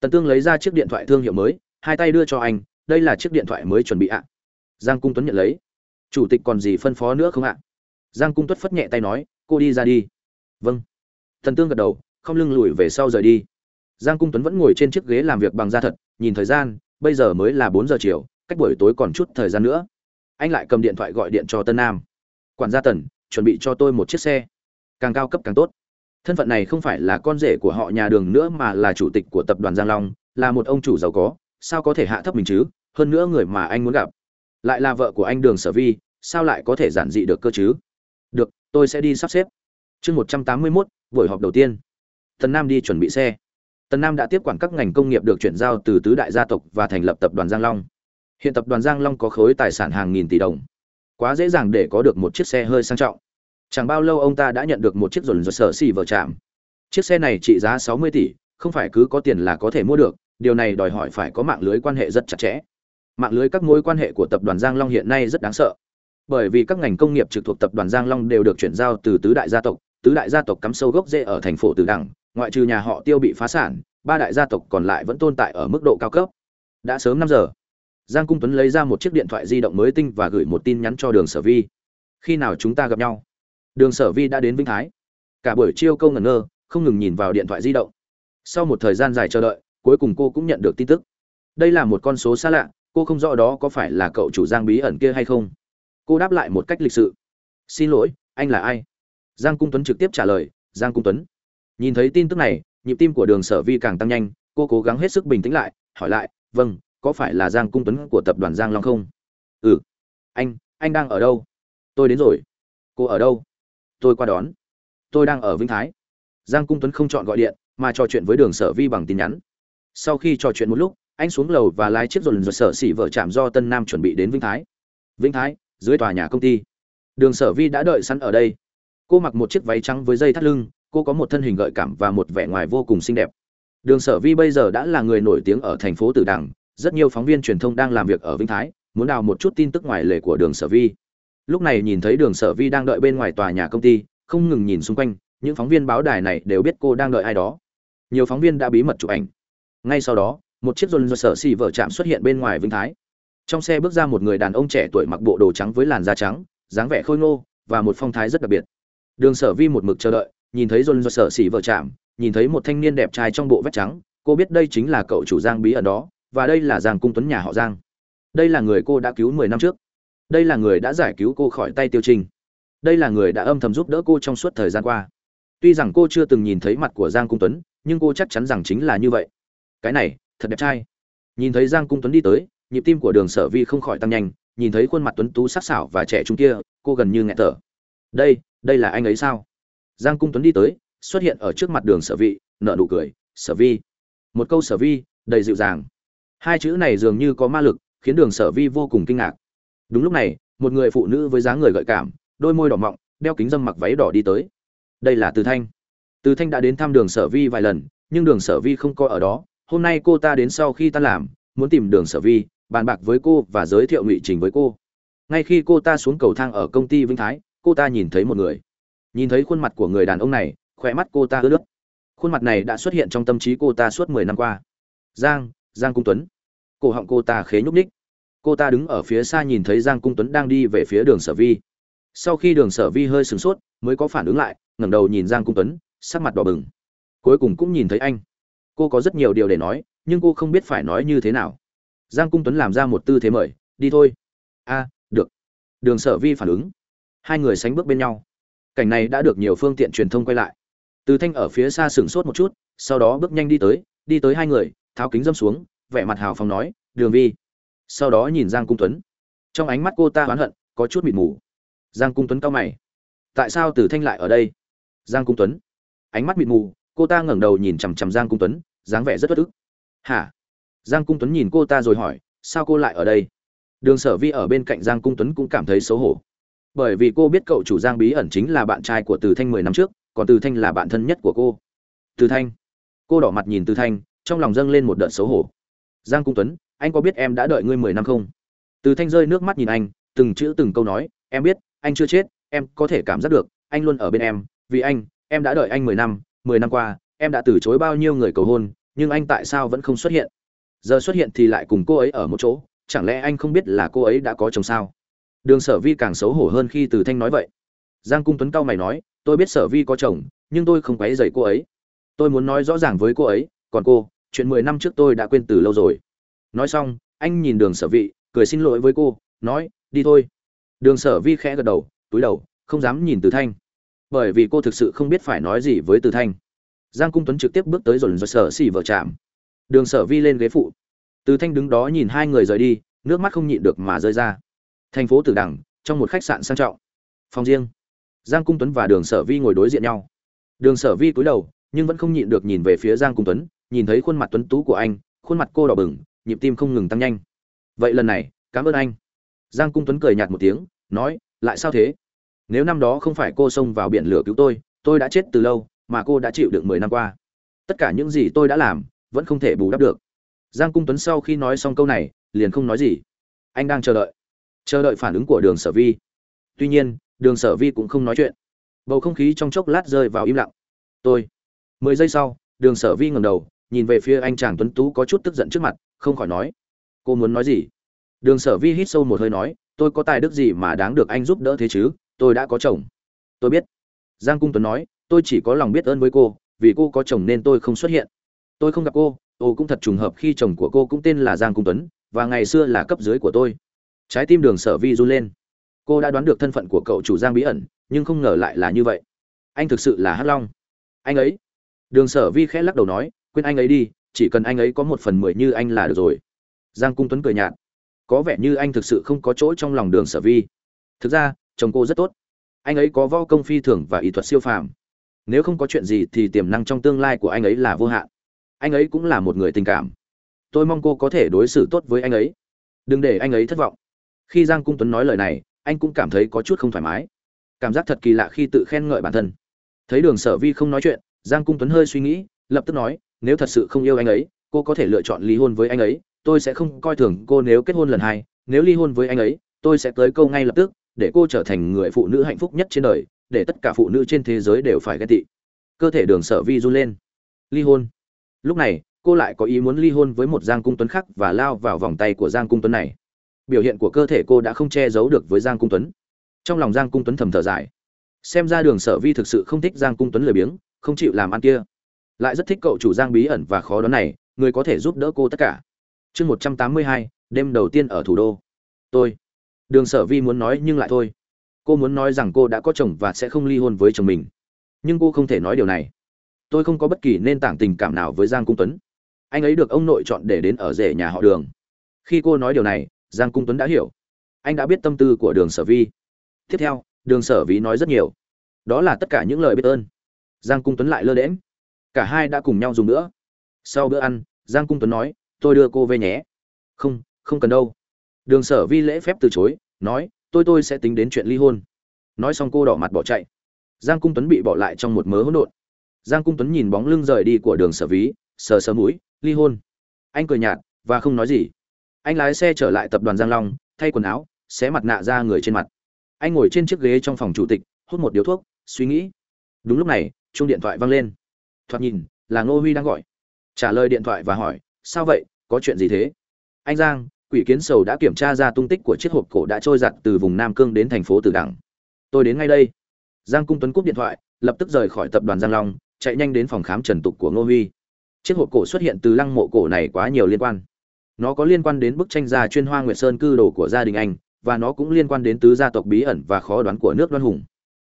Tần tương lấy ra chiếc điện thoại thương hiệu mới, hai tay đưa cho anh, đây là chiếc điện thoại mới chuẩn bị ạ. Giang cung tuấn nhận lấy. Chủ tịch còn gì phân phó nữa không ạ? Giang cung tuất phất nhẹ tay nói, cô đi ra đi. Vâng. Thần tương gật đầu, không lưng lùi về sau rời đi. Giang cung tuấn vẫn ngồi trên chiếc ghế làm việc bằng da thật, nhìn thời gian, bây giờ mới là bốn giờ chiều, cách buổi tối còn chút thời gian nữa. Anh lại cầm điện thoại gọi điện cho tân nam. Quản gia tần, chuẩn bị cho tôi một chiếc xe. Càng cao cấp càng tốt. Thân phận này không phải là con rể của họ nhà đường nữa mà là chủ tịch của tập đoàn giang long, là một ông chủ giàu có, sao có thể hạ thấp mình chứ? Hơn nữa người mà anh muốn gặp, lại là vợ của anh đường sở vi, sao lại có thể giản dị được cơ chứ? Được, tôi sẽ đi sắp xếp. Chương một trăm tám mươi mốt, buổi họp đầu tiên. Tần nam đi chuẩn bị xe. Tần nam đã tiếp quản các ngành công nghiệp được chuyển giao từ tứ đại gia tộc và thành lập tập đoàn giang long. Hiện tập đoàn giang long có khối tài sản hàng nghìn tỷ đồng. Quá dễ dàng để có được một chiếc xe hơi sang trọng. Chẳng bao lâu ông ta đã nhận được một chiếc dồn dồn sở xì vợ chạm chiếc xe này trị giá sáu mươi tỷ, không phải cứ có tiền là có thể mua được, điều này đòi hỏi phải có mạng lưới quan hệ rất chặt chẽ. Mạng lưới các mối quan hệ của tập đoàn giang long hiện nay rất đáng sợ bởi vì các ngành công nghiệp trực thuộc tập đoàn giang long đều được chuyển giao từ tứ đại gia tộc tứ đại gia tộc cắm sâu gốc rễ ở thành phố Từ Đằng, ngoại trừ nhà họ Tiêu bị phá sản, ba đại gia tộc còn lại vẫn tồn tại ở mức độ cao cấp. Đã sớm năm giờ, Giang Cung Tuấn lấy ra một chiếc điện thoại di động mới tinh và gửi một tin nhắn cho Đường Sở Vi. Khi nào chúng ta gặp nhau? Đường Sở Vi đã đến Vĩnh Thái. Cả buổi chiêu câu ngẩn ngơ, không ngừng nhìn vào điện thoại di động. Sau một thời gian dài chờ đợi, cuối cùng cô cũng nhận được tin tức. Đây là một con số xa lạ, cô không rõ đó có phải là cậu chủ Giang bí ẩn kia hay không. Cô đáp lại một cách lịch sự. "Xin lỗi, anh là ai?" giang cung tuấn trực tiếp trả lời giang cung tuấn. Nhìn thấy tin tức này nhịp tim của đường sở vi càng tăng nhanh cô cố gắng hết sức bình tĩnh lại hỏi lại vâng có phải là giang cung tuấn của tập đoàn giang long không? Ừ. Anh anh đang ở đâu? Tôi đến rồi. Cô ở đâu? Tôi qua đón. Tôi đang ở vĩnh thái. Giang cung tuấn không chọn gọi điện mà trò chuyện với đường sở vi bằng tin nhắn. Sau khi trò chuyện một lúc anh xuống lầu và lái chiếc dồn dồn sở xỉ vợ chạm do tân nam chuẩn bị đến vĩnh thái. Vĩnh thái dưới tòa nhà công ty. Đường sở vi đã đợi sẵn ở đây. Cô mặc một chiếc váy trắng với dây thắt lưng, cô có một thân hình gợi cảm và một vẻ ngoài vô cùng xinh đẹp. Đường sở vi bây giờ đã là người nổi tiếng ở thành phố tử đằng, rất nhiều phóng viên truyền thông đang làm việc ở vĩnh thái, muốn đào một chút tin tức ngoài lề của đường sở vi. Lúc này nhìn thấy đường sở vi đang đợi bên ngoài tòa nhà công ty, không ngừng nhìn xung quanh, những phóng viên báo đài này đều biết cô đang đợi ai đó. Nhiều phóng viên đã bí mật chụp ảnh. Ngay sau đó, một chiếc dồn sở xì vợ chạm xuất hiện bên ngoài vĩnh thái trong xe bước ra một người đàn ông trẻ tuổi mặc bộ đồ trắng với làn da trắng, dáng vẻ khôi ngô và một phong thái rất đặc biệt. Đường sở vi một mực chờ đợi, nhìn thấy john do sở xỉ vợ chạm, nhìn thấy một thanh niên đẹp trai trong bộ vest trắng, cô biết đây chính là cậu chủ giang bí ẩn đó, và đây là giang cung tuấn nhà họ giang. Đây là người cô đã cứu mười năm trước. Đây là người đã giải cứu cô khỏi tay tiêu trình đây là người đã âm thầm giúp đỡ cô trong suốt thời gian qua. Tuy rằng cô chưa từng nhìn thấy mặt của giang cung tuấn, nhưng cô chắc chắn rằng chính là như vậy. Cái này, thật đẹp trai. Nhìn thấy giang cung tuấn đi tới nhịp tim của đường sở vi không khỏi tăng nhanh, nhìn thấy khuôn mặt tuấn tú sắc sảo và trẻ trung kia, cô gần như nghẹt thở. Đây đây là anh ấy sao? Giang cung tuấn đi tới, xuất hiện ở trước mặt đường sở vị nợ nụ cười, sở vi. Một câu sở vi, đầy dịu dàng. Hai chữ này dường như có ma lực, khiến đường sở vi vô cùng kinh ngạc. Đúng lúc này, một người phụ nữ với dáng người gợi cảm, đôi môi đỏ mọng, đeo kính dâm mặc váy đỏ đi tới. Đây là từ thanh. Từ thanh đã đến thăm đường sở vi vài lần, nhưng đường sở vi không có ở đó. Hôm nay cô ta đến sau khi ta làm, muốn tìm đường sở vi bàn bạc với cô và giới thiệu ngụy trình với cô. Ngay khi cô ta xuống cầu thang ở công ty vĩnh thái, cô ta nhìn thấy một người. Nhìn thấy khuôn mặt của người đàn ông này khỏe mắt cô ta ướt nước khuôn mặt này đã xuất hiện trong tâm trí cô ta suốt mười năm qua. Giang giang cung tuấn. Cổ họng cô ta khế nhúc ních cô ta đứng ở phía xa nhìn thấy giang cung tuấn đang đi về phía đường sở vi. Sau khi đường sở vi hơi sửng sốt, mới có phản ứng lại, ngẩng đầu nhìn giang cung tuấn, sắc mặt đỏ bừng. Cuối cùng cũng nhìn thấy anh. Cô có rất nhiều điều để nói, nhưng cô không biết phải nói như thế nào giang cung tuấn làm ra một tư thế mời, đi thôi. A, được. Đường sở vi phản ứng. Hai người sánh bước bên nhau. Cảnh này đã được nhiều phương tiện truyền thông quay lại. Từ thanh ở phía xa sửng sốt một chút, sau đó bước nhanh đi tới đi tới hai người, tháo kính dâm xuống, vẻ mặt hào phóng nói, đường vi. Sau đó nhìn giang cung tuấn. Trong ánh mắt cô ta oán hận, có chút mịt mù. Giang cung tuấn cao mày. Tại sao từ thanh lại ở đây? Giang cung tuấn. Ánh mắt mịt mù, cô ta ngẩng đầu nhìn chằm chằm giang cung tuấn, dáng vẻ rất bất ức. Hả? Giang cung tuấn nhìn cô ta rồi hỏi, sao cô lại ở đây? Đường sở vi ở bên cạnh giang cung tuấn cũng cảm thấy xấu hổ. Bởi vì cô biết cậu chủ giang bí ẩn chính là bạn trai của từ thanh mười năm trước, còn từ thanh là bạn thân nhất của cô. Từ thanh? Cô đỏ mặt nhìn từ thanh, trong lòng dâng lên một đợt xấu hổ. Giang cung tuấn, anh có biết em đã đợi ngươi mười năm không? Từ thanh rơi nước mắt nhìn anh, từng chữ từng câu nói, em biết, anh chưa chết, em có thể cảm giác được, anh luôn ở bên em, vì anh, em đã đợi anh mười năm mười năm qua, em đã từ chối bao nhiêu người cầu hôn, nhưng anh tại sao vẫn không xuất hiện? Giờ xuất hiện thì lại cùng cô ấy ở một chỗ, chẳng lẽ anh không biết là cô ấy đã có chồng sao? Đường sở vi càng xấu hổ hơn khi từ thanh nói vậy. Giang cung tuấn cao mày nói, tôi biết sở vi có chồng, nhưng tôi không quấy dậy cô ấy. Tôi muốn nói rõ ràng với cô ấy, còn cô, chuyện mười năm trước tôi đã quên từ lâu rồi. Nói xong, anh nhìn đường sở vị cười xin lỗi với cô, nói, đi thôi. Đường sở vi khẽ gật đầu, túi đầu, không dám nhìn từ thanh. Bởi vì cô thực sự không biết phải nói gì với từ thanh. Giang cung tuấn trực tiếp bước tới rồi sở xì vợ chạm đường sở vi lên ghế phụ. Từ thanh đứng đó nhìn hai người rời đi, nước mắt không nhịn được mà rơi ra. Thành phố tử đằng, trong một khách sạn sang trọng. Phòng riêng. Giang cung tuấn và đường sở vi ngồi đối diện nhau. Đường sở vi cúi đầu, nhưng vẫn không nhịn được nhìn về phía giang cung tuấn, nhìn thấy khuôn mặt tuấn tú của anh, khuôn mặt cô đỏ bừng, nhịp tim không ngừng tăng nhanh. Vậy lần này, cảm ơn anh. Giang cung tuấn cười nhạt một tiếng, nói, lại sao thế? Nếu năm đó không phải cô xông vào biển lửa cứu tôi tôi đã chết từ lâu, mà cô đã chịu được mười năm qua. Tất cả những gì tôi đã làm vẫn không thể bù đắp được. Giang cung tuấn sau khi nói xong câu này, liền không nói gì. Anh đang chờ đợi. Chờ đợi phản ứng của đường sở vi. Tuy nhiên, đường sở vi cũng không nói chuyện. Bầu không khí trong chốc lát rơi vào im lặng. Tôi. Mười giây sau, đường sở vi ngầm đầu, nhìn về phía anh chàng tuấn tú có chút tức giận trước mặt, không khỏi nói, cô muốn nói gì? Đường sở vi hít sâu một hơi nói, tôi có tài đức gì mà đáng được anh giúp đỡ thế chứ? Tôi đã có chồng. Tôi biết. Giang cung tuấn nói, tôi chỉ có lòng biết ơn với cô, vì cô có chồng nên tôi không xuất hiện tôi không gặp cô ô cũng thật trùng hợp khi chồng của cô cũng tên là giang cung tuấn, và ngày xưa là cấp dưới của tôi. Trái tim đường sở vi run lên. Cô đã đoán được thân phận của cậu chủ giang bí ẩn, nhưng không ngờ lại là như vậy. Anh thực sự là hắc long. Anh ấy. Đường sở vi khẽ lắc đầu nói, quên anh ấy đi, chỉ cần anh ấy có một phần mười như anh là được rồi. Giang cung tuấn cười nhạt. Có vẻ như anh thực sự không có chỗ trong lòng đường sở vi. Thực ra, chồng cô rất tốt. Anh ấy có võ công phi thường và ý thuật siêu phàm. Nếu không có chuyện gì thì tiềm năng trong tương lai của anh ấy là vô hạn anh ấy cũng là một người tình cảm. Tôi mong cô có thể đối xử tốt với anh ấy. Đừng để anh ấy thất vọng. Khi giang cung tuấn nói lời này, anh cũng cảm thấy có chút không thoải mái. Cảm giác thật kỳ lạ khi tự khen ngợi bản thân. Thấy đường sở vi không nói chuyện, giang cung tuấn hơi suy nghĩ, lập tức nói, nếu thật sự không yêu anh ấy, cô có thể lựa chọn ly hôn với anh ấy, tôi sẽ không coi thường cô nếu kết hôn lần hai. Nếu ly hôn với anh ấy, tôi sẽ tới câu ngay lập tức, để cô trở thành người phụ nữ hạnh phúc nhất trên đời, để tất cả phụ nữ trên thế giới đều phải ghen tị. Cơ thể đường sở vi run lên. Ly hôn? Lúc này, cô lại có ý muốn ly hôn với một giang cung tuấn khác và lao vào vòng tay của giang cung tuấn này. Biểu hiện của cơ thể cô đã không che giấu được với giang cung tuấn. Trong lòng giang cung tuấn thầm thở dài. Xem ra đường sở vi thực sự không thích giang cung tuấn lười biếng, không chịu làm ăn kia. Lại rất thích cậu chủ giang bí ẩn và khó đoán này, người có thể giúp đỡ cô tất cả. Chương một trăm tám mươi hai, đêm đầu tiên ở thủ đô. Tôi. Đường sở vi muốn nói nhưng lại thôi. Cô muốn nói rằng cô đã có chồng và sẽ không ly hôn với chồng mình. Nhưng cô không thể nói điều này tôi không có bất kỳ nền tảng tình cảm nào với giang cung tuấn. Anh ấy được ông nội chọn để đến ở rể nhà họ đường. Khi cô nói điều này, giang cung tuấn đã hiểu. Anh đã biết tâm tư của đường sở vi. Tiếp theo, đường sở vi nói rất nhiều. Đó là tất cả những lời biết ơn. Giang cung tuấn lại lơ đễm cả hai đã cùng nhau dùng nữa. Sau bữa ăn, giang cung tuấn nói, tôi đưa cô về nhé. Không không cần đâu. Đường sở vi lễ phép từ chối, nói, tôi tôi sẽ tính đến chuyện ly hôn. Nói xong cô đỏ mặt bỏ chạy. Giang cung tuấn bị bỏ lại trong một mớ hỗn độn giang cung tuấn nhìn bóng lưng rời đi của đường sở ví, sờ sờ mũi, ly hôn. Anh cười nhạt và không nói gì. Anh lái xe trở lại tập đoàn giang long, thay quần áo, xé mặt nạ ra người trên mặt. Anh ngồi trên chiếc ghế trong phòng chủ tịch, hút một điếu thuốc, suy nghĩ. Đúng lúc này, chuông điện thoại vang lên. Thoạt nhìn, là ngô huy đang gọi. Trả lời điện thoại và hỏi, sao vậy? Có chuyện gì thế? Anh giang, quỷ kiến sầu đã kiểm tra ra tung tích của chiếc hộp cổ đã trôi giặt từ vùng nam cương đến thành phố tử đẳng. Tôi đến ngay đây. Giang cung tuấn cúp điện thoại, lập tức rời khỏi tập đoàn giang long chạy nhanh đến phòng khám trần tục của ngô huy. Chiếc hộp cổ xuất hiện từ lăng mộ cổ này quá nhiều liên quan. Nó có liên quan đến bức tranh gia chuyên hoa nguyệt sơn cư đồ của gia đình anh, và nó cũng liên quan đến tứ gia tộc bí ẩn và khó đoán của nước đoan hùng.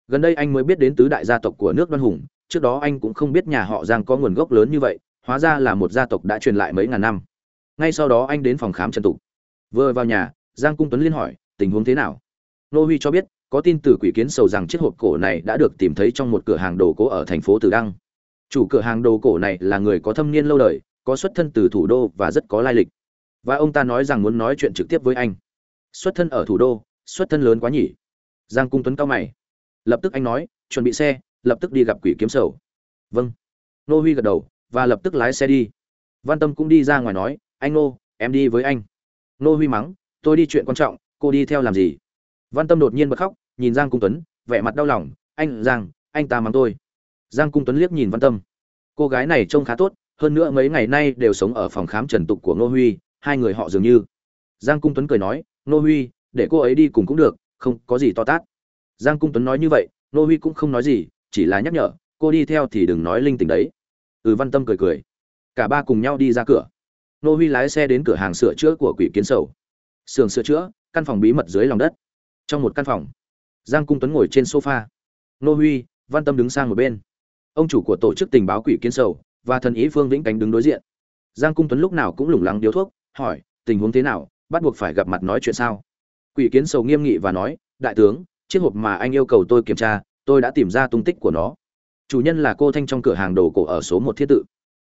Gần đây anh mới biết đến tứ đại gia tộc của nước đoan hùng, trước đó anh cũng không biết nhà họ giang có nguồn gốc lớn như vậy, hóa ra là một gia tộc đã truyền lại mấy ngàn năm. Ngay sau đó anh đến phòng khám trần tục. Vừa vào nhà, giang cung tuấn liên hỏi, tình huống thế nào? Nô huy cho biết có tin từ quỷ kiến sầu rằng chiếc hộp cổ này đã được tìm thấy trong một cửa hàng đồ cổ ở thành phố Từ Đăng. Chủ cửa hàng đồ cổ này là người có thâm niên lâu đời, có xuất thân từ thủ đô và rất có lai lịch. Và ông ta nói rằng muốn nói chuyện trực tiếp với anh. Xuất thân ở thủ đô, xuất thân lớn quá nhỉ? Giang Cung Tuấn cao mày. Lập tức anh nói, chuẩn bị xe, lập tức đi gặp quỷ kiếm sầu. Vâng. Nô Huy gật đầu và lập tức lái xe đi. Văn Tâm cũng đi ra ngoài nói, anh Nô, em đi với anh. Nô Huy mắng, tôi đi chuyện quan trọng, cô đi theo làm gì? Văn Tâm đột nhiên bật khóc, nhìn Giang Cung Tuấn, vẻ mặt đau lòng, "Anh Giang, anh ta mắng tôi." Giang Cung Tuấn liếc nhìn Văn Tâm. Cô gái này trông khá tốt, hơn nữa mấy ngày nay đều sống ở phòng khám Trần Tục của Ngô Huy, hai người họ dường như. Giang Cung Tuấn cười nói, "Ngô Huy, để cô ấy đi cùng cũng được, không có gì to tát." Giang Cung Tuấn nói như vậy, Ngô Huy cũng không nói gì, chỉ là nhắc nhở, "Cô đi theo thì đừng nói linh tinh đấy." Ừ Văn Tâm cười cười. Cả ba cùng nhau đi ra cửa. Ngô Huy lái xe đến cửa hàng sửa chữa của Quỷ Kiến Sầu. Sưởng sửa chữa, căn phòng bí mật dưới lòng đất trong một căn phòng. Giang cung tuấn ngồi trên sofa. Nô huy, văn tâm đứng sang một bên. Ông chủ của tổ chức tình báo quỷ kiến sầu và thần ý phương vĩnh cánh đứng đối diện. Giang cung tuấn lúc nào cũng lủng lắng điếu thuốc, hỏi, tình huống thế nào? Bắt buộc phải gặp mặt nói chuyện sao? Quỷ kiến sầu nghiêm nghị và nói, đại tướng, chiếc hộp mà anh yêu cầu tôi kiểm tra, tôi đã tìm ra tung tích của nó. Chủ nhân là cô thanh trong cửa hàng đồ cổ ở số một thiết tự.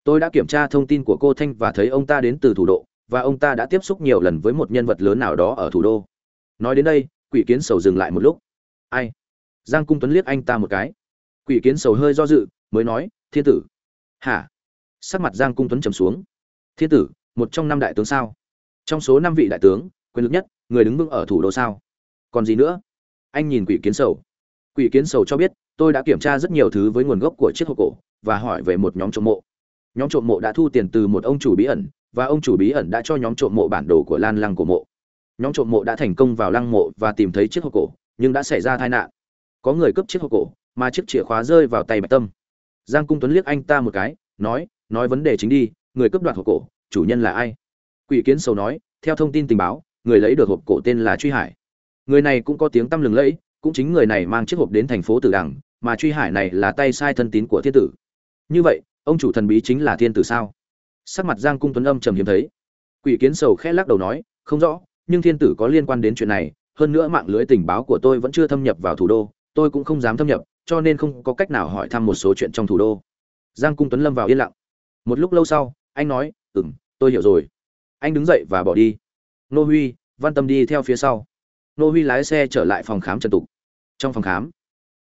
Tôi đã kiểm tra thông tin của cô thanh và thấy ông ta đến từ thủ đô, và ông ta đã tiếp xúc nhiều lần với một nhân vật lớn nào đó ở thủ đô. Nói đến đây quỷ kiến sầu dừng lại một lúc. Ai? Giang cung tuấn liếc anh ta một cái. Quỷ kiến sầu hơi do dự, mới nói, thiên tử. Hả? Sắc mặt giang cung tuấn trầm xuống. Thiên tử, một trong năm đại tướng sao? Trong số năm vị đại tướng, quyền lực nhất, người đứng vững ở thủ đô sao? Còn gì nữa? Anh nhìn quỷ kiến sầu. Quỷ kiến sầu cho biết, tôi đã kiểm tra rất nhiều thứ với nguồn gốc của chiếc hộp cổ và hỏi về một nhóm trộm mộ. Nhóm trộm mộ đã thu tiền từ một ông chủ bí ẩn và ông chủ bí ẩn đã cho nhóm trộm mộ bản đồ của lan lăng của mộ nhóm trộm mộ đã thành công vào lăng mộ và tìm thấy chiếc hộp cổ, nhưng đã xảy ra tai nạn. Có người cướp chiếc hộp cổ, mà chiếc chìa khóa rơi vào tay bạch tâm. Giang cung tuấn liếc anh ta một cái, nói nói vấn đề chính đi, người cướp đoạt hộp cổ, chủ nhân là ai? Quỷ kiến sầu nói, theo thông tin tình báo, người lấy được hộp cổ tên là truy hải. Người này cũng có tiếng tăm lừng lẫy, cũng chính người này mang chiếc hộp đến thành phố tử đằng, mà truy hải này là tay sai thân tín của thiên tử. Như vậy, ông chủ thần bí chính là thiên tử sao? Sắc mặt giang cung tuấn âm trầm hiếm thấy. Quỷ kiến sầu khẽ lắc đầu nói, không rõ nhưng thiên tử có liên quan đến chuyện này, hơn nữa mạng lưới tình báo của tôi vẫn chưa thâm nhập vào thủ đô, tôi cũng không dám thâm nhập, cho nên không có cách nào hỏi thăm một số chuyện trong thủ đô. Giang cung tuấn lâm vào yên lặng. Một lúc lâu sau, anh nói ừ m tôi hiểu rồi. Anh đứng dậy và bỏ đi. Nô huy, văn tâm đi theo phía sau. Nô huy lái xe trở lại phòng khám trần tục. Trong phòng khám,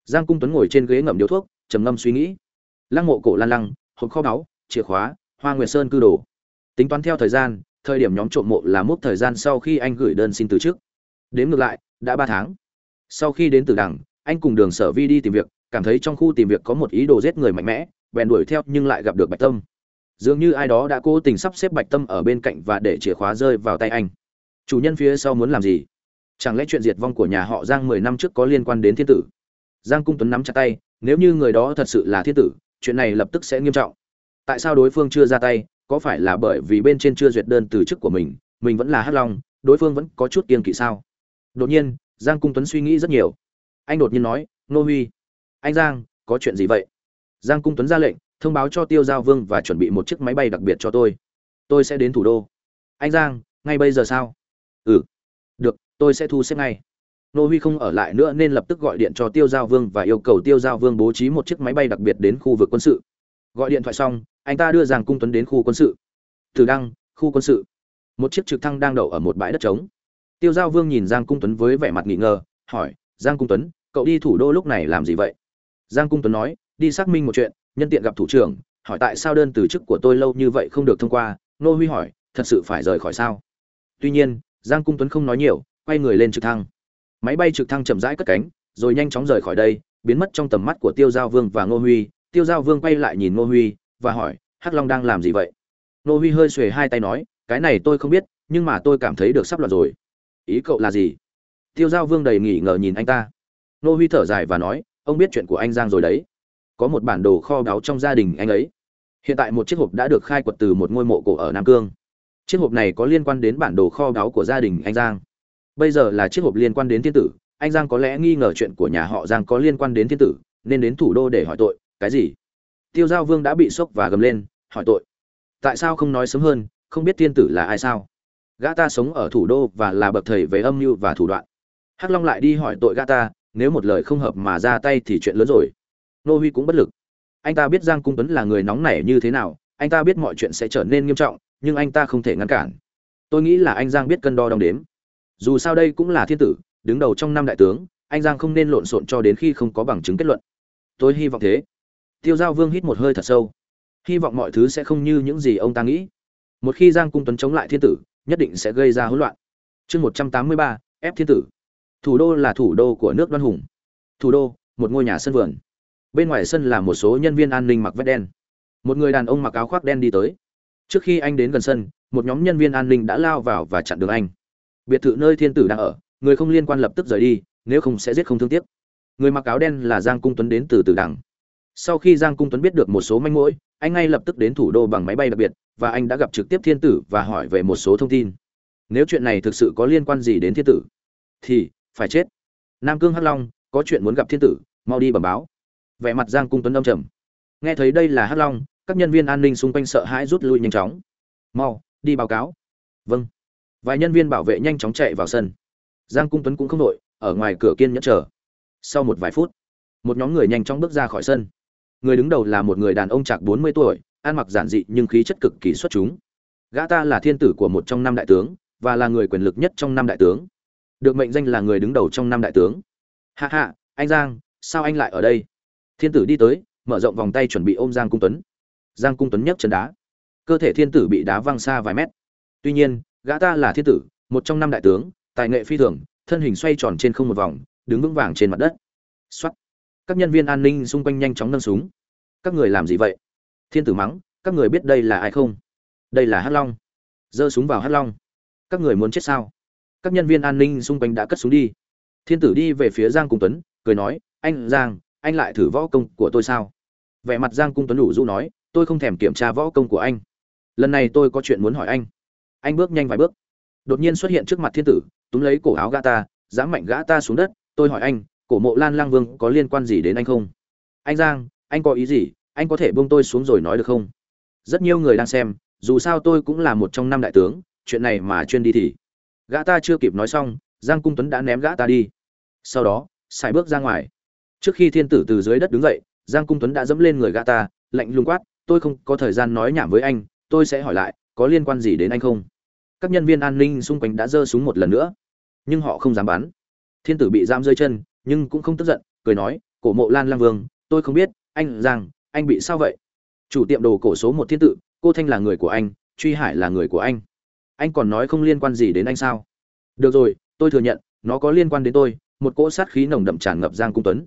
giang cung tuấn ngồi trên ghế ngậm điếu thuốc, trầm ngâm suy nghĩ. Lăng mộ cổ lan lăng, hộp kho báu, chìa khóa, hoa nguyệt sơn cư đồ. Tính toán theo thời gian thời điểm nhóm trộm mộ là mốc thời gian sau khi anh gửi đơn xin từ chức. Đến ngược lại, đã ba tháng. Sau khi đến từ đằng anh cùng đường sở vi đi tìm việc, cảm thấy trong khu tìm việc có một ý đồ giết người mạnh mẽ, bèn đuổi theo nhưng lại gặp được bạch tâm. Dường như ai đó đã cố tình sắp xếp bạch tâm ở bên cạnh và để chìa khóa rơi vào tay anh. Chủ nhân phía sau muốn làm gì? Chẳng lẽ chuyện diệt vong của nhà họ giang mười năm trước có liên quan đến thiên tử? Giang cung tuấn nắm chặt tay, nếu như người đó thật sự là thiên tử, chuyện này lập tức sẽ nghiêm trọng. Tại sao đối phương chưa ra tay có phải là bởi vì bên trên chưa duyệt đơn từ chức của mình mình vẫn là hắc long, đối phương vẫn có chút kiên kỵ sao? Đột nhiên, giang cung tuấn suy nghĩ rất nhiều. Anh đột nhiên nói, nô huy, anh giang, có chuyện gì vậy? Giang cung tuấn ra lệnh, thông báo cho tiêu giao vương và chuẩn bị một chiếc máy bay đặc biệt cho tôi. Tôi sẽ đến thủ đô. Anh giang, ngay bây giờ sao? Ừ. Được, tôi sẽ thu xếp ngay. Nô huy không ở lại nữa nên lập tức gọi điện cho tiêu giao vương và yêu cầu tiêu giao vương bố trí một chiếc máy bay đặc biệt đến khu vực quân sự. Gọi điện thoại xong anh ta đưa giang cung tuấn đến khu quân sự. Từ đăng, khu quân sự. Một chiếc trực thăng đang đậu ở một bãi đất trống. Tiêu giao vương nhìn giang cung tuấn với vẻ mặt nghi ngờ, hỏi, giang cung tuấn, cậu đi thủ đô lúc này làm gì vậy? Giang cung tuấn nói, đi xác minh một chuyện, nhân tiện gặp thủ trưởng, hỏi tại sao đơn từ chức của tôi lâu như vậy không được thông qua. Nô huy hỏi, thật sự phải rời khỏi sao? Tuy nhiên, giang cung tuấn không nói nhiều, quay người lên trực thăng. Máy bay trực thăng chậm rãi cất cánh, rồi nhanh chóng rời khỏi đây, biến mất trong tầm mắt của tiêu giao vương và ngô huy. Tiêu giao vương quay lại nhìn ngô huy và hỏi, hắc long đang làm gì vậy? Nô huy hơi xuề hai tay nói, cái này tôi không biết, nhưng mà tôi cảm thấy được sắp loạt rồi. Ý cậu là gì? Tiêu giao vương đầy nghỉ ngờ nhìn anh ta. Nô huy thở dài và nói, ông biết chuyện của anh giang rồi đấy. Có một bản đồ kho báu trong gia đình anh ấy. Hiện tại một chiếc hộp đã được khai quật từ một ngôi mộ cổ ở nam cương. Chiếc hộp này có liên quan đến bản đồ kho báu của gia đình anh giang. Bây giờ là chiếc hộp liên quan đến thiên tử. Anh giang có lẽ nghi ngờ chuyện của nhà họ giang có liên quan đến thiên tử, nên đến thủ đô để hỏi tội. Cái gì? Tiêu giao vương đã bị sốc và gầm lên, hỏi tội. Tại sao không nói sớm hơn, không biết thiên tử là ai sao? Gã ta sống ở thủ đô và là bậc thầy về âm mưu và thủ đoạn. Hắc long lại đi hỏi tội gã ta, nếu một lời không hợp mà ra tay thì chuyện lớn rồi. Nô huy cũng bất lực. Anh ta biết giang cung tuấn là người nóng nảy như thế nào, anh ta biết mọi chuyện sẽ trở nên nghiêm trọng, nhưng anh ta không thể ngăn cản. Tôi nghĩ là anh giang biết cân đo đong đếm. Dù sao đây cũng là thiên tử, đứng đầu trong năm đại tướng, anh giang không nên lộn xộn cho đến khi không có bằng chứng kết luận. Tôi hy vọng thế tiêu giao vương hít một hơi thật sâu. Hy vọng mọi thứ sẽ không như những gì ông ta nghĩ. Một khi giang cung tuấn chống lại thiên tử, nhất định sẽ gây ra hỗn loạn. Chương một trăm tám mươi ba, ép thiên tử. Thủ đô là thủ đô của nước đoan hùng. Thủ đô, một ngôi nhà sân vườn. Bên ngoài sân là một số nhân viên an ninh mặc vest đen. Một người đàn ông mặc áo khoác đen đi tới. Trước khi anh đến gần sân, một nhóm nhân viên an ninh đã lao vào và chặn đường anh. Biệt thự nơi thiên tử đang ở, người không liên quan lập tức rời đi, nếu không sẽ giết không thương tiếc. Người mặc áo đen là giang cung tuấn đến từ tử đằng sau khi giang cung tuấn biết được một số manh mối, anh ngay lập tức đến thủ đô bằng máy bay đặc biệt, và anh đã gặp trực tiếp thiên tử và hỏi về một số thông tin. Nếu chuyện này thực sự có liên quan gì đến thiên tử, thì phải chết. Nam cương hắc long, có chuyện muốn gặp thiên tử, mau đi bẩm báo. Vẻ mặt giang cung tuấn âm trầm. Nghe thấy đây là hắc long, các nhân viên an ninh xung quanh sợ hãi rút lui nhanh chóng. Mau, đi báo cáo. Vâng. Vài nhân viên bảo vệ nhanh chóng chạy vào sân. Giang cung tuấn cũng không đội, ở ngoài cửa kiên nhẫn chờ. Sau một vài phút, một nhóm người nhanh chóng bước ra khỏi sân người đứng đầu là một người đàn ông chạc bốn mươi tuổi, ăn mặc giản dị nhưng khí chất cực kỳ xuất chúng. Gã ta là thiên tử của một trong năm đại tướng, và là người quyền lực nhất trong năm đại tướng. Được mệnh danh là người đứng đầu trong năm đại tướng. Hạ hạ anh giang, sao anh lại ở đây? Thiên tử đi tới, mở rộng vòng tay chuẩn bị ôm giang cung tuấn. Giang cung tuấn nhấc chân đá. Cơ thể thiên tử bị đá văng xa vài mét. Tuy nhiên, gã ta là thiên tử, một trong năm đại tướng, tài nghệ phi thường, thân hình xoay tròn trên không một vòng, đứng vững vàng trên mặt đất. Xuất các nhân viên an ninh xung quanh nhanh chóng nâng súng. Các người làm gì vậy? Thiên tử mắng, các người biết đây là ai không? Đây là hắc long. Giơ súng vào hắc long. Các người muốn chết sao? Các nhân viên an ninh xung quanh đã cất súng đi. Thiên tử đi về phía giang cung tuấn, cười nói, anh giang, anh lại thử võ công của tôi sao? Vẻ mặt giang cung tuấn đủ dụ nói, tôi không thèm kiểm tra võ công của anh. Lần này tôi có chuyện muốn hỏi anh. Anh bước nhanh vài bước. Đột nhiên xuất hiện trước mặt thiên tử, túm lấy cổ áo gã ta dám mạnh gã ta xuống đất, tôi hỏi anh cổ mộ lan lang vương có liên quan gì đến anh không? Anh giang, anh có ý gì? Anh có thể buông tôi xuống rồi nói được không? Rất nhiều người đang xem, dù sao tôi cũng là một trong năm đại tướng, chuyện này mà chuyên đi thì. Gã ta chưa kịp nói xong, giang cung tuấn đã ném gã ta đi. Sau đó sài bước ra ngoài. Trước khi thiên tử từ dưới đất đứng dậy, giang cung tuấn đã dẫm lên người gã ta, lạnh lùng quát, tôi không có thời gian nói nhảm với anh, tôi sẽ hỏi lại, có liên quan gì đến anh không? Các nhân viên an ninh xung quanh đã giơ súng một lần nữa, nhưng họ không dám bắn. Thiên tử bị giam rơi chân nhưng cũng không tức giận, cười nói, cổ mộ lan lang vương, tôi không biết, anh rằng, anh bị sao vậy? Chủ tiệm đồ cổ số một thiên tự, cô thanh là người của anh, truy hải là người của anh. Anh còn nói không liên quan gì đến anh sao? Được rồi, tôi thừa nhận, nó có liên quan đến tôi, một cỗ sát khí nồng đậm tràn ngập giang cung tuấn.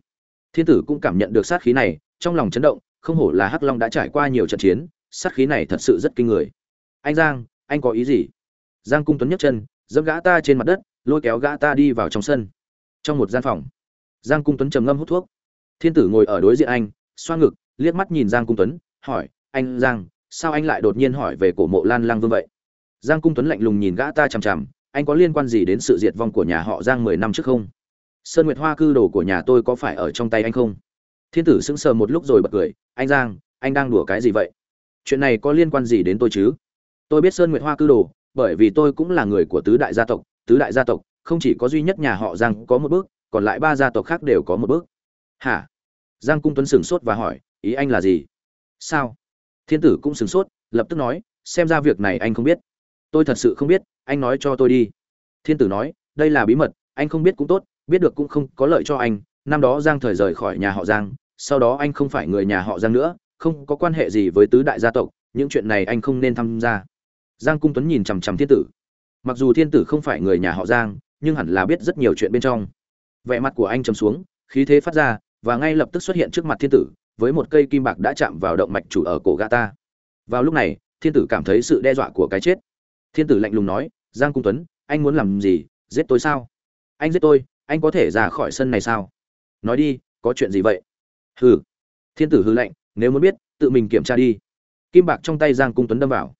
Thiên tử cũng cảm nhận được sát khí này, trong lòng chấn động, không hổ là hắc long đã trải qua nhiều trận chiến, sát khí này thật sự rất kinh người. Anh giang, anh có ý gì? Giang cung tuấn nhấc chân, dẫm gã ta trên mặt đất, lôi kéo gã ta đi vào trong sân. Trong một gian phòng giang cung tuấn trầm ngâm hút thuốc. Thiên tử ngồi ở đối diện anh, xoa ngực, liếc mắt nhìn giang cung tuấn, hỏi, anh giang, sao anh lại đột nhiên hỏi về cổ mộ lan lang vương vậy? Giang cung tuấn lạnh lùng nhìn gã ta chằm chằm, anh có liên quan gì đến sự diệt vong của nhà họ giang mười năm trước không? Sơn nguyệt hoa cư đồ của nhà tôi có phải ở trong tay anh không? Thiên tử sững sờ một lúc rồi bật cười, anh giang, anh đang đùa cái gì vậy? Chuyện này có liên quan gì đến tôi chứ? Tôi biết sơn nguyệt hoa cư đồ, bởi vì tôi cũng là người của tứ đại gia tộc, tứ đại gia tộc, không chỉ có duy nhất nhà họ giang có một bước còn lại ba gia tộc khác đều có một bước. Hả? Giang cung tuấn sửng sốt và hỏi, ý anh là gì? Sao? Thiên tử cũng sửng sốt, lập tức nói, xem ra việc này anh không biết. Tôi thật sự không biết, anh nói cho tôi đi. Thiên tử nói, đây là bí mật, anh không biết cũng tốt, biết được cũng không có lợi cho anh. Năm đó giang thời rời khỏi nhà họ giang, sau đó anh không phải người nhà họ giang nữa, không có quan hệ gì với tứ đại gia tộc, những chuyện này anh không nên tham gia. Giang cung tuấn nhìn chằm chằm thiên tử. Mặc dù thiên tử không phải người nhà họ giang, nhưng hẳn là biết rất nhiều chuyện bên trong vẻ mặt của anh trầm xuống, khí thế phát ra, và ngay lập tức xuất hiện trước mặt thiên tử, với một cây kim bạc đã chạm vào động mạch chủ ở cổ gã ta. Vào lúc này, thiên tử cảm thấy sự đe dọa của cái chết. Thiên tử lạnh lùng nói, giang cung tuấn, anh muốn làm gì? Giết tôi sao? Anh giết tôi, anh có thể ra khỏi sân này sao? Nói đi, có chuyện gì vậy? Hừ. Thiên tử hư lạnh, nếu muốn biết, tự mình kiểm tra đi. Kim bạc trong tay giang cung tuấn đâm vào.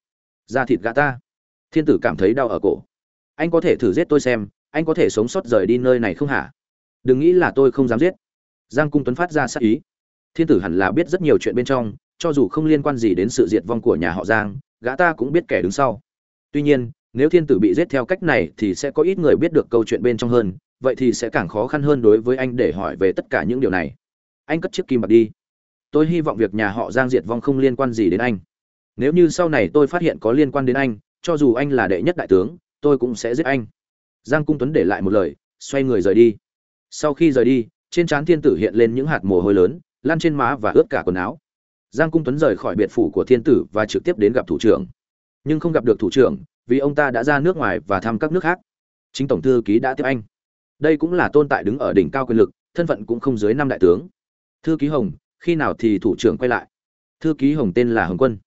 Da thịt gã ta. Thiên tử cảm thấy đau ở cổ. Anh có thể thử giết tôi xem, anh có thể sống sót rời đi nơi này không hả? Đừng nghĩ là tôi không dám giết. Giang cung tuấn phát ra sắc ý. Thiên tử hẳn là biết rất nhiều chuyện bên trong, cho dù không liên quan gì đến sự diệt vong của nhà họ giang, gã ta cũng biết kẻ đứng sau. Tuy nhiên, nếu thiên tử bị giết theo cách này thì sẽ có ít người biết được câu chuyện bên trong hơn, vậy thì sẽ càng khó khăn hơn đối với anh để hỏi về tất cả những điều này. Anh cất chiếc kim bạc đi. Tôi hy vọng việc nhà họ giang diệt vong không liên quan gì đến anh. Nếu như sau này tôi phát hiện có liên quan đến anh, cho dù anh là đệ nhất đại tướng, tôi cũng sẽ giết anh. Giang cung tuấn để lại một lời, xoay người rời đi sau khi rời đi, trên trán thiên tử hiện lên những hạt mồ hôi lớn lan trên má và ướt cả quần áo. Giang cung tuấn rời khỏi biệt phủ của thiên tử và trực tiếp đến gặp thủ trưởng. Nhưng không gặp được thủ trưởng, vì ông ta đã ra nước ngoài và thăm các nước khác. Chính tổng thư ký đã tiếp anh. Đây cũng là tôn tại đứng ở đỉnh cao quyền lực, thân phận cũng không dưới năm đại tướng. Thư ký hồng, khi nào thì thủ trưởng quay lại? Thư ký hồng tên là hồng quân.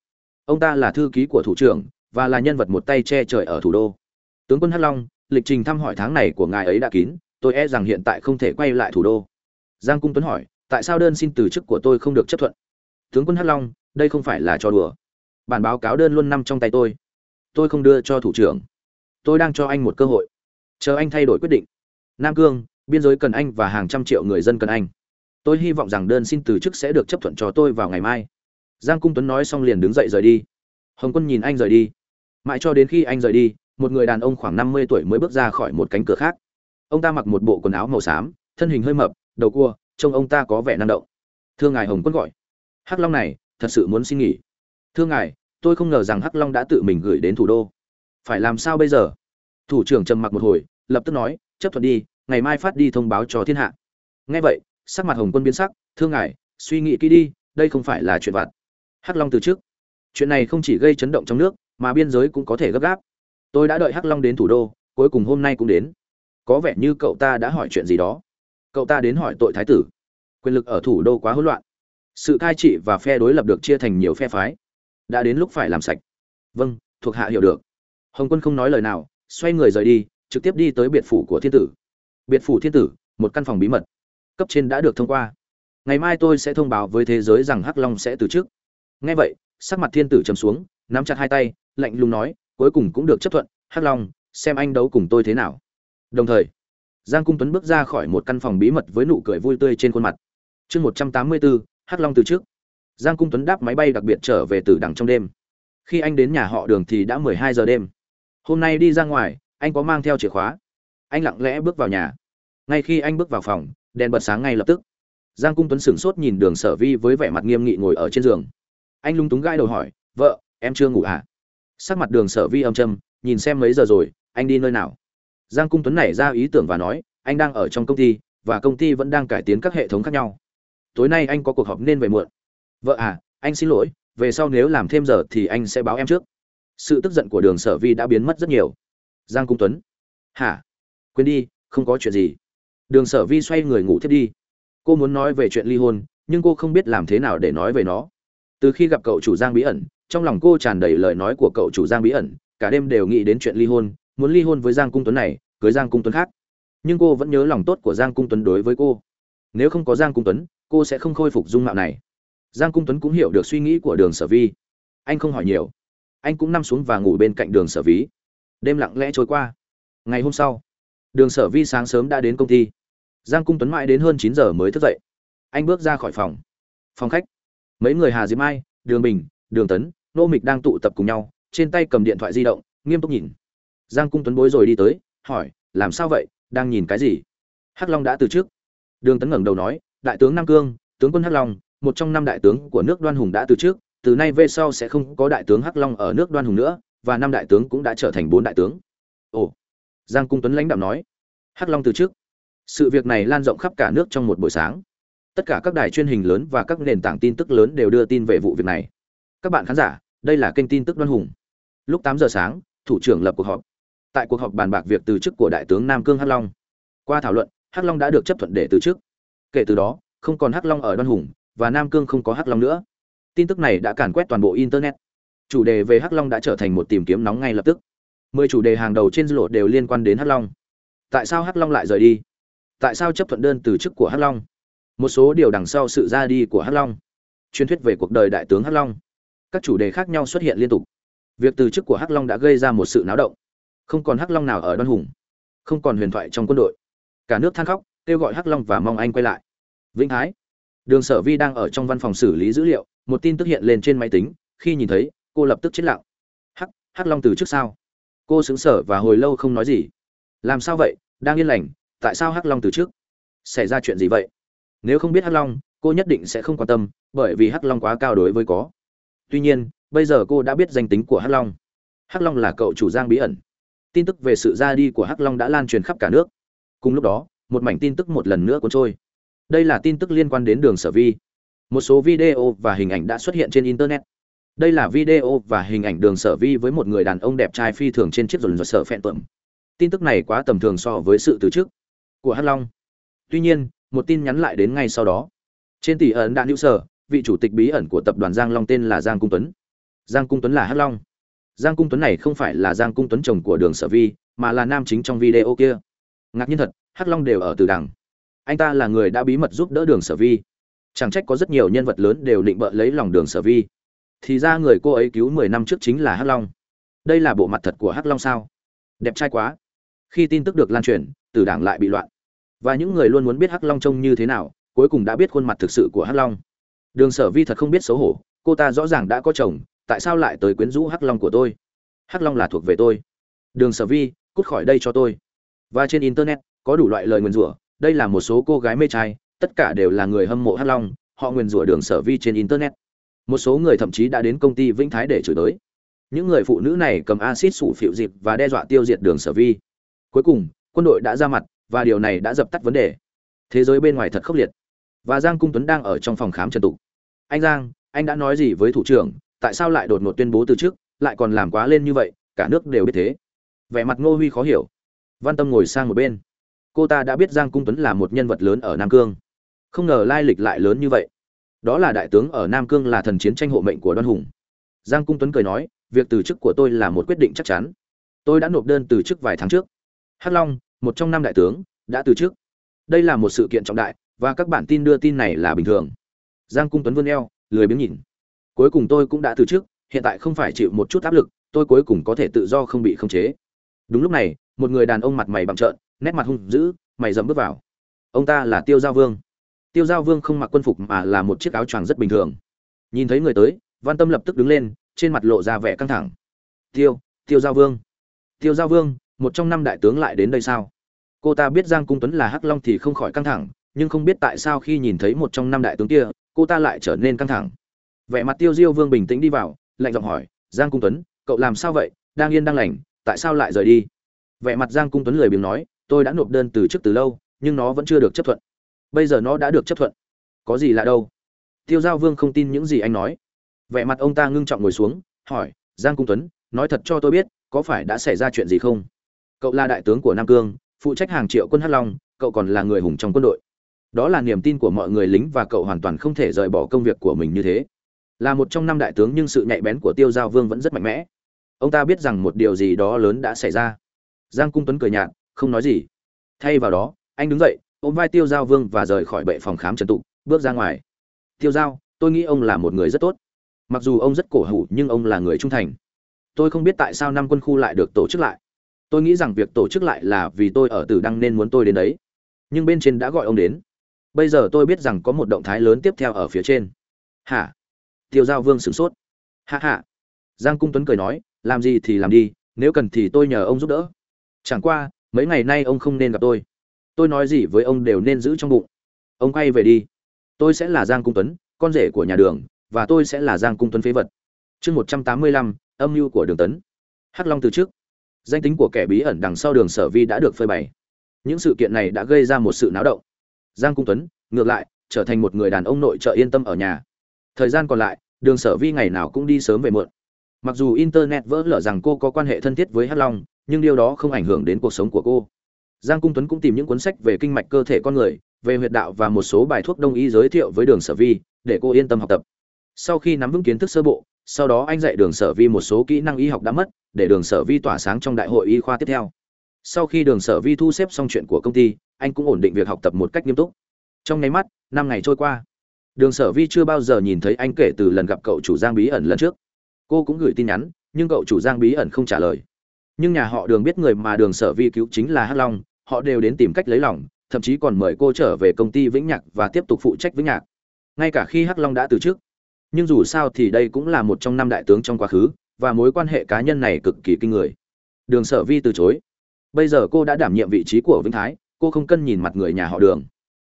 Ông ta là thư ký của thủ trưởng và là nhân vật một tay che trời ở thủ đô. Tướng quân hắc long, lịch trình thăm hỏi tháng này của ngài ấy đã kín tôi e rằng hiện tại không thể quay lại thủ đô. Giang cung tuấn hỏi, tại sao đơn xin từ chức của tôi không được chấp thuận? Tướng quân hắc long, đây không phải là cho đùa. Bản báo cáo đơn luôn nằm trong tay tôi. Tôi không đưa cho thủ trưởng. Tôi đang cho anh một cơ hội. Chờ anh thay đổi quyết định. Nam cương, biên giới cần anh và hàng trăm triệu người dân cần anh. Tôi hy vọng rằng đơn xin từ chức sẽ được chấp thuận cho tôi vào ngày mai. Giang cung tuấn nói xong liền đứng dậy rời đi. Hồng quân nhìn anh rời đi. Mãi cho đến khi anh rời đi, một người đàn ông khoảng năm mươi tuổi mới bước ra khỏi một cánh cửa khác ông ta mặc một bộ quần áo màu xám, thân hình hơi mập, đầu cua, trông ông ta có vẻ năng động. Thưa ngài, hồng quân gọi. Hắc long này, thật sự muốn xin nghỉ. Thưa ngài, tôi không ngờ rằng hắc long đã tự mình gửi đến thủ đô. Phải làm sao bây giờ? Thủ trưởng trầm mặc một hồi, lập tức nói, chấp thuận đi, ngày mai phát đi thông báo cho thiên hạ. Nghe vậy, sắc mặt hồng quân biến sắc, thưa ngài, suy nghĩ kỹ đi, đây không phải là chuyện vặt. Hắc long từ trước chuyện này không chỉ gây chấn động trong nước, mà biên giới cũng có thể gấp gáp. Tôi đã đợi hắc long đến thủ đô, cuối cùng hôm nay cũng đến có vẻ như cậu ta đã hỏi chuyện gì đó. Cậu ta đến hỏi tội thái tử. Quyền lực ở thủ đô quá hỗn loạn. Sự cai trị và phe đối lập được chia thành nhiều phe phái. Đã đến lúc phải làm sạch. Vâng thuộc hạ hiểu được. Hồng quân không nói lời nào, xoay người rời đi, trực tiếp đi tới biệt phủ của thiên tử. Biệt phủ thiên tử, một căn phòng bí mật. Cấp trên đã được thông qua. Ngày mai tôi sẽ thông báo với thế giới rằng hắc long sẽ từ chức. Ngay vậy, sắc mặt thiên tử trầm xuống, nắm chặt hai tay, lạnh lùng nói, cuối cùng cũng được chấp thuận, hắc long, xem anh đấu cùng tôi thế nào đồng thời, giang cung tuấn bước ra khỏi một căn phòng bí mật với nụ cười vui tươi trên khuôn mặt. Chương một trăm tám mươi bốn, hắc long từ trước. Giang cung tuấn đáp máy bay đặc biệt trở về từ đằng trong đêm. Khi anh đến nhà họ đường thì đã mười hai giờ đêm. Hôm nay đi ra ngoài, anh có mang theo chìa khóa. Anh lặng lẽ bước vào nhà. Ngay khi anh bước vào phòng, đèn bật sáng ngay lập tức. Giang cung tuấn sửng sốt nhìn đường sở vi với vẻ mặt nghiêm nghị ngồi ở trên giường. Anh lung túng gãi đầu hỏi, vợ, em chưa ngủ à? Sắc mặt đường sở vi âm châm nhìn xem mấy giờ rồi, anh đi nơi nào? Giang cung tuấn nảy ra ý tưởng và nói, anh đang ở trong công ty, và công ty vẫn đang cải tiến các hệ thống khác nhau. Tối nay anh có cuộc họp nên về muộn. Vợ à anh xin lỗi, về sau nếu làm thêm giờ thì anh sẽ báo em trước. Sự tức giận của đường sở vi đã biến mất rất nhiều. Giang cung tuấn, hả? Quên đi, không có chuyện gì. Đường sở vi xoay người ngủ thiết đi. Cô muốn nói về chuyện ly hôn, nhưng cô không biết làm thế nào để nói về nó. Từ khi gặp cậu chủ giang bí ẩn, trong lòng cô tràn đầy lời nói của cậu chủ giang bí ẩn, cả đêm đều nghĩ đến chuyện ly hôn muốn ly hôn với giang cung tuấn này, cưới giang cung tuấn khác. Nhưng cô vẫn nhớ lòng tốt của giang cung tuấn đối với cô. Nếu không có giang cung tuấn, cô sẽ không khôi phục dung mạo này. Giang cung tuấn cũng hiểu được suy nghĩ của đường sở vi. Anh không hỏi nhiều. Anh cũng nằm xuống và ngủ bên cạnh đường sở vi. Đêm lặng lẽ trôi qua. Ngày hôm sau, đường sở vi sáng sớm đã đến công ty. Giang cung tuấn mãi đến hơn chín giờ mới thức dậy. Anh bước ra khỏi phòng. Phòng khách. Mấy người hà diễm mai, đường bình, đường tấn, nô mịch đang tụ tập cùng nhau, trên tay cầm điện thoại di động, nghiêm túc nhìn giang cung tuấn bối rồi đi tới, hỏi, làm sao vậy? Đang nhìn cái gì? Hắc long đã từ trước. Đường tấn ngẩng đầu nói, đại tướng nam cương, tướng quân hắc long, một trong năm đại tướng của nước đoan hùng đã từ trước, từ nay về sau sẽ không có đại tướng hắc long ở nước đoan hùng nữa, và năm đại tướng cũng đã trở thành bốn đại tướng. Ồ. Giang cung tuấn lãnh đạo nói, hắc long từ trước. Sự việc này lan rộng khắp cả nước trong một buổi sáng. Tất cả các đài truyền hình lớn và các nền tảng tin tức lớn đều đưa tin về vụ việc này. Các bạn khán giả, đây là kênh tin tức đoan hùng. Lúc tám giờ sáng, thủ trưởng lập cuộc họp tại cuộc họp bàn bạc việc từ chức của đại tướng nam cương hắc long. Qua thảo luận, hắc long đã được chấp thuận để từ chức. Kể từ đó, không còn hắc long ở đoan hùng và nam cương không có hắc long nữa. Tin tức này đã càn quét toàn bộ internet. Chủ đề về hắc long đã trở thành một tìm kiếm nóng ngay lập tức. Mười chủ đề hàng đầu trên dư lộ đều liên quan đến hắc long. Tại sao hắc long lại rời đi? Tại sao chấp thuận đơn từ chức của hắc long? Một số điều đằng sau sự ra đi của hắc long. Truyền thuyết về cuộc đời đại tướng hắc long. Các chủ đề khác nhau xuất hiện liên tục. Việc từ chức của hắc long đã gây ra một sự náo động không còn hắc long nào ở đoan hùng, không còn huyền thoại trong quân đội. Cả nước than khóc, kêu gọi hắc long và mong anh quay lại. Vĩnh thái, đường sở vi đang ở trong văn phòng xử lý dữ liệu, một tin tức hiện lên trên máy tính, khi nhìn thấy, cô lập tức chết lặng. Hắc hắc long từ trước sao? Cô xứng sở và hồi lâu không nói gì. Làm sao vậy? Đang yên lành, tại sao hắc long từ trước xảy ra chuyện gì vậy? Nếu không biết hắc long, cô nhất định sẽ không quan tâm, bởi vì hắc long quá cao đối với có. Tuy nhiên, bây giờ cô đã biết danh tính của hắc long. Hắc long là cậu chủ giang bí ẩn tin tức về sự ra đi của hắc long đã lan truyền khắp cả nước. Cùng lúc đó, một mảnh tin tức một lần nữa cuốn trôi. Đây là tin tức liên quan đến đường sở vi. Một số video và hình ảnh đã xuất hiện trên internet. Đây là video và hình ảnh đường sở vi với một người đàn ông đẹp trai phi thường trên chiếc rồn dồn sở phẹn tuẩm. Tin tức này quá tầm thường so với sự từ chức của hắc long. Tuy nhiên, một tin nhắn lại đến ngay sau đó. Trên tỷ ẩn đạn hữu sở, vị chủ tịch bí ẩn của tập đoàn giang long tên là giang cung tuấn. Giang cung tuấn là hắc long giang cung tuấn này không phải là giang cung tuấn chồng của đường sở vi, mà là nam chính trong video kia. Ngạc nhiên thật, hắc long đều ở từ đằng. Anh ta là người đã bí mật giúp đỡ đường sở vi. Chẳng trách có rất nhiều nhân vật lớn đều định bợ lấy lòng đường sở vi. Thì ra người cô ấy cứu mười năm trước chính là hắc long. Đây là bộ mặt thật của hắc long sao? Đẹp trai quá. Khi tin tức được lan truyền, từ đảng lại bị loạn. Và những người luôn muốn biết hắc long trông như thế nào, cuối cùng đã biết khuôn mặt thực sự của hắc long. Đường sở vi thật không biết xấu hổ, cô ta rõ ràng đã có chồng tại sao lại tới quyến rũ hắc long của tôi? Hắc long là thuộc về tôi. Đường sở vi, cút khỏi đây cho tôi. Và trên internet, có đủ loại lời nguyền rủa. Đây là một số cô gái mê trai, tất cả đều là người hâm mộ hắc long, họ nguyền rủa đường sở vi trên internet. Một số người thậm chí đã đến công ty vĩnh thái để chửi tới những người phụ nữ này cầm acid sủ phịu dịp và đe dọa tiêu diệt đường sở vi. Cuối cùng, quân đội đã ra mặt, và điều này đã dập tắt vấn đề. Thế giới bên ngoài thật khốc liệt. Và giang cung tuấn đang ở trong phòng khám trần tục. Anh giang, anh đã nói gì với thủ trưởng? Tại sao lại đột ngột tuyên bố từ trước, lại còn làm quá lên như vậy, cả nước đều biết thế. Vẻ mặt ngô huy khó hiểu. Văn tâm ngồi sang một bên. Cô ta đã biết giang cung tuấn là một nhân vật lớn ở nam cương. Không ngờ lai lịch lại lớn như vậy. Đó là đại tướng ở nam cương là thần chiến tranh hộ mệnh của đoan hùng. Giang cung tuấn cười nói, việc từ chức của tôi là một quyết định chắc chắn. Tôi đã nộp đơn từ chức vài tháng trước. Hắc long, một trong năm đại tướng, đã từ chức. Đây là một sự kiện trọng đại, và các bản tin đưa tin này là bình thường. Giang cung tuấn vươn eo, lười biếng nhìn cuối cùng tôi cũng đã từ chức, hiện tại không phải chịu một chút áp lực, tôi cuối cùng có thể tự do không bị khống chế. Đúng lúc này, một người đàn ông mặt mày bằng trợn, nét mặt hung dữ, mày dẫm bước vào. Ông ta là tiêu giao vương. Tiêu giao vương không mặc quân phục mà là một chiếc áo choàng rất bình thường. Nhìn thấy người tới, văn tâm lập tức đứng lên, trên mặt lộ ra vẻ căng thẳng. Tiêu tiêu giao vương. Tiêu giao vương, một trong năm đại tướng lại đến đây sao? Cô ta biết giang cung tuấn là hắc long thì không khỏi căng thẳng, nhưng không biết tại sao khi nhìn thấy một trong năm đại tướng kia, cô ta lại trở nên căng thẳng vẻ mặt tiêu diêu vương bình tĩnh đi vào, lạnh giọng hỏi, giang cung tuấn, cậu làm sao vậy? Đang yên đang lành, tại sao lại rời đi? Vẻ mặt giang cung tuấn lười biếng nói, tôi đã nộp đơn từ trước từ lâu, nhưng nó vẫn chưa được chấp thuận. Bây giờ nó đã được chấp thuận. Có gì lạ đâu? Tiêu giao vương không tin những gì anh nói. Vẻ mặt ông ta ngưng trọng ngồi xuống, hỏi, giang cung tuấn, nói thật cho tôi biết, có phải đã xảy ra chuyện gì không? Cậu là đại tướng của nam cương, phụ trách hàng triệu quân hắc long, cậu còn là người hùng trong quân đội. Đó là niềm tin của mọi người lính và cậu hoàn toàn không thể rời bỏ công việc của mình như thế là một trong năm đại tướng nhưng sự nhạy bén của tiêu giao vương vẫn rất mạnh mẽ. Ông ta biết rằng một điều gì đó lớn đã xảy ra. Giang cung tuấn cười nhạt, không nói gì. Thay vào đó, anh đứng dậy, ôm vai tiêu giao vương và rời khỏi bệ phòng khám trần tụ bước ra ngoài. Tiêu giao, tôi nghĩ ông là một người rất tốt. Mặc dù ông rất cổ hủ nhưng ông là người trung thành. Tôi không biết tại sao năm quân khu lại được tổ chức lại. Tôi nghĩ rằng việc tổ chức lại là vì tôi ở tử đăng nên muốn tôi đến đấy. Nhưng bên trên đã gọi ông đến. Bây giờ tôi biết rằng có một động thái lớn tiếp theo ở phía trên. Hả? Tiêu giao vương sửng sốt. Hạ hạ giang cung tuấn cười nói, làm gì thì làm đi, nếu cần thì tôi nhờ ông giúp đỡ. Chẳng qua, mấy ngày nay ông không nên gặp tôi. Tôi nói gì với ông đều nên giữ trong bụng. Ông quay về đi. Tôi sẽ là giang cung tuấn, con rể của nhà đường, và tôi sẽ là giang cung tuấn phế vật. Chương một trăm tám mươi lăm, âm mưu của đường tấn. Hắc long từ trước. Danh tính của kẻ bí ẩn đằng sau đường sở vi đã được phơi bày. Những sự kiện này đã gây ra một sự náo động. Giang cung tuấn, ngược lại, trở thành một người đàn ông nội trợ yên tâm ở nhà thời gian còn lại, đường sở vi ngày nào cũng đi sớm về muộn. Mặc dù internet vỡ lở rằng cô có quan hệ thân thiết với hắc long, nhưng điều đó không ảnh hưởng đến cuộc sống của cô. Giang cung tuấn cũng tìm những cuốn sách về kinh mạch cơ thể con người, về huyệt đạo và một số bài thuốc đông y giới thiệu với đường sở vi, để cô yên tâm học tập. Sau khi nắm vững kiến thức sơ bộ, sau đó anh dạy đường sở vi một số kỹ năng y học đã mất, để đường sở vi tỏa sáng trong đại hội y khoa tiếp theo. Sau khi đường sở vi thu xếp xong chuyện của công ty, anh cũng ổn định việc học tập một cách nghiêm túc. Trong nháy mắt, năm ngày trôi qua đường sở vi chưa bao giờ nhìn thấy anh kể từ lần gặp cậu chủ giang bí ẩn lần trước. Cô cũng gửi tin nhắn, nhưng cậu chủ giang bí ẩn không trả lời. Nhưng nhà họ đường biết người mà đường sở vi cứu chính là hắc long, họ đều đến tìm cách lấy lòng, thậm chí còn mời cô trở về công ty vĩnh nhạc và tiếp tục phụ trách vĩnh nhạc. Ngay cả khi hắc long đã từ chức, nhưng dù sao thì đây cũng là một trong năm đại tướng trong quá khứ, và mối quan hệ cá nhân này cực kỳ kinh người. Đường sở vi từ chối. Bây giờ cô đã đảm nhiệm vị trí của vĩnh thái, cô không cân nhìn mặt người nhà họ đường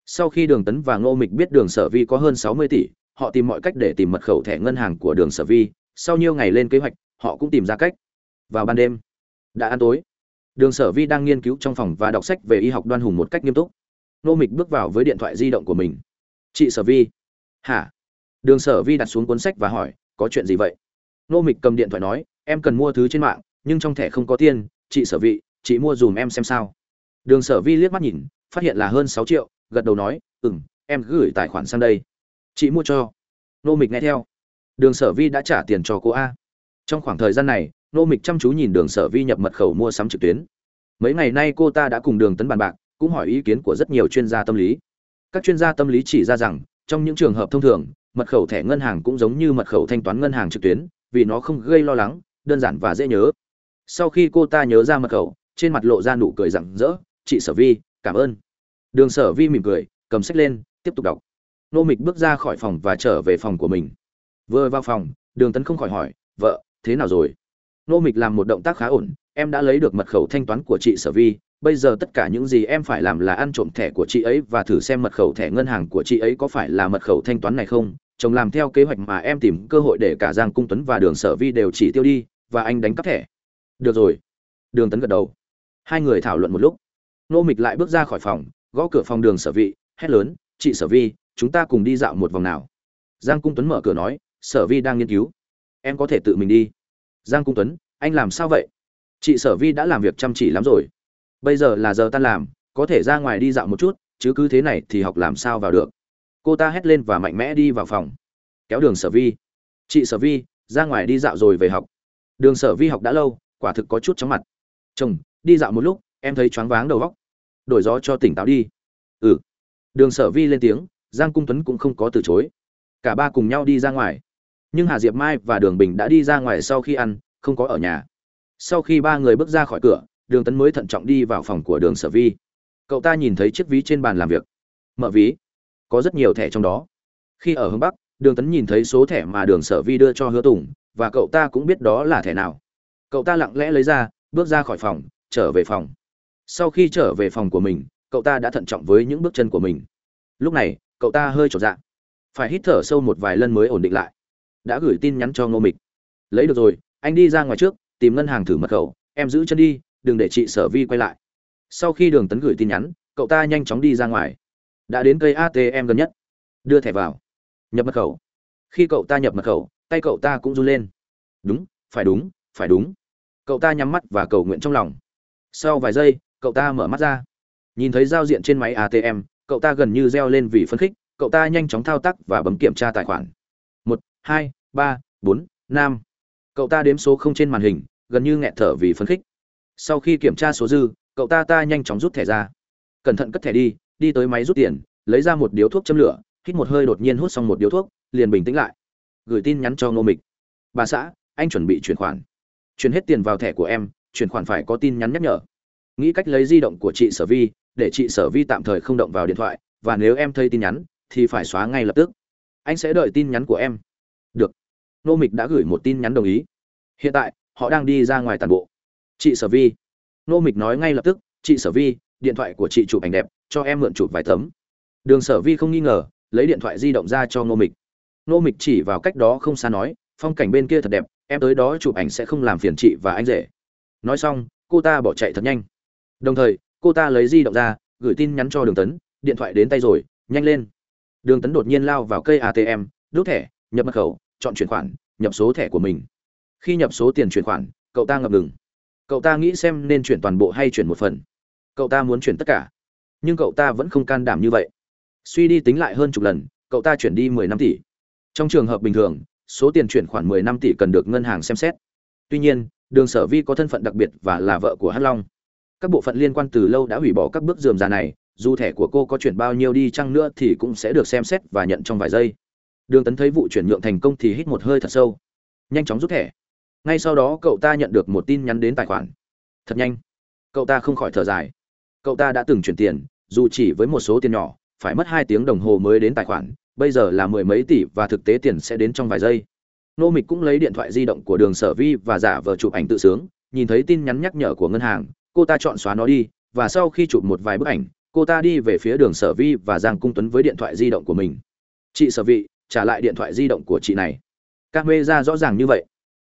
sau khi đường tấn và ngô mịch biết đường sở vi có hơn sáu mươi tỷ họ tìm mọi cách để tìm mật khẩu thẻ ngân hàng của đường sở vi sau nhiều ngày lên kế hoạch họ cũng tìm ra cách. Vào ban đêm đã ăn tối. Đường sở vi đang nghiên cứu trong phòng và đọc sách về y học đoan hùng một cách nghiêm túc. Ngô mịch bước vào với điện thoại di động của mình. Chị sở vi. Hả? Đường sở vi đặt xuống cuốn sách và hỏi có chuyện gì vậy? Ngô mịch cầm điện thoại nói em cần mua thứ trên mạng nhưng trong thẻ không có tiền. Chị sở Vi, chị mua dùm em xem sao. Đường sở vi liếc mắt nhìn phát hiện là hơn sáu triệu gật đầu nói ừm, em gửi tài khoản sang đây. Chị mua cho. Nô mịch nghe theo. Đường sở vi đã trả tiền cho cô a. Trong khoảng thời gian này nô mịch chăm chú nhìn đường sở vi nhập mật khẩu mua sắm trực tuyến. Mấy ngày nay cô ta đã cùng đường tấn bàn bạc cũng hỏi ý kiến của rất nhiều chuyên gia tâm lý. Các chuyên gia tâm lý chỉ ra rằng trong những trường hợp thông thường mật khẩu thẻ ngân hàng cũng giống như mật khẩu thanh toán ngân hàng trực tuyến vì nó không gây lo lắng đơn giản và dễ nhớ. Sau khi cô ta nhớ ra mật khẩu trên mặt lộ ra nụ cười rặng rỡ. Chị sở vi cảm ơn đường sở vi mỉm cười, cầm sách lên, tiếp tục đọc. Nô mịch bước ra khỏi phòng và trở về phòng của mình. Vừa vào phòng, đường tấn không khỏi hỏi, vợ, thế nào rồi? Nô mịch làm một động tác khá ổn, em đã lấy được mật khẩu thanh toán của chị sở vi, bây giờ tất cả những gì em phải làm là ăn trộm thẻ của chị ấy và thử xem mật khẩu thẻ ngân hàng của chị ấy có phải là mật khẩu thanh toán này không. Chồng làm theo kế hoạch mà em tìm cơ hội để cả giang cung tuấn và đường sở vi đều chỉ tiêu đi, và anh đánh cắp thẻ. Được rồi. Đường tấn gật đầu. Hai người thảo luận một lúc. Nô mịch lại bước ra khỏi phòng gõ cửa phòng đường sở vị, hét lớn, chị sở vi, chúng ta cùng đi dạo một vòng nào. Giang cung tuấn mở cửa nói, sở vi đang nghiên cứu. Em có thể tự mình đi. Giang cung tuấn, anh làm sao vậy? Chị sở vi đã làm việc chăm chỉ lắm rồi. Bây giờ là giờ tan làm, có thể ra ngoài đi dạo một chút, chứ cứ thế này thì học làm sao vào được. Cô ta hét lên và mạnh mẽ đi vào phòng. Kéo đường sở vi. Chị sở vi, ra ngoài đi dạo rồi về học. Đường sở vi học đã lâu, quả thực có chút chóng mặt. Chồng, đi dạo một lúc, em thấy choáng váng đầu góc đổi gió cho tỉnh táo đi. Ừ. Đường sở vi lên tiếng, giang cung tuấn cũng không có từ chối. Cả ba cùng nhau đi ra ngoài. Nhưng hà diệp mai và đường bình đã đi ra ngoài sau khi ăn, không có ở nhà. Sau khi ba người bước ra khỏi cửa, đường tấn mới thận trọng đi vào phòng của đường sở vi. Cậu ta nhìn thấy chiếc ví trên bàn làm việc. Mở ví. Có rất nhiều thẻ trong đó. Khi ở hướng bắc, đường tấn nhìn thấy số thẻ mà đường sở vi đưa cho hứa tùng, và cậu ta cũng biết đó là thẻ nào. Cậu ta lặng lẽ lấy ra, bước ra khỏi phòng, trở về phòng sau khi trở về phòng của mình, cậu ta đã thận trọng với những bước chân của mình. Lúc này, cậu ta hơi trột dạng phải hít thở sâu một vài lần mới ổn định lại. Đã gửi tin nhắn cho ngô mịch. Lấy được rồi, anh đi ra ngoài trước, tìm ngân hàng thử mật khẩu, em giữ chân đi, đừng để chị sở vi quay lại. Sau khi đường tấn gửi tin nhắn, cậu ta nhanh chóng đi ra ngoài. Đã đến cây atm gần nhất. Đưa thẻ vào. Nhập mật khẩu. Khi cậu ta nhập mật khẩu, tay cậu ta cũng run lên. Đúng, phải đúng phải đúng. Cậu ta nhắm mắt và cầu nguyện trong lòng. Sau vài giây cậu ta mở mắt ra. Nhìn thấy giao diện trên máy atm cậu ta gần như reo lên vì phấn khích, cậu ta nhanh chóng thao tác và bấm kiểm tra tài khoản. Một, hai, ba, bốn, năm. Cậu ta đếm số không trên màn hình, gần như nghẹt thở vì phấn khích. Sau khi kiểm tra số dư, cậu ta ta nhanh chóng rút thẻ ra. Cẩn thận cất thẻ đi đi tới máy rút tiền, lấy ra một điếu thuốc châm lửa, hít một hơi đột nhiên hút xong một điếu thuốc, liền bình tĩnh lại. Gửi tin nhắn cho ngô mịch. Bà xã, anh chuẩn bị chuyển khoản. Chuyển hết tiền vào thẻ của em, chuyển khoản phải có tin nhắn nhắc nhở nghĩ cách lấy di động của chị sở vi, để chị sở vi tạm thời không động vào điện thoại, và nếu em thấy tin nhắn, thì phải xóa ngay lập tức. Anh sẽ đợi tin nhắn của em. Được. Nô mịch đã gửi một tin nhắn đồng ý. Hiện tại, họ đang đi ra ngoài tàn bộ. Chị sở vi. Nô mịch nói ngay lập tức, chị sở vi, điện thoại của chị chụp ảnh đẹp, cho em mượn chụp vài tấm. Đường sở vi không nghi ngờ, lấy điện thoại di động ra cho nô mịch. Nô mịch chỉ vào cách đó không xa nói, phong cảnh bên kia thật đẹp, em tới đó chụp ảnh sẽ không làm phiền chị và anh rể nói xong, cô ta bỏ chạy thật nhanh đồng thời, cô ta lấy di động ra, gửi tin nhắn cho đường tấn, điện thoại đến tay rồi, nhanh lên. Đường tấn đột nhiên lao vào cây atm đốt thẻ, nhập mật khẩu, chọn chuyển khoản, nhập số thẻ của mình. Khi nhập số tiền chuyển khoản, cậu ta ngập ngừng. Cậu ta nghĩ xem nên chuyển toàn bộ hay chuyển một phần. Cậu ta muốn chuyển tất cả. Nhưng cậu ta vẫn không can đảm như vậy. Suy đi tính lại hơn chục lần, cậu ta chuyển đi mười năm tỷ. Trong trường hợp bình thường, số tiền chuyển khoản mười năm tỷ cần được ngân hàng xem xét. Tuy nhiên, đường sở vi có thân phận đặc biệt và là vợ của hát long các bộ phận liên quan từ lâu đã hủy bỏ các bước dườm già này, dù thẻ của cô có chuyển bao nhiêu đi chăng nữa thì cũng sẽ được xem xét và nhận trong vài giây. Đường tấn thấy vụ chuyển nhượng thành công thì hít một hơi thật sâu. Nhanh chóng rút thẻ. Ngay sau đó cậu ta nhận được một tin nhắn đến tài khoản. Thật nhanh. Cậu ta không khỏi thở dài. Cậu ta đã từng chuyển tiền, dù chỉ với một số tiền nhỏ, phải mất hai tiếng đồng hồ mới đến tài khoản, bây giờ là mười mấy tỷ và thực tế tiền sẽ đến trong vài giây. Nô mịch cũng lấy điện thoại di động của đường sở vi và giả vờ chụp ảnh tự sướng, nhìn thấy tin nhắn nhắc nhở của ngân hàng cô ta chọn xóa nó đi, và sau khi chụp một vài bức ảnh, cô ta đi về phía đường sở vi và giang cung tuấn với điện thoại di động của mình. Chị sở vị trả lại điện thoại di động của chị này. Ca mê ra rõ ràng như vậy.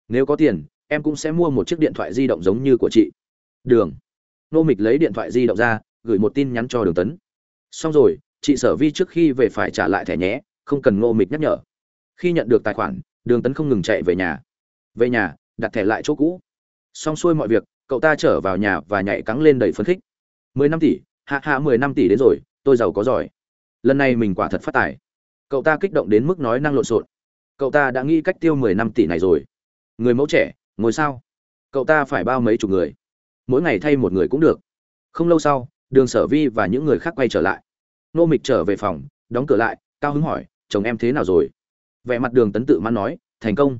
Nếu có tiền, em cũng sẽ mua một chiếc điện thoại di động giống như của chị. Đường. Nô mịch lấy điện thoại di động ra, gửi một tin nhắn cho đường tấn. Xong rồi, chị sở vi trước khi về phải trả lại thẻ nhé, không cần ngô mịch nhắc nhở. Khi nhận được tài khoản, đường tấn không ngừng chạy về nhà. Về nhà, đặt thẻ lại chỗ cũ. Xong xuôi mọi việc cậu ta trở vào nhà và nhảy cắn lên đầy phấn khích. Mười năm tỷ, hạ hạ mười năm tỷ đến rồi, tôi giàu có giỏi. Lần này mình quả thật phát tài. Cậu ta kích động đến mức nói năng lộn xộn. Cậu ta đã nghĩ cách tiêu mười năm tỷ này rồi. Người mẫu trẻ, ngồi sao? Cậu ta phải bao mấy chục người? Mỗi ngày thay một người cũng được. Không lâu sau, đường sở vi và những người khác quay trở lại. Nô mịch trở về phòng, đóng cửa lại, cao hứng hỏi, chồng em thế nào rồi? Vẻ mặt đường tấn tự mãn nói, thành công.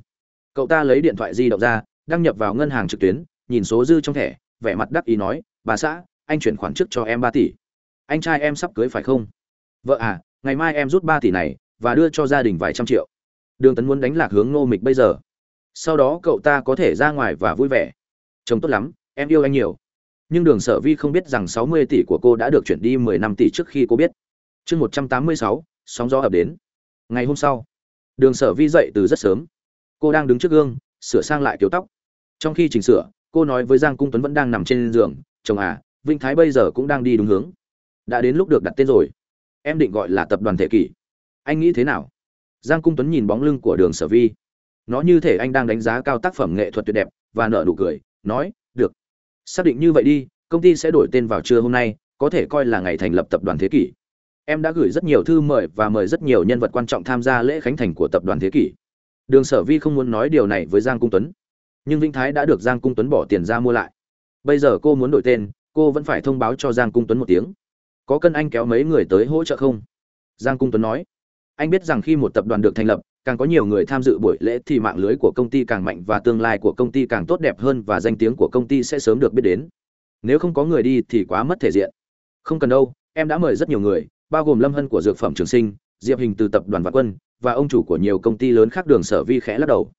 Cậu ta lấy điện thoại di động ra, đăng nhập vào ngân hàng trực tuyến nhìn số dư trong thẻ, vẻ mặt đắc ý nói, bà xã, anh chuyển khoản trước cho em ba tỷ. Anh trai em sắp cưới phải không? Vợ à ngày mai em rút ba tỷ này và đưa cho gia đình vài trăm triệu. Đường tấn muốn đánh lạc hướng Ngô mịch bây giờ. Sau đó cậu ta có thể ra ngoài và vui vẻ. Chồng tốt lắm, em yêu anh nhiều. Nhưng đường sở vi không biết rằng sáu mươi tỷ của cô đã được chuyển đi mười năm tỷ trước khi cô biết. Chương một trăm tám mươi sáu, sóng gió ập đến. Ngày hôm sau, đường sở vi dậy từ rất sớm. Cô đang đứng trước gương, sửa sang lại kiểu tóc. Trong khi chỉnh sửa cô nói với giang cung tuấn vẫn đang nằm trên giường, chồng à vinh thái bây giờ cũng đang đi đúng hướng. Đã đến lúc được đặt tên rồi. Em định gọi là tập đoàn thể kỷ. Anh nghĩ thế nào? Giang cung tuấn nhìn bóng lưng của đường sở vi. Nó như thể anh đang đánh giá cao tác phẩm nghệ thuật tuyệt đẹp và nở nụ cười, nói, được. Xác định như vậy đi, công ty sẽ đổi tên vào trưa hôm nay, có thể coi là ngày thành lập tập đoàn thế kỷ. Em đã gửi rất nhiều thư mời và mời rất nhiều nhân vật quan trọng tham gia lễ khánh thành của tập đoàn thế kỷ. Đường sở vi không muốn nói điều này với giang cung tuấn nhưng vĩnh thái đã được giang cung tuấn bỏ tiền ra mua lại. Bây giờ cô muốn đổi tên, cô vẫn phải thông báo cho giang cung tuấn một tiếng. Có cần anh kéo mấy người tới hỗ trợ không? Giang cung tuấn nói. Anh biết rằng khi một tập đoàn được thành lập, càng có nhiều người tham dự buổi lễ thì mạng lưới của công ty càng mạnh và tương lai của công ty càng tốt đẹp hơn và danh tiếng của công ty sẽ sớm được biết đến. Nếu không có người đi thì quá mất thể diện. Không cần đâu, em đã mời rất nhiều người, bao gồm lâm hân của dược phẩm trường sinh, diệp hình từ tập đoàn vạn quân, và ông chủ của nhiều công ty lớn khác đường sở vi khẽ lắc đầu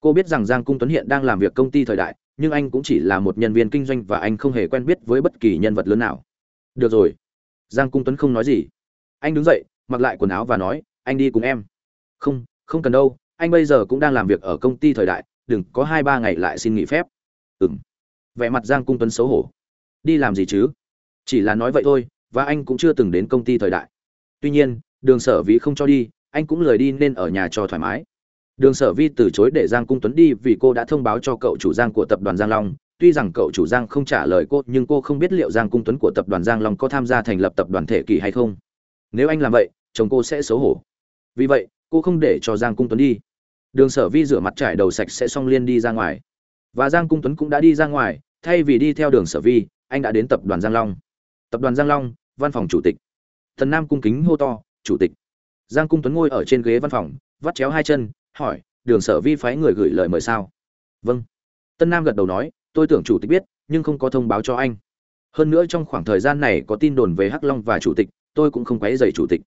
cô biết rằng giang cung tuấn hiện đang làm việc công ty thời đại, nhưng anh cũng chỉ là một nhân viên kinh doanh và anh không hề quen biết với bất kỳ nhân vật lớn nào. Được rồi. Giang cung tuấn không nói gì. Anh đứng dậy, mặc lại quần áo và nói, anh đi cùng em. Không không cần đâu, anh bây giờ cũng đang làm việc ở công ty thời đại, đừng có hai ba ngày lại xin nghỉ phép. Ừ m vẻ mặt giang cung tuấn xấu hổ. Đi làm gì chứ? Chỉ là nói vậy thôi, và anh cũng chưa từng đến công ty thời đại. Tuy nhiên, đường sở vi không cho đi, anh cũng lười đi nên ở nhà cho thoải mái đường sở vi từ chối để giang cung tuấn đi vì cô đã thông báo cho cậu chủ giang của tập đoàn giang long. Tuy rằng cậu chủ giang không trả lời cô, nhưng cô không biết liệu giang cung tuấn của tập đoàn giang long có tham gia thành lập tập đoàn thể kỳ hay không. Nếu anh làm vậy, chồng cô sẽ xấu hổ. Vì vậy, cô không để cho giang cung tuấn đi. Đường sở vi rửa mặt trải đầu sạch sẽ xong liên đi ra ngoài. Và giang cung tuấn cũng đã đi ra ngoài, thay vì đi theo đường sở vi, anh đã đến tập đoàn giang long. Tập đoàn giang long, văn phòng chủ tịch. Thần nam cung kính hô to, chủ tịch. Giang cung tuấn ngồi ở trên ghế văn phòng, vắt chéo hai chân hỏi, đường sở vi phái người gửi lời mời sao? Vâng. Tân nam gật đầu nói, tôi tưởng chủ tịch biết, nhưng không có thông báo cho anh. Hơn nữa trong khoảng thời gian này có tin đồn về hắc long và chủ tịch, tôi cũng không quấy dày chủ tịch.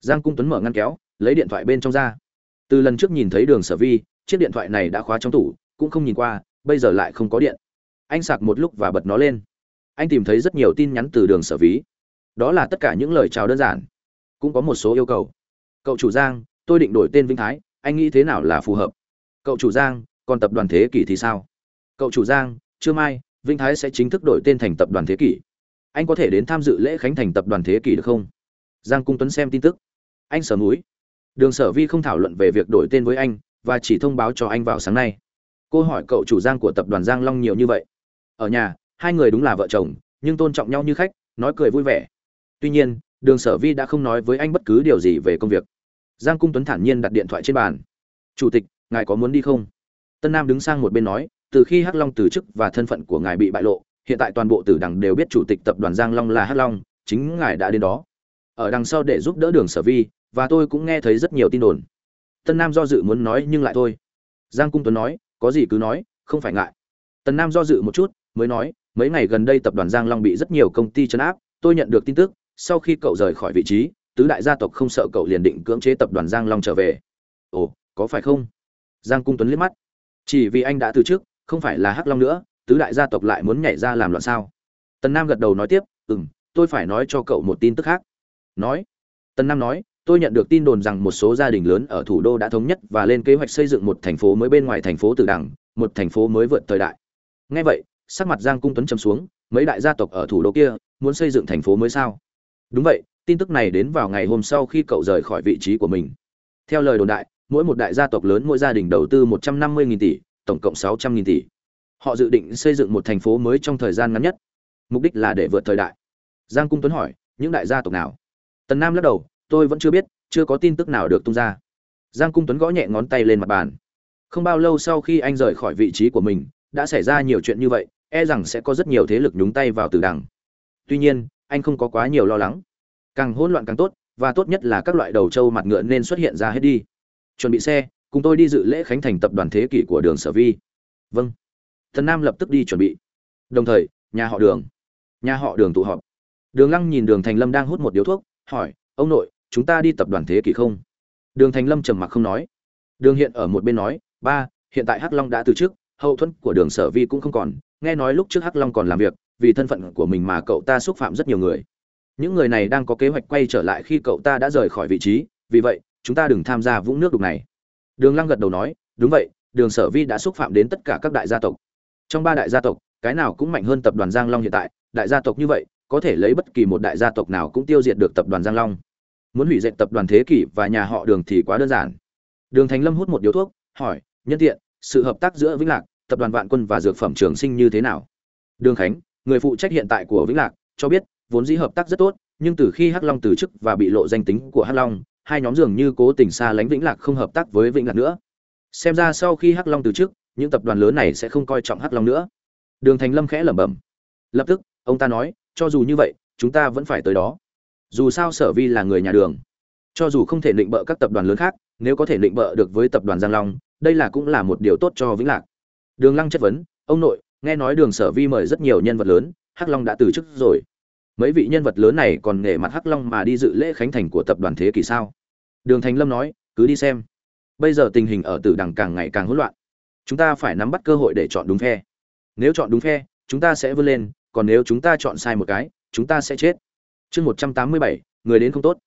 Giang cung tuấn mở ngăn kéo, lấy điện thoại bên trong ra. Từ lần trước nhìn thấy đường sở vi, chiếc điện thoại này đã khóa trong tủ, cũng không nhìn qua, bây giờ lại không có điện. Anh sạc một lúc và bật nó lên. Anh tìm thấy rất nhiều tin nhắn từ đường sở ví đó là tất cả những lời chào đơn giản. Cũng có một số yêu cầu. Cậu chủ giang, tôi định đổi tên vĩnh thái anh nghĩ thế nào là phù hợp? Cậu chủ giang, còn tập đoàn thế kỷ thì sao? Cậu chủ giang trưa mai Vinh thái sẽ chính thức đổi tên thành tập đoàn thế kỷ. Anh có thể đến tham dự lễ khánh thành tập đoàn thế kỷ được không? Giang cung tuấn xem tin tức. Anh sở núi đường sở vi không thảo luận về việc đổi tên với anh, và chỉ thông báo cho anh vào sáng nay. Cô hỏi cậu chủ giang của tập đoàn giang long nhiều như vậy. Ở nhà, hai người đúng là vợ chồng, nhưng tôn trọng nhau như khách, nói cười vui vẻ. Tuy nhiên, đường sở vi đã không nói với anh bất cứ điều gì về công việc giang cung tuấn thản nhiên đặt điện thoại trên bàn. Chủ tịch, ngài có muốn đi không? Tân nam đứng sang một bên nói, từ khi hắc long từ chức và thân phận của ngài bị bại lộ, hiện tại toàn bộ tử đằng đều biết chủ tịch tập đoàn giang long là hắc long, chính ngài đã đến đó. Ở đằng sau để giúp đỡ đường sở vi, và tôi cũng nghe thấy rất nhiều tin đồn. Tân nam do dự muốn nói nhưng lại thôi. Giang cung tuấn nói, có gì cứ nói, không phải ngại. Tần nam do dự một chút, mới nói, mấy ngày gần đây tập đoàn giang long bị rất nhiều công ty chấn áp, tôi nhận được tin tức, sau khi cậu rời khỏi vị trí tứ đại gia tộc không sợ cậu liền định cưỡng chế tập đoàn giang long trở về. Ồ có phải không? Giang cung tuấn liếc mắt. Chỉ vì anh đã từ trước, không phải là hắc long nữa tứ đại gia tộc lại muốn nhảy ra làm loạn sao? Tần nam gật đầu nói tiếp ừ m tôi phải nói cho cậu một tin tức khác. Nói. Tần nam nói tôi nhận được tin đồn rằng một số gia đình lớn ở thủ đô đã thống nhất và lên kế hoạch xây dựng một thành phố mới bên ngoài thành phố Tử Đằng, một thành phố mới vượt thời đại. Nghe vậy, sắc mặt Giang Cung Tuấn trầm xuống, mấy đại gia tộc ở thủ đô kia muốn xây dựng thành phố mới sao? Đúng vậy, tin tức này đến vào ngày hôm sau khi cậu rời khỏi vị trí của mình. Theo lời đồn đại, mỗi một đại gia tộc lớn mỗi gia đình đầu tư 150.000 tỷ, tổng cộng 600.000 tỷ. Họ dự định xây dựng một thành phố mới trong thời gian ngắn nhất. Mục đích là để vượt thời đại. Giang Cung Tuấn hỏi, những đại gia tộc nào? Tần Nam lắc đầu, tôi vẫn chưa biết chưa có tin tức nào được tung ra giang cung tuấn gõ nhẹ ngón tay lên mặt bàn không bao lâu sau khi anh rời khỏi vị trí của mình đã xảy ra nhiều chuyện như vậy e rằng sẽ có rất nhiều thế lực nhúng tay vào từ đằng tuy nhiên anh không có quá nhiều lo lắng càng hỗn loạn càng tốt, và tốt nhất là các loại đầu trâu mặt ngựa nên xuất hiện ra hết đi. Chuẩn bị xe, cùng tôi đi dự lễ khánh thành tập đoàn thế kỷ của đường sở vi. Vâng. Thần nam lập tức đi chuẩn bị. Đồng thời, nhà họ đường. Nhà họ đường tụ họp. Đường lăng nhìn đường thành lâm đang hút một điếu thuốc, hỏi, ông nội, chúng ta đi tập đoàn thế kỷ không? Đường thành lâm trầm mặc không nói. Đường hiện ở một bên nói, ba, hiện tại hắc long đã từ chức, hậu thuẫn của đường sở vi cũng không còn. Nghe nói lúc trước hắc long còn làm việc, vì thân phận của mình mà cậu ta xúc phạm rất nhiều người những người này đang có kế hoạch quay trở lại khi cậu ta đã rời khỏi vị trí, vì vậy, chúng ta đừng tham gia vũng nước đục này. Đường lăng gật đầu nói, đúng vậy, đường sở vi đã xúc phạm đến tất cả các đại gia tộc. Trong ba đại gia tộc, cái nào cũng mạnh hơn tập đoàn giang long hiện tại, đại gia tộc như vậy, có thể lấy bất kỳ một đại gia tộc nào cũng tiêu diệt được tập đoàn giang long. Muốn hủy diệt tập đoàn thế kỷ và nhà họ đường thì quá đơn giản. Đường thành lâm hút một điếu thuốc, hỏi, nhân tiện, sự hợp tác giữa vĩnh lạc, tập đoàn vạn quân và dược phẩm trường sinh như thế nào? Đường khánh, người phụ trách hiện tại của vĩnh lạc, cho biết vốn dĩ hợp tác rất tốt, nhưng từ khi hắc long từ chức và bị lộ danh tính của hắc long, hai nhóm dường như cố tình xa lánh vĩnh lạc không hợp tác với vĩnh lạc nữa. Xem ra sau khi hắc long từ chức, những tập đoàn lớn này sẽ không coi trọng hắc long nữa. Đường thành lâm khẽ lẩm bẩm. Lập tức, ông ta nói, cho dù như vậy, chúng ta vẫn phải tới đó. Dù sao sở vi là người nhà đường. Cho dù không thể định bợ các tập đoàn lớn khác, nếu có thể định bợ được với tập đoàn giang long, đây là cũng là một điều tốt cho vĩnh lạc. Đường lăng chất vấn, ông nội, nghe nói đường sở vi mời rất nhiều nhân vật lớn, hắc long đã từ chức rồi mấy vị nhân vật lớn này còn nghề mặt hắc long mà đi dự lễ khánh thành của tập đoàn thế kỷ sao? Đường thành lâm nói, cứ đi xem. Bây giờ tình hình ở tử đằng càng ngày càng hỗn loạn. Chúng ta phải nắm bắt cơ hội để chọn đúng phe. Nếu chọn đúng phe, chúng ta sẽ vươn lên, còn nếu chúng ta chọn sai một cái, chúng ta sẽ chết. Chương một trăm tám mươi bảy, người đến không tốt.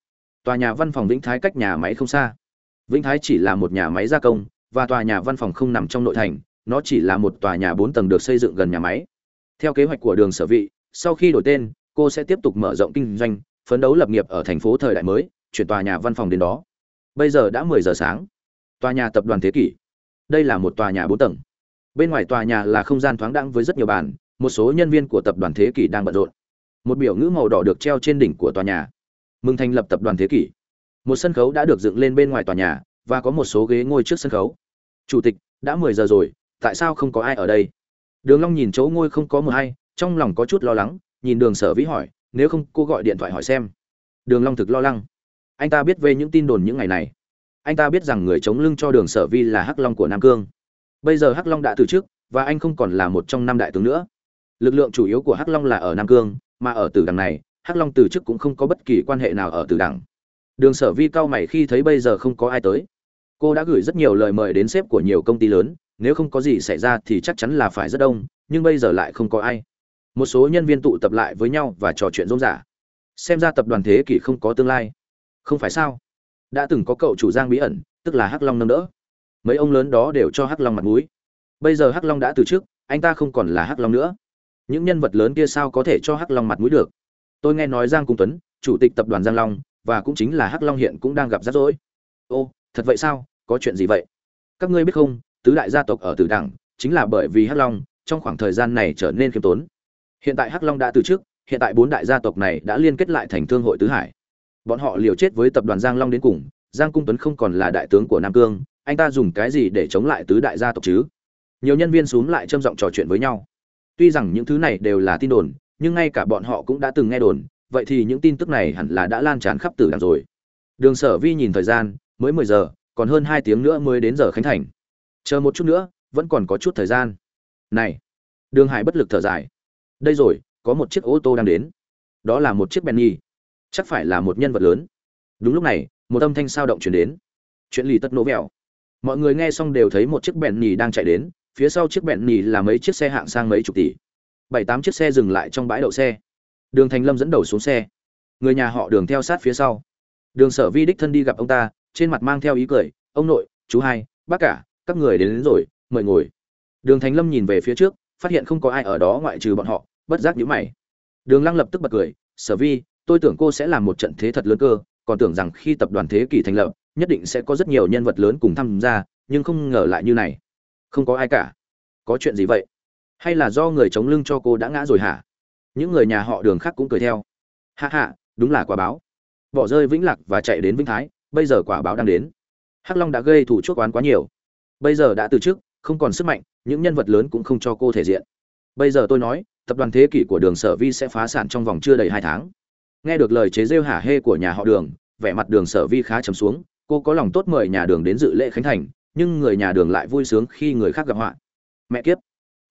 Tòa nhà văn phòng vĩnh thái cách nhà máy không xa. Vĩnh thái chỉ là một nhà máy gia công, và tòa nhà văn phòng không nằm trong nội thành, nó chỉ là một tòa nhà bốn tầng được xây dựng gần nhà máy. Theo kế hoạch của đường sở vị, sau khi đổi tên cô sẽ tiếp tục mở rộng kinh doanh, phấn đấu lập nghiệp ở thành phố thời đại mới, chuyển tòa nhà văn phòng đến đó. Bây giờ đã mười giờ sáng. Tòa nhà tập đoàn thế kỷ. Đây là một tòa nhà bốn tầng. Bên ngoài tòa nhà là không gian thoáng đãng với rất nhiều bàn, một số nhân viên của tập đoàn thế kỷ đang bận rộn. Một biểu ngữ màu đỏ được treo trên đỉnh của tòa nhà. Mừng thành lập tập đoàn thế kỷ. Một sân khấu đã được dựng lên bên ngoài tòa nhà, và có một số ghế ngồi trước sân khấu. Chủ tịch, đã mười giờ rồi, tại sao không có ai ở đây? Đường long nhìn chỗ ngôi không có một ai trong lòng có chút lo lắng nhìn đường sở vĩ hỏi, nếu không cô gọi điện thoại hỏi xem. Đường long thực lo lắng. Anh ta biết về những tin đồn những ngày này. Anh ta biết rằng người chống lưng cho đường sở vi là hắc long của nam cương. Bây giờ hắc long đã từ chức, và anh không còn là một trong năm đại tướng nữa. Lực lượng chủ yếu của hắc long là ở nam cương, mà ở tử đằng này, hắc long từ chức cũng không có bất kỳ quan hệ nào ở tử đằng đường sở vi cao mày khi thấy bây giờ không có ai tới. Cô đã gửi rất nhiều lời mời đến sếp của nhiều công ty lớn, nếu không có gì xảy ra thì chắc chắn là phải rất đông, nhưng bây giờ lại không có ai một số nhân viên tụ tập lại với nhau và trò chuyện rôm rả. Xem ra tập đoàn thế kỷ không có tương lai. Không phải sao? Đã từng có cậu chủ giang bí ẩn, tức là hắc long nâng đỡ. Mấy ông lớn đó đều cho hắc long mặt mũi. Bây giờ hắc long đã từ chức, anh ta không còn là hắc long nữa. Những nhân vật lớn kia sao có thể cho hắc long mặt mũi được? Tôi nghe nói giang cung tuấn, chủ tịch tập đoàn giang long, và cũng chính là hắc long hiện cũng đang gặp rắc rối. Ô, thật vậy sao? Có chuyện gì vậy? Các ngươi biết không, tứ đại gia tộc ở tử đẳng chính là bởi vì hắc long, trong khoảng thời gian này trở nên khiêm tốn hiện tại hắc long đã từ chức hiện tại bốn đại gia tộc này đã liên kết lại thành thương hội tứ hải. Bọn họ liều chết với tập đoàn giang long đến cùng, giang cung tuấn không còn là đại tướng của nam cương, anh ta dùng cái gì để chống lại tứ đại gia tộc chứ? Nhiều nhân viên xuống lại châm giọng trò chuyện với nhau. Tuy rằng những thứ này đều là tin đồn, nhưng ngay cả bọn họ cũng đã từng nghe đồn, vậy thì những tin tức này hẳn là đã lan tràn khắp tử đằng rồi. Đường sở vi nhìn thời gian, mới mười giờ, còn hơn hai tiếng nữa mới đến giờ khánh thành. Chờ một chút nữa, vẫn còn có chút thời gian. Này! Đường hải bất lực thở dài đây rồi có một chiếc ô tô đang đến. Đó là một chiếc benny. Chắc phải là một nhân vật lớn. Đúng lúc này một âm thanh sao động chuyển đến. Chuyện lì tất nổ vẹo. Mọi người nghe xong đều thấy một chiếc bẹn nhì đang chạy đến phía sau chiếc bẹn nhì là mấy chiếc xe hạng sang mấy chục tỷ. Bảy tám chiếc xe dừng lại trong bãi đậu xe. Đường thành lâm dẫn đầu xuống xe. Người nhà họ đường theo sát phía sau. Đường sở vi đích thân đi gặp ông ta trên mặt mang theo ý cười ông nội chú hai bác cả các người đến, đến rồi mời ngồi. Đường thành lâm nhìn về phía trước phát hiện không có ai ở đó ngoại trừ bọn họ, bất giác nhíu mày. Đường lăng lập tức bật cười, sở vi, tôi tưởng cô sẽ làm một trận thế thật lớn cơ, còn tưởng rằng khi tập đoàn thế kỷ thành lập, nhất định sẽ có rất nhiều nhân vật lớn cùng tham gia, nhưng không ngờ lại như này. Không có ai cả. Có chuyện gì vậy? Hay là do người chống lưng cho cô đã ngã rồi hả? Những người nhà họ đường khác cũng cười theo. Hạ hạ đúng là quả báo. Bỏ rơi vĩnh lạc và chạy đến vĩnh thái, bây giờ quả báo đang đến. Hắc long đã gây thủ chuốc oán quá nhiều. Bây giờ đã từ chức, không còn sức mạnh những nhân vật lớn cũng không cho cô thể diện. Bây giờ tôi nói, tập đoàn thế kỷ của đường sở vi sẽ phá sản trong vòng chưa đầy hai tháng. Nghe được lời chế rêu hả hê của nhà họ đường, vẻ mặt đường sở vi khá trầm xuống, cô có lòng tốt mời nhà đường đến dự lễ khánh thành, nhưng người nhà đường lại vui sướng khi người khác gặp họa. Mẹ kiếp!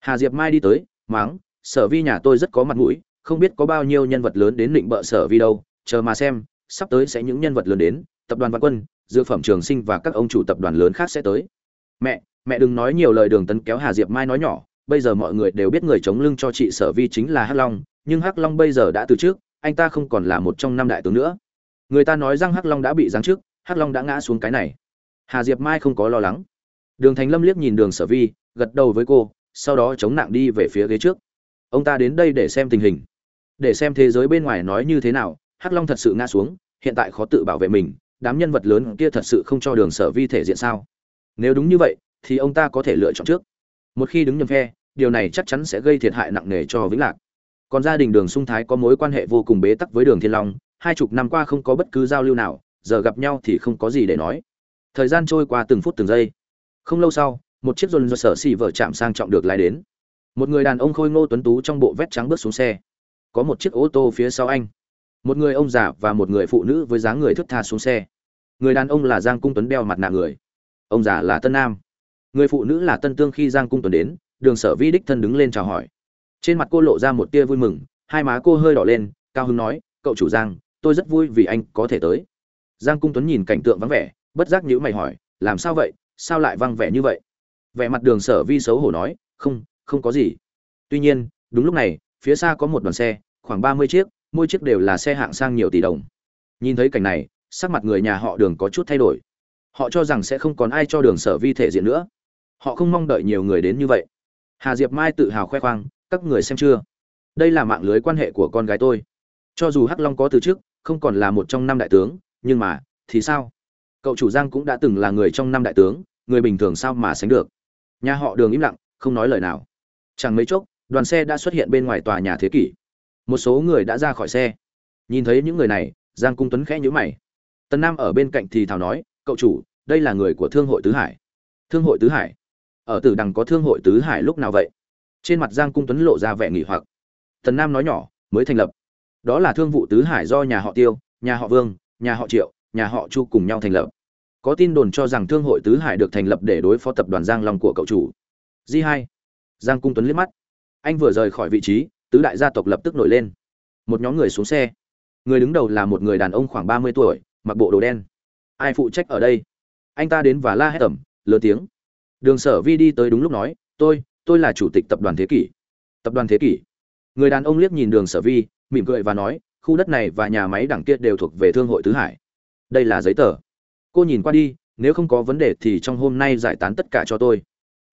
Hà diệp mai đi tới máng sở vi nhà tôi rất có mặt mũi, không biết có bao nhiêu nhân vật lớn đến định bợ sở vi đâu, chờ mà xem, sắp tới sẽ những nhân vật lớn đến, tập đoàn văn quân, dược phẩm trường sinh và các ông chủ tập đoàn lớn khác sẽ tới. Mẹ mẹ đừng nói nhiều lời đường tấn kéo hà diệp mai nói nhỏ, bây giờ mọi người đều biết người chống lưng cho chị sở vi chính là hắc long, nhưng hắc long bây giờ đã từ trước, anh ta không còn là một trong năm đại tướng nữa. Người ta nói rằng hắc long đã bị giáng trước hắc long đã ngã xuống cái này. Hà diệp mai không có lo lắng. Đường thành lâm liếc nhìn đường sở vi, gật đầu với cô, sau đó chống nặng đi về phía ghế trước. Ông ta đến đây để xem tình hình. Để xem thế giới bên ngoài nói như thế nào, hắc long thật sự ngã xuống, hiện tại khó tự bảo vệ mình, đám nhân vật lớn kia thật sự không cho đường sở vi thể diện sao? Nếu đúng như vậy thì ông ta có thể lựa chọn trước. Một khi đứng nhầm phe, điều này chắc chắn sẽ gây thiệt hại nặng nề cho vĩnh lạc. Còn gia đình đường sung thái có mối quan hệ vô cùng bế tắc với đường thiên long, hai chục năm qua không có bất cứ giao lưu nào, giờ gặp nhau thì không có gì để nói. Thời gian trôi qua từng phút từng giây. Không lâu sau, một chiếc dồn do sở xì vợ chạm sang trọng được lái đến. Một người đàn ông khôi ngô tuấn tú trong bộ vét trắng bước xuống xe. Có một chiếc ô tô phía sau anh. Một người ông già và một người phụ nữ với dáng người thức tha xuống xe. Người đàn ông là giang cung tuấn đeo mặt nạ người. Ông già là tân nam người phụ nữ là tân tương khi giang cung tuấn đến, đường sở vi đích thân đứng lên chào hỏi. Trên mặt cô lộ ra một tia vui mừng, hai má cô hơi đỏ lên, cao hưng nói, cậu chủ giang, tôi rất vui vì anh có thể tới. Giang cung tuấn nhìn cảnh tượng vắng vẻ, bất giác nhữ mày hỏi, làm sao vậy? Sao lại vắng vẻ như vậy? Vẻ mặt đường sở vi xấu hổ nói, không không có gì. Tuy nhiên, đúng lúc này, phía xa có một đoàn xe, khoảng ba mươi chiếc, mỗi chiếc đều là xe hạng sang nhiều tỷ đồng. Nhìn thấy cảnh này, sắc mặt người nhà họ đường có chút thay đổi. Họ cho rằng sẽ không còn ai cho đường sở vi thể diện nữa họ không mong đợi nhiều người đến như vậy. Hà diệp mai tự hào khoe khoang, các người xem chưa? Đây là mạng lưới quan hệ của con gái tôi. Cho dù hắc long có từ trước không còn là một trong năm đại tướng, nhưng mà, thì sao? Cậu chủ giang cũng đã từng là người trong năm đại tướng, người bình thường sao mà sánh được? Nhà họ đường im lặng, không nói lời nào. Chẳng mấy chốc, đoàn xe đã xuất hiện bên ngoài tòa nhà thế kỷ. Một số người đã ra khỏi xe. Nhìn thấy những người này, giang cung tuấn khẽ nhữ mày. Tân nam ở bên cạnh thì thào nói, cậu chủ, đây là người của thương hội tứ hải. Thương hội tứ hải? Ở tử đằng có thương hội tứ hải lúc nào vậy? Trên mặt giang cung tuấn lộ ra vẻ nghỉ hoặc. Tần nam nói nhỏ, mới thành lập. Đó là thương vụ tứ hải do nhà họ tiêu, nhà họ vương, nhà họ triệu, nhà họ chu cùng nhau thành lập. Có tin đồn cho rằng thương hội tứ hải được thành lập để đối phó tập đoàn giang long của cậu chủ. Di hai. Giang cung tuấn liếc mắt. Anh vừa rời khỏi vị trí, tứ đại gia tộc lập tức nổi lên. Một nhóm người xuống xe. Người đứng đầu là một người đàn ông khoảng ba mươi tuổi, mặc bộ đồ đen. Ai phụ trách ở đây? Anh ta đến và la hét tẩm lớn tiếng đường sở vi đi tới đúng lúc nói, tôi tôi là chủ tịch tập đoàn thế kỷ. Tập đoàn thế kỷ? Người đàn ông liếc nhìn đường sở vi, mỉm cười và nói, khu đất này và nhà máy đẳng kia đều thuộc về thương hội tứ hải. Đây là giấy tờ. Cô nhìn qua đi, nếu không có vấn đề thì trong hôm nay giải tán tất cả cho tôi.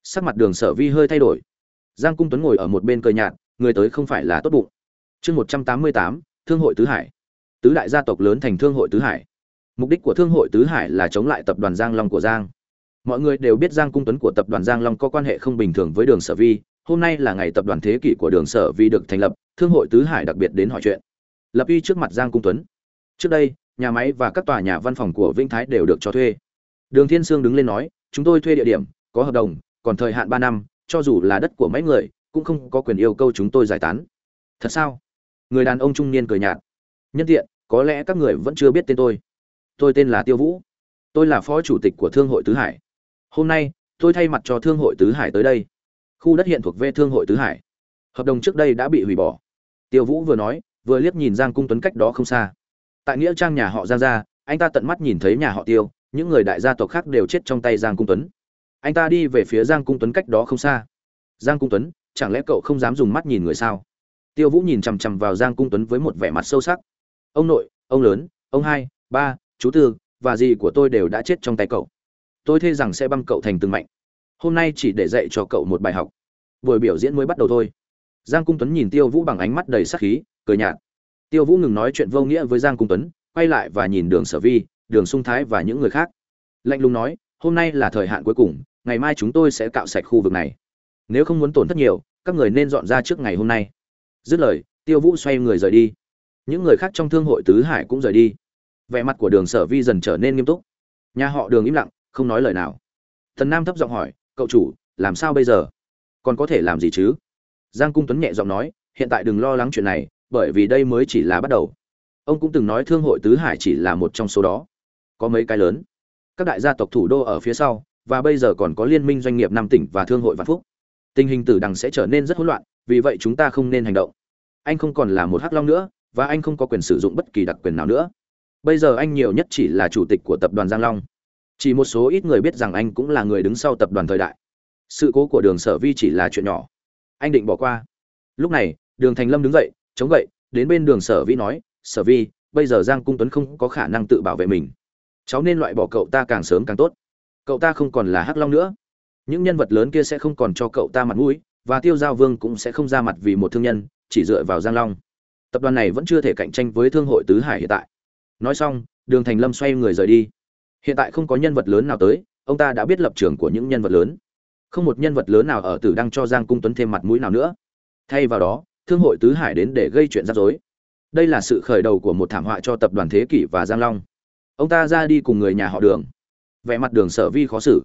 Sắc mặt đường sở vi hơi thay đổi. Giang cung tuấn ngồi ở một bên cười nhạt, người tới không phải là tốt bụng. Chương một trăm tám mươi tám, thương hội tứ hải. Tứ đại gia tộc lớn thành thương hội tứ hải. Mục đích của thương hội tứ hải là chống lại tập đoàn giang long của giang mọi người đều biết giang cung tuấn của tập đoàn giang long có quan hệ không bình thường với đường sở vi. Hôm nay là ngày tập đoàn thế kỷ của đường sở vi được thành lập, thương hội tứ hải đặc biệt đến hỏi chuyện. Lập uy trước mặt giang cung tuấn. Trước đây, nhà máy và các tòa nhà văn phòng của vĩnh thái đều được cho thuê. Đường thiên sương đứng lên nói, chúng tôi thuê địa điểm, có hợp đồng, còn thời hạn ba năm, cho dù là đất của mấy người, cũng không có quyền yêu cầu chúng tôi giải tán. Thật sao? Người đàn ông trung niên cười nhạt. Nhân tiện, có lẽ các người vẫn chưa biết tên tôi. Tôi tên là tiêu vũ. Tôi là phó chủ tịch của thương hội tứ hải hôm nay, tôi thay mặt cho thương hội tứ hải tới đây. Khu đất hiện thuộc về thương hội tứ hải. Hợp đồng trước đây đã bị hủy bỏ. Tiêu vũ vừa nói, vừa liếc nhìn giang cung tuấn cách đó không xa. Tại nghĩa trang nhà họ giang gia, anh ta tận mắt nhìn thấy nhà họ tiêu, những người đại gia tộc khác đều chết trong tay giang cung tuấn. Anh ta đi về phía giang cung tuấn cách đó không xa. Giang cung tuấn, chẳng lẽ cậu không dám dùng mắt nhìn người sao? Tiêu vũ nhìn chằm chằm vào giang cung tuấn với một vẻ mặt sâu sắc. Ông nội, ông lớn, ông hai, ba, chú tư, và dì của tôi đều đã chết trong tay cậu tôi thê rằng sẽ băm cậu thành từng mạnh hôm nay chỉ để dạy cho cậu một bài học. Buổi biểu diễn mới bắt đầu thôi. Giang cung tuấn nhìn tiêu vũ bằng ánh mắt đầy sắc khí, cười nhạt. Tiêu vũ ngừng nói chuyện vô nghĩa với giang cung tuấn, quay lại và nhìn đường sở vi, đường sung thái và những người khác. Lạnh lùng nói, hôm nay là thời hạn cuối cùng, ngày mai chúng tôi sẽ cạo sạch khu vực này. Nếu không muốn tổn thất nhiều, các người nên dọn ra trước ngày hôm nay. Dứt lời, tiêu vũ xoay người rời đi. Những người khác trong thương hội tứ hải cũng rời đi. Vẻ mặt của đường sở vi dần trở nên nghiêm túc. Nhà họ đường im lặng không nói lời nào. Thần nam thấp giọng hỏi, cậu chủ, làm sao bây giờ? Còn có thể làm gì chứ? Giang cung tuấn nhẹ giọng nói, hiện tại đừng lo lắng chuyện này, bởi vì đây mới chỉ là bắt đầu. Ông cũng từng nói thương hội tứ hải chỉ là một trong số đó. Có mấy cái lớn. Các đại gia tộc thủ đô ở phía sau, và bây giờ còn có liên minh doanh nghiệp năm tỉnh và thương hội vạn phúc. Tình hình tử đằng sẽ trở nên rất hỗn loạn, vì vậy chúng ta không nên hành động. Anh không còn là một hắc long nữa, và anh không có quyền sử dụng bất kỳ đặc quyền nào nữa. Bây giờ anh nhiều nhất chỉ là chủ tịch của tập đoàn giang long chỉ một số ít người biết rằng anh cũng là người đứng sau tập đoàn thời đại. Sự cố của đường sở vi chỉ là chuyện nhỏ. Anh định bỏ qua. Lúc này, đường thành lâm đứng dậy, chống gậy, đến bên đường sở vi nói, sở vi, bây giờ giang cung tuấn không có khả năng tự bảo vệ mình. Cháu nên loại bỏ cậu ta càng sớm càng tốt. Cậu ta không còn là hắc long nữa. Những nhân vật lớn kia sẽ không còn cho cậu ta mặt mũi, và tiêu giao vương cũng sẽ không ra mặt vì một thương nhân, chỉ dựa vào giang long. Tập đoàn này vẫn chưa thể cạnh tranh với thương hội tứ hải hiện tại. Nói xong, đường thành lâm xoay người rời đi hiện tại không có nhân vật lớn nào tới, ông ta đã biết lập trường của những nhân vật lớn. Không một nhân vật lớn nào ở tử đăng cho giang cung tuấn thêm mặt mũi nào nữa. Thay vào đó, thương hội tứ hải đến để gây chuyện rắc rối. Đây là sự khởi đầu của một thảm họa cho tập đoàn thế kỷ và giang long. Ông ta ra đi cùng người nhà họ đường. Vẻ mặt đường sở vi khó xử.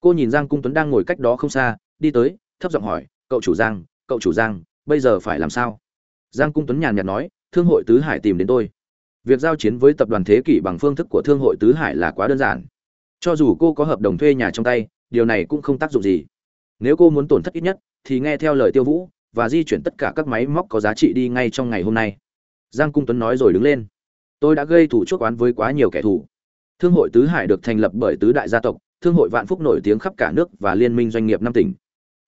Cô nhìn giang cung tuấn đang ngồi cách đó không xa, đi tới, thấp giọng hỏi, cậu chủ giang, cậu chủ giang, bây giờ phải làm sao? Giang cung tuấn nhàn nhạt nói, thương hội tứ hải tìm đến tôi việc giao chiến với tập đoàn thế kỷ bằng phương thức của thương hội tứ hải là quá đơn giản. Cho dù cô có hợp đồng thuê nhà trong tay, điều này cũng không tác dụng gì. Nếu cô muốn tổn thất ít nhất, thì nghe theo lời tiêu vũ, và di chuyển tất cả các máy móc có giá trị đi ngay trong ngày hôm nay. Giang cung tuấn nói rồi đứng lên. Tôi đã gây thủ chuốc oán với quá nhiều kẻ thù. Thương hội tứ hải được thành lập bởi tứ đại gia tộc, thương hội vạn phúc nổi tiếng khắp cả nước và liên minh doanh nghiệp năm tỉnh.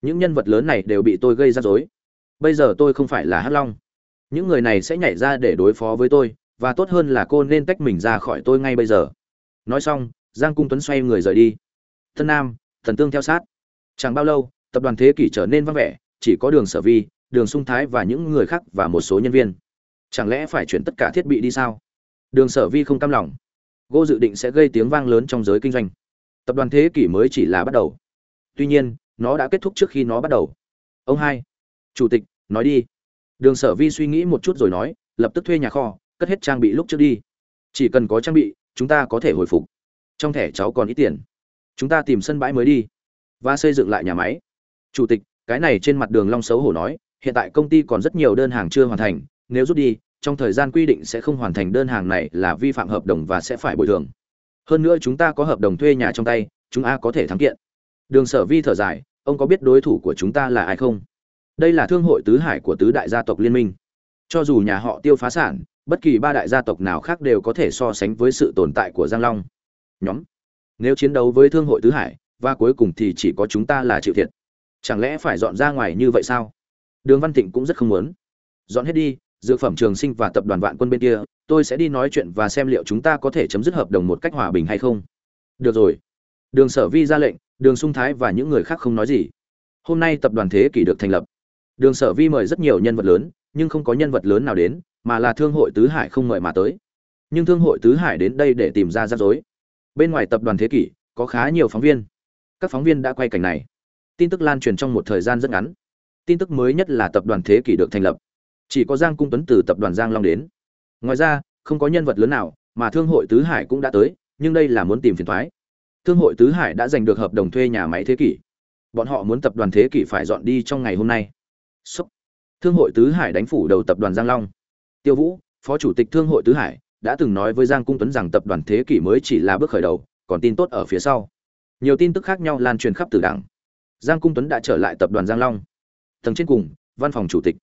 Những nhân vật lớn này đều bị tôi gây ra dối bây giờ tôi không phải là hắc long. Những người này sẽ nhảy ra để đối phó với tôi và tốt hơn là cô nên tách mình ra khỏi tôi ngay bây giờ. Nói xong, giang cung tuấn xoay người rời đi. Thân nam, thần tương theo sát. Chẳng bao lâu, tập đoàn thế kỷ trở nên vắng vẻ, chỉ có đường sở vi, đường sung thái và những người khác và một số nhân viên. Chẳng lẽ phải chuyển tất cả thiết bị đi sao? Đường sở vi không cam lòng. Cô dự định sẽ gây tiếng vang lớn trong giới kinh doanh. Tập đoàn thế kỷ mới chỉ là bắt đầu. Tuy nhiên, nó đã kết thúc trước khi nó bắt đầu. Ông hai, chủ tịch, nói đi. Đường sở vi suy nghĩ một chút rồi nói, lập tức thuê nhà kho cất hết trang bị lúc trước đi. Chỉ cần có trang bị, chúng ta có thể hồi phục. Trong thẻ cháu còn ít tiền. Chúng ta tìm sân bãi mới đi. Và xây dựng lại nhà máy. Chủ tịch, cái này trên mặt đường long xấu hổ nói, hiện tại công ty còn rất nhiều đơn hàng chưa hoàn thành. Nếu rút đi, trong thời gian quy định sẽ không hoàn thành đơn hàng này là vi phạm hợp đồng và sẽ phải bồi thường. Hơn nữa chúng ta có hợp đồng thuê nhà trong tay, chúng a có thể thắng kiện. Đường sở vi thở dài, ông có biết đối thủ của chúng ta là ai không? Đây là thương hội tứ hải của tứ đại gia tộc liên minh. Cho dù nhà họ tiêu phá sản bất kỳ ba đại gia tộc nào khác đều có thể so sánh với sự tồn tại của giang long. Nhóm. Nếu chiến đấu với thương hội tứ hải, và cuối cùng thì chỉ có chúng ta là chịu thiệt. Chẳng lẽ phải dọn ra ngoài như vậy sao? Đường văn thịnh cũng rất không muốn. Dọn hết đi, dược phẩm trường sinh và tập đoàn vạn quân bên kia, tôi sẽ đi nói chuyện và xem liệu chúng ta có thể chấm dứt hợp đồng một cách hòa bình hay không. Được rồi. Đường sở vi ra lệnh, đường sung thái và những người khác không nói gì. Hôm nay tập đoàn thế kỷ được thành lập. Đường sở vi mời rất nhiều nhân vật lớn nhưng không có nhân vật lớn nào đến, mà là thương hội tứ hải không mời mà tới. Nhưng thương hội tứ hải đến đây để tìm ra rắc rối. Bên ngoài tập đoàn thế kỷ, có khá nhiều phóng viên. Các phóng viên đã quay cảnh này. Tin tức lan truyền trong một thời gian rất ngắn. Tin tức mới nhất là tập đoàn thế kỷ được thành lập. Chỉ có giang cung tuấn từ tập đoàn giang long đến. Ngoài ra, không có nhân vật lớn nào mà thương hội tứ hải cũng đã tới, nhưng đây là muốn tìm phiền thoái. Thương hội tứ hải đã giành được hợp đồng thuê nhà máy thế kỷ. Bọn họ muốn tập đoàn thế kỷ phải dọn đi trong ngày hôm nay. Sốc thương hội tứ hải đánh phủ đầu tập đoàn giang long. Tiêu vũ, phó chủ tịch thương hội tứ hải, đã từng nói với giang cung tuấn rằng tập đoàn thế kỷ mới chỉ là bước khởi đầu, còn tin tốt ở phía sau. Nhiều tin tức khác nhau lan truyền khắp từ đảng. Giang cung tuấn đã trở lại tập đoàn giang long. Tầng trên cùng, văn phòng chủ tịch.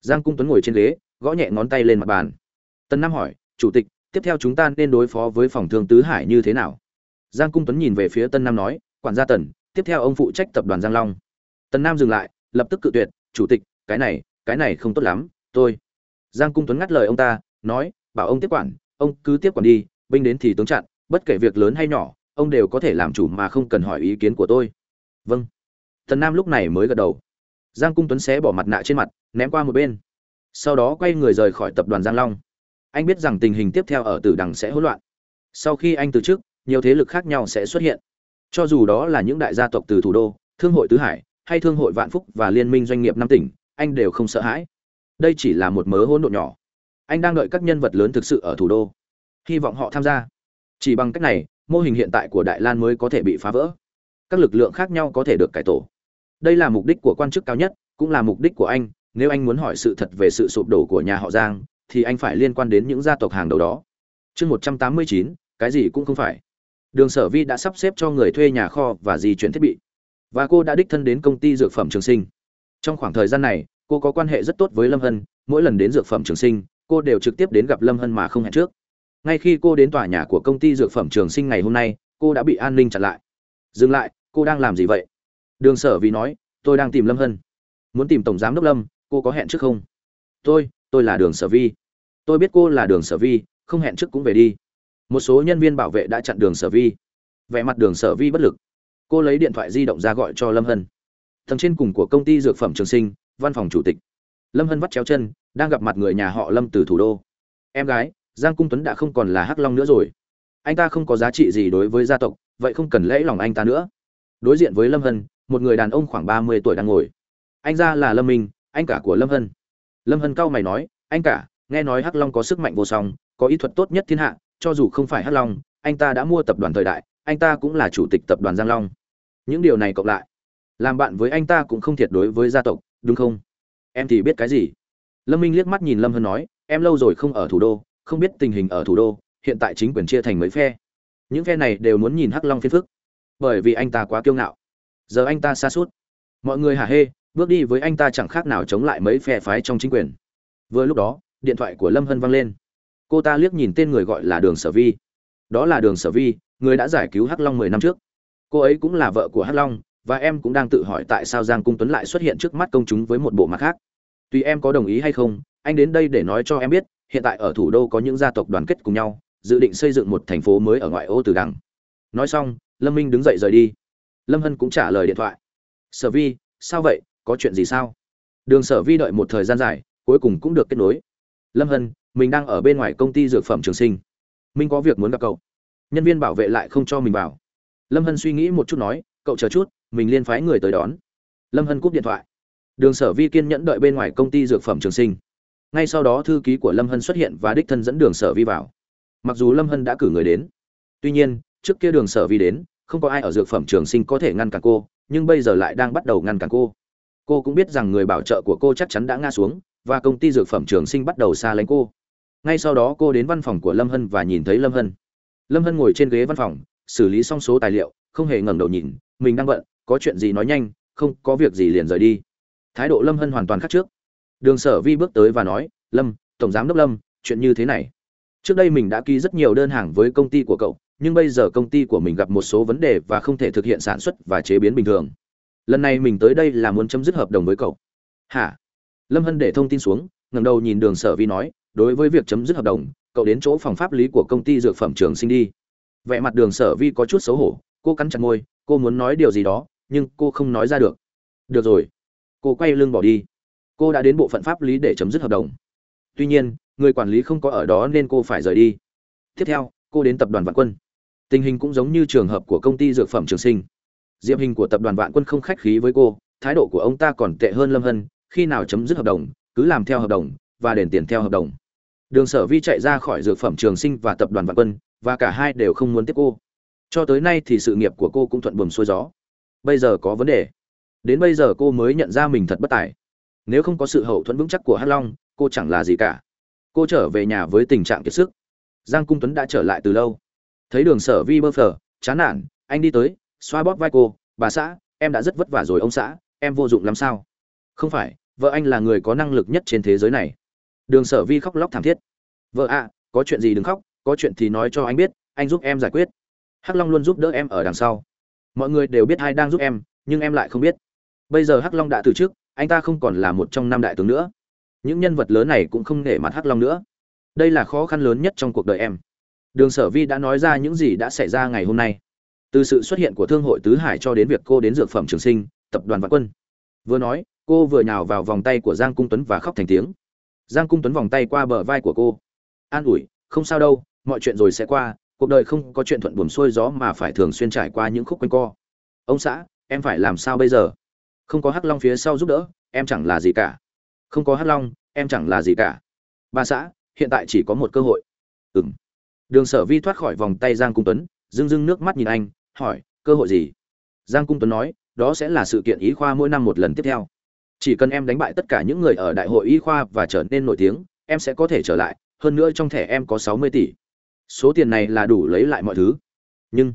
Giang cung tuấn ngồi trên ghế, gõ nhẹ ngón tay lên mặt bàn. Tân nam hỏi, chủ tịch, tiếp theo chúng ta nên đối phó với phòng thương tứ hải như thế nào? Giang cung tuấn nhìn về phía tân nam nói, quản gia tần, tiếp theo ông phụ trách tập đoàn giang long. Tần nam dừng lại, lập tức cự tuyệt, chủ tịch, cái này cái này không tốt lắm, tôi. Giang cung tuấn ngắt lời ông ta, nói, bảo ông tiếp quản, ông cứ tiếp quản đi, binh đến thì tướng chặn, bất kể việc lớn hay nhỏ, ông đều có thể làm chủ mà không cần hỏi ý kiến của tôi. Vâng. Tần nam lúc này mới gật đầu. Giang cung tuấn xé bỏ mặt nạ trên mặt, ném qua một bên. Sau đó quay người rời khỏi tập đoàn giang long. Anh biết rằng tình hình tiếp theo ở tử đằng sẽ hỗn loạn. Sau khi anh từ chức, nhiều thế lực khác nhau sẽ xuất hiện. Cho dù đó là những đại gia tộc từ thủ đô, thương hội tứ hải, hay thương hội vạn phúc và liên minh doanh nghiệp năm tỉnh anh đều không sợ hãi. Đây chỉ là một mớ hỗn độn nhỏ. Anh đang đợi các nhân vật lớn thực sự ở thủ đô. Hy vọng họ tham gia. Chỉ bằng cách này, mô hình hiện tại của đại lan mới có thể bị phá vỡ. Các lực lượng khác nhau có thể được cải tổ. Đây là mục đích của quan chức cao nhất, cũng là mục đích của anh. Nếu anh muốn hỏi sự thật về sự sụp đổ của nhà họ giang, thì anh phải liên quan đến những gia tộc hàng đầu đó. Chương một trăm tám mươi chín, cái gì cũng không phải. Đường sở vi đã sắp xếp cho người thuê nhà kho và di chuyển thiết bị. Và cô đã đích thân đến công ty dược phẩm trường sinh trong khoảng thời gian này, cô có quan hệ rất tốt với lâm hân, mỗi lần đến dược phẩm trường sinh, cô đều trực tiếp đến gặp lâm hân mà không hẹn trước. Ngay khi cô đến tòa nhà của công ty dược phẩm trường sinh ngày hôm nay, cô đã bị an ninh chặn lại. Dừng lại, cô đang làm gì vậy? Đường sở vì nói, tôi đang tìm lâm hân. Muốn tìm tổng giám đốc lâm, cô có hẹn trước không? Tôi tôi là đường sở vi tôi biết cô là đường sở vi không hẹn trước cũng về đi. Một số nhân viên bảo vệ đã chặn đường sở vi vẻ mặt đường sở vi bất lực. Cô lấy điện thoại di động ra gọi cho lâm hân tầng trên cùng của công ty dược phẩm trường sinh, văn phòng chủ tịch. Lâm hân vắt chéo chân, đang gặp mặt người nhà họ lâm từ thủ đô. Em gái, giang cung tuấn đã không còn là hắc long nữa rồi. Anh ta không có giá trị gì đối với gia tộc, vậy không cần lễ lòng anh ta nữa. Đối diện với lâm hân, một người đàn ông khoảng ba mươi tuổi đang ngồi. Anh ra là lâm minh, anh cả của lâm hân. Lâm hân cau mày nói, anh cả, nghe nói hắc long có sức mạnh vô song, có ý thuật tốt nhất thiên hạ, cho dù không phải hắc long, anh ta đã mua tập đoàn thời đại, anh ta cũng là chủ tịch tập đoàn giang long. Những điều này cộng lại làm bạn với anh ta cũng không thiệt đối với gia tộc, đúng không? Em thì biết cái gì? Lâm minh liếc mắt nhìn lâm hân nói, em lâu rồi không ở thủ đô, không biết tình hình ở thủ đô, hiện tại chính quyền chia thành mấy phe. Những phe này đều muốn nhìn hắc long phiên phức. Bởi vì anh ta quá kiêu ngạo. Giờ anh ta xa suốt. Mọi người hả hê, bước đi với anh ta chẳng khác nào chống lại mấy phe phái trong chính quyền. Vừa lúc đó, điện thoại của lâm hân vang lên. Cô ta liếc nhìn tên người gọi là đường sở vi. Đó là đường sở vi, người đã giải cứu hắc long mười năm trước. Cô ấy cũng là vợ của hắc long và em cũng đang tự hỏi tại sao giang cung tuấn lại xuất hiện trước mắt công chúng với một bộ mặt khác. Tuy em có đồng ý hay không, anh đến đây để nói cho em biết, hiện tại ở thủ đô có những gia tộc đoàn kết cùng nhau, dự định xây dựng một thành phố mới ở ngoại ô từ đằng. Nói xong, lâm minh đứng dậy rời đi. Lâm hân cũng trả lời điện thoại. Sở vi, sao vậy? Có chuyện gì sao? Đường sở vi đợi một thời gian dài, cuối cùng cũng được kết nối. Lâm hân, mình đang ở bên ngoài công ty dược phẩm trường sinh. Minh có việc muốn gặp cậu. Nhân viên bảo vệ lại không cho mình vào. Lâm hân suy nghĩ một chút nói, cậu chờ chút mình liên phái người tới đón. Lâm hân cúp điện thoại. Đường sở vi kiên nhẫn đợi bên ngoài công ty dược phẩm trường sinh. Ngay sau đó thư ký của lâm hân xuất hiện và đích thân dẫn đường sở vi vào. Mặc dù lâm hân đã cử người đến, tuy nhiên, trước kia đường sở vi đến, không có ai ở dược phẩm trường sinh có thể ngăn cản cô, nhưng bây giờ lại đang bắt đầu ngăn cản cô. Cô cũng biết rằng người bảo trợ của cô chắc chắn đã ngã xuống, và công ty dược phẩm trường sinh bắt đầu xa lánh cô. Ngay sau đó cô đến văn phòng của lâm hân và nhìn thấy lâm hân. Lâm hân ngồi trên ghế văn phòng, xử lý xong số tài liệu, không hề ngẩng đầu nhìn, mình đang bận có chuyện gì nói nhanh, không có việc gì liền rời đi. Thái độ lâm hân hoàn toàn khác trước. Đường sở vi bước tới và nói, lâm, tổng giám đốc lâm, chuyện như thế này. Trước đây mình đã ký rất nhiều đơn hàng với công ty của cậu, nhưng bây giờ công ty của mình gặp một số vấn đề và không thể thực hiện sản xuất và chế biến bình thường. Lần này mình tới đây là muốn chấm dứt hợp đồng với cậu. Hả? Lâm hân để thông tin xuống, ngẩng đầu nhìn đường sở vi nói, đối với việc chấm dứt hợp đồng, cậu đến chỗ phòng pháp lý của công ty dược phẩm trường sinh đi. Vẻ mặt đường sở vi có chút xấu hổ, cô cắn chặt môi, cô muốn nói điều gì đó nhưng cô không nói ra được. Được rồi. Cô quay lưng bỏ đi. Cô đã đến bộ phận pháp lý để chấm dứt hợp đồng. Tuy nhiên, người quản lý không có ở đó nên cô phải rời đi. Tiếp theo, cô đến tập đoàn vạn quân. Tình hình cũng giống như trường hợp của công ty dược phẩm trường sinh. Diệp hình của tập đoàn vạn quân không khách khí với cô, thái độ của ông ta còn tệ hơn lâm hân, khi nào chấm dứt hợp đồng, cứ làm theo hợp đồng, và đền tiền theo hợp đồng. Đường sở vi chạy ra khỏi dược phẩm trường sinh và tập đoàn vạn quân, và cả hai đều không muốn tiếp cô. Cho tới nay thì sự nghiệp của cô cũng thuận buồm xuôi gió bây giờ có vấn đề. Đến bây giờ cô mới nhận ra mình thật bất tài. Nếu không có sự hậu thuẫn vững chắc của hắc long, cô chẳng là gì cả. Cô trở về nhà với tình trạng kiệt sức. Giang cung tuấn đã trở lại từ lâu. Thấy đường sở vi bơ phờ, chán nản, anh đi tới, xoa bóp vai cô. Bà xã, em đã rất vất vả rồi ông xã, em vô dụng lắm sao? Không phải, vợ anh là người có năng lực nhất trên thế giới này. Đường sở vi khóc lóc thảm thiết. Vợ ạ, có chuyện gì đừng khóc, có chuyện thì nói cho anh biết, anh giúp em giải quyết. Hắc long luôn giúp đỡ em ở đằng sau mọi người đều biết ai đang giúp em, nhưng em lại không biết. Bây giờ hắc long đã từ chức, anh ta không còn là một trong năm đại tướng nữa. Những nhân vật lớn này cũng không nể mặt hắc long nữa. Đây là khó khăn lớn nhất trong cuộc đời em. Đường sở vi đã nói ra những gì đã xảy ra ngày hôm nay. Từ sự xuất hiện của thương hội tứ hải cho đến việc cô đến dược phẩm trường sinh, tập đoàn vạn quân. Vừa nói, cô vừa nhào vào vòng tay của giang cung tuấn và khóc thành tiếng. Giang cung tuấn vòng tay qua bờ vai của cô. An ủi, không sao đâu, mọi chuyện rồi sẽ qua cuộc đời không có chuyện thuận buồm xuôi gió mà phải thường xuyên trải qua những khúc quanh co. Ông xã, em phải làm sao bây giờ? Không có hắc long phía sau giúp đỡ, em chẳng là gì cả. Không có hắc long, em chẳng là gì cả. Bà xã, hiện tại chỉ có một cơ hội. Ừng đường sở vi thoát khỏi vòng tay giang cung tuấn dưng dưng nước mắt nhìn anh, hỏi, cơ hội gì? Giang cung tuấn nói, đó sẽ là sự kiện y khoa mỗi năm một lần tiếp theo. Chỉ cần em đánh bại tất cả những người ở đại hội y khoa và trở nên nổi tiếng, em sẽ có thể trở lại, hơn nữa trong thẻ em có sáu mươi tỷ số tiền này là đủ lấy lại mọi thứ. Nhưng,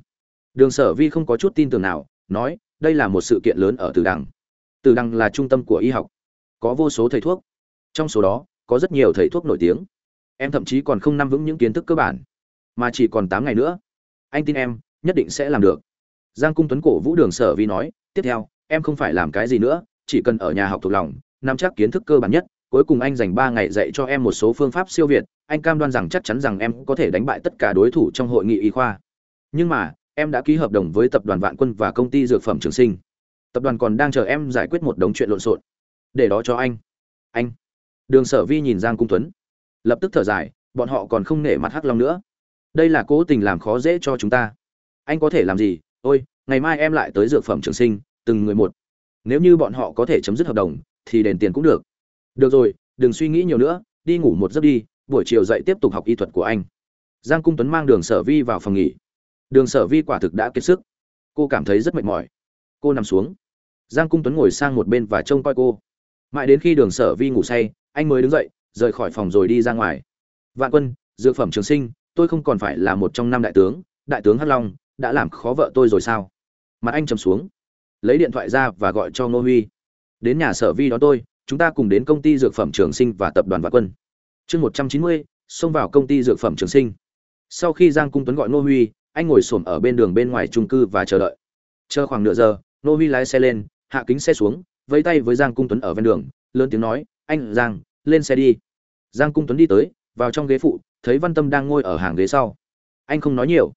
đường sở vi không có chút tin tưởng nào, nói, đây là một sự kiện lớn ở từ đằng. Từ đằng là trung tâm của y học. Có vô số thầy thuốc. Trong số đó, có rất nhiều thầy thuốc nổi tiếng. Em thậm chí còn không nắm vững những kiến thức cơ bản. Mà chỉ còn tám ngày nữa. Anh tin em, nhất định sẽ làm được. Giang cung tuấn cổ vũ đường sở vi nói, tiếp theo, em không phải làm cái gì nữa, chỉ cần ở nhà học thuộc lòng, nắm chắc kiến thức cơ bản nhất cuối cùng anh dành ba ngày dạy cho em một số phương pháp siêu việt, anh cam đoan rằng chắc chắn rằng em có thể đánh bại tất cả đối thủ trong hội nghị y khoa. Nhưng mà, em đã ký hợp đồng với tập đoàn vạn quân và công ty dược phẩm trường sinh. Tập đoàn còn đang chờ em giải quyết một đống chuyện lộn xộn. Để đó cho anh. Anh. Đường sở vi nhìn giang cung tuấn. Lập tức thở dài, bọn họ còn không nể mặt hắc long nữa. Đây là cố tình làm khó dễ cho chúng ta. Anh có thể làm gì? Ôi, ngày mai em lại tới dược phẩm trường sinh, từng người một. Nếu như bọn họ có thể chấm dứt hợp đồng, thì đền tiền cũng được được rồi, đừng suy nghĩ nhiều nữa, đi ngủ một giấc đi, buổi chiều dậy tiếp tục học y thuật của anh. Giang cung tuấn mang đường sở vi vào phòng nghỉ. Đường sở vi quả thực đã kiệt sức. Cô cảm thấy rất mệt mỏi. Cô nằm xuống. Giang cung tuấn ngồi sang một bên và trông coi cô. Mãi đến khi đường sở vi ngủ say, anh mới đứng dậy, rời khỏi phòng rồi đi ra ngoài. Vạn quân, dược phẩm trường sinh, tôi không còn phải là một trong năm đại tướng đại tướng hắc long, đã làm khó vợ tôi rồi sao? Mặt anh trầm xuống. Lấy điện thoại ra và gọi cho ngô huy. Đến nhà sở vi đó tôi chúng ta cùng đến công ty dược phẩm trường sinh và tập đoàn vạn quân. Chương một trăm chín mươi, xông vào công ty dược phẩm trường sinh. Sau khi giang cung tuấn gọi nô huy, anh ngồi xổm ở bên đường bên ngoài trung cư và chờ đợi. Chờ khoảng nửa giờ nô huy lái xe lên, hạ kính xe xuống, vẫy tay với giang cung tuấn ở ven đường, lớn tiếng nói, anh, giang, lên xe đi. Giang cung tuấn đi tới, vào trong ghế phụ, thấy văn tâm đang ngồi ở hàng ghế sau. Anh không nói nhiều.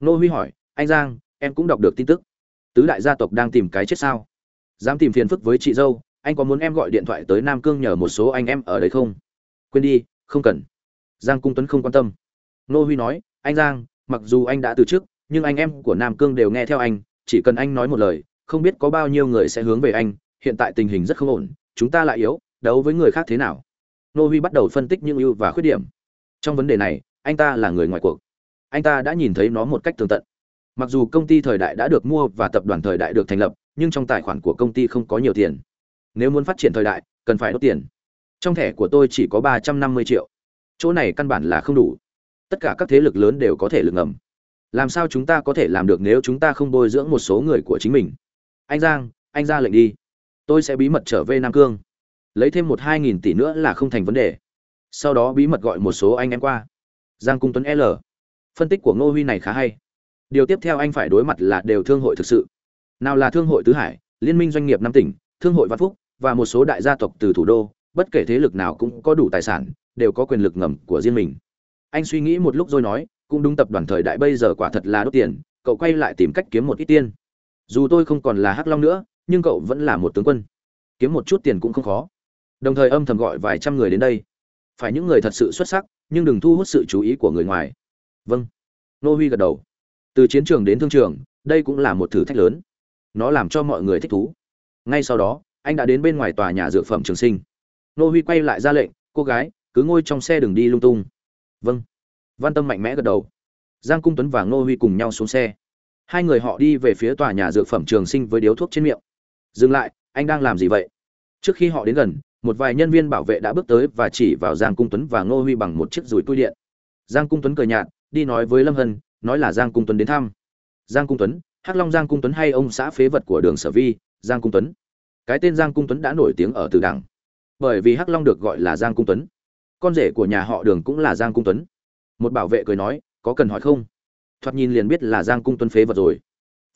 Nô huy hỏi, anh, giang, em cũng đọc được tin tức. Tứ đại gia tộc đang tìm cái chết sao? Dám tìm phiền phức với chị dâu anh có muốn em gọi điện thoại tới nam cương nhờ một số anh em ở đấy không? Quên đi, không cần. Giang cung tuấn không quan tâm. Nô huy nói, anh giang, mặc dù anh đã từ chức, nhưng anh em của nam cương đều nghe theo anh, chỉ cần anh nói một lời, không biết có bao nhiêu người sẽ hướng về anh, hiện tại tình hình rất không ổn, chúng ta lại yếu, đấu với người khác thế nào? Nô huy bắt đầu phân tích những ưu và khuyết điểm. Trong vấn đề này, anh ta là người ngoài cuộc. Anh ta đã nhìn thấy nó một cách tường tận. Mặc dù công ty thời đại đã được mua và tập đoàn thời đại được thành lập, nhưng trong tài khoản của công ty không có nhiều tiền nếu muốn phát triển thời đại, cần phải đốt tiền. Trong thẻ của tôi chỉ có ba trăm năm mươi triệu. Chỗ này căn bản là không đủ. Tất cả các thế lực lớn đều có thể lực ngầm. Làm sao chúng ta có thể làm được nếu chúng ta không bồi dưỡng một số người của chính mình? Anh giang, anh ra lệnh đi. Tôi sẽ bí mật trở về nam cương. Lấy thêm một hai nghìn tỷ nữa là không thành vấn đề. Sau đó bí mật gọi một số anh em qua. Giang cung tuấn l. Phân tích của ngô huy này khá hay. Điều tiếp theo anh phải đối mặt là đều thương hội thực sự. Nào là thương hội tứ hải, liên minh doanh nghiệp năm tỉnh, thương hội văn phúc và một số đại gia tộc từ thủ đô, bất kể thế lực nào cũng có đủ tài sản, đều có quyền lực ngầm của riêng mình. Anh suy nghĩ một lúc rồi nói, cũng đúng tập đoàn thời đại bây giờ quả thật là đốt tiền, cậu quay lại tìm cách kiếm một ít tiền. Dù tôi không còn là hắc long nữa, nhưng cậu vẫn là một tướng quân. Kiếm một chút tiền cũng không khó. Đồng thời âm thầm gọi vài trăm người đến đây. Phải những người thật sự xuất sắc, nhưng đừng thu hút sự chú ý của người ngoài. Vâng. Nô huy gật đầu. Từ chiến trường đến thương trường, đây cũng là một thử thách lớn. Nó làm cho mọi người thích thú. Ngay sau đó anh đã đến bên ngoài tòa nhà dược phẩm trường sinh. Nô huy quay lại ra lệnh, cô gái, cứ ngồi trong xe đừng đi lung tung. Vâng. Văn tâm mạnh mẽ gật đầu. Giang cung tuấn và ngô huy cùng nhau xuống xe. Hai người họ đi về phía tòa nhà dược phẩm trường sinh với điếu thuốc trên miệng. Dừng lại, anh đang làm gì vậy? Trước khi họ đến gần, một vài nhân viên bảo vệ đã bước tới và chỉ vào giang cung tuấn và ngô huy bằng một chiếc rùi tui điện. Giang cung tuấn cười nhạt, đi nói với lâm hân, nói là giang cung tuấn đến thăm. Giang cung tuấn, hắc long giang cung tuấn hay ông xã phế vật của đường sở vi? Giang cung tuấn cái tên giang cung tuấn đã nổi tiếng ở từ đảng bởi vì hắc long được gọi là giang cung tuấn. Con rể của nhà họ đường cũng là giang cung tuấn. Một bảo vệ cười nói, có cần hỏi không? Thoạt nhìn liền biết là giang cung tuấn phế vật rồi.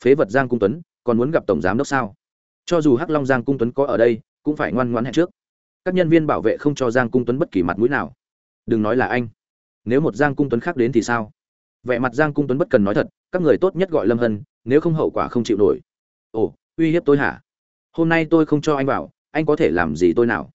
Phế vật giang cung tuấn, còn muốn gặp tổng giám đốc sao? Cho dù hắc long giang cung tuấn có ở đây, cũng phải ngoan ngoãn hẹn trước. Các nhân viên bảo vệ không cho giang cung tuấn bất kỳ mặt mũi nào. Đừng nói là anh. Nếu một giang cung tuấn khác đến thì sao? Vẻ mặt giang cung tuấn bất cần nói thật, các người tốt nhất gọi lâm hân, nếu không hậu quả không chịu nổi. Ồ, uy hiếp tôi hả? Hôm nay tôi không cho anh vào anh có thể làm gì tôi nào?